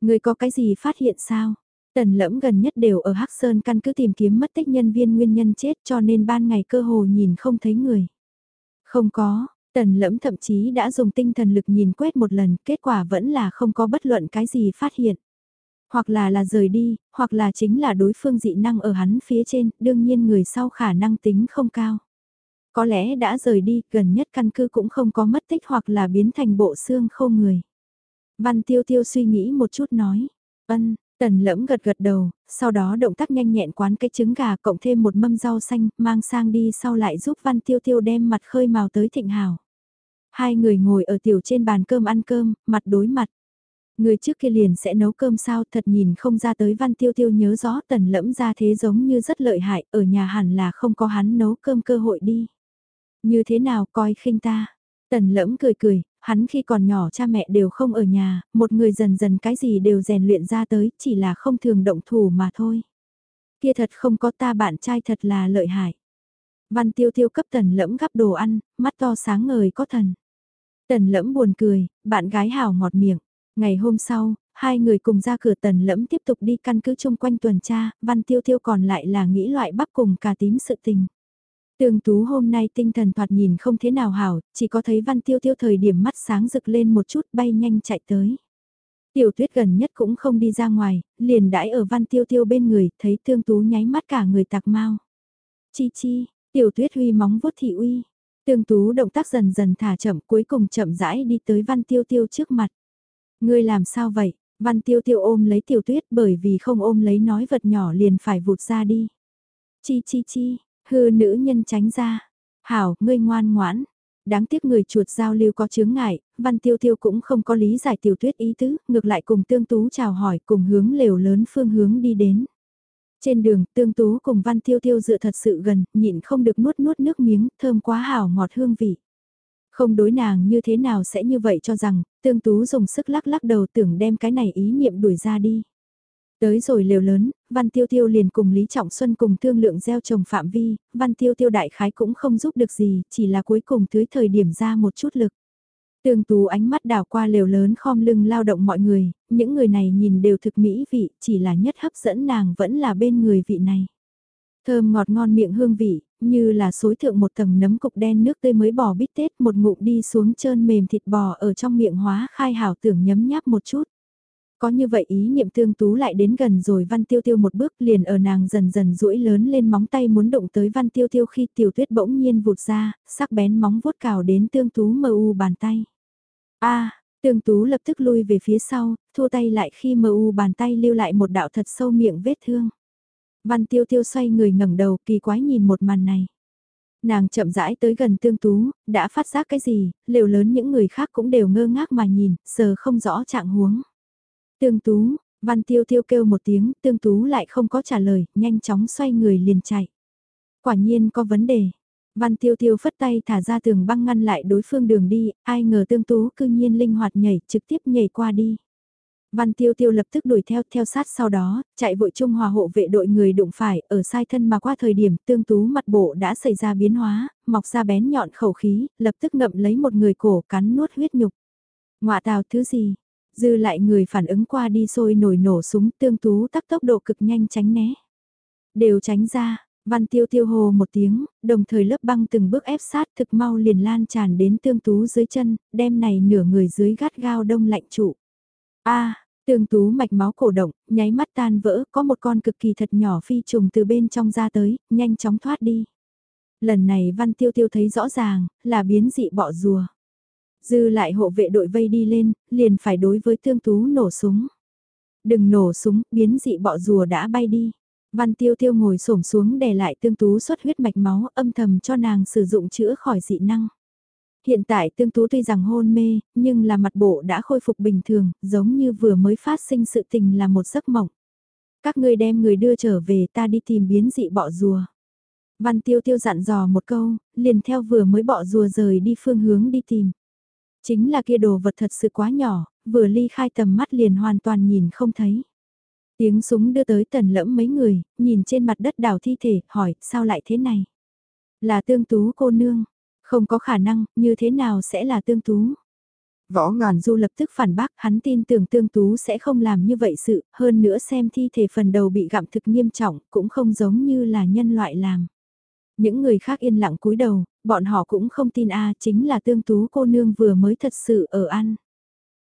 Người có cái gì phát hiện sao? Tần lẫm gần nhất đều ở Hắc Sơn căn cứ tìm kiếm mất tích nhân viên nguyên nhân chết cho nên ban ngày cơ hồ nhìn không thấy người. Không có, tần lẫm thậm chí đã dùng tinh thần lực nhìn quét một lần, kết quả vẫn là không có bất luận cái gì phát hiện. Hoặc là là rời đi, hoặc là chính là đối phương dị năng ở hắn phía trên, đương nhiên người sau khả năng tính không cao. Có lẽ đã rời đi, gần nhất căn cứ cũng không có mất tích hoặc là biến thành bộ xương khô người. Văn tiêu tiêu suy nghĩ một chút nói. Ân, tần lẫm gật gật đầu, sau đó động tác nhanh nhẹn quán cái trứng gà cộng thêm một mâm rau xanh, mang sang đi sau lại giúp văn tiêu tiêu đem mặt khơi màu tới thịnh hào. Hai người ngồi ở tiểu trên bàn cơm ăn cơm, mặt đối mặt. Người trước kia liền sẽ nấu cơm sao thật nhìn không ra tới văn tiêu tiêu nhớ rõ tần lẫm ra thế giống như rất lợi hại, ở nhà hẳn là không có hắn nấu cơm cơ hội đi. Như thế nào coi khinh ta? Tần lẫm cười cười, hắn khi còn nhỏ cha mẹ đều không ở nhà, một người dần dần cái gì đều rèn luyện ra tới, chỉ là không thường động thủ mà thôi. Kia thật không có ta bạn trai thật là lợi hại. Văn tiêu tiêu cấp tần lẫm gắp đồ ăn, mắt to sáng ngời có thần. Tần lẫm buồn cười, bạn gái hào ngọt miệng. Ngày hôm sau, hai người cùng ra cửa tần lẫm tiếp tục đi căn cứ chung quanh tuần tra, văn tiêu tiêu còn lại là nghĩ loại bắp cùng cà tím sự tình. Tường Tú hôm nay tinh thần thoạt nhìn không thế nào hảo, chỉ có thấy Văn Tiêu Tiêu thời điểm mắt sáng rực lên một chút bay nhanh chạy tới. Tiểu tuyết gần nhất cũng không đi ra ngoài, liền đãi ở Văn Tiêu Tiêu bên người, thấy Tương Tú nháy mắt cả người tạc mau. Chi chi, Tiểu tuyết huy móng vuốt thị uy. Tương Tú động tác dần dần thả chậm cuối cùng chậm rãi đi tới Văn Tiêu Tiêu trước mặt. Ngươi làm sao vậy? Văn Tiêu Tiêu ôm lấy Tiểu tuyết bởi vì không ôm lấy nói vật nhỏ liền phải vụt ra đi. Chi chi chi, Hư nữ nhân tránh ra. Hảo, ngươi ngoan ngoãn. Đáng tiếc người chuột giao lưu có chướng ngại, văn tiêu tiêu cũng không có lý giải tiểu tuyết ý tứ, ngược lại cùng tương tú chào hỏi cùng hướng lều lớn phương hướng đi đến. Trên đường, tương tú cùng văn tiêu tiêu dựa thật sự gần, nhịn không được nuốt nuốt nước miếng, thơm quá hảo ngọt hương vị. Không đối nàng như thế nào sẽ như vậy cho rằng, tương tú dùng sức lắc lắc đầu tưởng đem cái này ý niệm đuổi ra đi. Tới rồi liều lớn, Văn Tiêu Tiêu liền cùng Lý Trọng Xuân cùng thương lượng gieo trồng phạm vi, Văn Tiêu Tiêu đại khái cũng không giúp được gì, chỉ là cuối cùng tới thời điểm ra một chút lực. Tường tú ánh mắt đảo qua liều lớn khom lưng lao động mọi người, những người này nhìn đều thực mỹ vị, chỉ là nhất hấp dẫn nàng vẫn là bên người vị này. Thơm ngọt ngon miệng hương vị, như là xối thượng một tầng nấm cục đen nước tươi mới bò bít tết một ngụm đi xuống trơn mềm thịt bò ở trong miệng hóa khai hảo tưởng nhấm nháp một chút. Có như vậy ý niệm tương tú lại đến gần rồi văn tiêu tiêu một bước liền ở nàng dần dần duỗi lớn lên móng tay muốn động tới văn tiêu tiêu khi tiểu tuyết bỗng nhiên vụt ra, sắc bén móng vuốt cào đến tương tú mờ u bàn tay. a tương tú lập tức lui về phía sau, thua tay lại khi mờ u bàn tay lưu lại một đạo thật sâu miệng vết thương. Văn tiêu tiêu xoay người ngẩng đầu kỳ quái nhìn một màn này. Nàng chậm rãi tới gần tương tú, đã phát giác cái gì, liều lớn những người khác cũng đều ngơ ngác mà nhìn, sờ không rõ trạng huống. Tương Tú, Văn Tiêu Tiêu kêu một tiếng, Tương Tú lại không có trả lời, nhanh chóng xoay người liền chạy. Quả nhiên có vấn đề. Văn Tiêu Tiêu phất tay thả ra tường băng ngăn lại đối phương đường đi, ai ngờ Tương Tú cư nhiên linh hoạt nhảy, trực tiếp nhảy qua đi. Văn Tiêu Tiêu lập tức đuổi theo theo sát sau đó, chạy vội trung hòa hộ vệ đội người đụng phải, ở sai thân mà qua thời điểm tương tú mặt bộ đã xảy ra biến hóa, mọc ra bén nhọn khẩu khí, lập tức ngậm lấy một người cổ cắn nuốt huyết nhục. Ngoạ tào thứ gì, Dư lại người phản ứng qua đi sôi nổi nổ súng tương tú tắc tốc độ cực nhanh tránh né. Đều tránh ra, văn tiêu tiêu hồ một tiếng, đồng thời lớp băng từng bước ép sát thực mau liền lan tràn đến tương tú dưới chân, đem này nửa người dưới gắt gao đông lạnh trụ. a Tương tú mạch máu cổ động, nháy mắt tan vỡ, có một con cực kỳ thật nhỏ phi trùng từ bên trong ra tới, nhanh chóng thoát đi. Lần này văn tiêu tiêu thấy rõ ràng, là biến dị bọ rùa. Dư lại hộ vệ đội vây đi lên, liền phải đối với tương tú nổ súng. Đừng nổ súng, biến dị bọ rùa đã bay đi. Văn tiêu tiêu ngồi xổm xuống để lại tương tú xuất huyết mạch máu âm thầm cho nàng sử dụng chữa khỏi dị năng. Hiện tại tương tú tuy rằng hôn mê, nhưng là mặt bộ đã khôi phục bình thường, giống như vừa mới phát sinh sự tình là một giấc mộng. Các ngươi đem người đưa trở về ta đi tìm biến dị bọ rùa. Văn tiêu tiêu dặn dò một câu, liền theo vừa mới bọ rùa rời đi phương hướng đi tìm. Chính là kia đồ vật thật sự quá nhỏ, vừa ly khai tầm mắt liền hoàn toàn nhìn không thấy. Tiếng súng đưa tới tần lẫm mấy người, nhìn trên mặt đất đảo thi thể, hỏi, sao lại thế này? Là tương tú cô nương, không có khả năng, như thế nào sẽ là tương tú? Võ Ngàn Du lập tức phản bác, hắn tin tưởng Tương Tú sẽ không làm như vậy sự, hơn nữa xem thi thể phần đầu bị gặm thực nghiêm trọng, cũng không giống như là nhân loại làm. Những người khác yên lặng cúi đầu, bọn họ cũng không tin a chính là tương tú cô nương vừa mới thật sự ở ăn.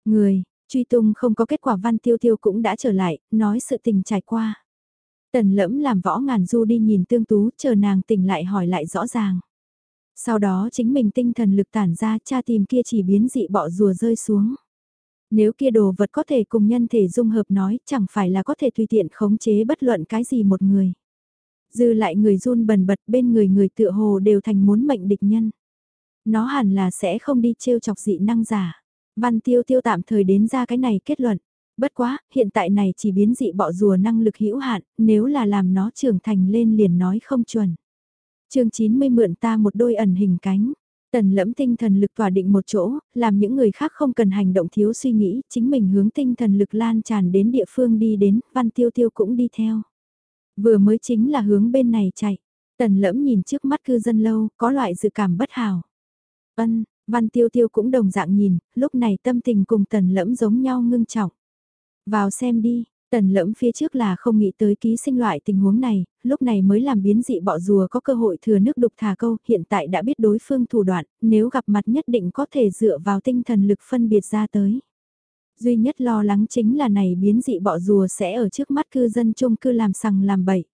Người, truy tung không có kết quả văn tiêu tiêu cũng đã trở lại, nói sự tình trải qua. Tần lẫm làm võ ngàn du đi nhìn tương tú, chờ nàng tỉnh lại hỏi lại rõ ràng. Sau đó chính mình tinh thần lực tản ra cha tìm kia chỉ biến dị bọ rùa rơi xuống. Nếu kia đồ vật có thể cùng nhân thể dung hợp nói chẳng phải là có thể tùy tiện khống chế bất luận cái gì một người dư lại người run bần bật bên người người tựa hồ đều thành muốn mệnh địch nhân. Nó hẳn là sẽ không đi trêu chọc dị năng giả. Văn tiêu tiêu tạm thời đến ra cái này kết luận. Bất quá, hiện tại này chỉ biến dị bọ rùa năng lực hữu hạn, nếu là làm nó trưởng thành lên liền nói không chuẩn. chương 90 mượn ta một đôi ẩn hình cánh. Tần lẫm tinh thần lực tỏa định một chỗ, làm những người khác không cần hành động thiếu suy nghĩ, chính mình hướng tinh thần lực lan tràn đến địa phương đi đến, văn tiêu tiêu cũng đi theo. Vừa mới chính là hướng bên này chạy, tần lẫm nhìn trước mắt cư dân lâu, có loại dự cảm bất hảo. Ân, văn tiêu tiêu cũng đồng dạng nhìn, lúc này tâm tình cùng tần lẫm giống nhau ngưng trọng. Vào xem đi, Tần lẫm phía trước là không nghĩ tới ký sinh loại tình huống này, lúc này mới làm biến dị bọ rùa có cơ hội thừa nước đục thả câu, hiện tại đã biết đối phương thủ đoạn, nếu gặp mặt nhất định có thể dựa vào tinh thần lực phân biệt ra tới. Duy nhất lo lắng chính là này biến dị bọ rùa sẽ ở trước mắt cư dân chung cư làm sằng làm bậy.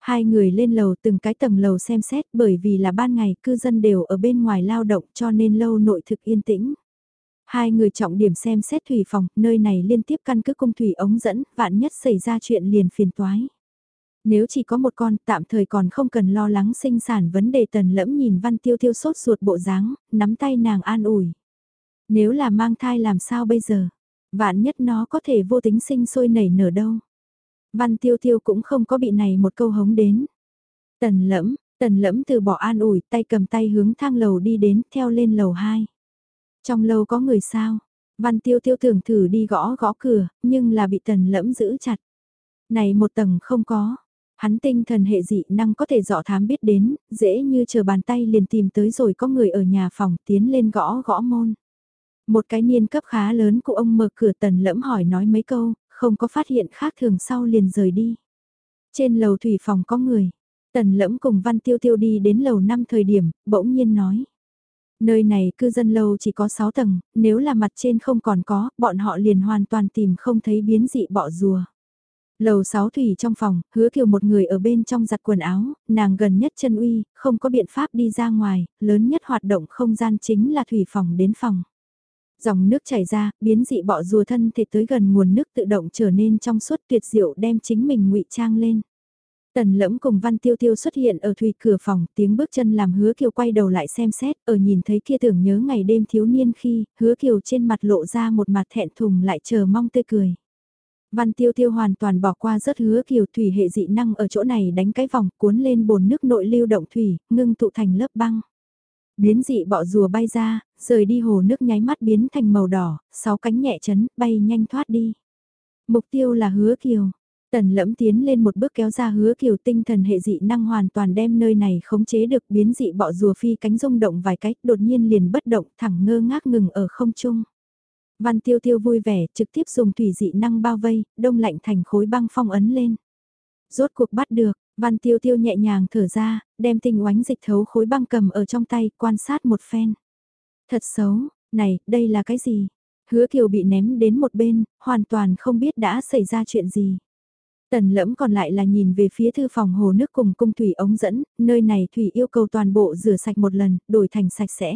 Hai người lên lầu từng cái tầng lầu xem xét bởi vì là ban ngày cư dân đều ở bên ngoài lao động cho nên lâu nội thực yên tĩnh. Hai người trọng điểm xem xét thủy phòng, nơi này liên tiếp căn cứ cung thủy ống dẫn, vạn nhất xảy ra chuyện liền phiền toái. Nếu chỉ có một con, tạm thời còn không cần lo lắng sinh sản vấn đề tần lẫm nhìn văn tiêu tiêu sốt ruột bộ dáng, nắm tay nàng an ủi. Nếu là mang thai làm sao bây giờ? Vạn nhất nó có thể vô tính sinh sôi nảy nở đâu. Văn tiêu tiêu cũng không có bị này một câu hống đến. Tần lẫm, tần lẫm từ bỏ an ủi tay cầm tay hướng thang lầu đi đến theo lên lầu 2. Trong lâu có người sao? Văn tiêu tiêu tưởng thử đi gõ gõ cửa, nhưng là bị tần lẫm giữ chặt. Này một tầng không có. Hắn tinh thần hệ dị năng có thể dọ thám biết đến, dễ như chờ bàn tay liền tìm tới rồi có người ở nhà phòng tiến lên gõ gõ môn. Một cái niên cấp khá lớn của ông mở cửa tần lẫm hỏi nói mấy câu, không có phát hiện khác thường sau liền rời đi. Trên lầu thủy phòng có người, tần lẫm cùng văn tiêu tiêu đi đến lầu 5 thời điểm, bỗng nhiên nói. Nơi này cư dân lâu chỉ có 6 tầng, nếu là mặt trên không còn có, bọn họ liền hoàn toàn tìm không thấy biến dị bọ rùa. Lầu 6 thủy trong phòng, hứa kiều một người ở bên trong giặt quần áo, nàng gần nhất chân uy, không có biện pháp đi ra ngoài, lớn nhất hoạt động không gian chính là thủy phòng đến phòng. Dòng nước chảy ra, biến dị bọ rùa thân thể tới gần nguồn nước tự động trở nên trong suốt tuyệt diệu đem chính mình ngụy trang lên. Tần lẫm cùng Văn Tiêu Tiêu xuất hiện ở thủy cửa phòng, tiếng bước chân làm hứa kiều quay đầu lại xem xét, ở nhìn thấy kia tưởng nhớ ngày đêm thiếu niên khi, hứa kiều trên mặt lộ ra một mặt thẹn thùng lại chờ mong tươi cười. Văn Tiêu Tiêu hoàn toàn bỏ qua rất hứa kiều thủy hệ dị năng ở chỗ này đánh cái vòng cuốn lên bồn nước nội lưu động thủy, ngưng tụ thành lớp băng. Biến dị bọ rùa bay ra, rời đi hồ nước nháy mắt biến thành màu đỏ, sáu cánh nhẹ chấn, bay nhanh thoát đi. Mục tiêu là hứa kiều. Tần lẫm tiến lên một bước kéo ra hứa kiều tinh thần hệ dị năng hoàn toàn đem nơi này khống chế được biến dị bọ rùa phi cánh rung động vài cách đột nhiên liền bất động thẳng ngơ ngác ngừng ở không trung. Văn tiêu tiêu vui vẻ trực tiếp dùng thủy dị năng bao vây, đông lạnh thành khối băng phong ấn lên. Rốt cuộc bắt được, văn tiêu tiêu nhẹ nhàng thở ra, đem tình oánh dịch thấu khối băng cầm ở trong tay quan sát một phen. Thật xấu, này, đây là cái gì? Hứa kiều bị ném đến một bên, hoàn toàn không biết đã xảy ra chuyện gì. Tần lẫm còn lại là nhìn về phía thư phòng hồ nước cùng cung thủy ống dẫn, nơi này thủy yêu cầu toàn bộ rửa sạch một lần, đổi thành sạch sẽ.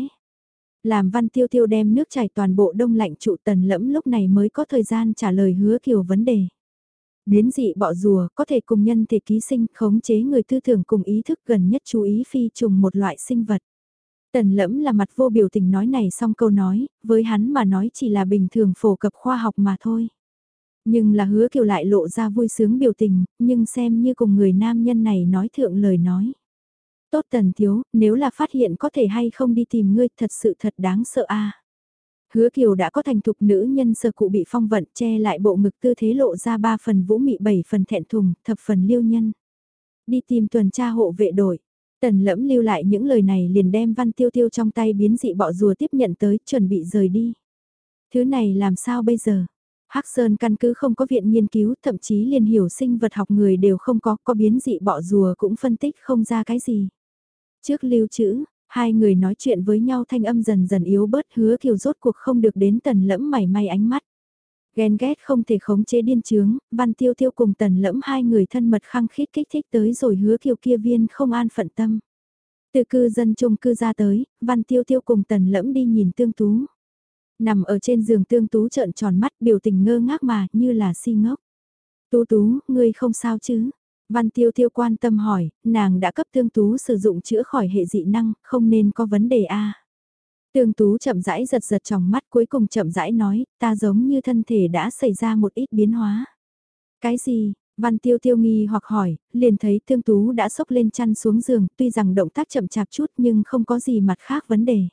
Làm văn tiêu tiêu đem nước chảy toàn bộ đông lạnh trụ tần lẫm lúc này mới có thời gian trả lời hứa kiều vấn đề. Biến dị bọ rùa có thể cùng nhân thể ký sinh khống chế người tư tưởng cùng ý thức gần nhất chú ý phi trùng một loại sinh vật. Tần lẫm là mặt vô biểu tình nói này xong câu nói, với hắn mà nói chỉ là bình thường phổ cập khoa học mà thôi. Nhưng là hứa kiều lại lộ ra vui sướng biểu tình, nhưng xem như cùng người nam nhân này nói thượng lời nói. Tốt tần thiếu, nếu là phát hiện có thể hay không đi tìm ngươi thật sự thật đáng sợ a Hứa kiều đã có thành thục nữ nhân sơ cụ bị phong vận che lại bộ ngực tư thế lộ ra ba phần vũ mị bảy phần thẹn thùng, thập phần liêu nhân. Đi tìm tuần tra hộ vệ đội. Tần lẫm lưu lại những lời này liền đem văn tiêu tiêu trong tay biến dị bọ rùa tiếp nhận tới, chuẩn bị rời đi. Thứ này làm sao bây giờ? Hắc Sơn căn cứ không có viện nghiên cứu, thậm chí liền hiểu sinh vật học người đều không có, có biến dị bọ rùa cũng phân tích không ra cái gì. Trước lưu trữ, hai người nói chuyện với nhau thanh âm dần dần yếu bớt hứa kiều rốt cuộc không được đến tần lẫm mảy may ánh mắt. Ghen ghét không thể khống chế điên trướng văn tiêu tiêu cùng tần lẫm hai người thân mật khăng khít kích thích tới rồi hứa kiều kia viên không an phận tâm. Từ cư dân chung cư ra tới, văn tiêu tiêu cùng tần lẫm đi nhìn tương tú. Nằm ở trên giường tương tú trợn tròn mắt biểu tình ngơ ngác mà như là si ngốc. Tú tú, ngươi không sao chứ? Văn tiêu tiêu quan tâm hỏi, nàng đã cấp tương tú sử dụng chữa khỏi hệ dị năng, không nên có vấn đề a Tương Tú chậm rãi giật giật trong mắt cuối cùng chậm rãi nói, ta giống như thân thể đã xảy ra một ít biến hóa. Cái gì? Văn Tiêu Tiêu nghi hoặc hỏi, liền thấy Tương Tú đã sốc lên chăn xuống giường, tuy rằng động tác chậm chạp chút nhưng không có gì mặt khác vấn đề.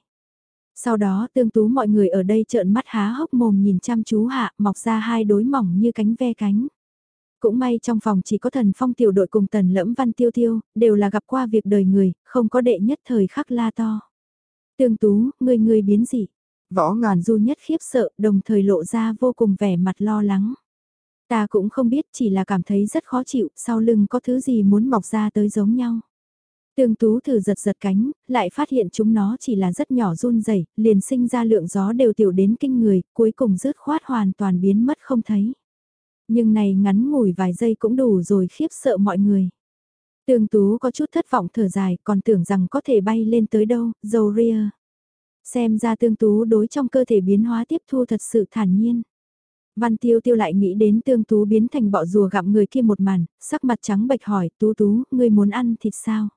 Sau đó Tương Tú mọi người ở đây trợn mắt há hốc mồm nhìn chăm chú hạ, mọc ra hai đối mỏng như cánh ve cánh. Cũng may trong phòng chỉ có thần phong tiểu đội cùng tần lẫm Văn Tiêu Tiêu, đều là gặp qua việc đời người, không có đệ nhất thời khắc la to. Tương Tú, người người biến dị. Võ ngàn du nhất khiếp sợ, đồng thời lộ ra vô cùng vẻ mặt lo lắng. Ta cũng không biết, chỉ là cảm thấy rất khó chịu, sau lưng có thứ gì muốn mọc ra tới giống nhau. Tương Tú thử giật giật cánh, lại phát hiện chúng nó chỉ là rất nhỏ run rẩy, liền sinh ra lượng gió đều tiểu đến kinh người, cuối cùng rớt khoát hoàn toàn biến mất không thấy. Nhưng này ngắn ngủi vài giây cũng đủ rồi khiếp sợ mọi người. Tương Tú có chút thất vọng thở dài, còn tưởng rằng có thể bay lên tới đâu, dầu ria. Xem ra Tương Tú đối trong cơ thể biến hóa tiếp thu thật sự thản nhiên. Văn Tiêu Tiêu lại nghĩ đến Tương Tú biến thành bọ rùa gặm người kia một màn, sắc mặt trắng bệch hỏi, Tú Tú, ngươi muốn ăn thịt sao?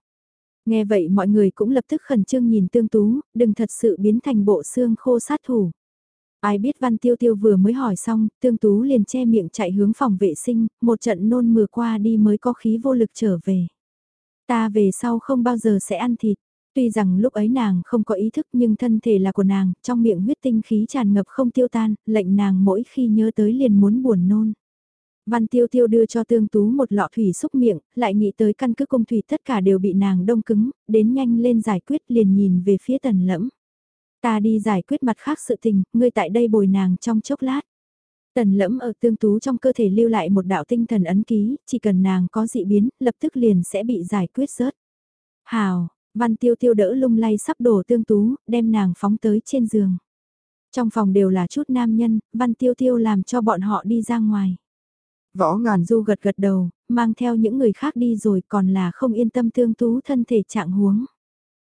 Nghe vậy mọi người cũng lập tức khẩn trương nhìn Tương Tú, đừng thật sự biến thành bộ xương khô sát thủ. Ai biết Văn Tiêu Tiêu vừa mới hỏi xong, Tương Tú liền che miệng chạy hướng phòng vệ sinh, một trận nôn mưa qua đi mới có khí vô lực trở về. Ta về sau không bao giờ sẽ ăn thịt. Tuy rằng lúc ấy nàng không có ý thức nhưng thân thể là của nàng, trong miệng huyết tinh khí tràn ngập không tiêu tan, lệnh nàng mỗi khi nhớ tới liền muốn buồn nôn. Văn Tiêu Tiêu đưa cho Tương Tú một lọ thủy xúc miệng, lại nghĩ tới căn cứ công thủy tất cả đều bị nàng đông cứng, đến nhanh lên giải quyết liền nhìn về phía tần lẫm. Ta đi giải quyết mặt khác sự tình, ngươi tại đây bồi nàng trong chốc lát. Tần lẫm ở tương tú trong cơ thể lưu lại một đạo tinh thần ấn ký, chỉ cần nàng có dị biến, lập tức liền sẽ bị giải quyết rớt. Hào, văn tiêu tiêu đỡ lung lay sắp đổ tương tú, đem nàng phóng tới trên giường. Trong phòng đều là chút nam nhân, văn tiêu tiêu làm cho bọn họ đi ra ngoài. Võ ngàn du gật gật đầu, mang theo những người khác đi rồi còn là không yên tâm tương tú thân thể trạng huống.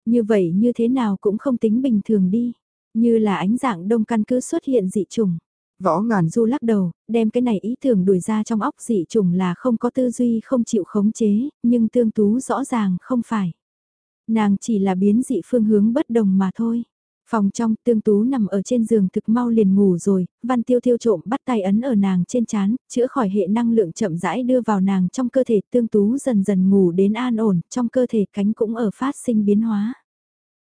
Như vậy như thế nào cũng không tính bình thường đi, như là ánh dạng đông căn cứ xuất hiện dị trùng. Võ ngàn du lắc đầu, đem cái này ý tưởng đuổi ra trong óc dị trùng là không có tư duy không chịu khống chế, nhưng tương tú rõ ràng không phải. Nàng chỉ là biến dị phương hướng bất đồng mà thôi. Phòng trong tương tú nằm ở trên giường thực mau liền ngủ rồi, văn tiêu tiêu trộm bắt tay ấn ở nàng trên chán, chữa khỏi hệ năng lượng chậm rãi đưa vào nàng trong cơ thể tương tú dần dần ngủ đến an ổn, trong cơ thể cánh cũng ở phát sinh biến hóa.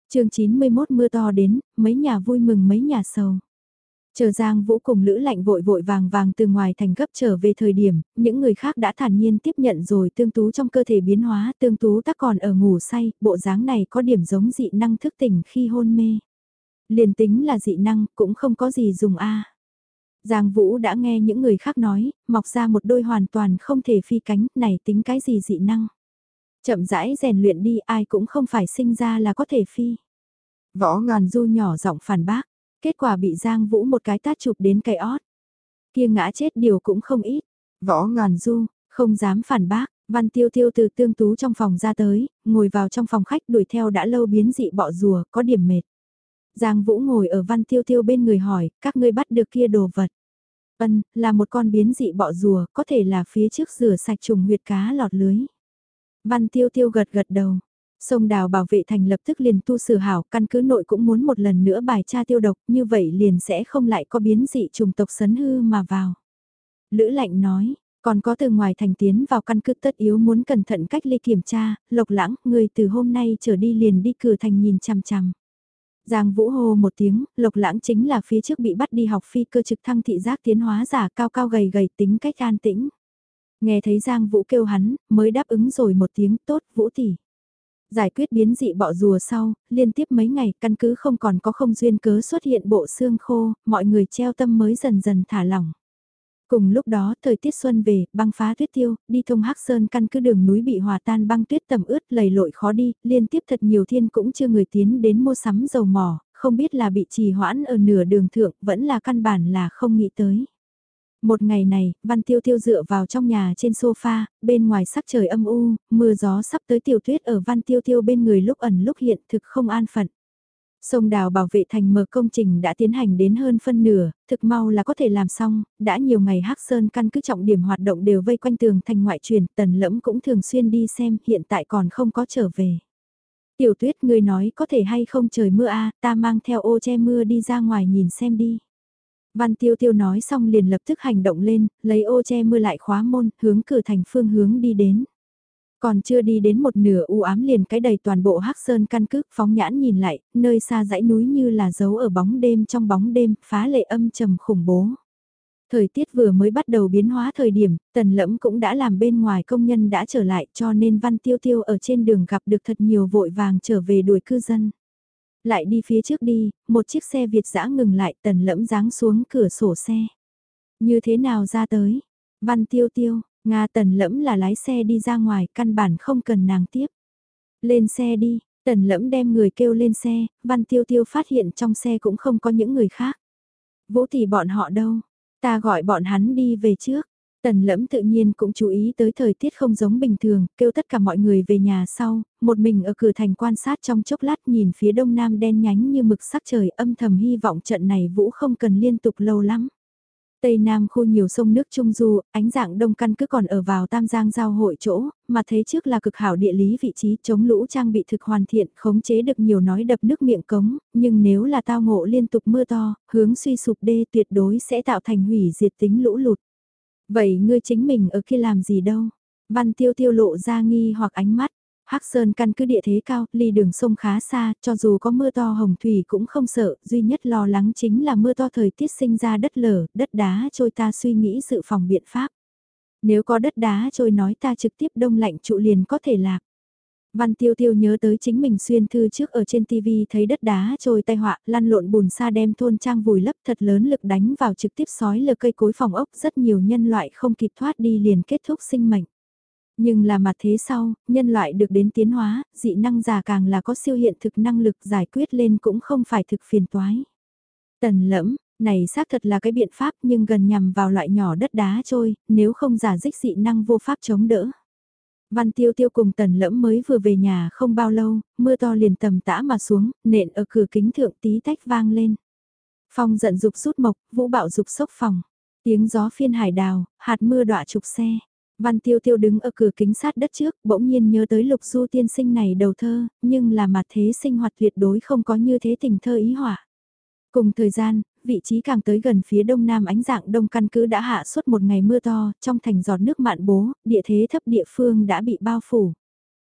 chương 91 mưa to đến, mấy nhà vui mừng mấy nhà sầu. Chờ Giang Vũ cùng Lữ Lạnh vội vội vàng vàng từ ngoài thành gấp trở về thời điểm, những người khác đã thản nhiên tiếp nhận rồi tương tú trong cơ thể biến hóa, tương tú tắc còn ở ngủ say, bộ dáng này có điểm giống dị năng thức tỉnh khi hôn mê. Liền tính là dị năng, cũng không có gì dùng a. Giang Vũ đã nghe những người khác nói, mọc ra một đôi hoàn toàn không thể phi cánh, này tính cái gì dị năng. Chậm rãi rèn luyện đi, ai cũng không phải sinh ra là có thể phi. Võ ngàn du nhỏ giọng phản bác, kết quả bị Giang Vũ một cái tát chụp đến cây ót. Kia ngã chết điều cũng không ít. Võ ngàn du, không dám phản bác, Văn Tiêu Tiêu từ tương tú trong phòng ra tới, ngồi vào trong phòng khách đuổi theo đã lâu biến dị bọ rùa, có điểm mệt. Giang Vũ ngồi ở Văn Tiêu Tiêu bên người hỏi, các ngươi bắt được kia đồ vật. Ân, là một con biến dị bọ rùa, có thể là phía trước rửa sạch trùng huyệt cá lọt lưới. Văn Tiêu Tiêu gật gật đầu. Sông đào bảo vệ thành lập tức liền tu sửa hảo, căn cứ nội cũng muốn một lần nữa bài tra tiêu độc, như vậy liền sẽ không lại có biến dị trùng tộc sấn hư mà vào. Lữ lạnh nói, còn có từ ngoài thành tiến vào căn cứ tất yếu muốn cẩn thận cách ly kiểm tra, lộc lãng, người từ hôm nay trở đi liền đi cửa thành nhìn chằm chằm. Giang Vũ hô một tiếng, lộc lãng chính là phía trước bị bắt đi học phi cơ trực thăng thị giác tiến hóa giả cao cao gầy gầy tính cách an tĩnh. Nghe thấy Giang Vũ kêu hắn, mới đáp ứng rồi một tiếng tốt Vũ tỷ. Giải quyết biến dị bọ rùa sau, liên tiếp mấy ngày căn cứ không còn có không duyên cớ xuất hiện bộ xương khô, mọi người treo tâm mới dần dần thả lỏng. Cùng lúc đó, thời tiết xuân về, băng phá tuyết tiêu, đi thông Hắc Sơn căn cứ đường núi bị hòa tan băng tuyết tầm ướt lầy lội khó đi, liên tiếp thật nhiều thiên cũng chưa người tiến đến mua sắm dầu mỏ, không biết là bị trì hoãn ở nửa đường thượng, vẫn là căn bản là không nghĩ tới. Một ngày này, Văn Tiêu Tiêu dựa vào trong nhà trên sofa, bên ngoài sắc trời âm u, mưa gió sắp tới tiểu tuyết ở Văn Tiêu Tiêu bên người lúc ẩn lúc hiện thực không an phận. Sông đào bảo vệ thành mở công trình đã tiến hành đến hơn phân nửa, thực mau là có thể làm xong, đã nhiều ngày Hắc Sơn căn cứ trọng điểm hoạt động đều vây quanh tường thành ngoại truyền, tần lẫm cũng thường xuyên đi xem, hiện tại còn không có trở về. Tiểu tuyết người nói có thể hay không trời mưa a ta mang theo ô che mưa đi ra ngoài nhìn xem đi. Văn tiêu tiêu nói xong liền lập tức hành động lên, lấy ô che mưa lại khóa môn, hướng cửa thành phương hướng đi đến. Còn chưa đi đến một nửa u ám liền cái đầy toàn bộ hắc sơn căn cứ phóng nhãn nhìn lại, nơi xa dãy núi như là dấu ở bóng đêm trong bóng đêm, phá lệ âm trầm khủng bố. Thời tiết vừa mới bắt đầu biến hóa thời điểm, tần lẫm cũng đã làm bên ngoài công nhân đã trở lại cho nên văn tiêu tiêu ở trên đường gặp được thật nhiều vội vàng trở về đuổi cư dân. Lại đi phía trước đi, một chiếc xe Việt dã ngừng lại tần lẫm giáng xuống cửa sổ xe. Như thế nào ra tới? Văn tiêu tiêu, Nga tần lẫm là lái xe đi ra ngoài, căn bản không cần nàng tiếp. Lên xe đi, tần lẫm đem người kêu lên xe, văn tiêu tiêu phát hiện trong xe cũng không có những người khác. Vũ thì bọn họ đâu? Ta gọi bọn hắn đi về trước. Tần lẫm tự nhiên cũng chú ý tới thời tiết không giống bình thường, kêu tất cả mọi người về nhà sau, một mình ở cửa thành quan sát trong chốc lát nhìn phía đông nam đen nhánh như mực sắc trời âm thầm hy vọng trận này vũ không cần liên tục lâu lắm. Tây Nam khu nhiều sông nước Trung Du, ánh dạng đông căn cứ còn ở vào Tam Giang giao hội chỗ, mà thế trước là cực hảo địa lý vị trí chống lũ trang bị thực hoàn thiện, khống chế được nhiều nói đập nước miệng cống, nhưng nếu là tao ngộ liên tục mưa to, hướng suy sụp đê tuyệt đối sẽ tạo thành hủy diệt tính lũ lụt. Vậy ngươi chính mình ở kia làm gì đâu? Văn tiêu tiêu lộ ra nghi hoặc ánh mắt. Hắc Sơn căn cứ địa thế cao, ly đường sông khá xa, cho dù có mưa to hồng thủy cũng không sợ, duy nhất lo lắng chính là mưa to thời tiết sinh ra đất lở, đất đá trôi ta suy nghĩ sự phòng biện pháp. Nếu có đất đá trôi nói ta trực tiếp đông lạnh trụ liền có thể lạc. Văn Tiêu Tiêu nhớ tới chính mình xuyên thư trước ở trên TV thấy đất đá trôi tay họa, lăn lộn bùn xa đem thôn trang vùi lấp thật lớn lực đánh vào trực tiếp sói lờ cây cối phòng ốc rất nhiều nhân loại không kịp thoát đi liền kết thúc sinh mệnh. Nhưng là mặt thế sau, nhân loại được đến tiến hóa, dị năng già càng là có siêu hiện thực năng lực giải quyết lên cũng không phải thực phiền toái. Tần lẫm, này xác thật là cái biện pháp nhưng gần nhằm vào loại nhỏ đất đá trôi, nếu không giả dích dị năng vô pháp chống đỡ. Văn tiêu tiêu cùng tần lẫm mới vừa về nhà không bao lâu, mưa to liền tầm tã mà xuống, nện ở cửa kính thượng tí tách vang lên. Phong giận dục rút mộc, vũ bạo dục sốc phòng. Tiếng gió phiên hải đào, hạt mưa đọa trục xe. Văn tiêu tiêu đứng ở cửa kính sát đất trước, bỗng nhiên nhớ tới lục du tiên sinh này đầu thơ, nhưng là mặt thế sinh hoạt tuyệt đối không có như thế tình thơ ý hỏa. Cùng thời gian, vị trí càng tới gần phía đông nam ánh dạng đông căn cứ đã hạ suốt một ngày mưa to, trong thành giọt nước mạn bố, địa thế thấp địa phương đã bị bao phủ.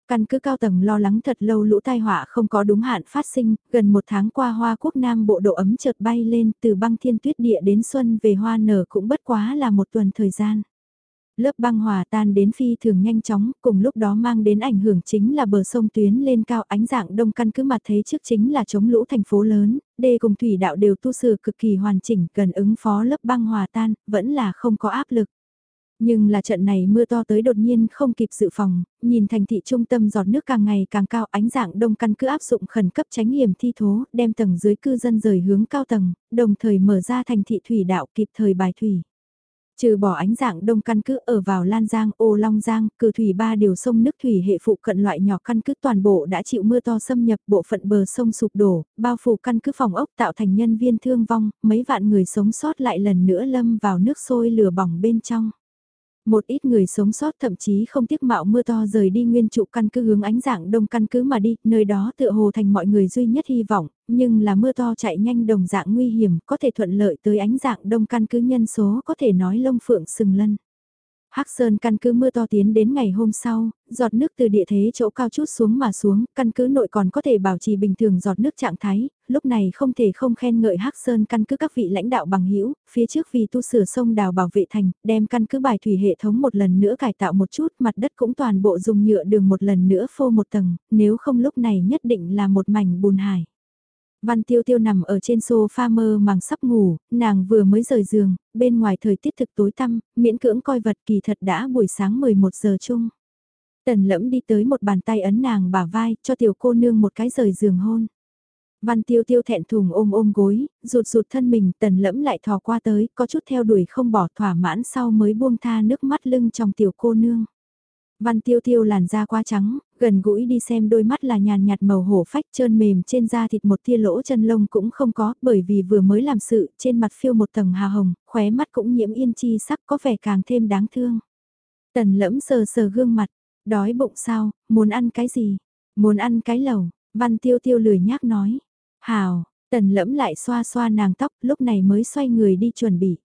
Căn cứ cao tầng lo lắng thật lâu lũ tai họa không có đúng hạn phát sinh, gần một tháng qua Hoa Quốc Nam bộ độ ấm chợt bay lên từ băng thiên tuyết địa đến xuân về hoa nở cũng bất quá là một tuần thời gian. Lớp băng hòa tan đến phi thường nhanh chóng, cùng lúc đó mang đến ảnh hưởng chính là bờ sông tuyến lên cao ánh dạng đông căn cứ mặt thấy trước chính là chống lũ thành phố lớn, đê cùng thủy đạo đều tu sửa cực kỳ hoàn chỉnh, cần ứng phó lớp băng hòa tan, vẫn là không có áp lực. Nhưng là trận này mưa to tới đột nhiên không kịp dự phòng, nhìn thành thị trung tâm giọt nước càng ngày càng cao ánh dạng đông căn cứ áp dụng khẩn cấp tránh hiểm thi thố, đem tầng dưới cư dân rời hướng cao tầng, đồng thời mở ra thành thị thủy đạo kịp thời bài thủy. Trừ bỏ ánh dạng đông căn cứ ở vào Lan Giang, Ô Long Giang, cử thủy ba điều sông nước thủy hệ phụ cận loại nhỏ căn cứ toàn bộ đã chịu mưa to xâm nhập bộ phận bờ sông sụp đổ, bao phủ căn cứ phòng ốc tạo thành nhân viên thương vong, mấy vạn người sống sót lại lần nữa lâm vào nước sôi lửa bỏng bên trong. Một ít người sống sót thậm chí không tiếc mạo mưa to rời đi nguyên trụ căn cứ hướng ánh dạng đông căn cứ mà đi, nơi đó tựa hồ thành mọi người duy nhất hy vọng, nhưng là mưa to chạy nhanh đồng dạng nguy hiểm, có thể thuận lợi tới ánh dạng đông căn cứ nhân số có thể nói lông phượng sừng lân. Hắc Sơn căn cứ mưa to tiến đến ngày hôm sau, giọt nước từ địa thế chỗ cao chút xuống mà xuống, căn cứ nội còn có thể bảo trì bình thường giọt nước trạng thái, lúc này không thể không khen ngợi Hắc Sơn căn cứ các vị lãnh đạo bằng hữu phía trước vì tu sửa sông đào bảo vệ thành, đem căn cứ bài thủy hệ thống một lần nữa cải tạo một chút, mặt đất cũng toàn bộ dùng nhựa đường một lần nữa phô một tầng, nếu không lúc này nhất định là một mảnh bùn hải. Văn tiêu tiêu nằm ở trên sofa mơ màng sắp ngủ, nàng vừa mới rời giường, bên ngoài thời tiết thực tối tăm, miễn cưỡng coi vật kỳ thật đã buổi sáng 11 giờ chung. Tần lẫm đi tới một bàn tay ấn nàng bả vai, cho tiểu cô nương một cái rời giường hôn. Văn tiêu tiêu thẹn thùng ôm ôm gối, rụt rụt thân mình, tần lẫm lại thò qua tới, có chút theo đuổi không bỏ thỏa mãn sau mới buông tha nước mắt lưng trong tiểu cô nương. Văn tiêu tiêu làn da quá trắng, gần gũi đi xem đôi mắt là nhàn nhạt màu hổ phách trơn mềm trên da thịt một tia lỗ chân lông cũng không có, bởi vì vừa mới làm sự, trên mặt phiêu một tầng hà hồng, khóe mắt cũng nhiễm yên chi sắc có vẻ càng thêm đáng thương. Tần lẫm sờ sờ gương mặt, đói bụng sao, muốn ăn cái gì? Muốn ăn cái lẩu, văn tiêu tiêu lười nhác nói. Hào, tần lẫm lại xoa xoa nàng tóc, lúc này mới xoay người đi chuẩn bị.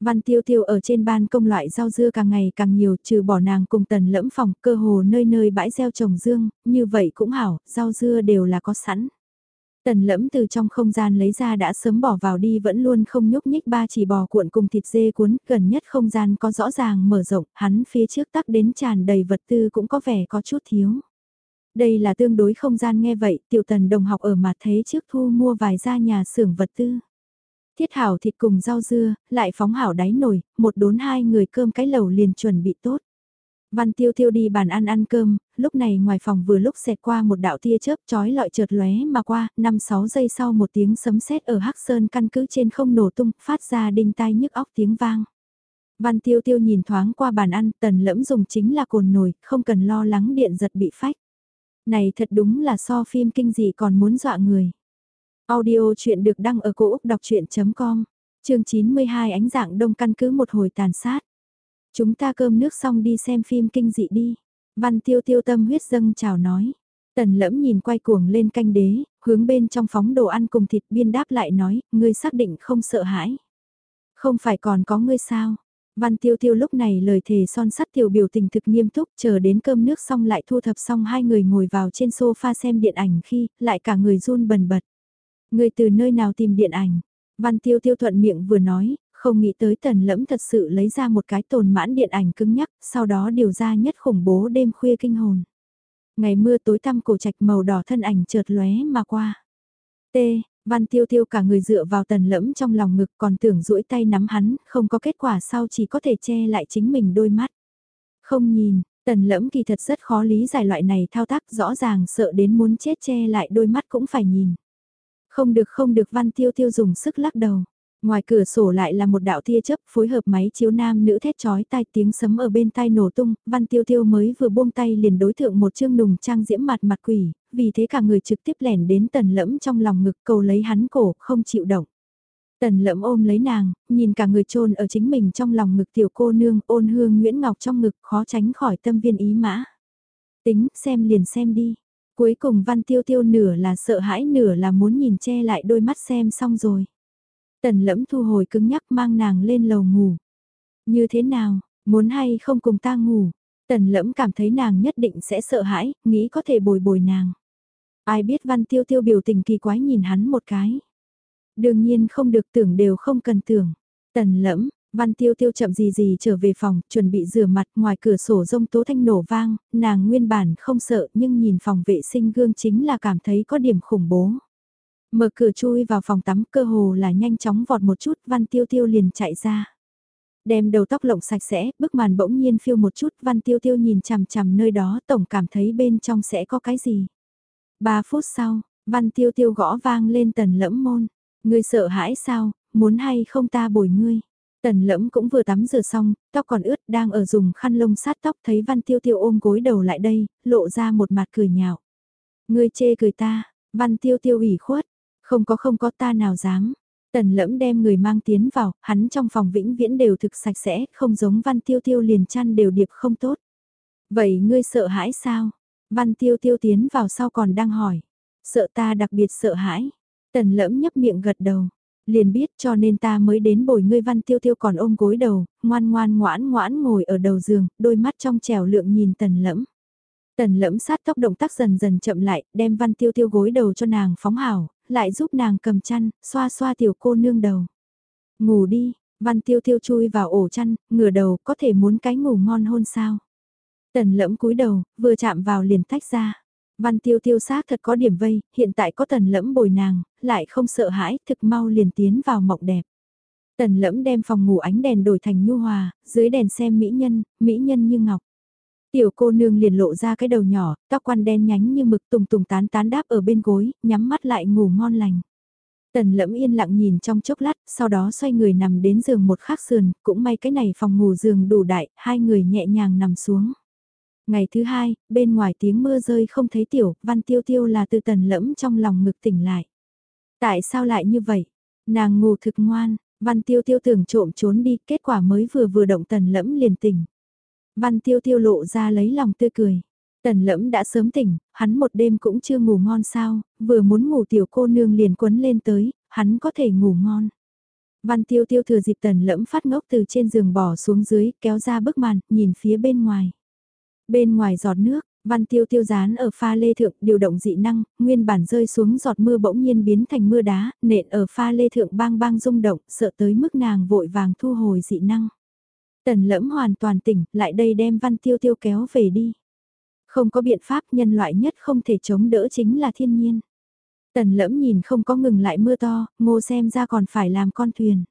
Văn tiêu tiêu ở trên ban công loại rau dưa càng ngày càng nhiều trừ bỏ nàng cùng tần lẫm phòng cơ hồ nơi nơi bãi gieo trồng dương, như vậy cũng hảo, rau dưa đều là có sẵn. Tần lẫm từ trong không gian lấy ra đã sớm bỏ vào đi vẫn luôn không nhúc nhích ba chỉ bò cuộn cùng thịt dê cuốn, gần nhất không gian có rõ ràng mở rộng, hắn phía trước tắc đến tràn đầy vật tư cũng có vẻ có chút thiếu. Đây là tương đối không gian nghe vậy, tiểu tần đồng học ở mặt thế trước thu mua vài gia nhà xưởng vật tư. Thiết hảo thịt cùng rau dưa, lại phóng hảo đáy nồi, một đốn hai người cơm cái lẩu liền chuẩn bị tốt. Văn tiêu tiêu đi bàn ăn ăn cơm, lúc này ngoài phòng vừa lúc xẹt qua một đạo tia chớp chói lọi chợt lóe mà qua, 5-6 giây sau một tiếng sấm sét ở Hắc Sơn căn cứ trên không nổ tung, phát ra đinh tai nhức óc tiếng vang. Văn tiêu tiêu nhìn thoáng qua bàn ăn, tần lẫm dùng chính là cồn nồi, không cần lo lắng điện giật bị phách. Này thật đúng là so phim kinh dị còn muốn dọa người. Audio chuyện được đăng ở cổ Úc đọc chuyện.com, chương 92 ánh dạng đông căn cứ một hồi tàn sát. Chúng ta cơm nước xong đi xem phim kinh dị đi. Văn tiêu tiêu tâm huyết dâng chào nói. Tần lẫm nhìn quay cuồng lên canh đế, hướng bên trong phóng đồ ăn cùng thịt biên đáp lại nói, ngươi xác định không sợ hãi. Không phải còn có ngươi sao? Văn tiêu tiêu lúc này lời thề son sắt tiểu biểu tình thực nghiêm túc chờ đến cơm nước xong lại thu thập xong hai người ngồi vào trên sofa xem điện ảnh khi lại cả người run bần bật. Người từ nơi nào tìm điện ảnh? Văn tiêu tiêu thuận miệng vừa nói, không nghĩ tới tần lẫm thật sự lấy ra một cái tồn mãn điện ảnh cứng nhắc, sau đó điều ra nhất khủng bố đêm khuya kinh hồn. Ngày mưa tối tăm cổ trạch màu đỏ thân ảnh chợt lóe mà qua. T, văn tiêu tiêu cả người dựa vào tần lẫm trong lòng ngực còn tưởng duỗi tay nắm hắn, không có kết quả sau chỉ có thể che lại chính mình đôi mắt. Không nhìn, tần lẫm kỳ thật rất khó lý giải loại này thao tác rõ ràng sợ đến muốn chết che lại đôi mắt cũng phải nhìn. Không được không được văn tiêu tiêu dùng sức lắc đầu. Ngoài cửa sổ lại là một đạo tia chớp phối hợp máy chiếu nam nữ thét chói tai tiếng sấm ở bên tai nổ tung, văn tiêu tiêu mới vừa buông tay liền đối thượng một chương nùng trang diễm mặt mặt quỷ, vì thế cả người trực tiếp lẻn đến tần lẫm trong lòng ngực cầu lấy hắn cổ, không chịu động. Tần lẫm ôm lấy nàng, nhìn cả người trôn ở chính mình trong lòng ngực tiểu cô nương ôn hương Nguyễn Ngọc trong ngực khó tránh khỏi tâm viên ý mã. Tính, xem liền xem đi. Cuối cùng văn tiêu tiêu nửa là sợ hãi nửa là muốn nhìn che lại đôi mắt xem xong rồi. Tần lẫm thu hồi cứng nhắc mang nàng lên lầu ngủ. Như thế nào, muốn hay không cùng ta ngủ? Tần lẫm cảm thấy nàng nhất định sẽ sợ hãi, nghĩ có thể bồi bồi nàng. Ai biết văn tiêu tiêu biểu tình kỳ quái nhìn hắn một cái. Đương nhiên không được tưởng đều không cần tưởng. Tần lẫm, Văn tiêu tiêu chậm gì gì trở về phòng, chuẩn bị rửa mặt ngoài cửa sổ rông tố thanh nổ vang, nàng nguyên bản không sợ nhưng nhìn phòng vệ sinh gương chính là cảm thấy có điểm khủng bố. Mở cửa chui vào phòng tắm cơ hồ là nhanh chóng vọt một chút văn tiêu tiêu liền chạy ra. Đem đầu tóc lộng sạch sẽ, bức màn bỗng nhiên phiêu một chút văn tiêu tiêu nhìn chằm chằm nơi đó tổng cảm thấy bên trong sẽ có cái gì. Ba phút sau, văn tiêu tiêu gõ vang lên tần lẫm môn. Ngươi sợ hãi sao, muốn hay không ta bồi ngươi. Tần lẫm cũng vừa tắm rửa xong, tóc còn ướt đang ở dùng khăn lông sát tóc thấy văn tiêu tiêu ôm gối đầu lại đây, lộ ra một mặt cười nhạo. Ngươi chê cười ta, văn tiêu tiêu ủy khuất, không có không có ta nào dám. Tần lẫm đem người mang tiến vào, hắn trong phòng vĩnh viễn đều thực sạch sẽ, không giống văn tiêu tiêu liền chăn đều điệp không tốt. Vậy ngươi sợ hãi sao? Văn tiêu tiêu tiến vào sau còn đang hỏi. Sợ ta đặc biệt sợ hãi. Tần lẫm nhấp miệng gật đầu. Liền biết cho nên ta mới đến bồi ngươi văn tiêu tiêu còn ôm gối đầu, ngoan ngoan ngoãn ngoãn ngồi ở đầu giường, đôi mắt trong trèo lượng nhìn tần lẫm. Tần lẫm sát tốc động tác dần dần chậm lại, đem văn tiêu tiêu gối đầu cho nàng phóng hảo, lại giúp nàng cầm chăn, xoa xoa tiểu cô nương đầu. Ngủ đi, văn tiêu tiêu chui vào ổ chăn, ngửa đầu có thể muốn cái ngủ ngon hôn sao. Tần lẫm cúi đầu, vừa chạm vào liền tách ra. Văn tiêu tiêu xác thật có điểm vây, hiện tại có tần lẫm bồi nàng, lại không sợ hãi, thực mau liền tiến vào mộng đẹp. Tần lẫm đem phòng ngủ ánh đèn đổi thành nhu hòa, dưới đèn xem mỹ nhân, mỹ nhân như ngọc. Tiểu cô nương liền lộ ra cái đầu nhỏ, tóc quan đen nhánh như mực tùng tùng tán tán đáp ở bên gối, nhắm mắt lại ngủ ngon lành. Tần lẫm yên lặng nhìn trong chốc lát, sau đó xoay người nằm đến giường một khắc sườn, cũng may cái này phòng ngủ giường đủ đại, hai người nhẹ nhàng nằm xuống. Ngày thứ hai, bên ngoài tiếng mưa rơi không thấy tiểu, văn tiêu tiêu là từ tần lẫm trong lòng ngực tỉnh lại. Tại sao lại như vậy? Nàng ngủ thực ngoan, văn tiêu tiêu tưởng trộm trốn đi, kết quả mới vừa vừa động tần lẫm liền tỉnh. Văn tiêu tiêu lộ ra lấy lòng tươi cười. Tần lẫm đã sớm tỉnh, hắn một đêm cũng chưa ngủ ngon sao, vừa muốn ngủ tiểu cô nương liền quấn lên tới, hắn có thể ngủ ngon. Văn tiêu tiêu thừa dịp tần lẫm phát ngốc từ trên giường bỏ xuống dưới, kéo ra bức màn, nhìn phía bên ngoài. Bên ngoài giọt nước, văn tiêu tiêu dán ở pha lê thượng điều động dị năng, nguyên bản rơi xuống giọt mưa bỗng nhiên biến thành mưa đá, nện ở pha lê thượng bang bang rung động, sợ tới mức nàng vội vàng thu hồi dị năng. Tần lẫm hoàn toàn tỉnh, lại đây đem văn tiêu tiêu kéo về đi. Không có biện pháp nhân loại nhất không thể chống đỡ chính là thiên nhiên. Tần lẫm nhìn không có ngừng lại mưa to, ngô xem ra còn phải làm con thuyền.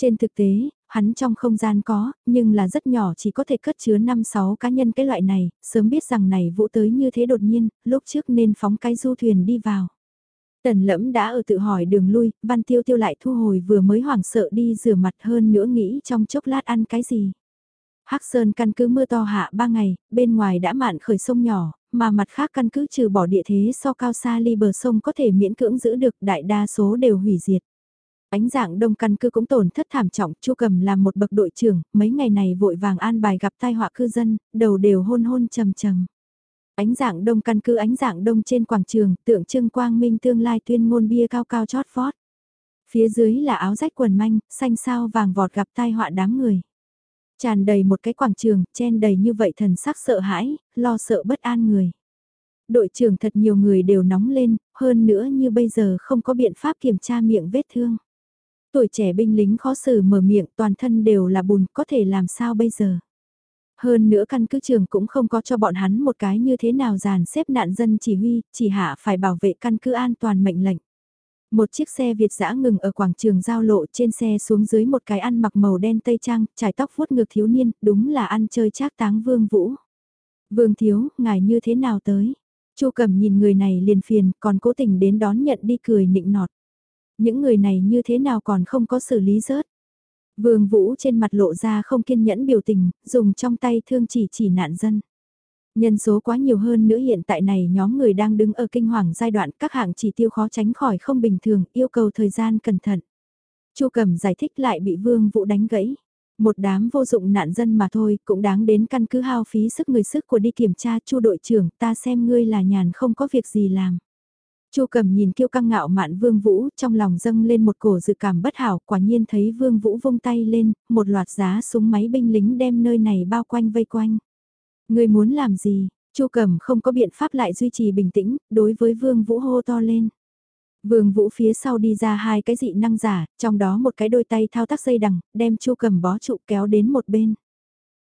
Trên thực tế, hắn trong không gian có, nhưng là rất nhỏ chỉ có thể cất chứa 5-6 cá nhân cái loại này, sớm biết rằng này vũ tới như thế đột nhiên, lúc trước nên phóng cái du thuyền đi vào. Tần lẫm đã ở tự hỏi đường lui, văn tiêu tiêu lại thu hồi vừa mới hoảng sợ đi rửa mặt hơn nữa nghĩ trong chốc lát ăn cái gì. Hắc Sơn căn cứ mưa to hạ ba ngày, bên ngoài đã mạn khởi sông nhỏ, mà mặt khác căn cứ trừ bỏ địa thế so cao xa ly bờ sông có thể miễn cưỡng giữ được đại đa số đều hủy diệt. Ánh dạng đông căn cứ cũng tổn thất thảm trọng, Chu Cầm làm một bậc đội trưởng, mấy ngày này vội vàng an bài gặp tai họa cư dân, đầu đều hôn hôn trầm trầm. Ánh dạng đông căn cứ ánh dạng đông trên quảng trường, tượng trưng quang minh tương lai tuyên ngôn bia cao cao chót vót. Phía dưới là áo rách quần manh, xanh sao vàng vọt gặp tai họa đám người. Tràn đầy một cái quảng trường, chen đầy như vậy thần sắc sợ hãi, lo sợ bất an người. Đội trưởng thật nhiều người đều nóng lên, hơn nữa như bây giờ không có biện pháp kiểm tra miệng vết thương. Tuổi trẻ binh lính khó xử mở miệng toàn thân đều là bùn, có thể làm sao bây giờ. Hơn nữa căn cứ trường cũng không có cho bọn hắn một cái như thế nào dàn xếp nạn dân chỉ huy, chỉ hạ phải bảo vệ căn cứ an toàn mệnh lệnh. Một chiếc xe Việt dã ngừng ở quảng trường giao lộ trên xe xuống dưới một cái ăn mặc màu đen tây trang, trải tóc vuốt ngược thiếu niên, đúng là ăn chơi trác táng vương vũ. Vương thiếu, ngài như thế nào tới? Chu Cẩm nhìn người này liền phiền, còn cố tình đến đón nhận đi cười nịnh nọt. Những người này như thế nào còn không có xử lý rớt? Vương Vũ trên mặt lộ ra không kiên nhẫn biểu tình, dùng trong tay thương chỉ chỉ nạn dân. Nhân số quá nhiều hơn nữa hiện tại này nhóm người đang đứng ở kinh hoàng giai đoạn các hạng chỉ tiêu khó tránh khỏi không bình thường, yêu cầu thời gian cẩn thận. Chu Cẩm giải thích lại bị Vương Vũ đánh gãy. Một đám vô dụng nạn dân mà thôi, cũng đáng đến căn cứ hao phí sức người sức của đi kiểm tra Chu đội trưởng, ta xem ngươi là nhàn không có việc gì làm. Chu Cầm nhìn kiêu căng ngạo mạn Vương Vũ, trong lòng dâng lên một cổ dự cảm bất hảo, quả nhiên thấy Vương Vũ vung tay lên, một loạt giá súng máy binh lính đem nơi này bao quanh vây quanh. Người muốn làm gì? Chu Cẩm không có biện pháp lại duy trì bình tĩnh, đối với Vương Vũ hô to lên. Vương Vũ phía sau đi ra hai cái dị năng giả, trong đó một cái đôi tay thao tác dây đằng, đem Chu Cẩm bó trụ kéo đến một bên.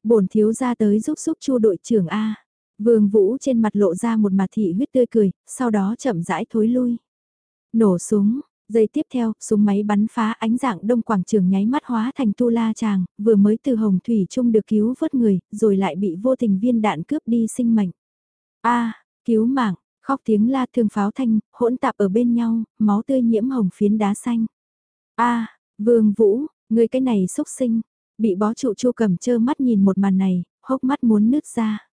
Bổn thiếu gia tới giúp giúp Chu đội trưởng a. Vương Vũ trên mặt lộ ra một mặt thị huyết tươi cười, sau đó chậm rãi thối lui. Nổ súng, Giây tiếp theo, súng máy bắn phá ánh dạng đông quảng trường nháy mắt hóa thành tu la chàng, vừa mới từ hồng thủy trung được cứu vớt người, rồi lại bị vô tình viên đạn cướp đi sinh mệnh. a cứu mạng, khóc tiếng la thương pháo thanh, hỗn tạp ở bên nhau, máu tươi nhiễm hồng phiến đá xanh. a vương vũ, người cái này xúc sinh, bị bó trụ chu cầm chơ mắt nhìn một màn này, hốc mắt muốn nứt ra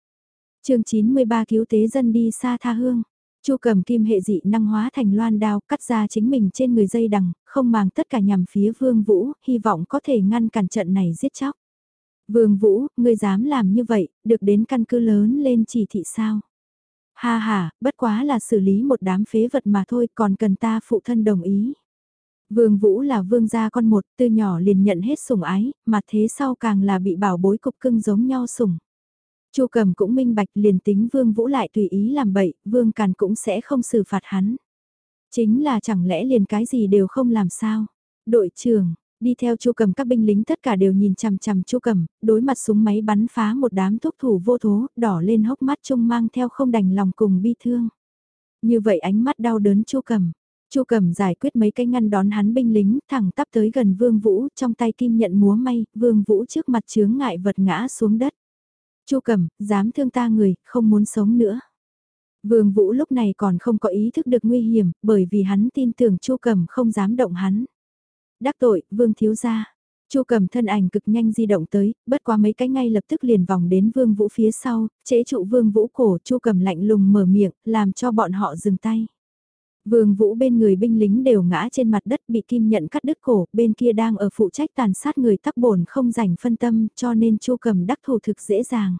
chương 93 cứu tế dân đi xa tha hương. Chu cầm kim hệ dị năng hóa thành loan đao cắt ra chính mình trên người dây đằng, không màng tất cả nhằm phía Vương Vũ, hy vọng có thể ngăn cản trận này giết chóc. Vương Vũ, ngươi dám làm như vậy, được đến căn cứ lớn lên chỉ thị sao? Ha ha, bất quá là xử lý một đám phế vật mà thôi, còn cần ta phụ thân đồng ý. Vương Vũ là vương gia con một, từ nhỏ liền nhận hết sủng ái, mà thế sau càng là bị bảo bối cục cưng giống nhau sủng. Chu Cầm cũng minh bạch liền tính Vương Vũ lại tùy ý làm bậy, Vương Càn cũng sẽ không xử phạt hắn. Chính là chẳng lẽ liền cái gì đều không làm sao? Đội trưởng, đi theo Chu Cầm các binh lính tất cả đều nhìn chằm chằm Chu Cầm, đối mặt súng máy bắn phá một đám thuốc thủ vô thố, đỏ lên hốc mắt trông mang theo không đành lòng cùng bi thương. Như vậy ánh mắt đau đớn Chu Cầm. Chu Cầm giải quyết mấy cái ngăn đón hắn binh lính, thẳng tắp tới gần Vương Vũ, trong tay kim nhận múa may, Vương Vũ trước mặt chướng ngại vật ngã xuống đất. Chu Cẩm, dám thương ta người, không muốn sống nữa. Vương Vũ lúc này còn không có ý thức được nguy hiểm, bởi vì hắn tin tưởng Chu Cẩm không dám động hắn. Đắc tội, Vương thiếu gia. Chu Cẩm thân ảnh cực nhanh di động tới, bất quá mấy cái ngay lập tức liền vòng đến Vương Vũ phía sau, chế trụ Vương Vũ cổ, Chu Cẩm lạnh lùng mở miệng, làm cho bọn họ dừng tay. Vương Vũ bên người binh lính đều ngã trên mặt đất bị kim nhận cắt đứt cổ, bên kia đang ở phụ trách tàn sát người tắc bổn không rảnh phân tâm cho nên Chu Cầm đắc thủ thực dễ dàng.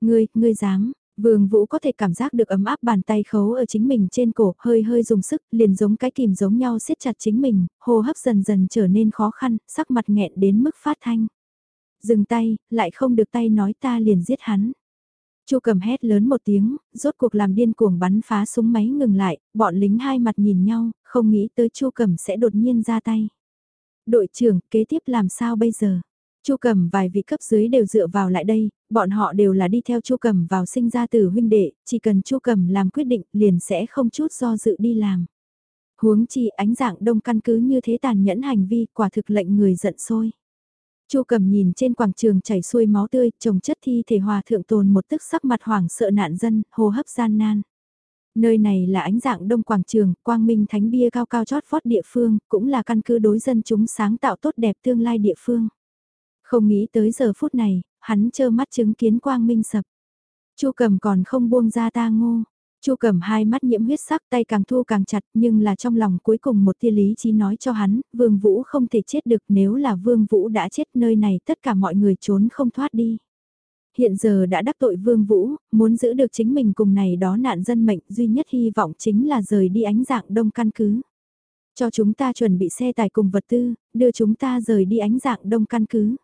Ngươi, ngươi dám, Vương Vũ có thể cảm giác được ấm áp bàn tay khấu ở chính mình trên cổ, hơi hơi dùng sức, liền giống cái kìm giống nhau siết chặt chính mình, hô hấp dần dần trở nên khó khăn, sắc mặt nghẹn đến mức phát thanh. Dừng tay, lại không được tay nói ta liền giết hắn. Chu cầm hét lớn một tiếng, rốt cuộc làm điên cuồng bắn phá súng máy ngừng lại, bọn lính hai mặt nhìn nhau, không nghĩ tới Chu cầm sẽ đột nhiên ra tay. Đội trưởng, kế tiếp làm sao bây giờ? Chu Cầm vài vị cấp dưới đều dựa vào lại đây, bọn họ đều là đi theo Chu Cầm vào sinh ra từ huynh đệ, chỉ cần Chu Cầm làm quyết định liền sẽ không chút do dự đi làm. Huống chi ánh dạng đông căn cứ như thế tàn nhẫn hành vi quả thực lệnh người giận sôi. Chu Cầm nhìn trên quảng trường chảy xuôi máu tươi, trồng chất thi thể hòa thượng tồn một tức sắc mặt hoảng sợ nạn dân, hô hấp gian nan. Nơi này là ánh dạng đông quảng trường, quang minh thánh bia cao cao chót vót địa phương, cũng là căn cứ đối dân chúng sáng tạo tốt đẹp tương lai địa phương. Không nghĩ tới giờ phút này, hắn trơ mắt chứng kiến quang minh sập. Chu cầm còn không buông ra ta ngô. Chu cầm hai mắt nhiễm huyết sắc tay càng thu càng chặt nhưng là trong lòng cuối cùng một tia lý trí nói cho hắn, vương vũ không thể chết được nếu là vương vũ đã chết nơi này tất cả mọi người trốn không thoát đi. Hiện giờ đã đắc tội vương vũ, muốn giữ được chính mình cùng này đó nạn dân mệnh duy nhất hy vọng chính là rời đi ánh dạng đông căn cứ. Cho chúng ta chuẩn bị xe tải cùng vật tư, đưa chúng ta rời đi ánh dạng đông căn cứ.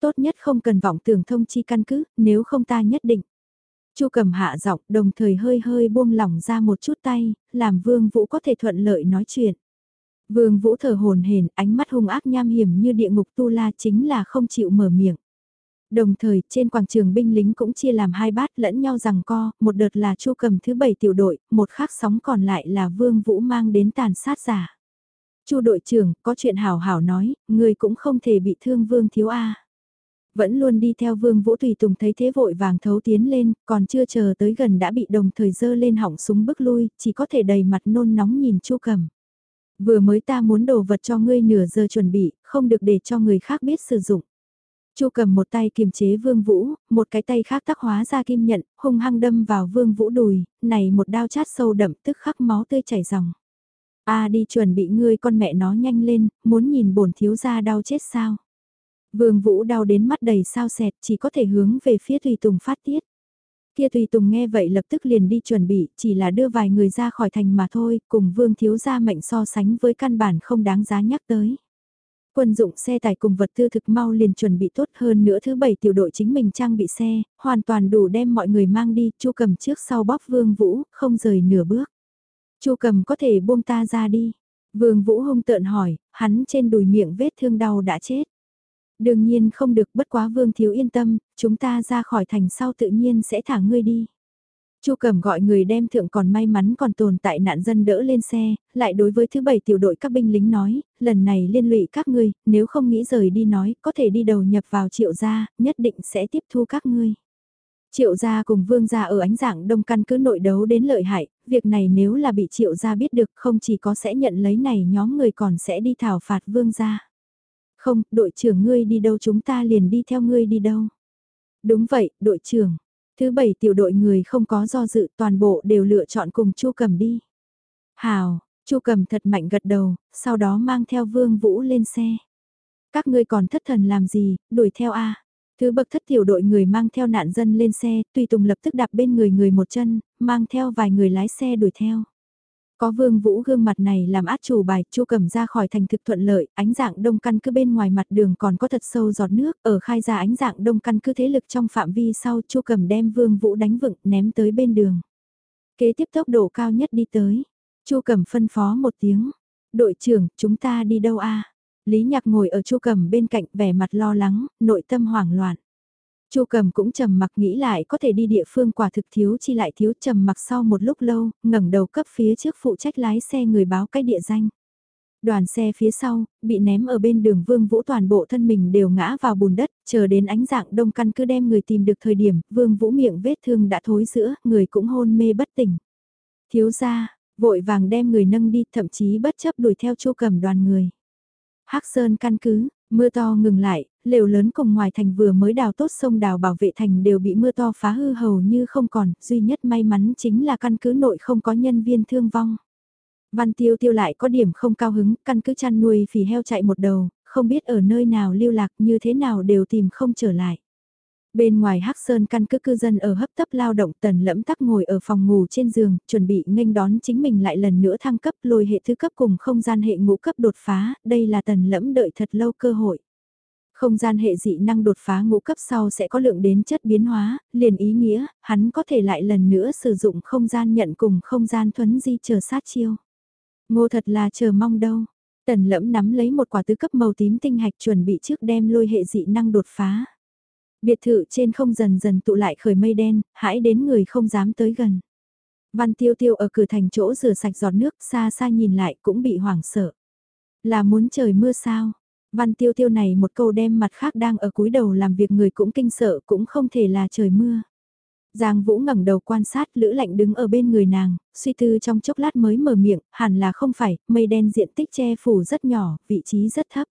Tốt nhất không cần vọng tưởng thông chi căn cứ, nếu không ta nhất định. Chu cầm hạ giọng đồng thời hơi hơi buông lỏng ra một chút tay, làm vương vũ có thể thuận lợi nói chuyện. Vương vũ thở hồn hển, ánh mắt hung ác nham hiểm như địa ngục tu la chính là không chịu mở miệng. Đồng thời, trên quảng trường binh lính cũng chia làm hai bát lẫn nhau rằng co, một đợt là chu cầm thứ bảy tiểu đội, một khác sóng còn lại là vương vũ mang đến tàn sát giả. chu đội trưởng, có chuyện hảo hảo nói, người cũng không thể bị thương vương thiếu A. Vẫn luôn đi theo Vương Vũ Tùy Tùng thấy thế vội vàng thấu tiến lên, còn chưa chờ tới gần đã bị đồng thời dơ lên hỏng súng bước lui, chỉ có thể đầy mặt nôn nóng nhìn Chu Cầm. Vừa mới ta muốn đồ vật cho ngươi nửa giờ chuẩn bị, không được để cho người khác biết sử dụng. Chu cầm một tay kiềm chế Vương Vũ, một cái tay khác tác hóa ra kim nhận, hung hăng đâm vào Vương Vũ đùi, này một đao chát sâu đậm tức khắc máu tươi chảy ròng. A đi chuẩn bị ngươi con mẹ nó nhanh lên, muốn nhìn bổn thiếu gia đau chết sao? Vương Vũ đau đến mắt đầy sao sẹt chỉ có thể hướng về phía Tùy Tùng phát tiết. Kia Tùy Tùng nghe vậy lập tức liền đi chuẩn bị, chỉ là đưa vài người ra khỏi thành mà thôi, cùng Vương Thiếu gia mệnh so sánh với căn bản không đáng giá nhắc tới. Quân dụng xe tải cùng vật tư thực mau liền chuẩn bị tốt hơn nữa thứ bảy tiểu đội chính mình trang bị xe, hoàn toàn đủ đem mọi người mang đi, Chu cầm trước sau bóp Vương Vũ, không rời nửa bước. Chu cầm có thể buông ta ra đi. Vương Vũ hung tợn hỏi, hắn trên đùi miệng vết thương đau đã chết. Đương nhiên không được bất quá vương thiếu yên tâm, chúng ta ra khỏi thành sau tự nhiên sẽ thả ngươi đi. Chu Cẩm gọi người đem thượng còn may mắn còn tồn tại nạn dân đỡ lên xe, lại đối với thứ bảy tiểu đội các binh lính nói, lần này liên lụy các ngươi, nếu không nghĩ rời đi nói, có thể đi đầu nhập vào triệu gia, nhất định sẽ tiếp thu các ngươi. Triệu gia cùng vương gia ở ánh dạng đông căn cứ nội đấu đến lợi hại, việc này nếu là bị triệu gia biết được không chỉ có sẽ nhận lấy này nhóm người còn sẽ đi thảo phạt vương gia. Không, đội trưởng ngươi đi đâu chúng ta liền đi theo ngươi đi đâu. Đúng vậy, đội trưởng. Thứ bảy tiểu đội người không có do dự toàn bộ đều lựa chọn cùng Chu Cầm đi. Hào, Chu Cầm thật mạnh gật đầu, sau đó mang theo Vương Vũ lên xe. Các ngươi còn thất thần làm gì, đuổi theo a. Thứ bậc thất tiểu đội người mang theo nạn dân lên xe, tùy tùng lập tức đạp bên người người một chân, mang theo vài người lái xe đuổi theo. Có vương vũ gương mặt này làm át chủ bài, chu cầm ra khỏi thành thực thuận lợi, ánh dạng đông căn cứ bên ngoài mặt đường còn có thật sâu giọt nước, ở khai ra ánh dạng đông căn cứ thế lực trong phạm vi sau chu cầm đem vương vũ đánh vựng ném tới bên đường. Kế tiếp tốc độ cao nhất đi tới, chu cầm phân phó một tiếng, đội trưởng, chúng ta đi đâu a? Lý nhạc ngồi ở chu cầm bên cạnh vẻ mặt lo lắng, nội tâm hoảng loạn. Chu cầm cũng trầm mặc nghĩ lại có thể đi địa phương quả thực thiếu chi lại thiếu trầm mặc sau một lúc lâu, ngẩng đầu cấp phía trước phụ trách lái xe người báo cái địa danh. Đoàn xe phía sau, bị ném ở bên đường Vương Vũ toàn bộ thân mình đều ngã vào bùn đất, chờ đến ánh dạng đông căn cứ đem người tìm được thời điểm, Vương Vũ miệng vết thương đã thối giữa, người cũng hôn mê bất tỉnh. Thiếu ra, vội vàng đem người nâng đi, thậm chí bất chấp đuổi theo chu cầm đoàn người. Hắc Sơn căn cứ, Mưa to ngừng lại, lều lớn cùng ngoài thành vừa mới đào tốt sông đào bảo vệ thành đều bị mưa to phá hư hầu như không còn, duy nhất may mắn chính là căn cứ nội không có nhân viên thương vong. Văn tiêu tiêu lại có điểm không cao hứng, căn cứ chăn nuôi phì heo chạy một đầu, không biết ở nơi nào lưu lạc như thế nào đều tìm không trở lại. Bên ngoài Hắc Sơn căn cứ cư dân ở hấp tấp lao động tần lẫm tắc ngồi ở phòng ngủ trên giường, chuẩn bị nghênh đón chính mình lại lần nữa thăng cấp lôi hệ thứ cấp cùng không gian hệ ngũ cấp đột phá, đây là tần lẫm đợi thật lâu cơ hội. Không gian hệ dị năng đột phá ngũ cấp sau sẽ có lượng đến chất biến hóa, liền ý nghĩa, hắn có thể lại lần nữa sử dụng không gian nhận cùng không gian thuấn di chờ sát chiêu. Ngô thật là chờ mong đâu. Tần lẫm nắm lấy một quả tứ cấp màu tím tinh hạch chuẩn bị trước đem lôi hệ dị năng đột phá. Biệt thự trên không dần dần tụ lại khởi mây đen, hãy đến người không dám tới gần. Văn tiêu tiêu ở cửa thành chỗ rửa sạch giọt nước xa xa nhìn lại cũng bị hoảng sợ. Là muốn trời mưa sao? Văn tiêu tiêu này một câu đem mặt khác đang ở cúi đầu làm việc người cũng kinh sợ cũng không thể là trời mưa. Giang Vũ ngẩng đầu quan sát Lữ Lạnh đứng ở bên người nàng, suy tư trong chốc lát mới mở miệng, hẳn là không phải, mây đen diện tích che phủ rất nhỏ, vị trí rất thấp.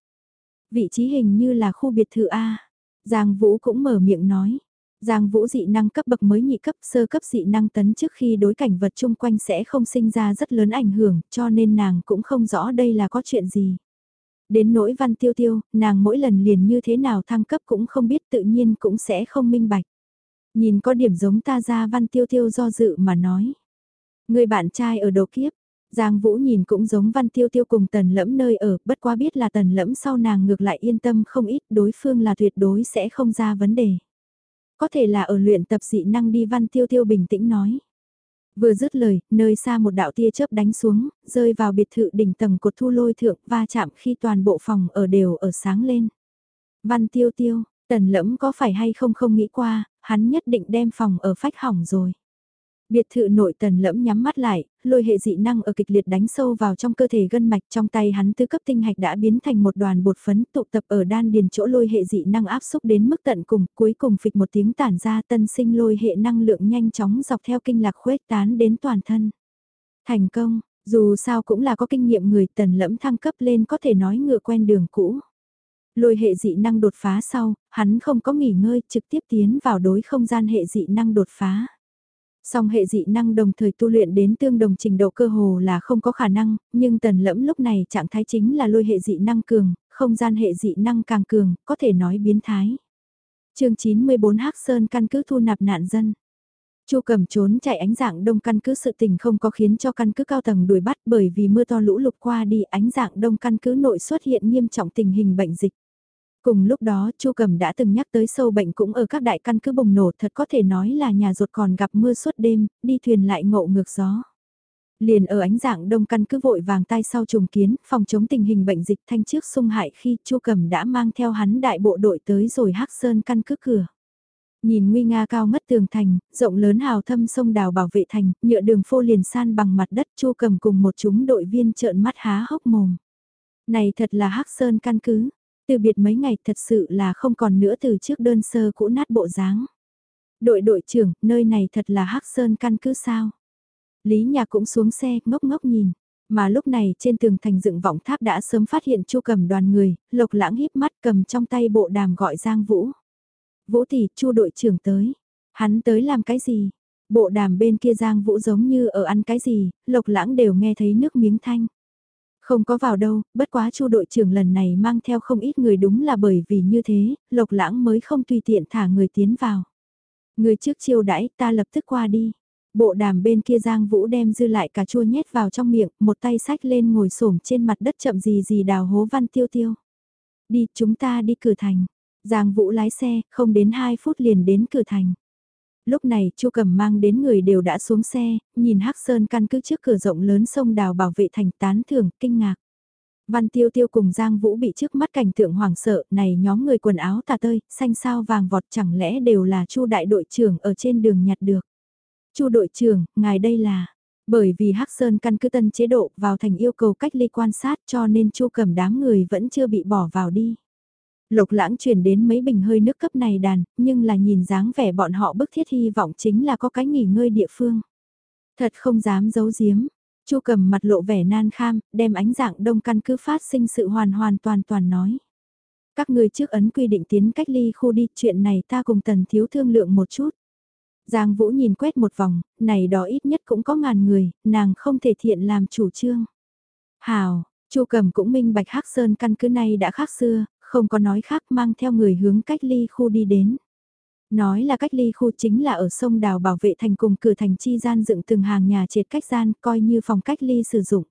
Vị trí hình như là khu biệt thự A. Giang Vũ cũng mở miệng nói. Giang Vũ dị năng cấp bậc mới nhị cấp sơ cấp dị năng tấn trước khi đối cảnh vật chung quanh sẽ không sinh ra rất lớn ảnh hưởng cho nên nàng cũng không rõ đây là có chuyện gì. Đến nỗi văn tiêu tiêu, nàng mỗi lần liền như thế nào thăng cấp cũng không biết tự nhiên cũng sẽ không minh bạch. Nhìn có điểm giống ta ra văn tiêu tiêu do dự mà nói. Người bạn trai ở đầu kiếp, Giang Vũ nhìn cũng giống văn tiêu tiêu cùng tần lẫm nơi ở, bất quá biết là tần lẫm sau nàng ngược lại yên tâm không ít đối phương là tuyệt đối sẽ không ra vấn đề. Có thể là ở luyện tập dị năng đi văn tiêu tiêu bình tĩnh nói. Vừa dứt lời, nơi xa một đạo tia chớp đánh xuống, rơi vào biệt thự đỉnh tầng cột thu lôi thượng va chạm khi toàn bộ phòng ở đều ở sáng lên. Văn tiêu tiêu, tần lẫm có phải hay không không nghĩ qua, hắn nhất định đem phòng ở phách hỏng rồi. Biệt thự nội tần lẫm nhắm mắt lại, lôi hệ dị năng ở kịch liệt đánh sâu vào trong cơ thể gân mạch trong tay hắn tứ cấp tinh hạch đã biến thành một đoàn bột phấn tụ tập ở đan điền chỗ lôi hệ dị năng áp xúc đến mức tận cùng, cuối cùng phịch một tiếng tản ra tân sinh lôi hệ năng lượng nhanh chóng dọc theo kinh lạc khuếch tán đến toàn thân. Thành công, dù sao cũng là có kinh nghiệm người tần lẫm thăng cấp lên có thể nói ngựa quen đường cũ. Lôi hệ dị năng đột phá sau, hắn không có nghỉ ngơi trực tiếp tiến vào đối không gian hệ dị năng đột phá. Song hệ dị năng đồng thời tu luyện đến tương đồng trình độ cơ hồ là không có khả năng, nhưng tần lẫm lúc này trạng thái chính là lôi hệ dị năng cường, không gian hệ dị năng càng cường, có thể nói biến thái. chương 94 Hắc Sơn căn cứ thu nạp nạn dân. Chu cầm trốn chạy ánh dạng đông căn cứ sự tình không có khiến cho căn cứ cao tầng đuổi bắt bởi vì mưa to lũ lụt qua đi ánh dạng đông căn cứ nội xuất hiện nghiêm trọng tình hình bệnh dịch. Cùng lúc đó, Chu Cầm đã từng nhắc tới sâu bệnh cũng ở các đại căn cứ bùng nổ thật có thể nói là nhà ruột còn gặp mưa suốt đêm, đi thuyền lại ngộ ngược gió. Liền ở ánh dạng đông căn cứ vội vàng tay sau trùng kiến, phòng chống tình hình bệnh dịch thanh trước sung hại khi Chu Cầm đã mang theo hắn đại bộ đội tới rồi Hắc Sơn căn cứ cửa. Nhìn nguy nga cao ngất tường thành, rộng lớn hào thâm sông đào bảo vệ thành, nhựa đường phô liền san bằng mặt đất Chu Cầm cùng một chúng đội viên trợn mắt há hốc mồm. Này thật là Hắc Sơn căn cứ, từ biệt mấy ngày thật sự là không còn nữa từ trước đơn sơ cũ nát bộ dáng. Đội đội trưởng, nơi này thật là Hắc Sơn căn cứ sao? Lý nhà cũng xuống xe, ngốc ngốc nhìn. Mà lúc này trên tường thành dựng vọng tháp đã sớm phát hiện chu cầm đoàn người, lộc lãng híp mắt cầm trong tay bộ đàm gọi Giang Vũ. Vũ thì chu đội trưởng tới. Hắn tới làm cái gì? Bộ đàm bên kia Giang Vũ giống như ở ăn cái gì, lộc lãng đều nghe thấy nước miếng thanh. Không có vào đâu, bất quá chu đội trưởng lần này mang theo không ít người đúng là bởi vì như thế, lộc lãng mới không tùy tiện thả người tiến vào. Người trước chiêu đãi ta lập tức qua đi. Bộ đàm bên kia Giang Vũ đem dư lại cà chua nhét vào trong miệng, một tay sách lên ngồi xổm trên mặt đất chậm gì gì đào hố văn tiêu tiêu. Đi, chúng ta đi cửa thành. Giang Vũ lái xe, không đến 2 phút liền đến cửa thành lúc này Chu Cầm mang đến người đều đã xuống xe, nhìn Hắc Sơn căn cứ trước cửa rộng lớn sông đào bảo vệ thành tán thưởng, kinh ngạc. Văn Tiêu Tiêu cùng Giang Vũ bị trước mắt cảnh tượng hoảng sợ, này nhóm người quần áo tà tơi, xanh sao vàng vọt chẳng lẽ đều là Chu đại đội trưởng ở trên đường nhặt được. Chu đội trưởng, ngài đây là bởi vì Hắc Sơn căn cứ tân chế độ vào thành yêu cầu cách ly quan sát cho nên Chu Cầm đám người vẫn chưa bị bỏ vào đi. Lục lãng chuyển đến mấy bình hơi nước cấp này đàn, nhưng là nhìn dáng vẻ bọn họ bức thiết hy vọng chính là có cái nghỉ ngơi địa phương. Thật không dám giấu giếm. Chu cầm mặt lộ vẻ nan kham, đem ánh dạng đông căn cứ phát sinh sự hoàn hoàn toàn toàn nói. Các người trước ấn quy định tiến cách ly khu đi, chuyện này ta cùng tần thiếu thương lượng một chút. Giang Vũ nhìn quét một vòng, này đó ít nhất cũng có ngàn người, nàng không thể thiện làm chủ trương. Hào, Chu Cầm cũng minh bạch Hắc Sơn căn cứ này đã khác xưa, không có nói khác mang theo người hướng cách ly khu đi đến. Nói là cách ly khu chính là ở sông đào bảo vệ thành cùng cửa thành chi gian dựng từng hàng nhà triệt cách gian coi như phòng cách ly sử dụng.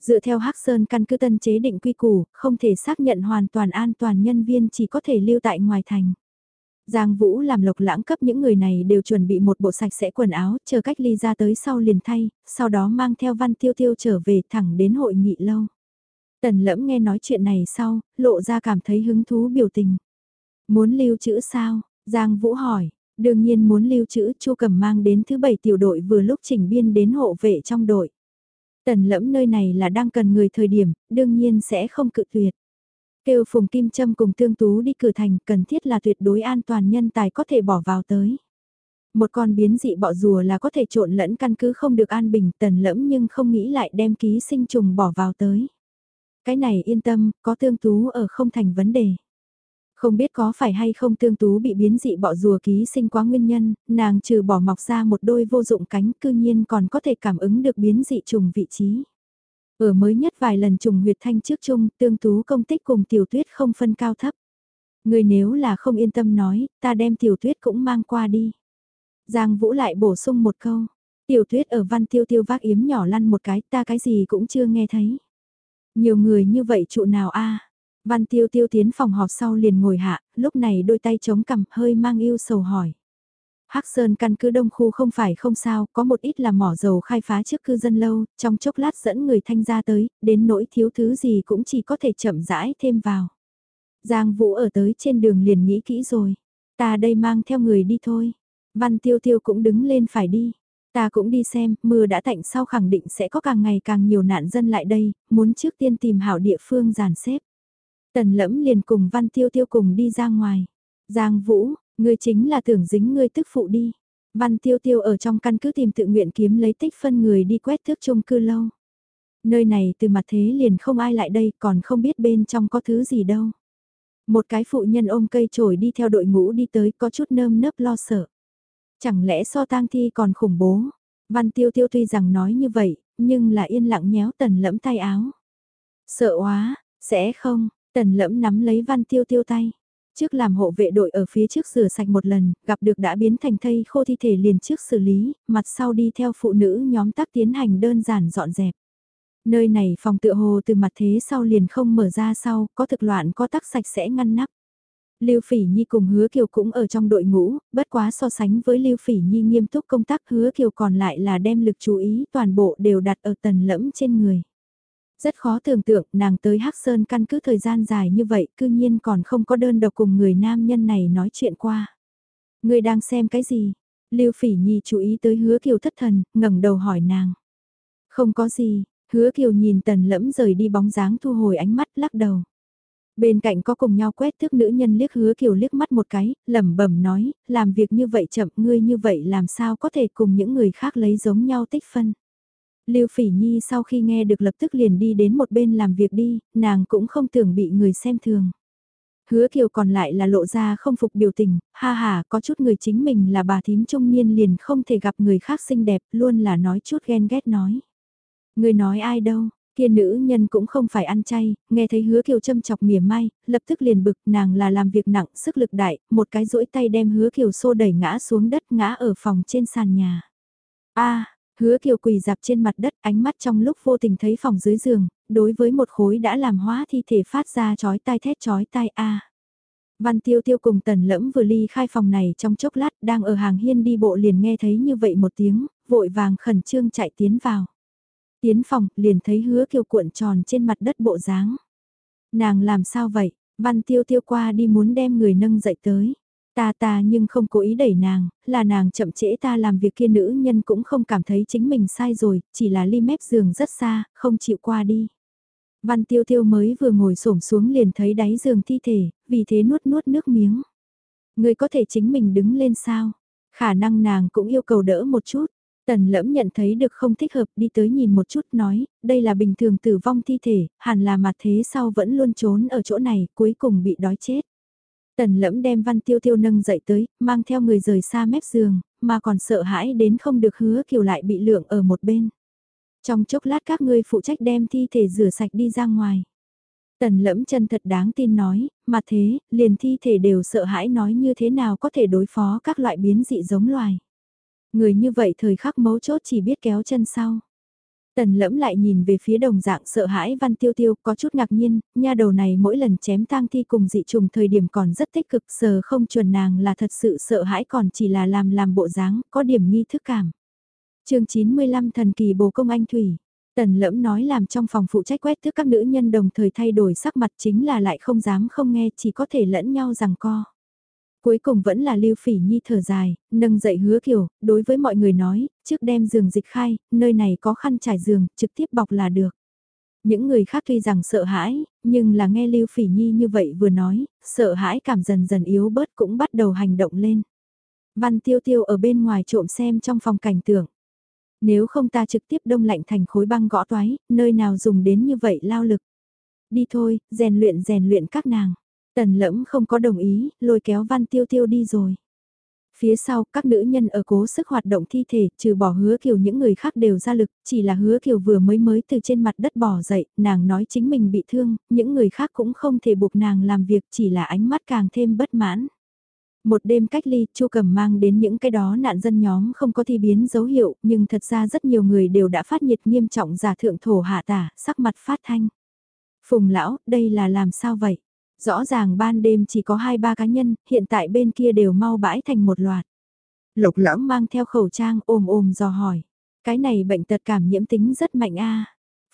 Dựa theo Hắc Sơn căn cứ tân chế định quy củ, không thể xác nhận hoàn toàn an toàn nhân viên chỉ có thể lưu tại ngoài thành. Giang Vũ làm lộc lãng cấp những người này đều chuẩn bị một bộ sạch sẽ quần áo, chờ cách ly ra tới sau liền thay, sau đó mang theo văn tiêu tiêu trở về thẳng đến hội nghị lâu. Tần lẫm nghe nói chuyện này sau, lộ ra cảm thấy hứng thú biểu tình. Muốn lưu trữ sao? Giang Vũ hỏi, đương nhiên muốn lưu trữ Chu Cầm mang đến thứ bảy tiểu đội vừa lúc chỉnh biên đến hộ vệ trong đội. Tần lẫm nơi này là đang cần người thời điểm, đương nhiên sẽ không cự tuyệt. Kêu Phùng Kim Trâm cùng Tương Tú đi cử thành cần thiết là tuyệt đối an toàn nhân tài có thể bỏ vào tới. Một con biến dị bọ rùa là có thể trộn lẫn căn cứ không được an bình tần lẫm nhưng không nghĩ lại đem ký sinh trùng bỏ vào tới. Cái này yên tâm, có Tương Tú ở không thành vấn đề. Không biết có phải hay không tương tú bị biến dị bọ rùa ký sinh quá nguyên nhân, nàng trừ bỏ mọc ra một đôi vô dụng cánh cư nhiên còn có thể cảm ứng được biến dị trùng vị trí. Ở mới nhất vài lần trùng huyệt thanh trước chung, tương tú công tích cùng tiểu tuyết không phân cao thấp. Người nếu là không yên tâm nói, ta đem tiểu tuyết cũng mang qua đi. Giang Vũ lại bổ sung một câu. Tiểu tuyết ở văn tiêu tiêu vác yếm nhỏ lăn một cái, ta cái gì cũng chưa nghe thấy. Nhiều người như vậy trụ nào a Văn tiêu tiêu tiến phòng họp sau liền ngồi hạ, lúc này đôi tay chống cằm hơi mang yêu sầu hỏi. Hắc Sơn căn cứ đông khu không phải không sao, có một ít là mỏ dầu khai phá trước cư dân lâu, trong chốc lát dẫn người thanh ra tới, đến nỗi thiếu thứ gì cũng chỉ có thể chậm rãi thêm vào. Giang Vũ ở tới trên đường liền nghĩ kỹ rồi, ta đây mang theo người đi thôi. Văn Tiêu Tiêu cũng đứng lên phải đi. Ta cũng đi xem, mưa đã tạnh sau khẳng định sẽ có càng ngày càng nhiều nạn dân lại đây, muốn trước tiên tìm hảo địa phương giàn xếp. Tần lẫm liền cùng Văn Tiêu Tiêu cùng đi ra ngoài. Giang Vũ, ngươi chính là tưởng dính ngươi tức phụ đi. Văn Tiêu Tiêu ở trong căn cứ tìm tự nguyện kiếm lấy tích phân người đi quét thước chung cư lâu. Nơi này từ mặt thế liền không ai lại đây còn không biết bên trong có thứ gì đâu. Một cái phụ nhân ôm cây trổi đi theo đội ngũ đi tới có chút nơm nớp lo sợ. Chẳng lẽ so tang thi còn khủng bố? Văn Tiêu Tiêu tuy rằng nói như vậy, nhưng là yên lặng nhéo tần lẫm tay áo. Sợ quá, sẽ không, Tần lẫm nắm lấy văn tiêu tiêu tay. Trước làm hộ vệ đội ở phía trước rửa sạch một lần, gặp được đã biến thành thây khô thi thể liền trước xử lý, mặt sau đi theo phụ nữ nhóm tác tiến hành đơn giản dọn dẹp. Nơi này phòng tựa hồ từ mặt thế sau liền không mở ra sau, có thực loạn có tắc sạch sẽ ngăn nắp. Lưu Phỉ Nhi cùng Hứa Kiều cũng ở trong đội ngũ, bất quá so sánh với Lưu Phỉ Nhi nghiêm túc công tác Hứa Kiều còn lại là đem lực chú ý toàn bộ đều đặt ở tần lẫm trên người. Rất khó tưởng tượng nàng tới Hắc Sơn căn cứ thời gian dài như vậy cư nhiên còn không có đơn độc cùng người nam nhân này nói chuyện qua. Người đang xem cái gì? Lưu Phỉ Nhi chú ý tới hứa kiều thất thần, ngẩng đầu hỏi nàng. Không có gì, hứa kiều nhìn tần lẫm rời đi bóng dáng thu hồi ánh mắt lắc đầu. Bên cạnh có cùng nhau quét thức nữ nhân liếc hứa kiều liếc mắt một cái, lẩm bẩm nói, làm việc như vậy chậm ngươi như vậy làm sao có thể cùng những người khác lấy giống nhau tích phân. Lưu Phỉ Nhi sau khi nghe được lập tức liền đi đến một bên làm việc đi, nàng cũng không tưởng bị người xem thường. Hứa Kiều còn lại là lộ ra không phục biểu tình, ha ha, có chút người chính mình là bà thím trung niên liền không thể gặp người khác xinh đẹp, luôn là nói chút ghen ghét nói. Người nói ai đâu, kia nữ nhân cũng không phải ăn chay, nghe thấy hứa kiều châm chọc mỉa mai, lập tức liền bực nàng là làm việc nặng, sức lực đại, một cái duỗi tay đem hứa kiều xô đẩy ngã xuống đất ngã ở phòng trên sàn nhà. a Hứa kiều quỳ dạp trên mặt đất ánh mắt trong lúc vô tình thấy phòng dưới giường, đối với một khối đã làm hóa thi thể phát ra chói tai thét chói tai a. Văn tiêu tiêu cùng tần lẫm vừa ly khai phòng này trong chốc lát đang ở hàng hiên đi bộ liền nghe thấy như vậy một tiếng, vội vàng khẩn trương chạy tiến vào. Tiến phòng liền thấy hứa kiều cuộn tròn trên mặt đất bộ dáng. Nàng làm sao vậy? Văn tiêu tiêu qua đi muốn đem người nâng dậy tới. Ta ta nhưng không cố ý đẩy nàng, là nàng chậm trễ ta làm việc kia nữ nhân cũng không cảm thấy chính mình sai rồi, chỉ là ly mép giường rất xa, không chịu qua đi. Văn tiêu tiêu mới vừa ngồi xổm xuống liền thấy đáy giường thi thể, vì thế nuốt nuốt nước miếng. Người có thể chính mình đứng lên sao? Khả năng nàng cũng yêu cầu đỡ một chút. Tần lẫm nhận thấy được không thích hợp đi tới nhìn một chút nói, đây là bình thường tử vong thi thể, hẳn là mặt thế sau vẫn luôn trốn ở chỗ này, cuối cùng bị đói chết. Tần lẫm đem văn tiêu tiêu nâng dậy tới, mang theo người rời xa mép giường, mà còn sợ hãi đến không được hứa kiều lại bị lượng ở một bên. Trong chốc lát các ngươi phụ trách đem thi thể rửa sạch đi ra ngoài. Tần lẫm chân thật đáng tin nói, mà thế, liền thi thể đều sợ hãi nói như thế nào có thể đối phó các loại biến dị giống loài. Người như vậy thời khắc mấu chốt chỉ biết kéo chân sau. Tần lẫm lại nhìn về phía đồng dạng sợ hãi văn tiêu tiêu có chút ngạc nhiên, nha đầu này mỗi lần chém tang thi cùng dị trùng thời điểm còn rất tích cực sờ không chuẩn nàng là thật sự sợ hãi còn chỉ là làm làm bộ dáng, có điểm nghi thức cảm. chương 95 thần kỳ bồ công anh thủy. Tần lẫm nói làm trong phòng phụ trách quét thức các nữ nhân đồng thời thay đổi sắc mặt chính là lại không dám không nghe chỉ có thể lẫn nhau rằng co. Cuối cùng vẫn là Lưu Phỉ Nhi thở dài, nâng dậy hứa kiểu, đối với mọi người nói, trước đem giường dịch khai, nơi này có khăn trải giường, trực tiếp bọc là được. Những người khác tuy rằng sợ hãi, nhưng là nghe Lưu Phỉ Nhi như vậy vừa nói, sợ hãi cảm dần dần yếu bớt cũng bắt đầu hành động lên. Văn Tiêu Tiêu ở bên ngoài trộm xem trong phòng cảnh tượng. Nếu không ta trực tiếp đông lạnh thành khối băng gõ toái, nơi nào dùng đến như vậy lao lực. Đi thôi, rèn luyện rèn luyện các nàng. Tần lẫm không có đồng ý, lôi kéo văn tiêu tiêu đi rồi. Phía sau, các nữ nhân ở cố sức hoạt động thi thể, trừ bỏ hứa kiều những người khác đều ra lực, chỉ là hứa kiều vừa mới mới từ trên mặt đất bỏ dậy, nàng nói chính mình bị thương, những người khác cũng không thể buộc nàng làm việc, chỉ là ánh mắt càng thêm bất mãn. Một đêm cách ly, Chu Cầm mang đến những cái đó nạn dân nhóm không có thi biến dấu hiệu, nhưng thật ra rất nhiều người đều đã phát nhiệt nghiêm trọng giả thượng thổ hạ tả, sắc mặt phát thanh. Phùng lão, đây là làm sao vậy? Rõ ràng ban đêm chỉ có hai ba cá nhân, hiện tại bên kia đều mau bãi thành một loạt. Lục lãng mang theo khẩu trang ôm ôm dò hỏi. Cái này bệnh tật cảm nhiễm tính rất mạnh a.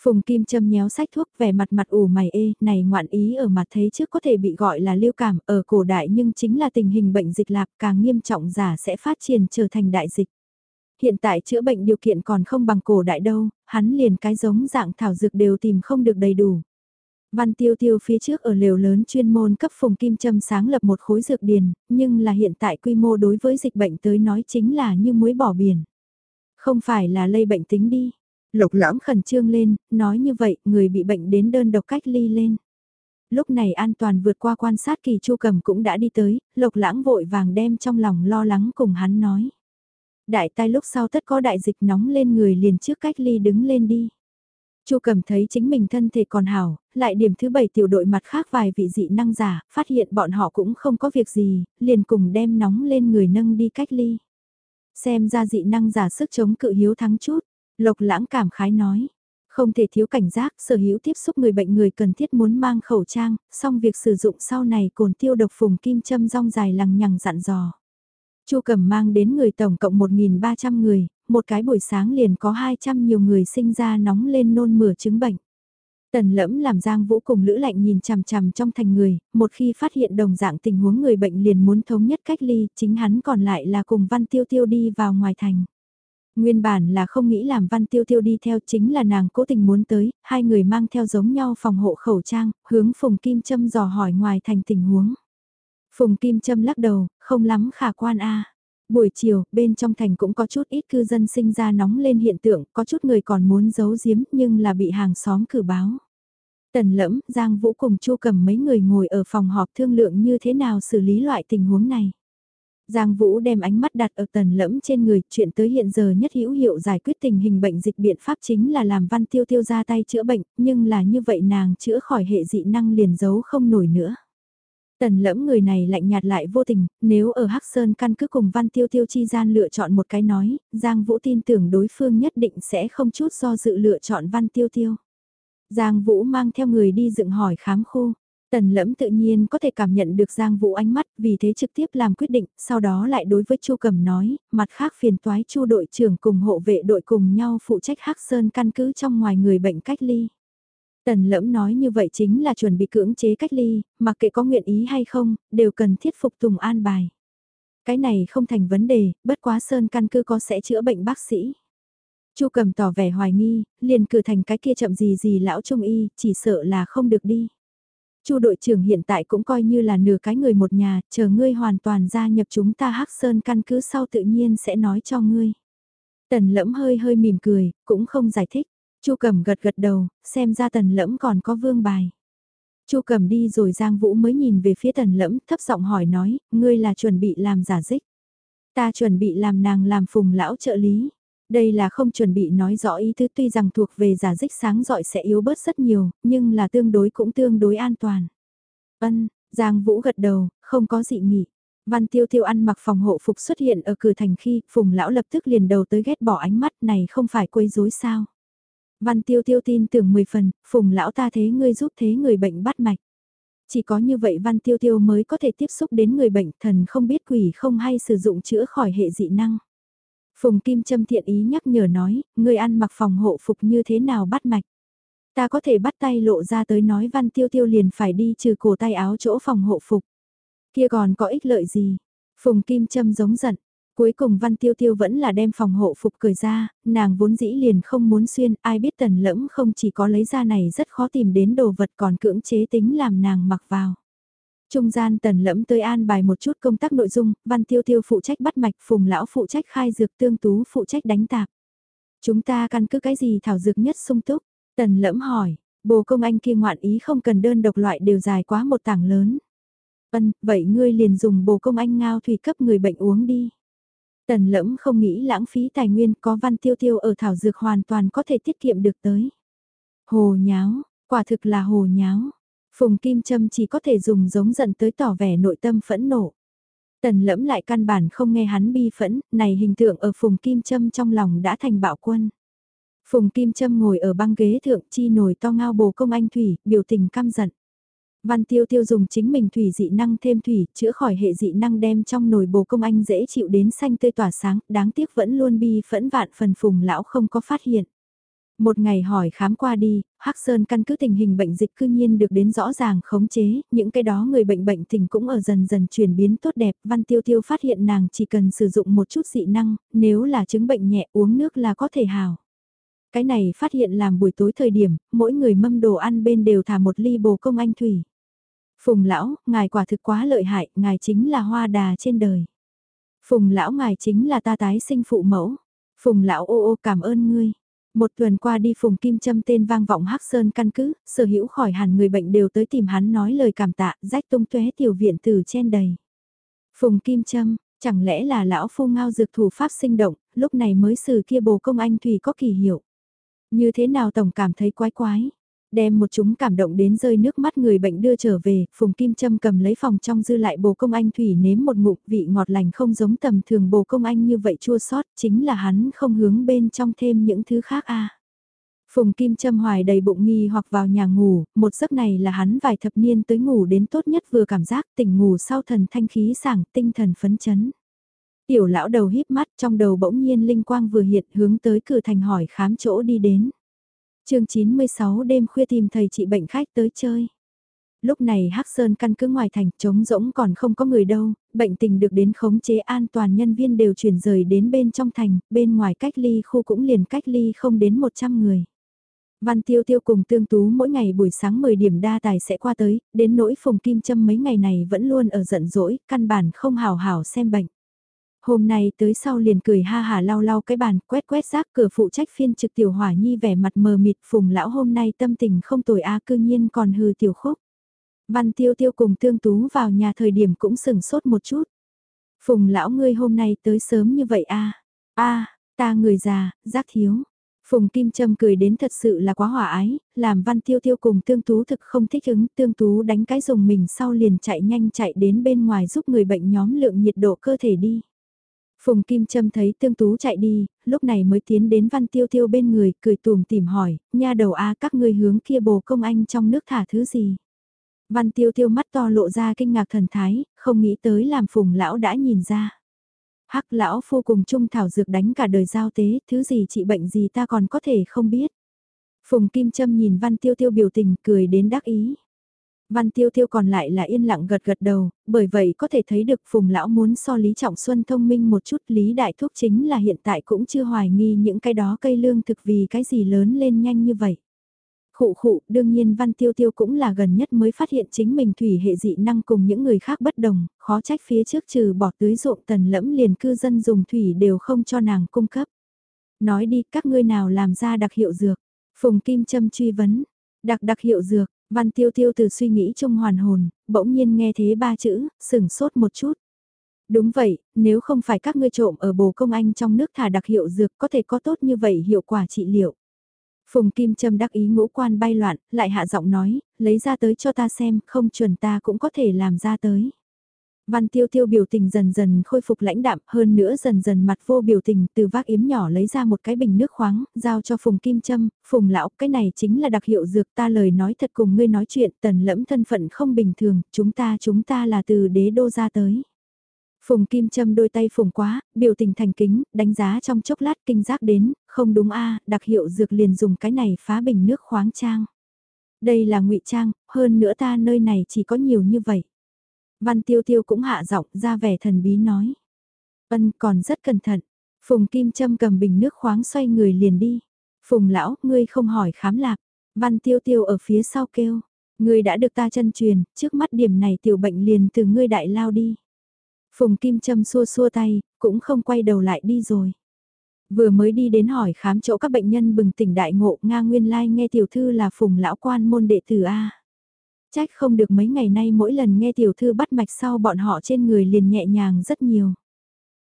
Phùng Kim châm nhéo sách thuốc vẻ mặt mặt ủ mày ê, này ngoạn ý ở mặt thấy trước có thể bị gọi là lưu cảm ở cổ đại nhưng chính là tình hình bệnh dịch lạp càng nghiêm trọng giả sẽ phát triển trở thành đại dịch. Hiện tại chữa bệnh điều kiện còn không bằng cổ đại đâu, hắn liền cái giống dạng thảo dược đều tìm không được đầy đủ. Văn tiêu tiêu phía trước ở lều lớn chuyên môn cấp phùng kim châm sáng lập một khối dược điền, nhưng là hiện tại quy mô đối với dịch bệnh tới nói chính là như muối bỏ biển. Không phải là lây bệnh tính đi. Lục lãm khẩn trương lên, nói như vậy, người bị bệnh đến đơn độc cách ly lên. Lúc này an toàn vượt qua quan sát kỳ chu cầm cũng đã đi tới, lục lãng vội vàng đem trong lòng lo lắng cùng hắn nói. Đại tai lúc sau tất có đại dịch nóng lên người liền trước cách ly đứng lên đi. Chu Cầm thấy chính mình thân thể còn hảo, lại điểm thứ bảy tiểu đội mặt khác vài vị dị năng giả, phát hiện bọn họ cũng không có việc gì, liền cùng đem nóng lên người nâng đi cách ly. Xem ra dị năng giả sức chống cự hiếu thắng chút, Lộc Lãng cảm khái nói. Không thể thiếu cảnh giác, sở hữu tiếp xúc người bệnh người cần thiết muốn mang khẩu trang, song việc sử dụng sau này cồn tiêu độc phùng kim châm rong dài lằng nhằng dặn dò. Chu Cầm mang đến người tổng cộng 1.300 người, một cái buổi sáng liền có 200 nhiều người sinh ra nóng lên nôn mửa chứng bệnh. Tần lẫm làm Giang Vũ cùng Lữ Lạnh nhìn chằm chằm trong thành người, một khi phát hiện đồng dạng tình huống người bệnh liền muốn thống nhất cách ly, chính hắn còn lại là cùng Văn Tiêu Tiêu đi vào ngoài thành. Nguyên bản là không nghĩ làm Văn Tiêu Tiêu đi theo chính là nàng cố tình muốn tới, hai người mang theo giống nhau phòng hộ khẩu trang, hướng Phùng Kim Trâm dò hỏi ngoài thành tình huống. Phùng Kim Trâm lắc đầu, không lắm khả quan a. Buổi chiều, bên trong thành cũng có chút ít cư dân sinh ra nóng lên hiện tượng, có chút người còn muốn giấu giếm nhưng là bị hàng xóm cử báo. Tần lẫm, Giang Vũ cùng Chu cầm mấy người ngồi ở phòng họp thương lượng như thế nào xử lý loại tình huống này. Giang Vũ đem ánh mắt đặt ở tần lẫm trên người, chuyện tới hiện giờ nhất hữu hiệu giải quyết tình hình bệnh dịch biện pháp chính là làm văn tiêu tiêu ra tay chữa bệnh, nhưng là như vậy nàng chữa khỏi hệ dị năng liền giấu không nổi nữa. Tần lẫm người này lạnh nhạt lại vô tình, nếu ở Hắc Sơn căn cứ cùng Văn Tiêu Tiêu chi gian lựa chọn một cái nói, Giang Vũ tin tưởng đối phương nhất định sẽ không chút do dự lựa chọn Văn Tiêu Tiêu. Giang Vũ mang theo người đi dựng hỏi khám khu. Tần lẫm tự nhiên có thể cảm nhận được Giang Vũ ánh mắt, vì thế trực tiếp làm quyết định, sau đó lại đối với Chu cầm nói, mặt khác phiền toái Chu đội trưởng cùng hộ vệ đội cùng nhau phụ trách Hắc Sơn căn cứ trong ngoài người bệnh cách ly. Tần lẫm nói như vậy chính là chuẩn bị cưỡng chế cách ly, mặc kệ có nguyện ý hay không, đều cần thiết phục tùng an bài. Cái này không thành vấn đề, bất quá sơn căn cứ có sẽ chữa bệnh bác sĩ. Chu cầm tỏ vẻ hoài nghi, liền cử thành cái kia chậm gì gì lão trung y, chỉ sợ là không được đi. Chu đội trưởng hiện tại cũng coi như là nửa cái người một nhà, chờ ngươi hoàn toàn gia nhập chúng ta hắc sơn căn cứ sau tự nhiên sẽ nói cho ngươi. Tần lẫm hơi hơi mỉm cười, cũng không giải thích. Chu Cẩm gật gật đầu, xem ra tần lẫm còn có vương bài. Chu Cẩm đi rồi Giang Vũ mới nhìn về phía tần lẫm thấp giọng hỏi nói, ngươi là chuẩn bị làm giả dích. Ta chuẩn bị làm nàng làm phùng lão trợ lý. Đây là không chuẩn bị nói rõ ý tứ tuy rằng thuộc về giả dích sáng dọi sẽ yếu bớt rất nhiều, nhưng là tương đối cũng tương đối an toàn. Ân, Giang Vũ gật đầu, không có dị nghị. Văn Tiêu Tiêu ăn mặc phòng hộ phục xuất hiện ở cửa thành khi Phùng Lão lập tức liền đầu tới ghét bỏ ánh mắt này không phải quấy rối sao. Văn Tiêu Tiêu tin tưởng 10 phần, Phùng Lão ta thế ngươi giúp thế người bệnh bắt mạch. Chỉ có như vậy Văn Tiêu Tiêu mới có thể tiếp xúc đến người bệnh thần không biết quỷ không hay sử dụng chữa khỏi hệ dị năng. Phùng Kim Trâm thiện ý nhắc nhở nói, người ăn mặc phòng hộ phục như thế nào bắt mạch. Ta có thể bắt tay lộ ra tới nói Văn Tiêu Tiêu liền phải đi trừ cổ tay áo chỗ phòng hộ phục. Kia còn có ích lợi gì? Phùng Kim Trâm giống giận. Cuối cùng Văn Tiêu Tiêu vẫn là đem phòng hộ phục cười ra, nàng vốn dĩ liền không muốn xuyên, ai biết tần lẫm không chỉ có lấy ra này rất khó tìm đến đồ vật còn cưỡng chế tính làm nàng mặc vào. Trung gian tần lẫm tới an bài một chút công tác nội dung, Văn Tiêu Tiêu phụ trách bắt mạch, Phùng Lão phụ trách khai dược tương tú phụ trách đánh tạp. Chúng ta căn cứ cái gì thảo dược nhất sung túc? Tần lẫm hỏi, bồ công anh kia ngoạn ý không cần đơn độc loại đều dài quá một tảng lớn. vân vậy ngươi liền dùng bồ công anh ngao thủy cấp người bệnh uống đi. Tần lẫm không nghĩ lãng phí tài nguyên có văn tiêu tiêu ở thảo dược hoàn toàn có thể tiết kiệm được tới. Hồ nháo, quả thực là hồ nháo. Phùng Kim Trâm chỉ có thể dùng giống giận tới tỏ vẻ nội tâm phẫn nộ. Tần lẫm lại căn bản không nghe hắn bi phẫn, này hình tượng ở Phùng Kim Trâm trong lòng đã thành bạo quân. Phùng Kim Trâm ngồi ở băng ghế thượng chi nổi to ngao bồ công anh thủy, biểu tình căm giận. Văn Tiêu Tiêu dùng chính mình thủy dị năng thêm thủy, chữa khỏi hệ dị năng đem trong nồi bồ công anh dễ chịu đến xanh tươi tỏa sáng, đáng tiếc vẫn luôn bi phẫn vạn phần phùng lão không có phát hiện. Một ngày hỏi khám qua đi, Hắc Sơn căn cứ tình hình bệnh dịch cư nhiên được đến rõ ràng khống chế, những cái đó người bệnh bệnh tình cũng ở dần dần chuyển biến tốt đẹp. Văn Tiêu Tiêu phát hiện nàng chỉ cần sử dụng một chút dị năng, nếu là chứng bệnh nhẹ uống nước là có thể hào. Cái này phát hiện làm buổi tối thời điểm, mỗi người mâm đồ ăn bên đều thả một ly bồ công anh thủy. Phùng lão, ngài quả thực quá lợi hại, ngài chính là hoa đà trên đời. Phùng lão ngài chính là ta tái sinh phụ mẫu. Phùng lão ô ô cảm ơn ngươi. Một tuần qua đi Phùng Kim Trâm tên vang vọng Hắc Sơn căn cứ, sở hữu khỏi hẳn người bệnh đều tới tìm hắn nói lời cảm tạ, rách tung tuế tiểu viện từ trên đầy. Phùng Kim Trâm, chẳng lẽ là lão phu ngao dược thủ pháp sinh động, lúc này mới xử kia bồ công anh thủy có kỳ hiệu. Như thế nào tổng cảm thấy quái quái đem một chúng cảm động đến rơi nước mắt người bệnh đưa trở về, Phùng Kim Trâm cầm lấy phòng trong dư lại bồ công anh thủy nếm một ngụm vị ngọt lành không giống tầm thường bồ công anh như vậy chua sót, chính là hắn không hướng bên trong thêm những thứ khác a. Phùng Kim Trâm hoài đầy bụng nghi hoặc vào nhà ngủ, một giấc này là hắn vài thập niên tới ngủ đến tốt nhất vừa cảm giác tỉnh ngủ sau thần thanh khí sảng tinh thần phấn chấn. Tiểu lão đầu híp mắt trong đầu bỗng nhiên linh quang vừa hiện hướng tới cửa thành hỏi khám chỗ đi đến chương 96 đêm khuya tìm thầy chị bệnh khách tới chơi. Lúc này Hắc Sơn căn cứ ngoài thành trống rỗng còn không có người đâu, bệnh tình được đến khống chế an toàn nhân viên đều chuyển rời đến bên trong thành, bên ngoài cách ly khu cũng liền cách ly không đến 100 người. Văn Tiêu Tiêu cùng Tương Tú mỗi ngày buổi sáng 10 điểm đa tài sẽ qua tới, đến nỗi Phùng Kim Trâm mấy ngày này vẫn luôn ở giận dỗi, căn bản không hào hào xem bệnh. Hôm nay tới sau liền cười ha hà lau lau cái bàn, quét quét rác cửa phụ trách phiên trực tiểu hỏa nhi vẻ mặt mờ mịt phùng lão hôm nay tâm tình không tồi a cư nhiên còn hư tiểu khúc. Văn tiêu tiêu cùng tương tú vào nhà thời điểm cũng sừng sốt một chút. Phùng lão ngươi hôm nay tới sớm như vậy a a ta người già, giác thiếu. Phùng Kim Trâm cười đến thật sự là quá hòa ái, làm văn tiêu tiêu cùng tương tú thực không thích ứng, tương tú đánh cái dùng mình sau liền chạy nhanh chạy đến bên ngoài giúp người bệnh nhóm lượng nhiệt độ cơ thể đi. Phùng Kim Trâm thấy Tương Tú chạy đi, lúc này mới tiến đến Văn Tiêu Tiêu bên người, cười tùm tìm hỏi, nha đầu a các ngươi hướng kia bồ công anh trong nước thả thứ gì. Văn Tiêu Tiêu mắt to lộ ra kinh ngạc thần thái, không nghĩ tới làm Phùng Lão đã nhìn ra. Hắc Lão phu cùng trung thảo dược đánh cả đời giao tế, thứ gì trị bệnh gì ta còn có thể không biết. Phùng Kim Trâm nhìn Văn Tiêu Tiêu biểu tình cười đến đắc ý. Văn Tiêu Tiêu còn lại là yên lặng gật gật đầu, bởi vậy có thể thấy được Phùng Lão muốn so Lý Trọng Xuân thông minh một chút Lý Đại Thúc chính là hiện tại cũng chưa hoài nghi những cái đó cây lương thực vì cái gì lớn lên nhanh như vậy. Khụ khụ, đương nhiên Văn Tiêu Tiêu cũng là gần nhất mới phát hiện chính mình thủy hệ dị năng cùng những người khác bất đồng, khó trách phía trước trừ bỏ tưới ruộng tần lẫm liền cư dân dùng thủy đều không cho nàng cung cấp. Nói đi, các ngươi nào làm ra đặc hiệu dược? Phùng Kim Trâm truy vấn. Đặc đặc hiệu dược, Văn tiêu tiêu từ suy nghĩ trong hoàn hồn, bỗng nhiên nghe thế ba chữ, sừng sốt một chút. Đúng vậy, nếu không phải các ngươi trộm ở bồ công anh trong nước thả đặc hiệu dược có thể có tốt như vậy hiệu quả trị liệu. Phùng Kim Trâm đắc ý ngũ quan bay loạn, lại hạ giọng nói, lấy ra tới cho ta xem, không chuẩn ta cũng có thể làm ra tới. Văn tiêu tiêu biểu tình dần dần khôi phục lãnh đạm hơn nữa dần dần mặt vô biểu tình từ vác yếm nhỏ lấy ra một cái bình nước khoáng, giao cho Phùng Kim Trâm, Phùng lão, cái này chính là đặc hiệu dược ta lời nói thật cùng ngươi nói chuyện tần lẫm thân phận không bình thường, chúng ta chúng ta là từ đế đô ra tới. Phùng Kim Trâm đôi tay phùng quá, biểu tình thành kính, đánh giá trong chốc lát kinh giác đến, không đúng a đặc hiệu dược liền dùng cái này phá bình nước khoáng trang. Đây là ngụy trang, hơn nữa ta nơi này chỉ có nhiều như vậy. Văn Tiêu Tiêu cũng hạ giọng ra vẻ thần bí nói. Ân còn rất cẩn thận. Phùng Kim Trâm cầm bình nước khoáng xoay người liền đi. Phùng lão, ngươi không hỏi khám lạc. Văn Tiêu Tiêu ở phía sau kêu. Ngươi đã được ta chân truyền, trước mắt điểm này tiểu bệnh liền từ ngươi đại lao đi. Phùng Kim Trâm xua xua tay, cũng không quay đầu lại đi rồi. Vừa mới đi đến hỏi khám chỗ các bệnh nhân bừng tỉnh đại ngộ Nga Nguyên Lai nghe tiểu thư là Phùng lão quan môn đệ tử A. Trách không được mấy ngày nay mỗi lần nghe tiểu thư bắt mạch sau bọn họ trên người liền nhẹ nhàng rất nhiều.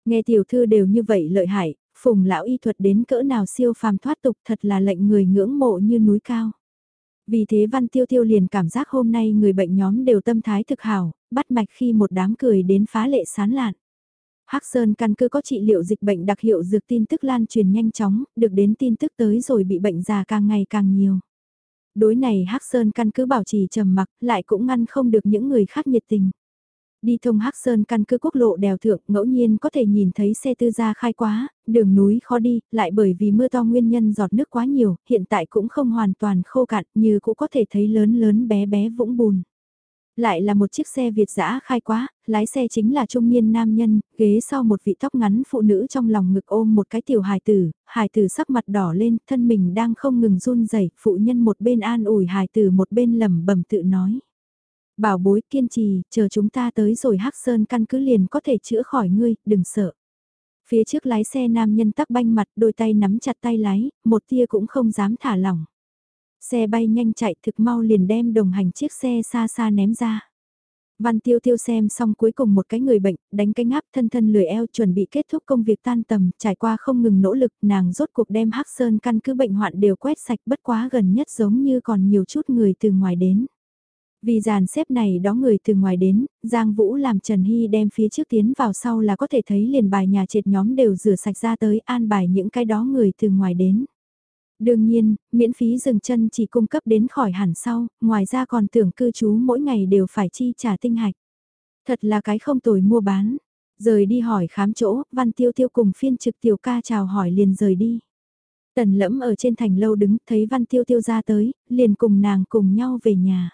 Nghe tiểu thư đều như vậy lợi hại, phùng lão y thuật đến cỡ nào siêu phàm thoát tục thật là lệnh người ngưỡng mộ như núi cao. Vì thế văn tiêu tiêu liền cảm giác hôm nay người bệnh nhóm đều tâm thái thực hảo, bắt mạch khi một đám cười đến phá lệ sán lạn. Hắc Sơn căn cứ có trị liệu dịch bệnh đặc hiệu dược tin tức lan truyền nhanh chóng, được đến tin tức tới rồi bị bệnh già càng ngày càng nhiều. Đối này Hắc Sơn căn cứ bảo trì trầm mặc, lại cũng ngăn không được những người khác nhiệt tình. Đi thông Hắc Sơn căn cứ quốc lộ đèo thượng, ngẫu nhiên có thể nhìn thấy xe tư gia khai quá, đường núi khó đi, lại bởi vì mưa to nguyên nhân giọt nước quá nhiều, hiện tại cũng không hoàn toàn khô cạn, như cũng có thể thấy lớn lớn bé bé vũng bùn. Lại là một chiếc xe Việt dã khai quá, lái xe chính là trung niên nam nhân, ghế sau một vị tóc ngắn phụ nữ trong lòng ngực ôm một cái tiểu hài tử, hài tử sắc mặt đỏ lên, thân mình đang không ngừng run rẩy phụ nhân một bên an ủi hài tử một bên lẩm bẩm tự nói. Bảo bối kiên trì, chờ chúng ta tới rồi Hắc Sơn căn cứ liền có thể chữa khỏi ngươi, đừng sợ. Phía trước lái xe nam nhân tắc banh mặt đôi tay nắm chặt tay lái, một tia cũng không dám thả lỏng. Xe bay nhanh chạy thực mau liền đem đồng hành chiếc xe xa xa ném ra. Văn tiêu tiêu xem xong cuối cùng một cái người bệnh, đánh cái ngáp thân thân lười eo chuẩn bị kết thúc công việc tan tầm, trải qua không ngừng nỗ lực, nàng rốt cuộc đem hắc sơn căn cứ bệnh hoạn đều quét sạch bất quá gần nhất giống như còn nhiều chút người từ ngoài đến. Vì dàn xếp này đó người từ ngoài đến, Giang Vũ làm Trần Hy đem phía trước tiến vào sau là có thể thấy liền bài nhà trệt nhóm đều rửa sạch ra tới an bài những cái đó người từ ngoài đến. Đương nhiên, miễn phí dừng chân chỉ cung cấp đến khỏi hẳn sau, ngoài ra còn tưởng cư trú mỗi ngày đều phải chi trả tinh hạch. Thật là cái không tồi mua bán. Rời đi hỏi khám chỗ, văn tiêu tiêu cùng phiên trực tiểu ca chào hỏi liền rời đi. Tần lẫm ở trên thành lâu đứng thấy văn tiêu tiêu ra tới, liền cùng nàng cùng nhau về nhà.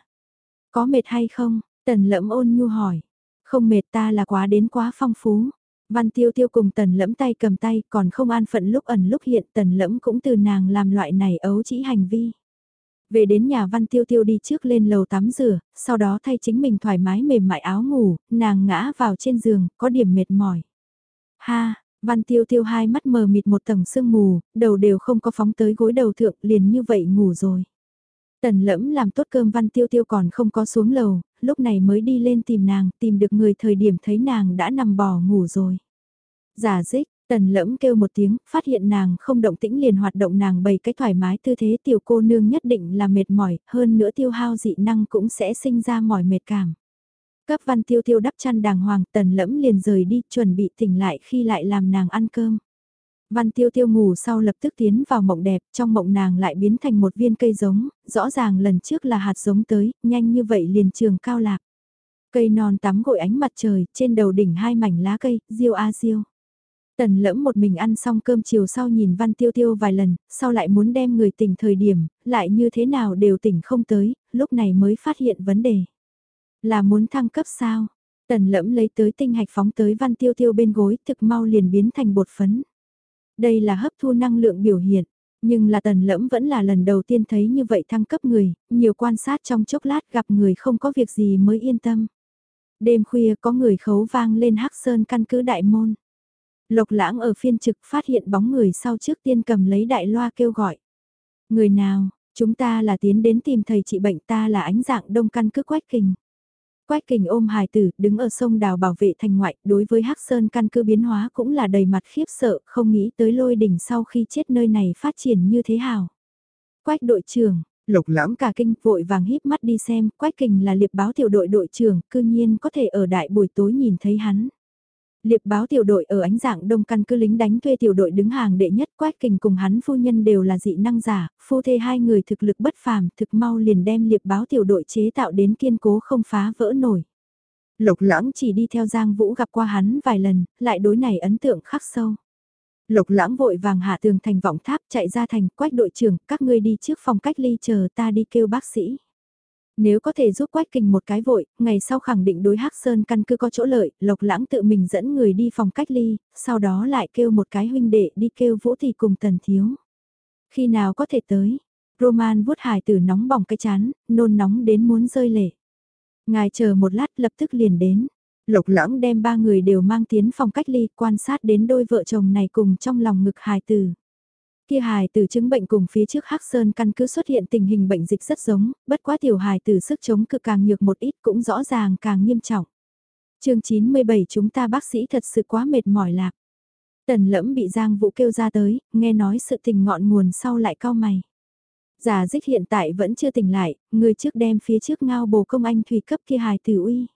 Có mệt hay không? Tần lẫm ôn nhu hỏi. Không mệt ta là quá đến quá phong phú. Văn tiêu tiêu cùng tần lẫm tay cầm tay còn không an phận lúc ẩn lúc hiện tần lẫm cũng từ nàng làm loại này ấu chỉ hành vi. Về đến nhà văn tiêu tiêu đi trước lên lầu tắm rửa, sau đó thay chính mình thoải mái mềm mại áo ngủ, nàng ngã vào trên giường, có điểm mệt mỏi. Ha, văn tiêu tiêu hai mắt mờ mịt một tầng sương mù, đầu đều không có phóng tới gối đầu thượng liền như vậy ngủ rồi. Tần lẫm làm tốt cơm văn tiêu tiêu còn không có xuống lầu, lúc này mới đi lên tìm nàng, tìm được người thời điểm thấy nàng đã nằm bò ngủ rồi. Giả dích, tần lẫm kêu một tiếng, phát hiện nàng không động tĩnh liền hoạt động nàng bày cái thoải mái tư thế tiểu cô nương nhất định là mệt mỏi, hơn nữa tiêu hao dị năng cũng sẽ sinh ra mỏi mệt cảm. Cấp văn tiêu tiêu đắp chăn đàng hoàng tần lẫm liền rời đi chuẩn bị tỉnh lại khi lại làm nàng ăn cơm. Văn tiêu tiêu ngủ sau lập tức tiến vào mộng đẹp, trong mộng nàng lại biến thành một viên cây giống, rõ ràng lần trước là hạt giống tới, nhanh như vậy liền trường cao lạc. Cây non tắm gội ánh mặt trời, trên đầu đỉnh hai mảnh lá cây, diêu a diêu. Tần lẫm một mình ăn xong cơm chiều sau nhìn văn tiêu tiêu vài lần, sau lại muốn đem người tỉnh thời điểm, lại như thế nào đều tỉnh không tới, lúc này mới phát hiện vấn đề. Là muốn thăng cấp sao? Tần lẫm lấy tới tinh hạch phóng tới văn tiêu tiêu bên gối, thực mau liền biến thành bột phấn. Đây là hấp thu năng lượng biểu hiện, nhưng là tần lẫm vẫn là lần đầu tiên thấy như vậy thăng cấp người, nhiều quan sát trong chốc lát gặp người không có việc gì mới yên tâm. Đêm khuya có người khấu vang lên hắc sơn căn cứ đại môn. Lộc lãng ở phiên trực phát hiện bóng người sau trước tiên cầm lấy đại loa kêu gọi. Người nào, chúng ta là tiến đến tìm thầy trị bệnh ta là ánh dạng đông căn cứ quách kình. Quách kình ôm hài tử, đứng ở sông đào bảo vệ thành ngoại, đối với Hắc Sơn căn cứ biến hóa cũng là đầy mặt khiếp sợ, không nghĩ tới lôi đỉnh sau khi chết nơi này phát triển như thế hào. Quách đội trưởng, Lộc lãm cả kinh vội vàng híp mắt đi xem, Quách Kình là liệp báo tiểu đội đội trưởng, cư nhiên có thể ở đại buổi tối nhìn thấy hắn. Liệp báo tiểu đội ở ánh dạng đông căn cứ lính đánh thuê tiểu đội đứng hàng đệ nhất Quách Kình cùng hắn phu nhân đều là dị năng giả, phu thê hai người thực lực bất phàm, thực mau liền đem liệp báo tiểu đội chế tạo đến kiên cố không phá vỡ nổi. Lộc lãng chỉ đi theo Giang Vũ gặp qua hắn vài lần, lại đối này ấn tượng khắc sâu. Lộc lãng vội vàng hạ tường thành vọng tháp chạy ra thành quách đội trưởng, các ngươi đi trước phòng cách ly chờ ta đi kêu bác sĩ. Nếu có thể giúp Quách Kình một cái vội, ngày sau khẳng định đối Hắc Sơn căn cứ có chỗ lợi, Lộc Lãng tự mình dẫn người đi phòng cách ly, sau đó lại kêu một cái huynh đệ đi kêu Vũ thì cùng Tần Thiếu. Khi nào có thể tới? Roman vuốt hài tử nóng bỏng cái chán, nôn nóng đến muốn rơi lệ. Ngài chờ một lát lập tức liền đến. Lộc lãng đem ba người đều mang tiến phòng cách ly quan sát đến đôi vợ chồng này cùng trong lòng ngực hài tử. Kia hài tử chứng bệnh cùng phía trước Hắc Sơn căn cứ xuất hiện tình hình bệnh dịch rất giống, bất quá tiểu hài tử sức chống cự càng nhược một ít cũng rõ ràng càng nghiêm trọng. chương 97 chúng ta bác sĩ thật sự quá mệt mỏi lạc. Tần lẫm bị Giang Vũ kêu ra tới, nghe nói sự tình ngọn nguồn sau lại cao mày. Giả dích hiện tại vẫn chưa tỉnh lại, người trước đem phía trước ngao bồ công anh thủy cấp kia hài tử uy.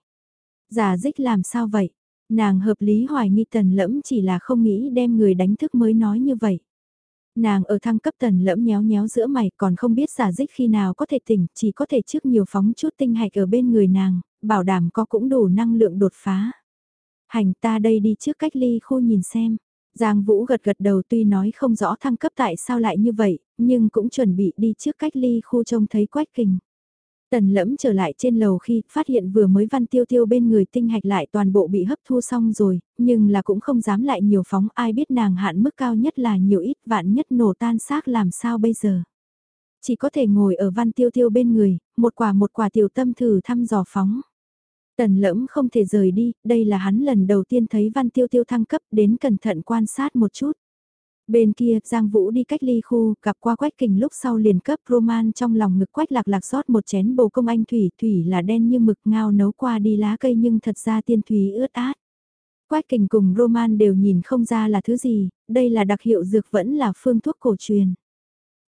Giả dích làm sao vậy? Nàng hợp lý hoài nghi tần lẫm chỉ là không nghĩ đem người đánh thức mới nói như vậy. Nàng ở thăng cấp tần lẫm nhéo nhéo giữa mày còn không biết giả dích khi nào có thể tỉnh, chỉ có thể trước nhiều phóng chút tinh hạch ở bên người nàng, bảo đảm có cũng đủ năng lượng đột phá. Hành ta đây đi trước cách ly khu nhìn xem. Giang Vũ gật gật đầu tuy nói không rõ thăng cấp tại sao lại như vậy, nhưng cũng chuẩn bị đi trước cách ly khu trông thấy quách kình. Tần lẫm trở lại trên lầu khi phát hiện vừa mới văn tiêu tiêu bên người tinh hạch lại toàn bộ bị hấp thu xong rồi, nhưng là cũng không dám lại nhiều phóng ai biết nàng hạn mức cao nhất là nhiều ít vạn nhất nổ tan xác làm sao bây giờ. Chỉ có thể ngồi ở văn tiêu tiêu bên người, một quả một quả tiểu tâm thử thăm dò phóng. Tần lẫm không thể rời đi, đây là hắn lần đầu tiên thấy văn tiêu tiêu thăng cấp đến cẩn thận quan sát một chút. Bên kia, Giang Vũ đi cách ly khu, gặp qua Quách Kình lúc sau liền cấp Roman trong lòng ngực Quách lạc lạc rót một chén bồ công anh thủy, thủy là đen như mực ngao nấu qua đi lá cây nhưng thật ra tiên thủy ướt át. Quách Kình cùng Roman đều nhìn không ra là thứ gì, đây là đặc hiệu dược vẫn là phương thuốc cổ truyền.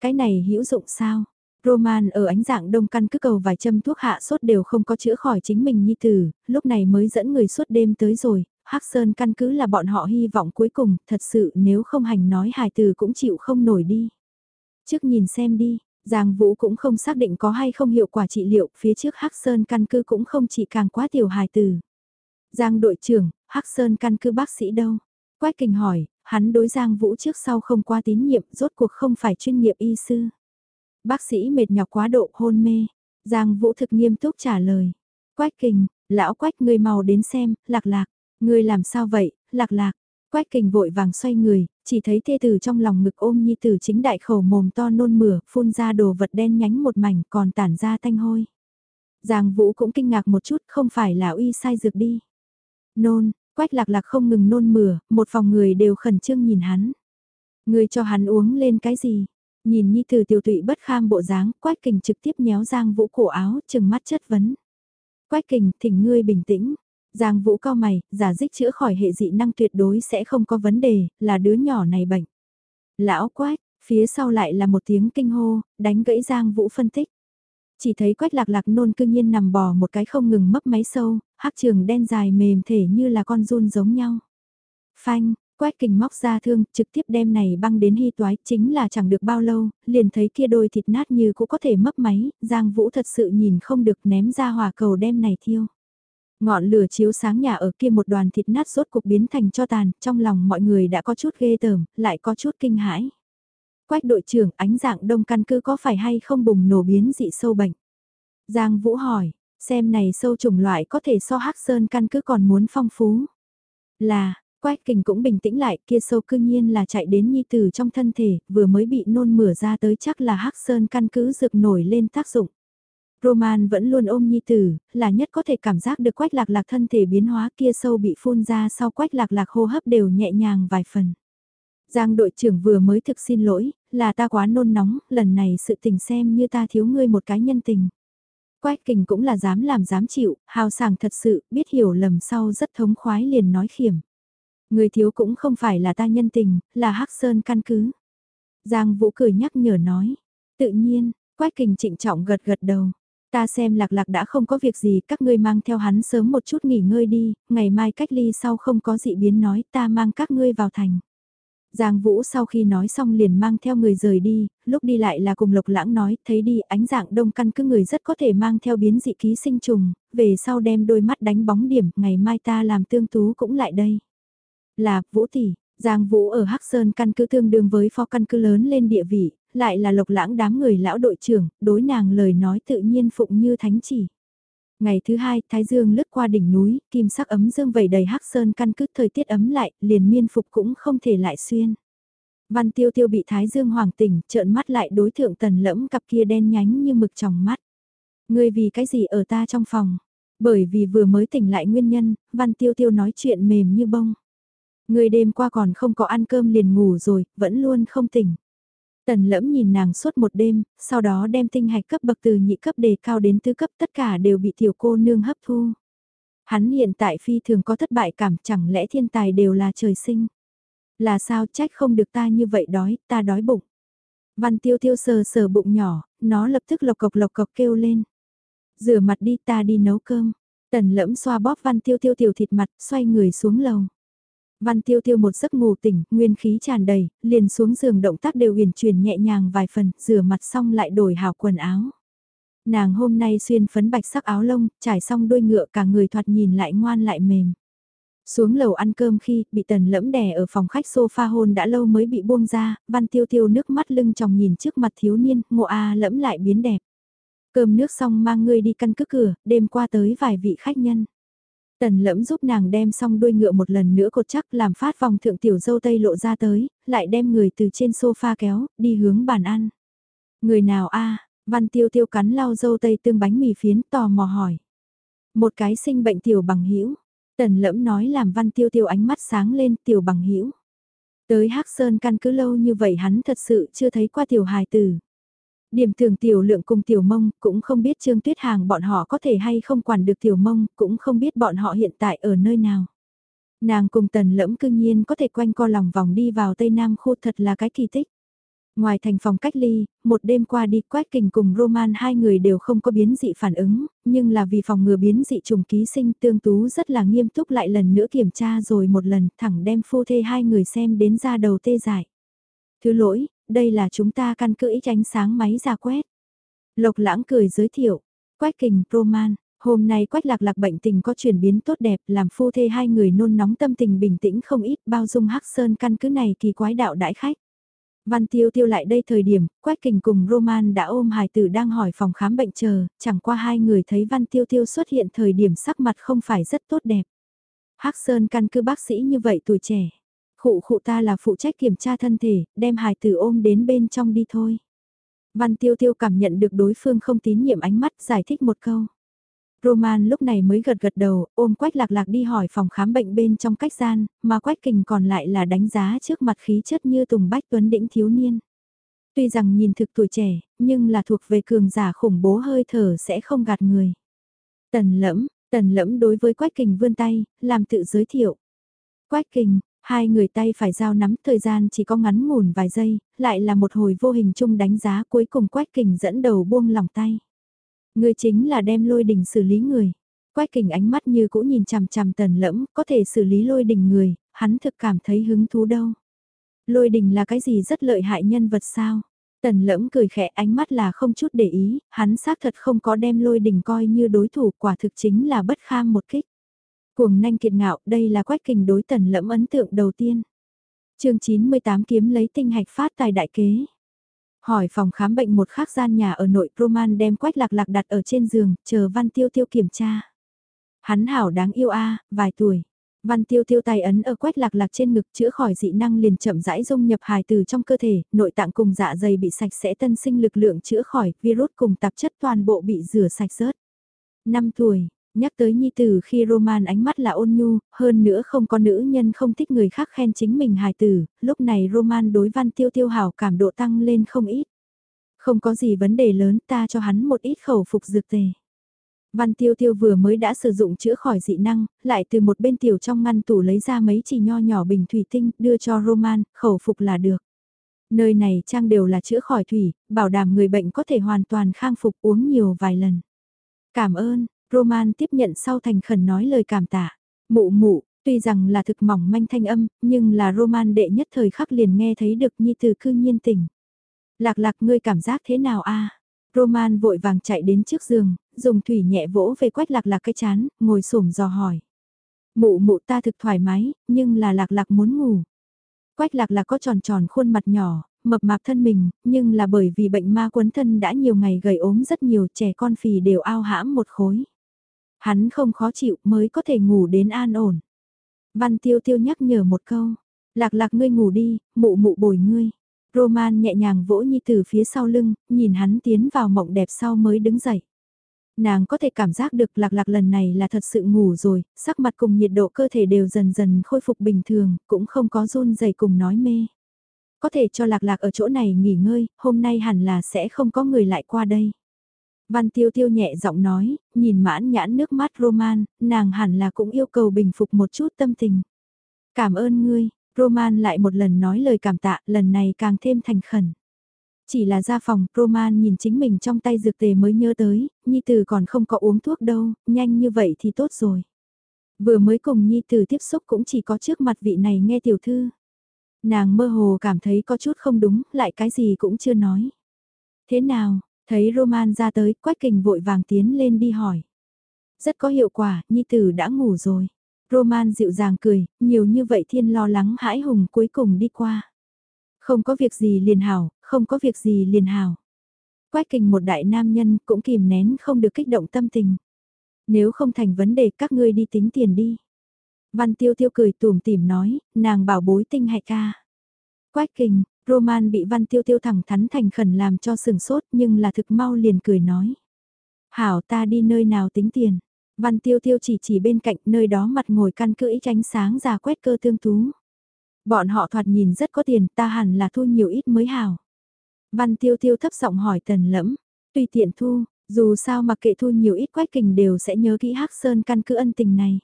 Cái này hữu dụng sao? Roman ở ánh dạng đông căn cứ cầu vài châm thuốc hạ sốt đều không có chữa khỏi chính mình nhi tử, lúc này mới dẫn người suốt đêm tới rồi, Hắc Sơn căn cứ là bọn họ hy vọng cuối cùng, thật sự nếu không hành nói hài từ cũng chịu không nổi đi. Trước nhìn xem đi, Giang Vũ cũng không xác định có hay không hiệu quả trị liệu, phía trước Hắc Sơn căn cứ cũng không chỉ càng quá tiểu hài từ. Giang đội trưởng, Hắc Sơn căn cứ bác sĩ đâu? Quách Kình hỏi, hắn đối Giang Vũ trước sau không qua tín nhiệm, rốt cuộc không phải chuyên nghiệp y sư. Bác sĩ mệt nhọc quá độ hôn mê. Giang Vũ thực nghiêm túc trả lời. Quách Kình, lão Quách người màu đến xem, lạc lạc. Ngươi làm sao vậy, lạc lạc. Quách kình vội vàng xoay người, chỉ thấy thê tử trong lòng ngực ôm nhi tử chính đại khẩu mồm to nôn mửa, phun ra đồ vật đen nhánh một mảnh còn tản ra thanh hôi. Giang Vũ cũng kinh ngạc một chút, không phải là uy sai dược đi. Nôn, quách lạc lạc không ngừng nôn mửa, một phòng người đều khẩn trương nhìn hắn. Người cho hắn uống lên cái gì? Nhìn nhi tử tiểu tụy bất kham bộ dáng, quách kình trực tiếp nhéo Giang Vũ cổ áo, chừng mắt chất vấn. Quách kình, thỉnh ngươi bình tĩnh, Giang Vũ cao mày, giả dích chữa khỏi hệ dị năng tuyệt đối sẽ không có vấn đề, là đứa nhỏ này bệnh. Lão quách, phía sau lại là một tiếng kinh hô, đánh gãy Giang Vũ phân tích. Chỉ thấy quách lạc lạc nôn cư nhiên nằm bò một cái không ngừng mấp máy sâu, hắc trường đen dài mềm thể như là con run giống nhau. Phanh, quách kình móc ra thương, trực tiếp đem này băng đến hy toái, chính là chẳng được bao lâu, liền thấy kia đôi thịt nát như cũng có thể mấp máy, Giang Vũ thật sự nhìn không được ném ra hỏa cầu đem này thiêu. Ngọn lửa chiếu sáng nhà ở kia một đoàn thịt nát rốt cục biến thành cho tàn, trong lòng mọi người đã có chút ghê tởm, lại có chút kinh hãi. Quách đội trưởng ánh dạng đông căn cứ có phải hay không bùng nổ biến dị sâu bệnh? Giang Vũ hỏi, xem này sâu trùng loại có thể so hắc sơn căn cứ còn muốn phong phú. Là, Quách kình cũng bình tĩnh lại kia sâu cư nhiên là chạy đến nhi tử trong thân thể, vừa mới bị nôn mửa ra tới chắc là hắc sơn căn cứ dược nổi lên tác dụng. Roman vẫn luôn ôm nhi tử, là nhất có thể cảm giác được quách lạc lạc thân thể biến hóa kia sâu bị phun ra sau quách lạc lạc hô hấp đều nhẹ nhàng vài phần. Giang đội trưởng vừa mới thực xin lỗi, là ta quá nôn nóng, lần này sự tình xem như ta thiếu ngươi một cái nhân tình. Quách kình cũng là dám làm dám chịu, hào sảng thật sự, biết hiểu lầm sau rất thống khoái liền nói khiểm. Người thiếu cũng không phải là ta nhân tình, là hắc sơn căn cứ. Giang Vũ cười nhắc nhở nói. Tự nhiên, Quách kình trịnh trọng gật gật đầu. Ta xem lạc lạc đã không có việc gì, các ngươi mang theo hắn sớm một chút nghỉ ngơi đi, ngày mai cách ly sau không có dị biến nói ta mang các ngươi vào thành. Giang Vũ sau khi nói xong liền mang theo người rời đi, lúc đi lại là cùng Lộc Lãng nói, thấy đi ánh dạng đông căn cứ người rất có thể mang theo biến dị ký sinh trùng, về sau đem đôi mắt đánh bóng điểm, ngày mai ta làm tương tú cũng lại đây. Là, Vũ tỷ, Giang Vũ ở Hắc Sơn căn cứ tương đương với phó căn cứ lớn lên địa vị, lại là Lộc Lãng đám người lão đội trưởng, đối nàng lời nói tự nhiên phụng như thánh chỉ. Ngày thứ hai, Thái Dương lướt qua đỉnh núi, kim sắc ấm dương vẩy đầy hắc sơn căn cứ thời tiết ấm lại, liền miên phục cũng không thể lại xuyên. Văn tiêu tiêu bị Thái Dương hoàng tỉnh, trợn mắt lại đối thượng tần lẫm cặp kia đen nhánh như mực trong mắt. Ngươi vì cái gì ở ta trong phòng? Bởi vì vừa mới tỉnh lại nguyên nhân, văn tiêu tiêu nói chuyện mềm như bông. Ngươi đêm qua còn không có ăn cơm liền ngủ rồi, vẫn luôn không tỉnh. Tần lẫm nhìn nàng suốt một đêm, sau đó đem tinh hạch cấp bậc từ nhị cấp đề cao đến tứ cấp tất cả đều bị tiểu cô nương hấp thu. Hắn hiện tại phi thường có thất bại cảm chẳng lẽ thiên tài đều là trời sinh. Là sao trách không được ta như vậy đói, ta đói bụng. Văn tiêu tiêu sờ sờ bụng nhỏ, nó lập tức lộc cộc lộc cộc kêu lên. Rửa mặt đi ta đi nấu cơm. Tần lẫm xoa bóp văn tiêu tiêu tiểu thịt mặt xoay người xuống lầu. Văn tiêu tiêu một giấc ngủ tỉnh, nguyên khí tràn đầy, liền xuống giường động tác đều uyển chuyển nhẹ nhàng vài phần, rửa mặt xong lại đổi hào quần áo. Nàng hôm nay xuyên phấn bạch sắc áo lông, trải xong đôi ngựa cả người thoạt nhìn lại ngoan lại mềm. Xuống lầu ăn cơm khi, bị tần lẫm đè ở phòng khách sofa hôn đã lâu mới bị buông ra, văn tiêu tiêu nước mắt lưng tròng nhìn trước mặt thiếu niên, ngộ a lẫm lại biến đẹp. Cơm nước xong mang ngươi đi căn cứ cửa, đêm qua tới vài vị khách nhân. Tần lẫm giúp nàng đem xong đuôi ngựa một lần nữa cột chắc làm phát vòng thượng tiểu dâu tây lộ ra tới, lại đem người từ trên sofa kéo, đi hướng bàn ăn. Người nào a văn tiêu tiêu cắn lau dâu tây tương bánh mì phiến tò mò hỏi. Một cái sinh bệnh tiểu bằng hữu Tần lẫm nói làm văn tiêu tiêu ánh mắt sáng lên tiểu bằng hữu Tới Hắc Sơn căn cứ lâu như vậy hắn thật sự chưa thấy qua tiểu hài tử. Điểm thường tiểu lượng cùng tiểu mông, cũng không biết Trương Tuyết Hàng bọn họ có thể hay không quản được tiểu mông, cũng không biết bọn họ hiện tại ở nơi nào. Nàng cùng tần lẫm cương nhiên có thể quanh co lòng vòng đi vào Tây Nam khu thật là cái kỳ tích. Ngoài thành phòng cách ly, một đêm qua đi quét Kình cùng Roman hai người đều không có biến dị phản ứng, nhưng là vì phòng ngừa biến dị trùng ký sinh tương tú rất là nghiêm túc lại lần nữa kiểm tra rồi một lần thẳng đem phu thê hai người xem đến ra đầu tê dại. Thứ lỗi, đây là chúng ta căn cứ ít ánh sáng máy ra quét. Lộc lãng cười giới thiệu, quách kình Roman, hôm nay quách lạc lạc bệnh tình có chuyển biến tốt đẹp làm phu thê hai người nôn nóng tâm tình bình tĩnh không ít bao dung hắc sơn căn cứ này kỳ quái đạo đãi khách. Văn tiêu tiêu lại đây thời điểm, Quách Kình cùng Roman đã ôm hài tử đang hỏi phòng khám bệnh chờ, chẳng qua hai người thấy Văn tiêu tiêu xuất hiện thời điểm sắc mặt không phải rất tốt đẹp. Hắc Sơn căn cứ bác sĩ như vậy tuổi trẻ. Khụ khụ ta là phụ trách kiểm tra thân thể, đem hài tử ôm đến bên trong đi thôi. Văn tiêu tiêu cảm nhận được đối phương không tín nhiệm ánh mắt giải thích một câu. Roman lúc này mới gật gật đầu, ôm quách lạc lạc đi hỏi phòng khám bệnh bên trong cách gian, mà quách kình còn lại là đánh giá trước mặt khí chất như tùng bách tuấn đĩnh thiếu niên. Tuy rằng nhìn thực tuổi trẻ, nhưng là thuộc về cường giả khủng bố hơi thở sẽ không gạt người. Tần lẫm, tần lẫm đối với quách kình vươn tay, làm tự giới thiệu. Quách kình, Hai người tay phải giao nắm thời gian chỉ có ngắn ngủn vài giây, lại là một hồi vô hình chung đánh giá cuối cùng Quách Kình dẫn đầu buông lòng tay. Người chính là đem lôi đình xử lý người. Quách Kình ánh mắt như cũ nhìn chằm chằm tần lẫm, có thể xử lý lôi đình người, hắn thực cảm thấy hứng thú đâu. Lôi đình là cái gì rất lợi hại nhân vật sao? Tần lẫm cười khẽ ánh mắt là không chút để ý, hắn xác thật không có đem lôi đình coi như đối thủ quả thực chính là bất kham một kích. Cuồng nanh kiệt ngạo, đây là quách kình đối tần lẫm ấn tượng đầu tiên. chương 98 kiếm lấy tinh hạch phát tài đại kế. Hỏi phòng khám bệnh một khác gian nhà ở nội Roman đem quách lạc lạc đặt ở trên giường, chờ văn tiêu tiêu kiểm tra. Hắn hảo đáng yêu a vài tuổi. Văn tiêu tiêu tay ấn ở quách lạc lạc trên ngực chữa khỏi dị năng liền chậm rãi dung nhập hài từ trong cơ thể, nội tạng cùng dạ dày bị sạch sẽ tân sinh lực lượng chữa khỏi, virus cùng tạp chất toàn bộ bị rửa sạch rớt. 5 tuổi, Nhắc tới nhi tử khi Roman ánh mắt là ôn nhu, hơn nữa không có nữ nhân không thích người khác khen chính mình hài tử, lúc này Roman đối văn tiêu tiêu hảo cảm độ tăng lên không ít. Không có gì vấn đề lớn ta cho hắn một ít khẩu phục dược tề. Văn Tiêu Tiêu vừa mới đã sử dụng chữa khỏi dị năng, lại từ một bên tiểu trong ngăn tủ lấy ra mấy chỉ nho nhỏ bình thủy tinh, đưa cho Roman, khẩu phục là được. Nơi này trang đều là chữa khỏi thủy, bảo đảm người bệnh có thể hoàn toàn khang phục uống nhiều vài lần. Cảm ơn, Roman tiếp nhận sau thành khẩn nói lời cảm tạ. Mụ mụ, tuy rằng là thực mỏng manh thanh âm, nhưng là Roman đệ nhất thời khắc liền nghe thấy được nhi từ cư nhiên tỉnh. Lạc lạc ngươi cảm giác thế nào a? Roman vội vàng chạy đến trước giường, dùng thủy nhẹ vỗ về quách lạc lạc cái chán, ngồi xổm dò hỏi. Mụ mụ ta thực thoải mái, nhưng là lạc lạc muốn ngủ. Quách lạc lạc có tròn tròn khuôn mặt nhỏ, mập mạp thân mình, nhưng là bởi vì bệnh ma quấn thân đã nhiều ngày gầy ốm rất nhiều trẻ con phì đều ao hãm một khối. Hắn không khó chịu mới có thể ngủ đến an ổn. Văn tiêu tiêu nhắc nhở một câu, lạc lạc ngươi ngủ đi, mụ mụ bồi ngươi. Roman nhẹ nhàng vỗ Nhi từ phía sau lưng, nhìn hắn tiến vào mộng đẹp sau mới đứng dậy. Nàng có thể cảm giác được lạc lạc lần này là thật sự ngủ rồi, sắc mặt cùng nhiệt độ cơ thể đều dần dần khôi phục bình thường, cũng không có run dày cùng nói mê. Có thể cho lạc lạc ở chỗ này nghỉ ngơi, hôm nay hẳn là sẽ không có người lại qua đây. Văn tiêu tiêu nhẹ giọng nói, nhìn mãn nhãn nước mắt Roman, nàng hẳn là cũng yêu cầu bình phục một chút tâm tình. Cảm ơn ngươi, Roman lại một lần nói lời cảm tạ, lần này càng thêm thành khẩn. Chỉ là ra phòng, Roman nhìn chính mình trong tay dược tề mới nhớ tới, Nhi Tử còn không có uống thuốc đâu, nhanh như vậy thì tốt rồi. Vừa mới cùng Nhi Tử tiếp xúc cũng chỉ có trước mặt vị này nghe tiểu thư. Nàng mơ hồ cảm thấy có chút không đúng, lại cái gì cũng chưa nói. Thế nào, thấy Roman ra tới, Quách Kình vội vàng tiến lên đi hỏi. Rất có hiệu quả, Nhi Tử đã ngủ rồi. Roman dịu dàng cười, nhiều như vậy thiên lo lắng hãi hùng cuối cùng đi qua. Không có việc gì liền hảo, không có việc gì liền hảo. Quách kình một đại nam nhân cũng kìm nén không được kích động tâm tình. Nếu không thành vấn đề các ngươi đi tính tiền đi. Văn tiêu tiêu cười tùm tìm nói, nàng bảo bối tinh hại ca. Quách kình, Roman bị văn tiêu tiêu thẳng thắn thành khẩn làm cho sừng sốt nhưng là thực mau liền cười nói. Hảo ta đi nơi nào tính tiền. Văn tiêu tiêu chỉ chỉ bên cạnh nơi đó mặt ngồi căn cưỡi tránh sáng ra quét cơ tương tú. Bọn họ thoạt nhìn rất có tiền ta hẳn là thu nhiều ít mới hảo. Văn tiêu tiêu thấp giọng hỏi tần lẫm, tùy tiện thu, dù sao mặc kệ thu nhiều ít quách kình đều sẽ nhớ kỹ hắc sơn căn cứ ân tình này.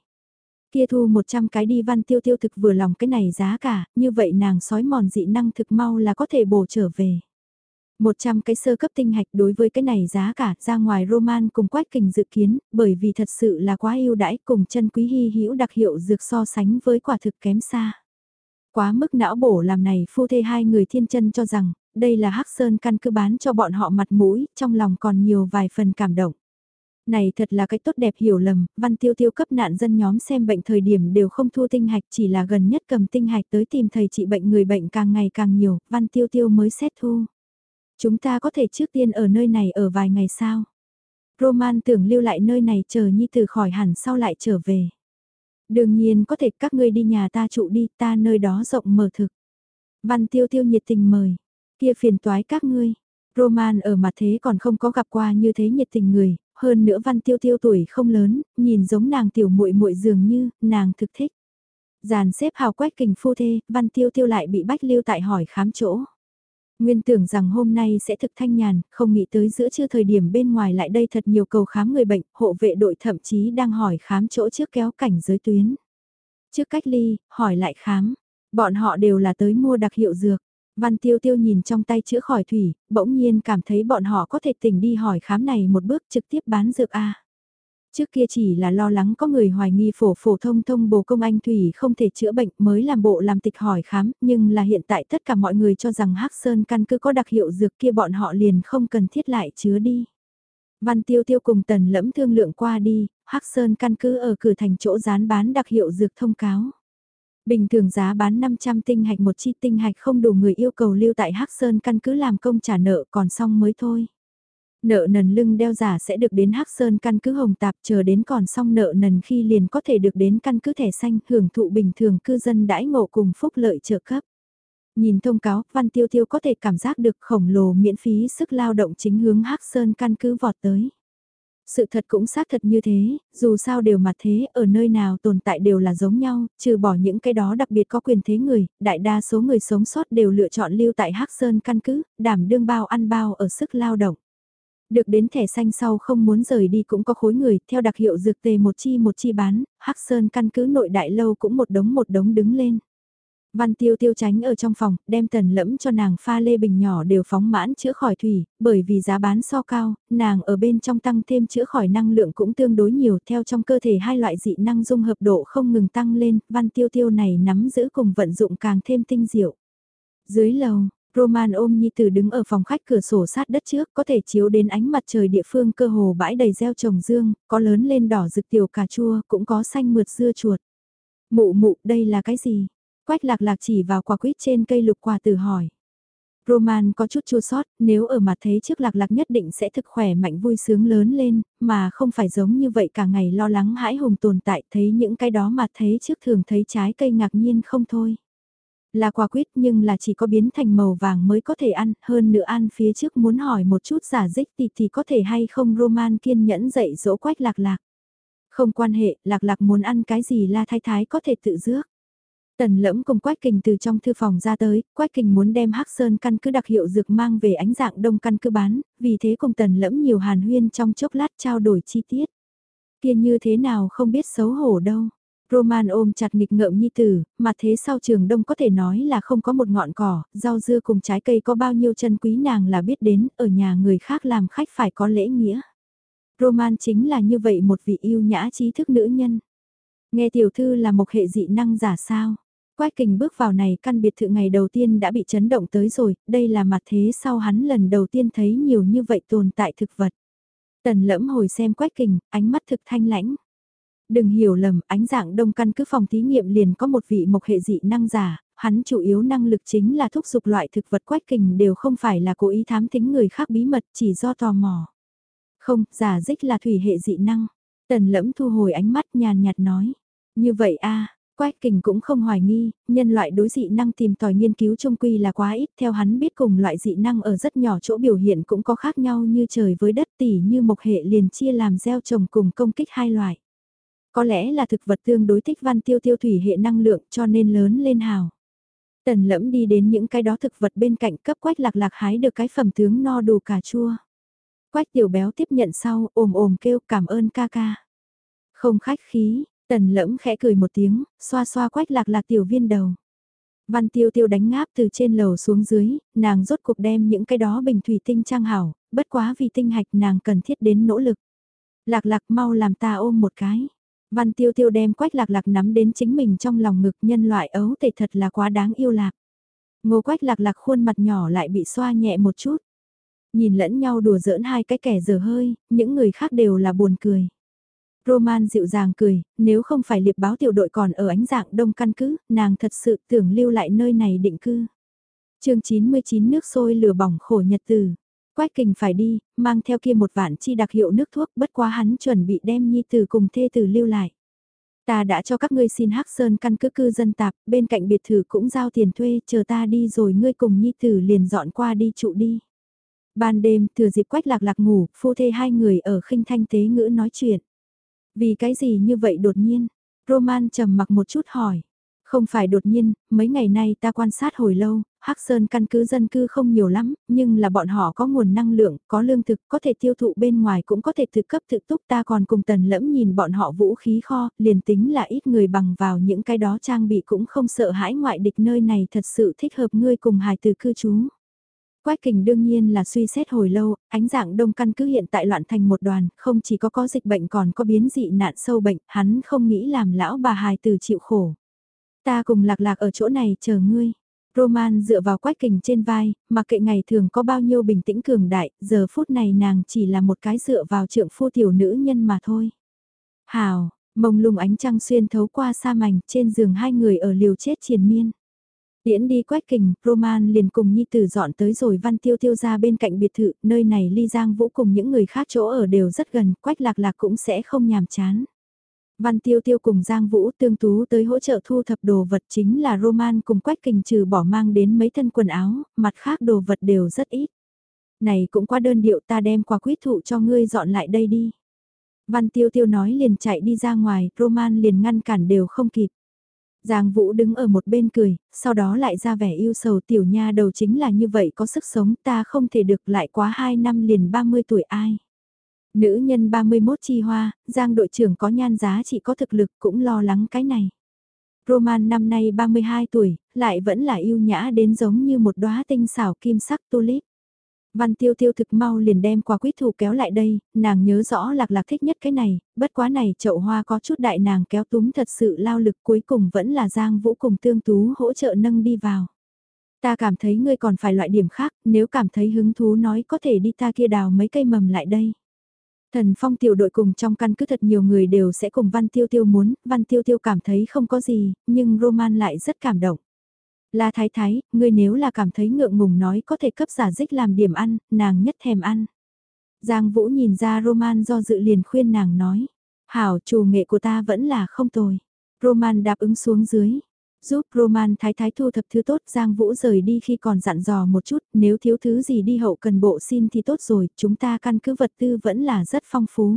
Kia thu 100 cái đi văn tiêu tiêu thực vừa lòng cái này giá cả, như vậy nàng sói mòn dị năng thực mau là có thể bổ trở về. 100 cái sơ cấp tinh hạch đối với cái này giá cả ra ngoài Roman cùng Quách Kình dự kiến, bởi vì thật sự là quá yêu đãi cùng chân quý hy hữu đặc hiệu dược so sánh với quả thực kém xa. Quá mức não bổ làm này phu thê hai người thiên chân cho rằng, đây là Hắc Sơn căn cứ bán cho bọn họ mặt mũi, trong lòng còn nhiều vài phần cảm động. Này thật là cái tốt đẹp hiểu lầm, văn tiêu tiêu cấp nạn dân nhóm xem bệnh thời điểm đều không thu tinh hạch chỉ là gần nhất cầm tinh hạch tới tìm thầy trị bệnh người bệnh càng ngày càng nhiều, văn tiêu tiêu mới xét thu. Chúng ta có thể trước tiên ở nơi này ở vài ngày sao? Roman tưởng lưu lại nơi này chờ Nhi Tử khỏi hẳn sau lại trở về. Đương nhiên có thể các ngươi đi nhà ta trụ đi, ta nơi đó rộng mở thực. Văn tiêu tiêu nhiệt tình mời, kia phiền toái các ngươi. Roman ở mặt thế còn không có gặp qua như thế nhiệt tình người, hơn nữa văn tiêu tiêu tuổi không lớn, nhìn giống nàng tiểu muội muội dường như, nàng thực thích. Giàn xếp hào quách kình phu thê, văn tiêu tiêu lại bị bách lưu tại hỏi khám chỗ. Nguyên tưởng rằng hôm nay sẽ thực thanh nhàn, không nghĩ tới giữa trưa thời điểm bên ngoài lại đây thật nhiều cầu khám người bệnh, hộ vệ đội thậm chí đang hỏi khám chỗ trước kéo cảnh giới tuyến. Trước cách ly, hỏi lại khám, bọn họ đều là tới mua đặc hiệu dược. Văn tiêu tiêu nhìn trong tay chữa khỏi thủy, bỗng nhiên cảm thấy bọn họ có thể tỉnh đi hỏi khám này một bước trực tiếp bán dược A. Trước kia chỉ là lo lắng có người hoài nghi phổ phổ thông thông bồ công anh thủy không thể chữa bệnh mới làm bộ làm tịch hỏi khám, nhưng là hiện tại tất cả mọi người cho rằng Hắc Sơn căn cứ có đặc hiệu dược kia bọn họ liền không cần thiết lại chứa đi. Văn Tiêu Tiêu cùng Tần Lẫm thương lượng qua đi, Hắc Sơn căn cứ ở cửa thành chỗ dán bán đặc hiệu dược thông cáo. Bình thường giá bán 500 tinh hạch một chi tinh hạch không đủ người yêu cầu lưu tại Hắc Sơn căn cứ làm công trả nợ còn xong mới thôi. Nợ nần lưng đeo giả sẽ được đến Hắc Sơn căn cứ hồng tạp chờ đến còn xong nợ nần khi liền có thể được đến căn cứ thẻ xanh hưởng thụ bình thường cư dân đãi ngộ cùng phúc lợi trợ cấp. Nhìn thông cáo, Văn Tiêu Tiêu có thể cảm giác được khổng lồ miễn phí sức lao động chính hướng Hắc Sơn căn cứ vọt tới. Sự thật cũng xác thật như thế, dù sao đều mặt thế, ở nơi nào tồn tại đều là giống nhau, trừ bỏ những cái đó đặc biệt có quyền thế người, đại đa số người sống sót đều lựa chọn lưu tại Hắc Sơn căn cứ, đảm đương bao ăn bao ở sức lao động. Được đến thẻ xanh sau không muốn rời đi cũng có khối người, theo đặc hiệu dược tề một chi một chi bán, Hắc Sơn căn cứ nội đại lâu cũng một đống một đống đứng lên. Văn tiêu tiêu tránh ở trong phòng, đem tần lẫm cho nàng pha lê bình nhỏ đều phóng mãn chữa khỏi thủy, bởi vì giá bán so cao, nàng ở bên trong tăng thêm chữa khỏi năng lượng cũng tương đối nhiều theo trong cơ thể hai loại dị năng dung hợp độ không ngừng tăng lên, văn tiêu tiêu này nắm giữ cùng vận dụng càng thêm tinh diệu. Dưới lầu, Roman ôm Nhi Tử đứng ở phòng khách cửa sổ sát đất trước có thể chiếu đến ánh mặt trời địa phương cơ hồ bãi đầy gieo trồng dương, có lớn lên đỏ rực tiểu cà chua, cũng có xanh mượt dưa chuột. Mụ mụ, đây là cái gì? Quách lạc lạc chỉ vào quả quýt trên cây lục quả tử hỏi. Roman có chút chua sót, nếu ở mặt thế trước lạc lạc nhất định sẽ thực khỏe mạnh vui sướng lớn lên, mà không phải giống như vậy cả ngày lo lắng hãi hùng tồn tại thấy những cái đó mà thế trước thường thấy trái cây ngạc nhiên không thôi. Là quả quýt nhưng là chỉ có biến thành màu vàng mới có thể ăn, hơn nữa ăn phía trước muốn hỏi một chút giả dích thì thì có thể hay không Roman kiên nhẫn dạy dỗ quách lạc lạc. Không quan hệ, lạc lạc muốn ăn cái gì la thái thái có thể tự dước. Tần lẫm cùng Quách Kình từ trong thư phòng ra tới, Quách Kình muốn đem Hắc Sơn căn cứ đặc hiệu dược mang về ánh dạng đông căn cứ bán, vì thế cùng tần lẫm nhiều hàn huyên trong chốc lát trao đổi chi tiết. Kia như thế nào không biết xấu hổ đâu. Roman ôm chặt nghịch ngợm nhi tử, mà thế sau trường đông có thể nói là không có một ngọn cỏ, rau dưa cùng trái cây có bao nhiêu chân quý nàng là biết đến, ở nhà người khác làm khách phải có lễ nghĩa. Roman chính là như vậy một vị yêu nhã trí thức nữ nhân. Nghe tiểu thư là một hệ dị năng giả sao. Quách kình bước vào này căn biệt thự ngày đầu tiên đã bị chấn động tới rồi, đây là mặt thế sau hắn lần đầu tiên thấy nhiều như vậy tồn tại thực vật. Tần lẫm hồi xem quách kình, ánh mắt thực thanh lãnh. Đừng hiểu lầm, ánh dạng đông căn cứ phòng thí nghiệm liền có một vị mộc hệ dị năng giả, hắn chủ yếu năng lực chính là thúc giục loại thực vật quách kình đều không phải là cố ý thám thính người khác bí mật chỉ do tò mò. Không, giả dích là thủy hệ dị năng. Tần lẫm thu hồi ánh mắt nhàn nhạt nói. Như vậy a Quách kình cũng không hoài nghi, nhân loại đối dị năng tìm tòi nghiên cứu trung quy là quá ít, theo hắn biết cùng loại dị năng ở rất nhỏ chỗ biểu hiện cũng có khác nhau như trời với đất tỉ như một hệ liền chia làm gieo trồng cùng công kích hai loại. Có lẽ là thực vật tương đối thích văn tiêu tiêu thủy hệ năng lượng cho nên lớn lên hào. Tần lẫm đi đến những cái đó thực vật bên cạnh cấp quách lạc lạc hái được cái phẩm tướng no đủ cà chua. Quách tiểu béo tiếp nhận sau ồm ồm kêu cảm ơn ca ca. Không khách khí, tần lẫm khẽ cười một tiếng, xoa xoa quách lạc lạc tiểu viên đầu. Văn tiêu tiêu đánh ngáp từ trên lầu xuống dưới, nàng rốt cuộc đem những cái đó bình thủy tinh trang hảo, bất quá vì tinh hạch nàng cần thiết đến nỗ lực. Lạc lạc mau làm ta ôm một cái. Văn tiêu tiêu đem quách lạc lạc nắm đến chính mình trong lòng ngực nhân loại ấu tệ thật là quá đáng yêu lạc. Ngô quách lạc lạc khuôn mặt nhỏ lại bị xoa nhẹ một chút. Nhìn lẫn nhau đùa giỡn hai cái kẻ dở hơi, những người khác đều là buồn cười. Roman dịu dàng cười, nếu không phải liệp báo tiểu đội còn ở ánh dạng đông căn cứ, nàng thật sự tưởng lưu lại nơi này định cư. chương 99 nước sôi lửa bỏng khổ nhật từ. Quách kình phải đi, mang theo kia một vạn chi đặc hiệu nước thuốc bất quá hắn chuẩn bị đem nhi tử cùng thê tử lưu lại. Ta đã cho các ngươi xin hắc sơn căn cứ cư dân tạp, bên cạnh biệt thự cũng giao tiền thuê, chờ ta đi rồi ngươi cùng nhi tử liền dọn qua đi trụ đi. Ban đêm, thừa dịp quách lạc lạc ngủ, phu thê hai người ở khinh thanh tế ngữ nói chuyện. Vì cái gì như vậy đột nhiên? Roman trầm mặc một chút hỏi. Không phải đột nhiên, mấy ngày nay ta quan sát hồi lâu, Hắc Sơn căn cứ dân cư không nhiều lắm, nhưng là bọn họ có nguồn năng lượng, có lương thực, có thể tiêu thụ bên ngoài cũng có thể thực cấp thực túc ta còn cùng tần lẫm nhìn bọn họ vũ khí kho, liền tính là ít người bằng vào những cái đó trang bị cũng không sợ hãi ngoại địch nơi này thật sự thích hợp ngươi cùng hài từ cư trú. Quách kình đương nhiên là suy xét hồi lâu, ánh dạng đông căn cứ hiện tại loạn thành một đoàn, không chỉ có có dịch bệnh còn có biến dị nạn sâu bệnh, hắn không nghĩ làm lão bà hài từ chịu khổ. Ta cùng lạc lạc ở chỗ này chờ ngươi. Roman dựa vào quách kình trên vai, mặc kệ ngày thường có bao nhiêu bình tĩnh cường đại, giờ phút này nàng chỉ là một cái dựa vào trượng phu tiểu nữ nhân mà thôi. Hào, mông lung ánh trăng xuyên thấu qua sa mảnh trên giường hai người ở liều chết triền miên. Tiễn đi quách kình, Roman liền cùng Nhi Tử dọn tới rồi văn tiêu tiêu ra bên cạnh biệt thự, nơi này ly giang vũ cùng những người khác chỗ ở đều rất gần, quách lạc lạc cũng sẽ không nhàm chán. Văn Tiêu Tiêu cùng Giang Vũ tương tú tới hỗ trợ thu thập đồ vật chính là Roman cùng Quách Kình trừ bỏ mang đến mấy thân quần áo, mặt khác đồ vật đều rất ít. Này cũng quá đơn điệu ta đem quà quyết thụ cho ngươi dọn lại đây đi. Văn Tiêu Tiêu nói liền chạy đi ra ngoài, Roman liền ngăn cản đều không kịp. Giang Vũ đứng ở một bên cười, sau đó lại ra vẻ yêu sầu tiểu nha đầu chính là như vậy có sức sống ta không thể được lại quá 2 năm liền 30 tuổi ai. Nữ nhân 31 chi hoa, Giang đội trưởng có nhan giá chỉ có thực lực cũng lo lắng cái này. Roman năm nay 32 tuổi, lại vẫn là yêu nhã đến giống như một đóa tinh xảo kim sắc tulip. Văn tiêu tiêu thực mau liền đem qua quyết thủ kéo lại đây, nàng nhớ rõ lạc lạc thích nhất cái này, bất quá này chậu hoa có chút đại nàng kéo túm thật sự lao lực cuối cùng vẫn là Giang Vũ cùng tương tú hỗ trợ nâng đi vào. Ta cảm thấy ngươi còn phải loại điểm khác, nếu cảm thấy hứng thú nói có thể đi ta kia đào mấy cây mầm lại đây. Thần phong tiểu đội cùng trong căn cứ thật nhiều người đều sẽ cùng Văn Tiêu Tiêu muốn, Văn Tiêu Tiêu cảm thấy không có gì, nhưng Roman lại rất cảm động. La Thái Thái, ngươi nếu là cảm thấy ngượng ngùng nói có thể cấp giả dích làm điểm ăn, nàng nhất thèm ăn. Giang Vũ nhìn ra Roman do dự liền khuyên nàng nói, hảo chủ nghệ của ta vẫn là không tồi. Roman đáp ứng xuống dưới, giúp Roman Thái Thái thu thập thứ tốt Giang Vũ rời đi khi còn dặn dò một chút, nếu thiếu thứ gì đi hậu cần bộ xin thì tốt rồi, chúng ta căn cứ vật tư vẫn là rất phong phú.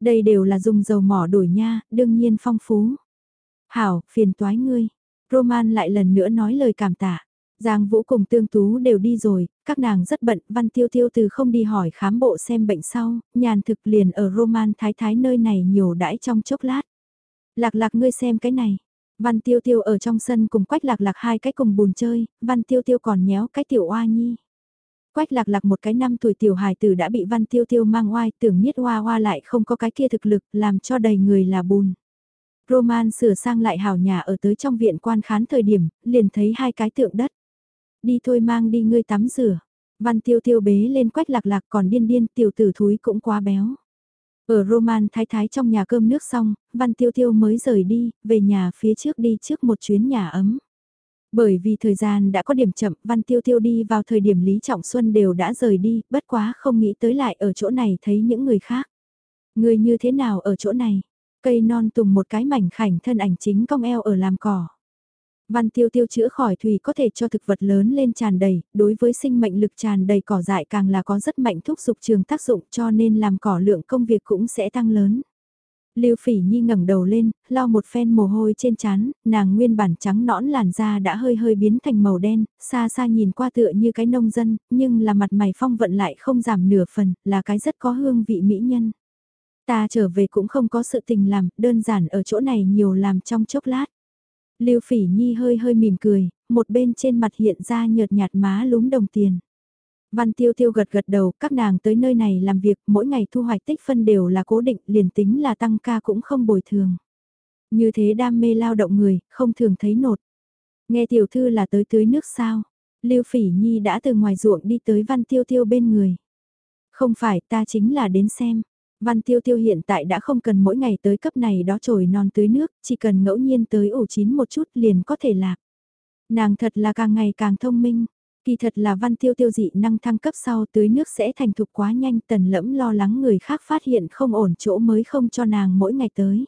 Đây đều là dùng dầu mỏ đổi nha, đương nhiên phong phú. Hảo, phiền toái ngươi. Roman lại lần nữa nói lời cảm tạ. Giang Vũ cùng Tương Tú đều đi rồi, các nàng rất bận, Văn Tiêu Tiêu từ không đi hỏi khám bộ xem bệnh sau, nhàn thực liền ở Roman Thái Thái nơi này nhiều đãi trong chốc lát. Lạc lạc ngươi xem cái này, Văn Tiêu Tiêu ở trong sân cùng Quách Lạc Lạc hai cái cùng bùn chơi, Văn Tiêu Tiêu còn nhéo cái tiểu oa nhi. Quách Lạc Lạc một cái năm tuổi tiểu hài tử đã bị Văn Tiêu Tiêu mang oai tưởng nhiết hoa hoa lại không có cái kia thực lực làm cho đầy người là bùn. Roman sửa sang lại hào nhà ở tới trong viện quan khán thời điểm, liền thấy hai cái tượng đất. Đi thôi mang đi ngươi tắm rửa. Văn tiêu tiêu bế lên quách lạc lạc còn điên điên tiểu tử thúi cũng quá béo. Ở Roman thái thái trong nhà cơm nước xong, Văn tiêu tiêu mới rời đi, về nhà phía trước đi trước một chuyến nhà ấm. Bởi vì thời gian đã có điểm chậm, Văn Tiêu Tiêu đi vào thời điểm Lý Trọng Xuân đều đã rời đi, bất quá không nghĩ tới lại ở chỗ này thấy những người khác. Người như thế nào ở chỗ này? Cây non tùng một cái mảnh khảnh thân ảnh chính cong eo ở làm cỏ. Văn tiêu tiêu chữa khỏi thủy có thể cho thực vật lớn lên tràn đầy, đối với sinh mệnh lực tràn đầy cỏ dại càng là có rất mạnh thúc dục trường tác dụng cho nên làm cỏ lượng công việc cũng sẽ tăng lớn. Lưu Phỉ Nhi ngẩng đầu lên, lau một phen mồ hôi trên trán, nàng nguyên bản trắng nõn làn da đã hơi hơi biến thành màu đen, xa xa nhìn qua tựa như cái nông dân, nhưng là mặt mày phong vận lại không giảm nửa phần, là cái rất có hương vị mỹ nhân. Ta trở về cũng không có sự tình làm, đơn giản ở chỗ này nhiều làm trong chốc lát. Lưu Phỉ Nhi hơi hơi mỉm cười, một bên trên mặt hiện ra nhợt nhạt má lúm đồng tiền. Văn Tiêu Tiêu gật gật đầu, các nàng tới nơi này làm việc, mỗi ngày thu hoạch tích phân đều là cố định, liền tính là tăng ca cũng không bồi thường. Như thế đam mê lao động người, không thường thấy nột. Nghe tiểu thư là tới tưới nước sao? Lưu Phỉ Nhi đã từ ngoài ruộng đi tới Văn Tiêu Tiêu bên người. Không phải, ta chính là đến xem. Văn Tiêu Tiêu hiện tại đã không cần mỗi ngày tới cấp này đó trồi non tưới nước, chỉ cần ngẫu nhiên tới ủ chín một chút liền có thể lạc. Nàng thật là càng ngày càng thông minh, kỳ thật là Văn Tiêu Tiêu dị năng thăng cấp sau tưới nước sẽ thành thục quá nhanh tần lẫm lo lắng người khác phát hiện không ổn chỗ mới không cho nàng mỗi ngày tới.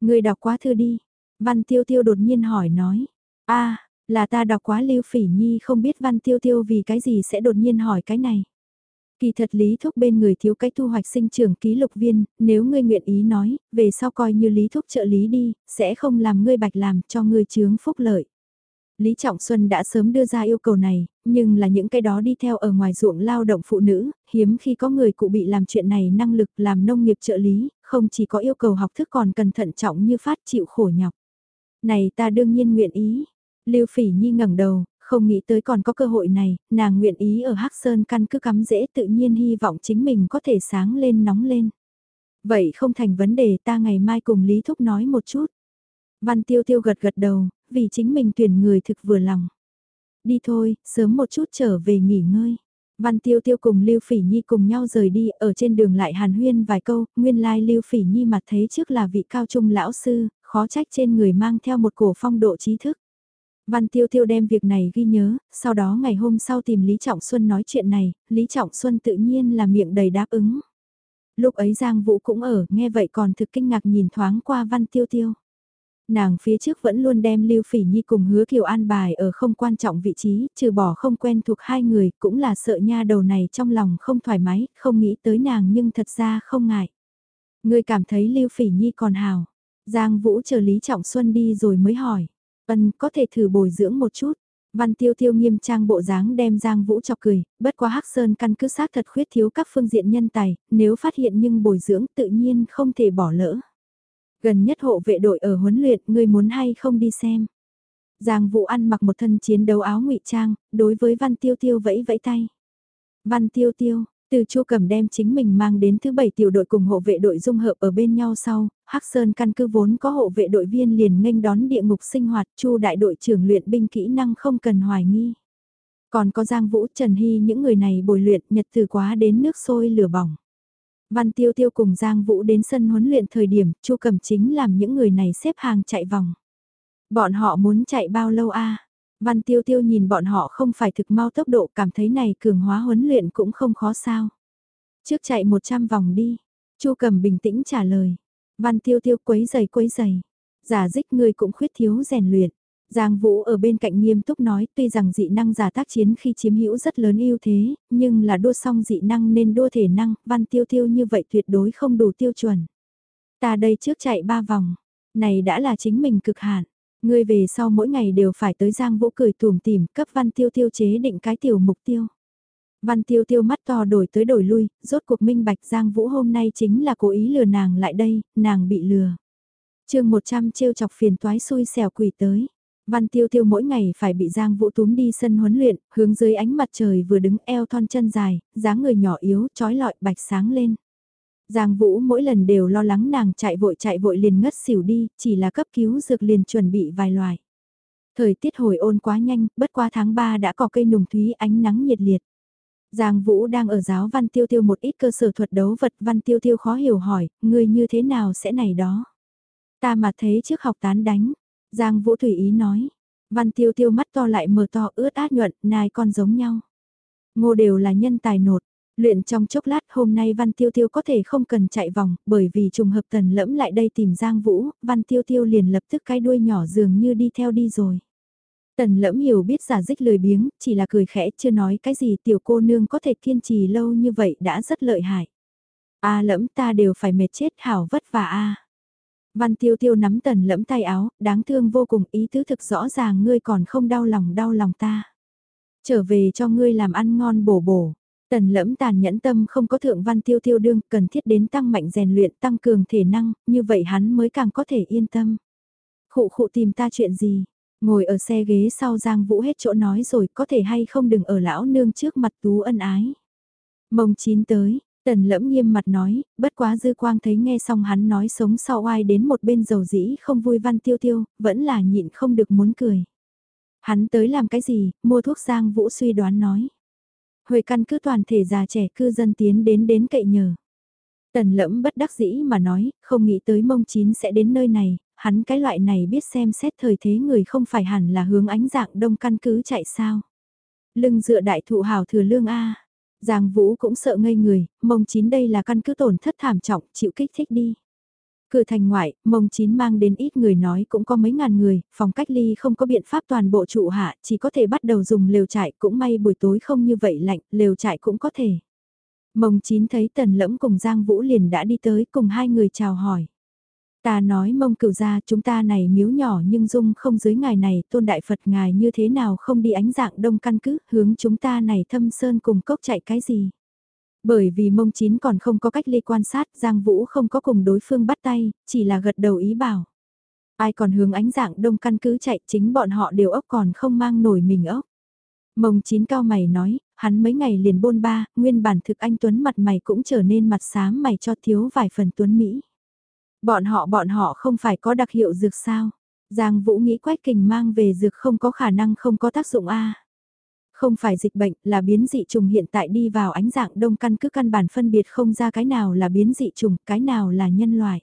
Người đọc quá thư đi, Văn Tiêu Tiêu đột nhiên hỏi nói, a là ta đọc quá Lưu Phỉ Nhi không biết Văn Tiêu Tiêu vì cái gì sẽ đột nhiên hỏi cái này. Kỳ thật Lý Thúc bên người thiếu cái thu hoạch sinh trưởng ký lục viên, nếu ngươi nguyện ý nói, về sau coi như Lý Thúc trợ lý đi, sẽ không làm ngươi bạch làm cho ngươi chướng phúc lợi. Lý Trọng Xuân đã sớm đưa ra yêu cầu này, nhưng là những cái đó đi theo ở ngoài ruộng lao động phụ nữ, hiếm khi có người cụ bị làm chuyện này năng lực làm nông nghiệp trợ lý, không chỉ có yêu cầu học thức còn cần thận trọng như phát chịu khổ nhọc. Này ta đương nhiên nguyện ý. Lưu Phỉ Nhi ngẩng đầu, không nghĩ tới còn có cơ hội này, nàng nguyện ý ở Hắc Sơn căn cứ cắm dễ tự nhiên hy vọng chính mình có thể sáng lên nóng lên. Vậy không thành vấn đề ta ngày mai cùng Lý Thúc nói một chút. Văn Tiêu Tiêu gật gật đầu, vì chính mình tuyển người thực vừa lòng. Đi thôi, sớm một chút trở về nghỉ ngơi. Văn Tiêu Tiêu cùng Lưu Phỉ Nhi cùng nhau rời đi, ở trên đường lại hàn huyên vài câu, nguyên lai like Lưu Phỉ Nhi mặt thấy trước là vị cao trung lão sư, khó trách trên người mang theo một cổ phong độ trí thức. Văn Tiêu Tiêu đem việc này ghi nhớ, sau đó ngày hôm sau tìm Lý Trọng Xuân nói chuyện này, Lý Trọng Xuân tự nhiên là miệng đầy đáp ứng. Lúc ấy Giang Vũ cũng ở, nghe vậy còn thực kinh ngạc nhìn thoáng qua Văn Tiêu Tiêu. Nàng phía trước vẫn luôn đem Lưu Phỉ Nhi cùng hứa Kiều an bài ở không quan trọng vị trí, trừ bỏ không quen thuộc hai người, cũng là sợ nha đầu này trong lòng không thoải mái, không nghĩ tới nàng nhưng thật ra không ngại. Người cảm thấy Lưu Phỉ Nhi còn hào. Giang Vũ chờ Lý Trọng Xuân đi rồi mới hỏi. Ân có thể thử bồi dưỡng một chút. Văn Tiêu Tiêu nghiêm trang bộ dáng đem Giang Vũ chọc cười, bất quá Hắc Sơn căn cứ xác thật khuyết thiếu các phương diện nhân tài, nếu phát hiện nhưng bồi dưỡng tự nhiên không thể bỏ lỡ. Gần nhất hộ vệ đội ở huấn luyện, ngươi muốn hay không đi xem. Giang Vũ ăn mặc một thân chiến đấu áo ngụy trang, đối với Văn Tiêu Tiêu vẫy vẫy tay. Văn Tiêu Tiêu, từ Chu Cẩm đem chính mình mang đến thứ bảy tiểu đội cùng hộ vệ đội dung hợp ở bên nhau sau, Hắc Sơn căn cứ vốn có hộ vệ đội viên liền nghênh đón địa ngục sinh hoạt, Chu đại đội trưởng luyện binh kỹ năng không cần hoài nghi. Còn có Giang Vũ, Trần Hy những người này bồi luyện nhật từ quá đến nước sôi lửa bỏng. Văn Tiêu Tiêu cùng Giang Vũ đến sân huấn luyện thời điểm, Chu Cẩm chính làm những người này xếp hàng chạy vòng. Bọn họ muốn chạy bao lâu a? Văn Tiêu Tiêu nhìn bọn họ không phải thực mau tốc độ cảm thấy này cường hóa huấn luyện cũng không khó sao. Trước chạy 100 vòng đi. Chu cầm bình tĩnh trả lời. Văn Tiêu Tiêu quấy giày quấy giày. Giả dích người cũng khuyết thiếu rèn luyện. Giang Vũ ở bên cạnh nghiêm túc nói tuy rằng dị năng giả tác chiến khi chiếm hữu rất lớn ưu thế, nhưng là đua xong dị năng nên đua thể năng, văn tiêu tiêu như vậy tuyệt đối không đủ tiêu chuẩn. Ta đây trước chạy ba vòng, này đã là chính mình cực hạn. Ngươi về sau mỗi ngày đều phải tới Giang Vũ cười tùm tìm cấp văn tiêu tiêu chế định cái tiểu mục tiêu. Văn tiêu tiêu mắt to đổi tới đổi lui, rốt cuộc minh bạch Giang Vũ hôm nay chính là cố ý lừa nàng lại đây, nàng bị lừa. chương 100 trêu chọc phiền toái xui xẻo quỷ tới. Văn tiêu tiêu mỗi ngày phải bị Giang Vũ túm đi sân huấn luyện, hướng dưới ánh mặt trời vừa đứng eo thon chân dài, dáng người nhỏ yếu, trói lọi bạch sáng lên. Giang Vũ mỗi lần đều lo lắng nàng chạy vội chạy vội liền ngất xỉu đi, chỉ là cấp cứu dược liền chuẩn bị vài loài. Thời tiết hồi ôn quá nhanh, bất qua tháng 3 đã có cây nùng thúy ánh nắng nhiệt liệt. Giang Vũ đang ở giáo Văn Tiêu Tiêu một ít cơ sở thuật đấu vật Văn Tiêu Tiêu khó hiểu hỏi, người như thế nào sẽ này đó. Ta mà thấy trước học tán đánh, Giang Vũ Thủy ý nói. Văn tiêu tiêu mắt to lại mờ to ướt át nhuận, nai con giống nhau. Ngô đều là nhân tài nột. Luyện trong chốc lát hôm nay Văn Tiêu Tiêu có thể không cần chạy vòng, bởi vì trùng hợp tần lẫm lại đây tìm Giang Vũ, Văn Tiêu Tiêu liền lập tức cái đuôi nhỏ dường như đi theo đi rồi. Tần lẫm hiểu biết giả dích lười biếng, chỉ là cười khẽ chưa nói cái gì tiểu cô nương có thể kiên trì lâu như vậy đã rất lợi hại. A à, lẫm ta đều phải mệt chết hảo vất vả a. Văn tiêu tiêu nắm tần lẫm tay áo, đáng thương vô cùng ý tứ thực rõ ràng ngươi còn không đau lòng đau lòng ta. Trở về cho ngươi làm ăn ngon bổ bổ. Tần lẫm tàn nhẫn tâm không có thượng văn tiêu tiêu đương, cần thiết đến tăng mạnh rèn luyện tăng cường thể năng, như vậy hắn mới càng có thể yên tâm. Khụ khụ tìm ta chuyện gì? Ngồi ở xe ghế sau Giang Vũ hết chỗ nói rồi có thể hay không đừng ở lão nương trước mặt tú ân ái. Mông chín tới, Tần lẫm nghiêm mặt nói, bất quá dư quang thấy nghe xong hắn nói sống sau ai đến một bên dầu dĩ không vui văn tiêu tiêu, vẫn là nhịn không được muốn cười. Hắn tới làm cái gì, mua thuốc giang vũ suy đoán nói. Huệ căn cứ toàn thể già trẻ cư dân tiến đến đến cậy nhờ. Tần lẫm bất đắc dĩ mà nói, không nghĩ tới mông chín sẽ đến nơi này, hắn cái loại này biết xem xét thời thế người không phải hẳn là hướng ánh dạng đông căn cứ chạy sao. Lưng dựa đại thụ hào thừa lương A. Giang Vũ cũng sợ ngây người, mông chín đây là căn cứ tổn thất thảm trọng, chịu kích thích đi. Cửa thành ngoại, mông chín mang đến ít người nói cũng có mấy ngàn người, phòng cách ly không có biện pháp toàn bộ trụ hạ, chỉ có thể bắt đầu dùng lều trại, cũng may buổi tối không như vậy lạnh, lều trại cũng có thể. Mông chín thấy tần lẫm cùng Giang Vũ liền đã đi tới cùng hai người chào hỏi. Ta nói mông cửu ra chúng ta này miếu nhỏ nhưng dung không dưới ngài này tôn đại Phật ngài như thế nào không đi ánh dạng đông căn cứ hướng chúng ta này thâm sơn cùng cốc chạy cái gì. Bởi vì mông chín còn không có cách ly quan sát Giang Vũ không có cùng đối phương bắt tay, chỉ là gật đầu ý bảo. Ai còn hướng ánh dạng đông căn cứ chạy chính bọn họ đều ốc còn không mang nổi mình ốc. Mông chín cao mày nói, hắn mấy ngày liền bôn ba, nguyên bản thực anh Tuấn mặt mày cũng trở nên mặt xám mày cho thiếu vài phần Tuấn Mỹ. Bọn họ bọn họ không phải có đặc hiệu dược sao? Giang Vũ nghĩ Quách Kình mang về dược không có khả năng không có tác dụng a. Không phải dịch bệnh, là biến dị trùng hiện tại đi vào ánh dạng đông căn cứ căn bản phân biệt không ra cái nào là biến dị trùng, cái nào là nhân loại.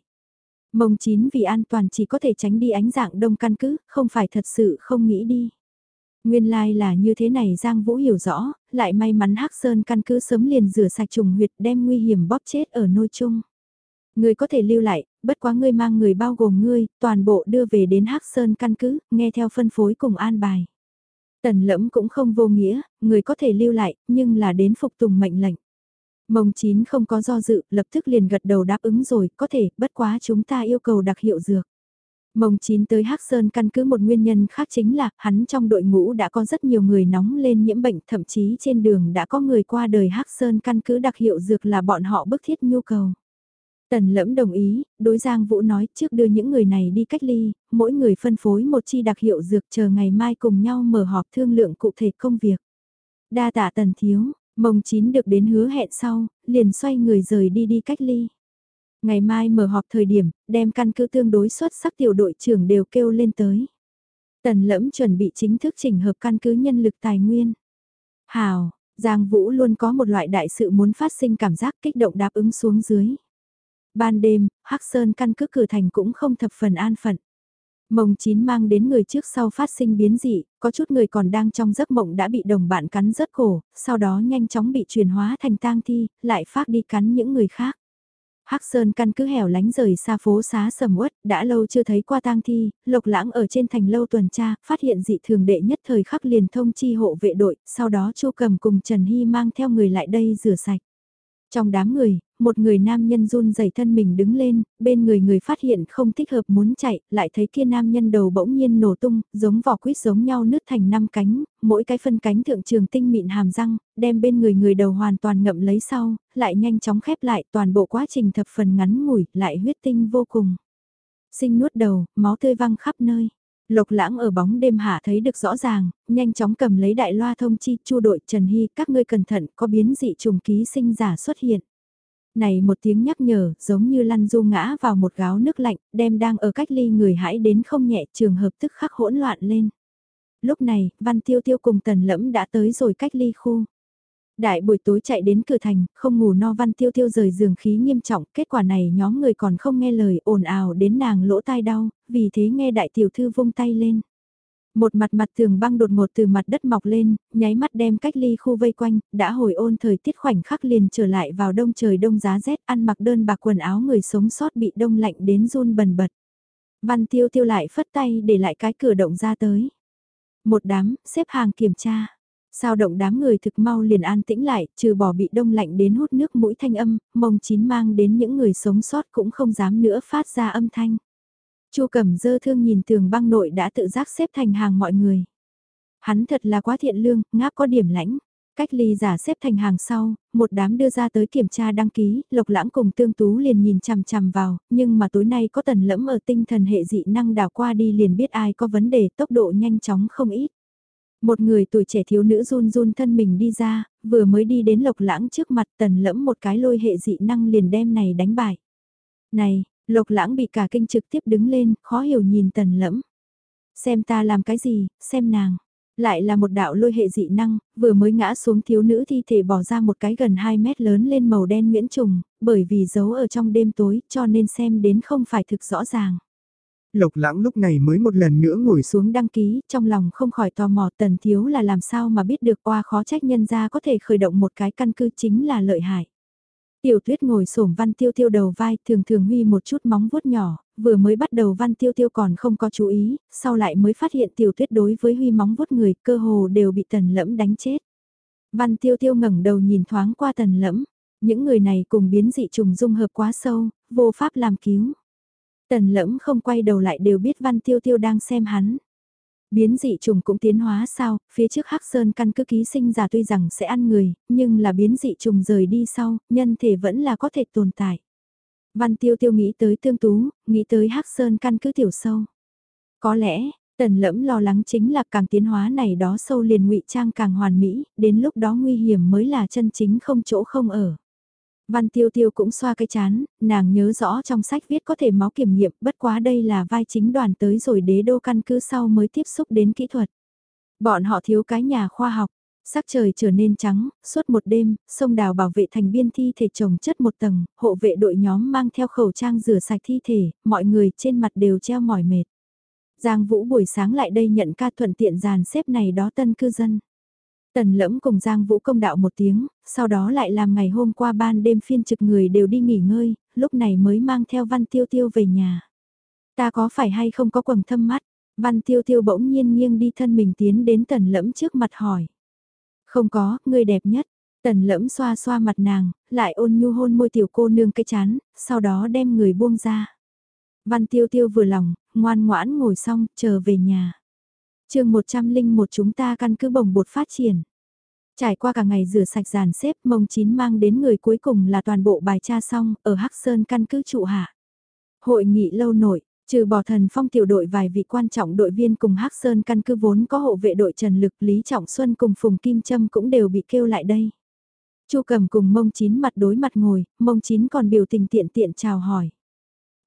Mông chín vì an toàn chỉ có thể tránh đi ánh dạng đông căn cứ, không phải thật sự không nghĩ đi. Nguyên lai like là như thế này Giang Vũ hiểu rõ, lại may mắn Hắc Sơn căn cứ sớm liền rửa sạch trùng huyệt đem nguy hiểm bóp chết ở nôi chung. người có thể lưu lại, bất quá ngươi mang người bao gồm ngươi, toàn bộ đưa về đến Hắc Sơn căn cứ, nghe theo phân phối cùng an bài. Tần lẫm cũng không vô nghĩa, người có thể lưu lại, nhưng là đến phục tùng mệnh lệnh. Mông chín không có do dự, lập tức liền gật đầu đáp ứng rồi, có thể, bất quá chúng ta yêu cầu đặc hiệu dược. Mông chín tới Hắc Sơn căn cứ một nguyên nhân khác chính là, hắn trong đội ngũ đã có rất nhiều người nóng lên nhiễm bệnh, thậm chí trên đường đã có người qua đời Hắc Sơn căn cứ đặc hiệu dược là bọn họ bức thiết nhu cầu. Tần lẫm đồng ý, đối Giang Vũ nói trước đưa những người này đi cách ly, mỗi người phân phối một chi đặc hiệu dược chờ ngày mai cùng nhau mở họp thương lượng cụ thể công việc. Đa tạ tần thiếu, mông chín được đến hứa hẹn sau, liền xoay người rời đi đi cách ly. Ngày mai mở họp thời điểm, đem căn cứ tương đối xuất sắc tiểu đội trưởng đều kêu lên tới. Tần lẫm chuẩn bị chính thức chỉnh hợp căn cứ nhân lực tài nguyên. Hào, Giang Vũ luôn có một loại đại sự muốn phát sinh cảm giác kích động đáp ứng xuống dưới. Ban đêm, Hắc Sơn căn cứ cửa thành cũng không thập phần an phận. Mông chín mang đến người trước sau phát sinh biến dị, có chút người còn đang trong giấc mộng đã bị đồng bạn cắn rớt cổ, sau đó nhanh chóng bị chuyển hóa thành tang thi, lại phát đi cắn những người khác. Hắc Sơn căn cứ hẻo lánh rời xa phố xá sầm uất, đã lâu chưa thấy qua tang thi, lộc lãng ở trên thành lâu tuần tra, phát hiện dị thường đệ nhất thời khắc liền thông chi hộ vệ đội, sau đó Chu Cầm cùng Trần Hy mang theo người lại đây rửa sạch. Trong đám người, một người nam nhân run rẩy thân mình đứng lên, bên người người phát hiện không thích hợp muốn chạy, lại thấy kia nam nhân đầu bỗng nhiên nổ tung, giống vỏ quýt giống nhau nứt thành năm cánh, mỗi cái phân cánh thượng trường tinh mịn hàm răng, đem bên người người đầu hoàn toàn ngậm lấy sau, lại nhanh chóng khép lại toàn bộ quá trình thập phần ngắn ngủi, lại huyết tinh vô cùng. Sinh nuốt đầu, máu tươi văng khắp nơi. Lộc lãng ở bóng đêm hạ thấy được rõ ràng, nhanh chóng cầm lấy đại loa thông chi chu đội Trần Hy các ngươi cẩn thận có biến dị trùng ký sinh giả xuất hiện. Này một tiếng nhắc nhở giống như lăn du ngã vào một gáo nước lạnh, đem đang ở cách ly người hãi đến không nhẹ trường hợp tức khắc hỗn loạn lên. Lúc này, Văn Tiêu Tiêu cùng Tần Lẫm đã tới rồi cách ly khu. Đại buổi tối chạy đến cửa thành, không ngủ no Văn Tiêu Tiêu rời giường khí nghiêm trọng, kết quả này nhóm người còn không nghe lời ồn ào đến nàng lỗ tai đau, vì thế nghe đại tiểu thư vung tay lên. Một mặt mặt tường băng đột ngột từ mặt đất mọc lên, nháy mắt đem cách ly khu vây quanh, đã hồi ôn thời tiết khoảnh khắc liền trở lại vào đông trời đông giá rét ăn mặc đơn bạc quần áo người sống sót bị đông lạnh đến run bần bật. Văn tiêu tiêu lại phất tay để lại cái cửa động ra tới. Một đám, xếp hàng kiểm tra. Sao động đám người thực mau liền an tĩnh lại, trừ bỏ bị đông lạnh đến hút nước mũi thanh âm, mông chín mang đến những người sống sót cũng không dám nữa phát ra âm thanh. Chu Cẩm dơ thương nhìn tường băng nội đã tự giác xếp thành hàng mọi người. Hắn thật là quá thiện lương, ngáp có điểm lãnh. Cách ly giả xếp thành hàng sau, một đám đưa ra tới kiểm tra đăng ký, lộc lãng cùng tương tú liền nhìn chằm chằm vào, nhưng mà tối nay có tần lẫm ở tinh thần hệ dị năng đảo qua đi liền biết ai có vấn đề tốc độ nhanh chóng không ít. Một người tuổi trẻ thiếu nữ run run thân mình đi ra, vừa mới đi đến lộc lãng trước mặt tần lẫm một cái lôi hệ dị năng liền đem này đánh bại. Này, lộc lãng bị cả kinh trực tiếp đứng lên, khó hiểu nhìn tần lẫm. Xem ta làm cái gì, xem nàng. Lại là một đạo lôi hệ dị năng, vừa mới ngã xuống thiếu nữ thi thể bỏ ra một cái gần 2 mét lớn lên màu đen nguyễn trùng, bởi vì giấu ở trong đêm tối cho nên xem đến không phải thực rõ ràng. Lộc lãng lúc này mới một lần nữa ngồi xuống đăng ký, trong lòng không khỏi tò mò tần thiếu là làm sao mà biết được qua khó trách nhân ra có thể khởi động một cái căn cứ chính là lợi hại. Tiểu tuyết ngồi sổm văn tiêu tiêu đầu vai thường thường huy một chút móng vuốt nhỏ, vừa mới bắt đầu văn tiêu tiêu còn không có chú ý, sau lại mới phát hiện tiểu tuyết đối với huy móng vuốt người cơ hồ đều bị tần lẫm đánh chết. Văn tiêu tiêu ngẩng đầu nhìn thoáng qua tần lẫm, những người này cùng biến dị trùng dung hợp quá sâu, vô pháp làm cứu. Tần lẫm không quay đầu lại đều biết Văn Tiêu Tiêu đang xem hắn. Biến dị trùng cũng tiến hóa sao, phía trước Hắc Sơn căn cứ ký sinh giả tuy rằng sẽ ăn người, nhưng là biến dị trùng rời đi sau, nhân thể vẫn là có thể tồn tại. Văn Tiêu Tiêu nghĩ tới tương tú, nghĩ tới Hắc Sơn căn cứ tiểu sâu. Có lẽ, tần lẫm lo lắng chính là càng tiến hóa này đó sâu liền ngụy trang càng hoàn mỹ, đến lúc đó nguy hiểm mới là chân chính không chỗ không ở. Văn tiêu tiêu cũng xoa cái chán, nàng nhớ rõ trong sách viết có thể máu kiểm nghiệm, bất quá đây là vai chính đoàn tới rồi đế đô căn cứ sau mới tiếp xúc đến kỹ thuật. Bọn họ thiếu cái nhà khoa học, sắc trời trở nên trắng, suốt một đêm, sông đào bảo vệ thành biên thi thể trồng chất một tầng, hộ vệ đội nhóm mang theo khẩu trang rửa sạch thi thể, mọi người trên mặt đều treo mỏi mệt. Giang Vũ buổi sáng lại đây nhận ca thuận tiện dàn xếp này đó tân cư dân. Tần lẫm cùng Giang Vũ công đạo một tiếng, sau đó lại làm ngày hôm qua ban đêm phiên trực người đều đi nghỉ ngơi, lúc này mới mang theo Văn Tiêu Tiêu về nhà. Ta có phải hay không có quầng thâm mắt? Văn Tiêu Tiêu bỗng nhiên nghiêng đi thân mình tiến đến tần lẫm trước mặt hỏi. Không có, người đẹp nhất. Tần lẫm xoa xoa mặt nàng, lại ôn nhu hôn môi tiểu cô nương cái chán, sau đó đem người buông ra. Văn tiêu tiêu vừa lòng, ngoan ngoãn ngồi xong, chờ về nhà chương 101 chúng ta căn cứ bồng bột phát triển. Trải qua cả ngày rửa sạch giàn xếp mông chín mang đến người cuối cùng là toàn bộ bài tra xong ở Hắc Sơn căn cứ trụ hạ. Hội nghị lâu nổi, trừ bỏ thần phong tiểu đội vài vị quan trọng đội viên cùng Hắc Sơn căn cứ vốn có hộ vệ đội Trần Lực Lý Trọng Xuân cùng Phùng Kim Trâm cũng đều bị kêu lại đây. Chu cầm cùng mông chín mặt đối mặt ngồi, mông chín còn biểu tình tiện tiện chào hỏi.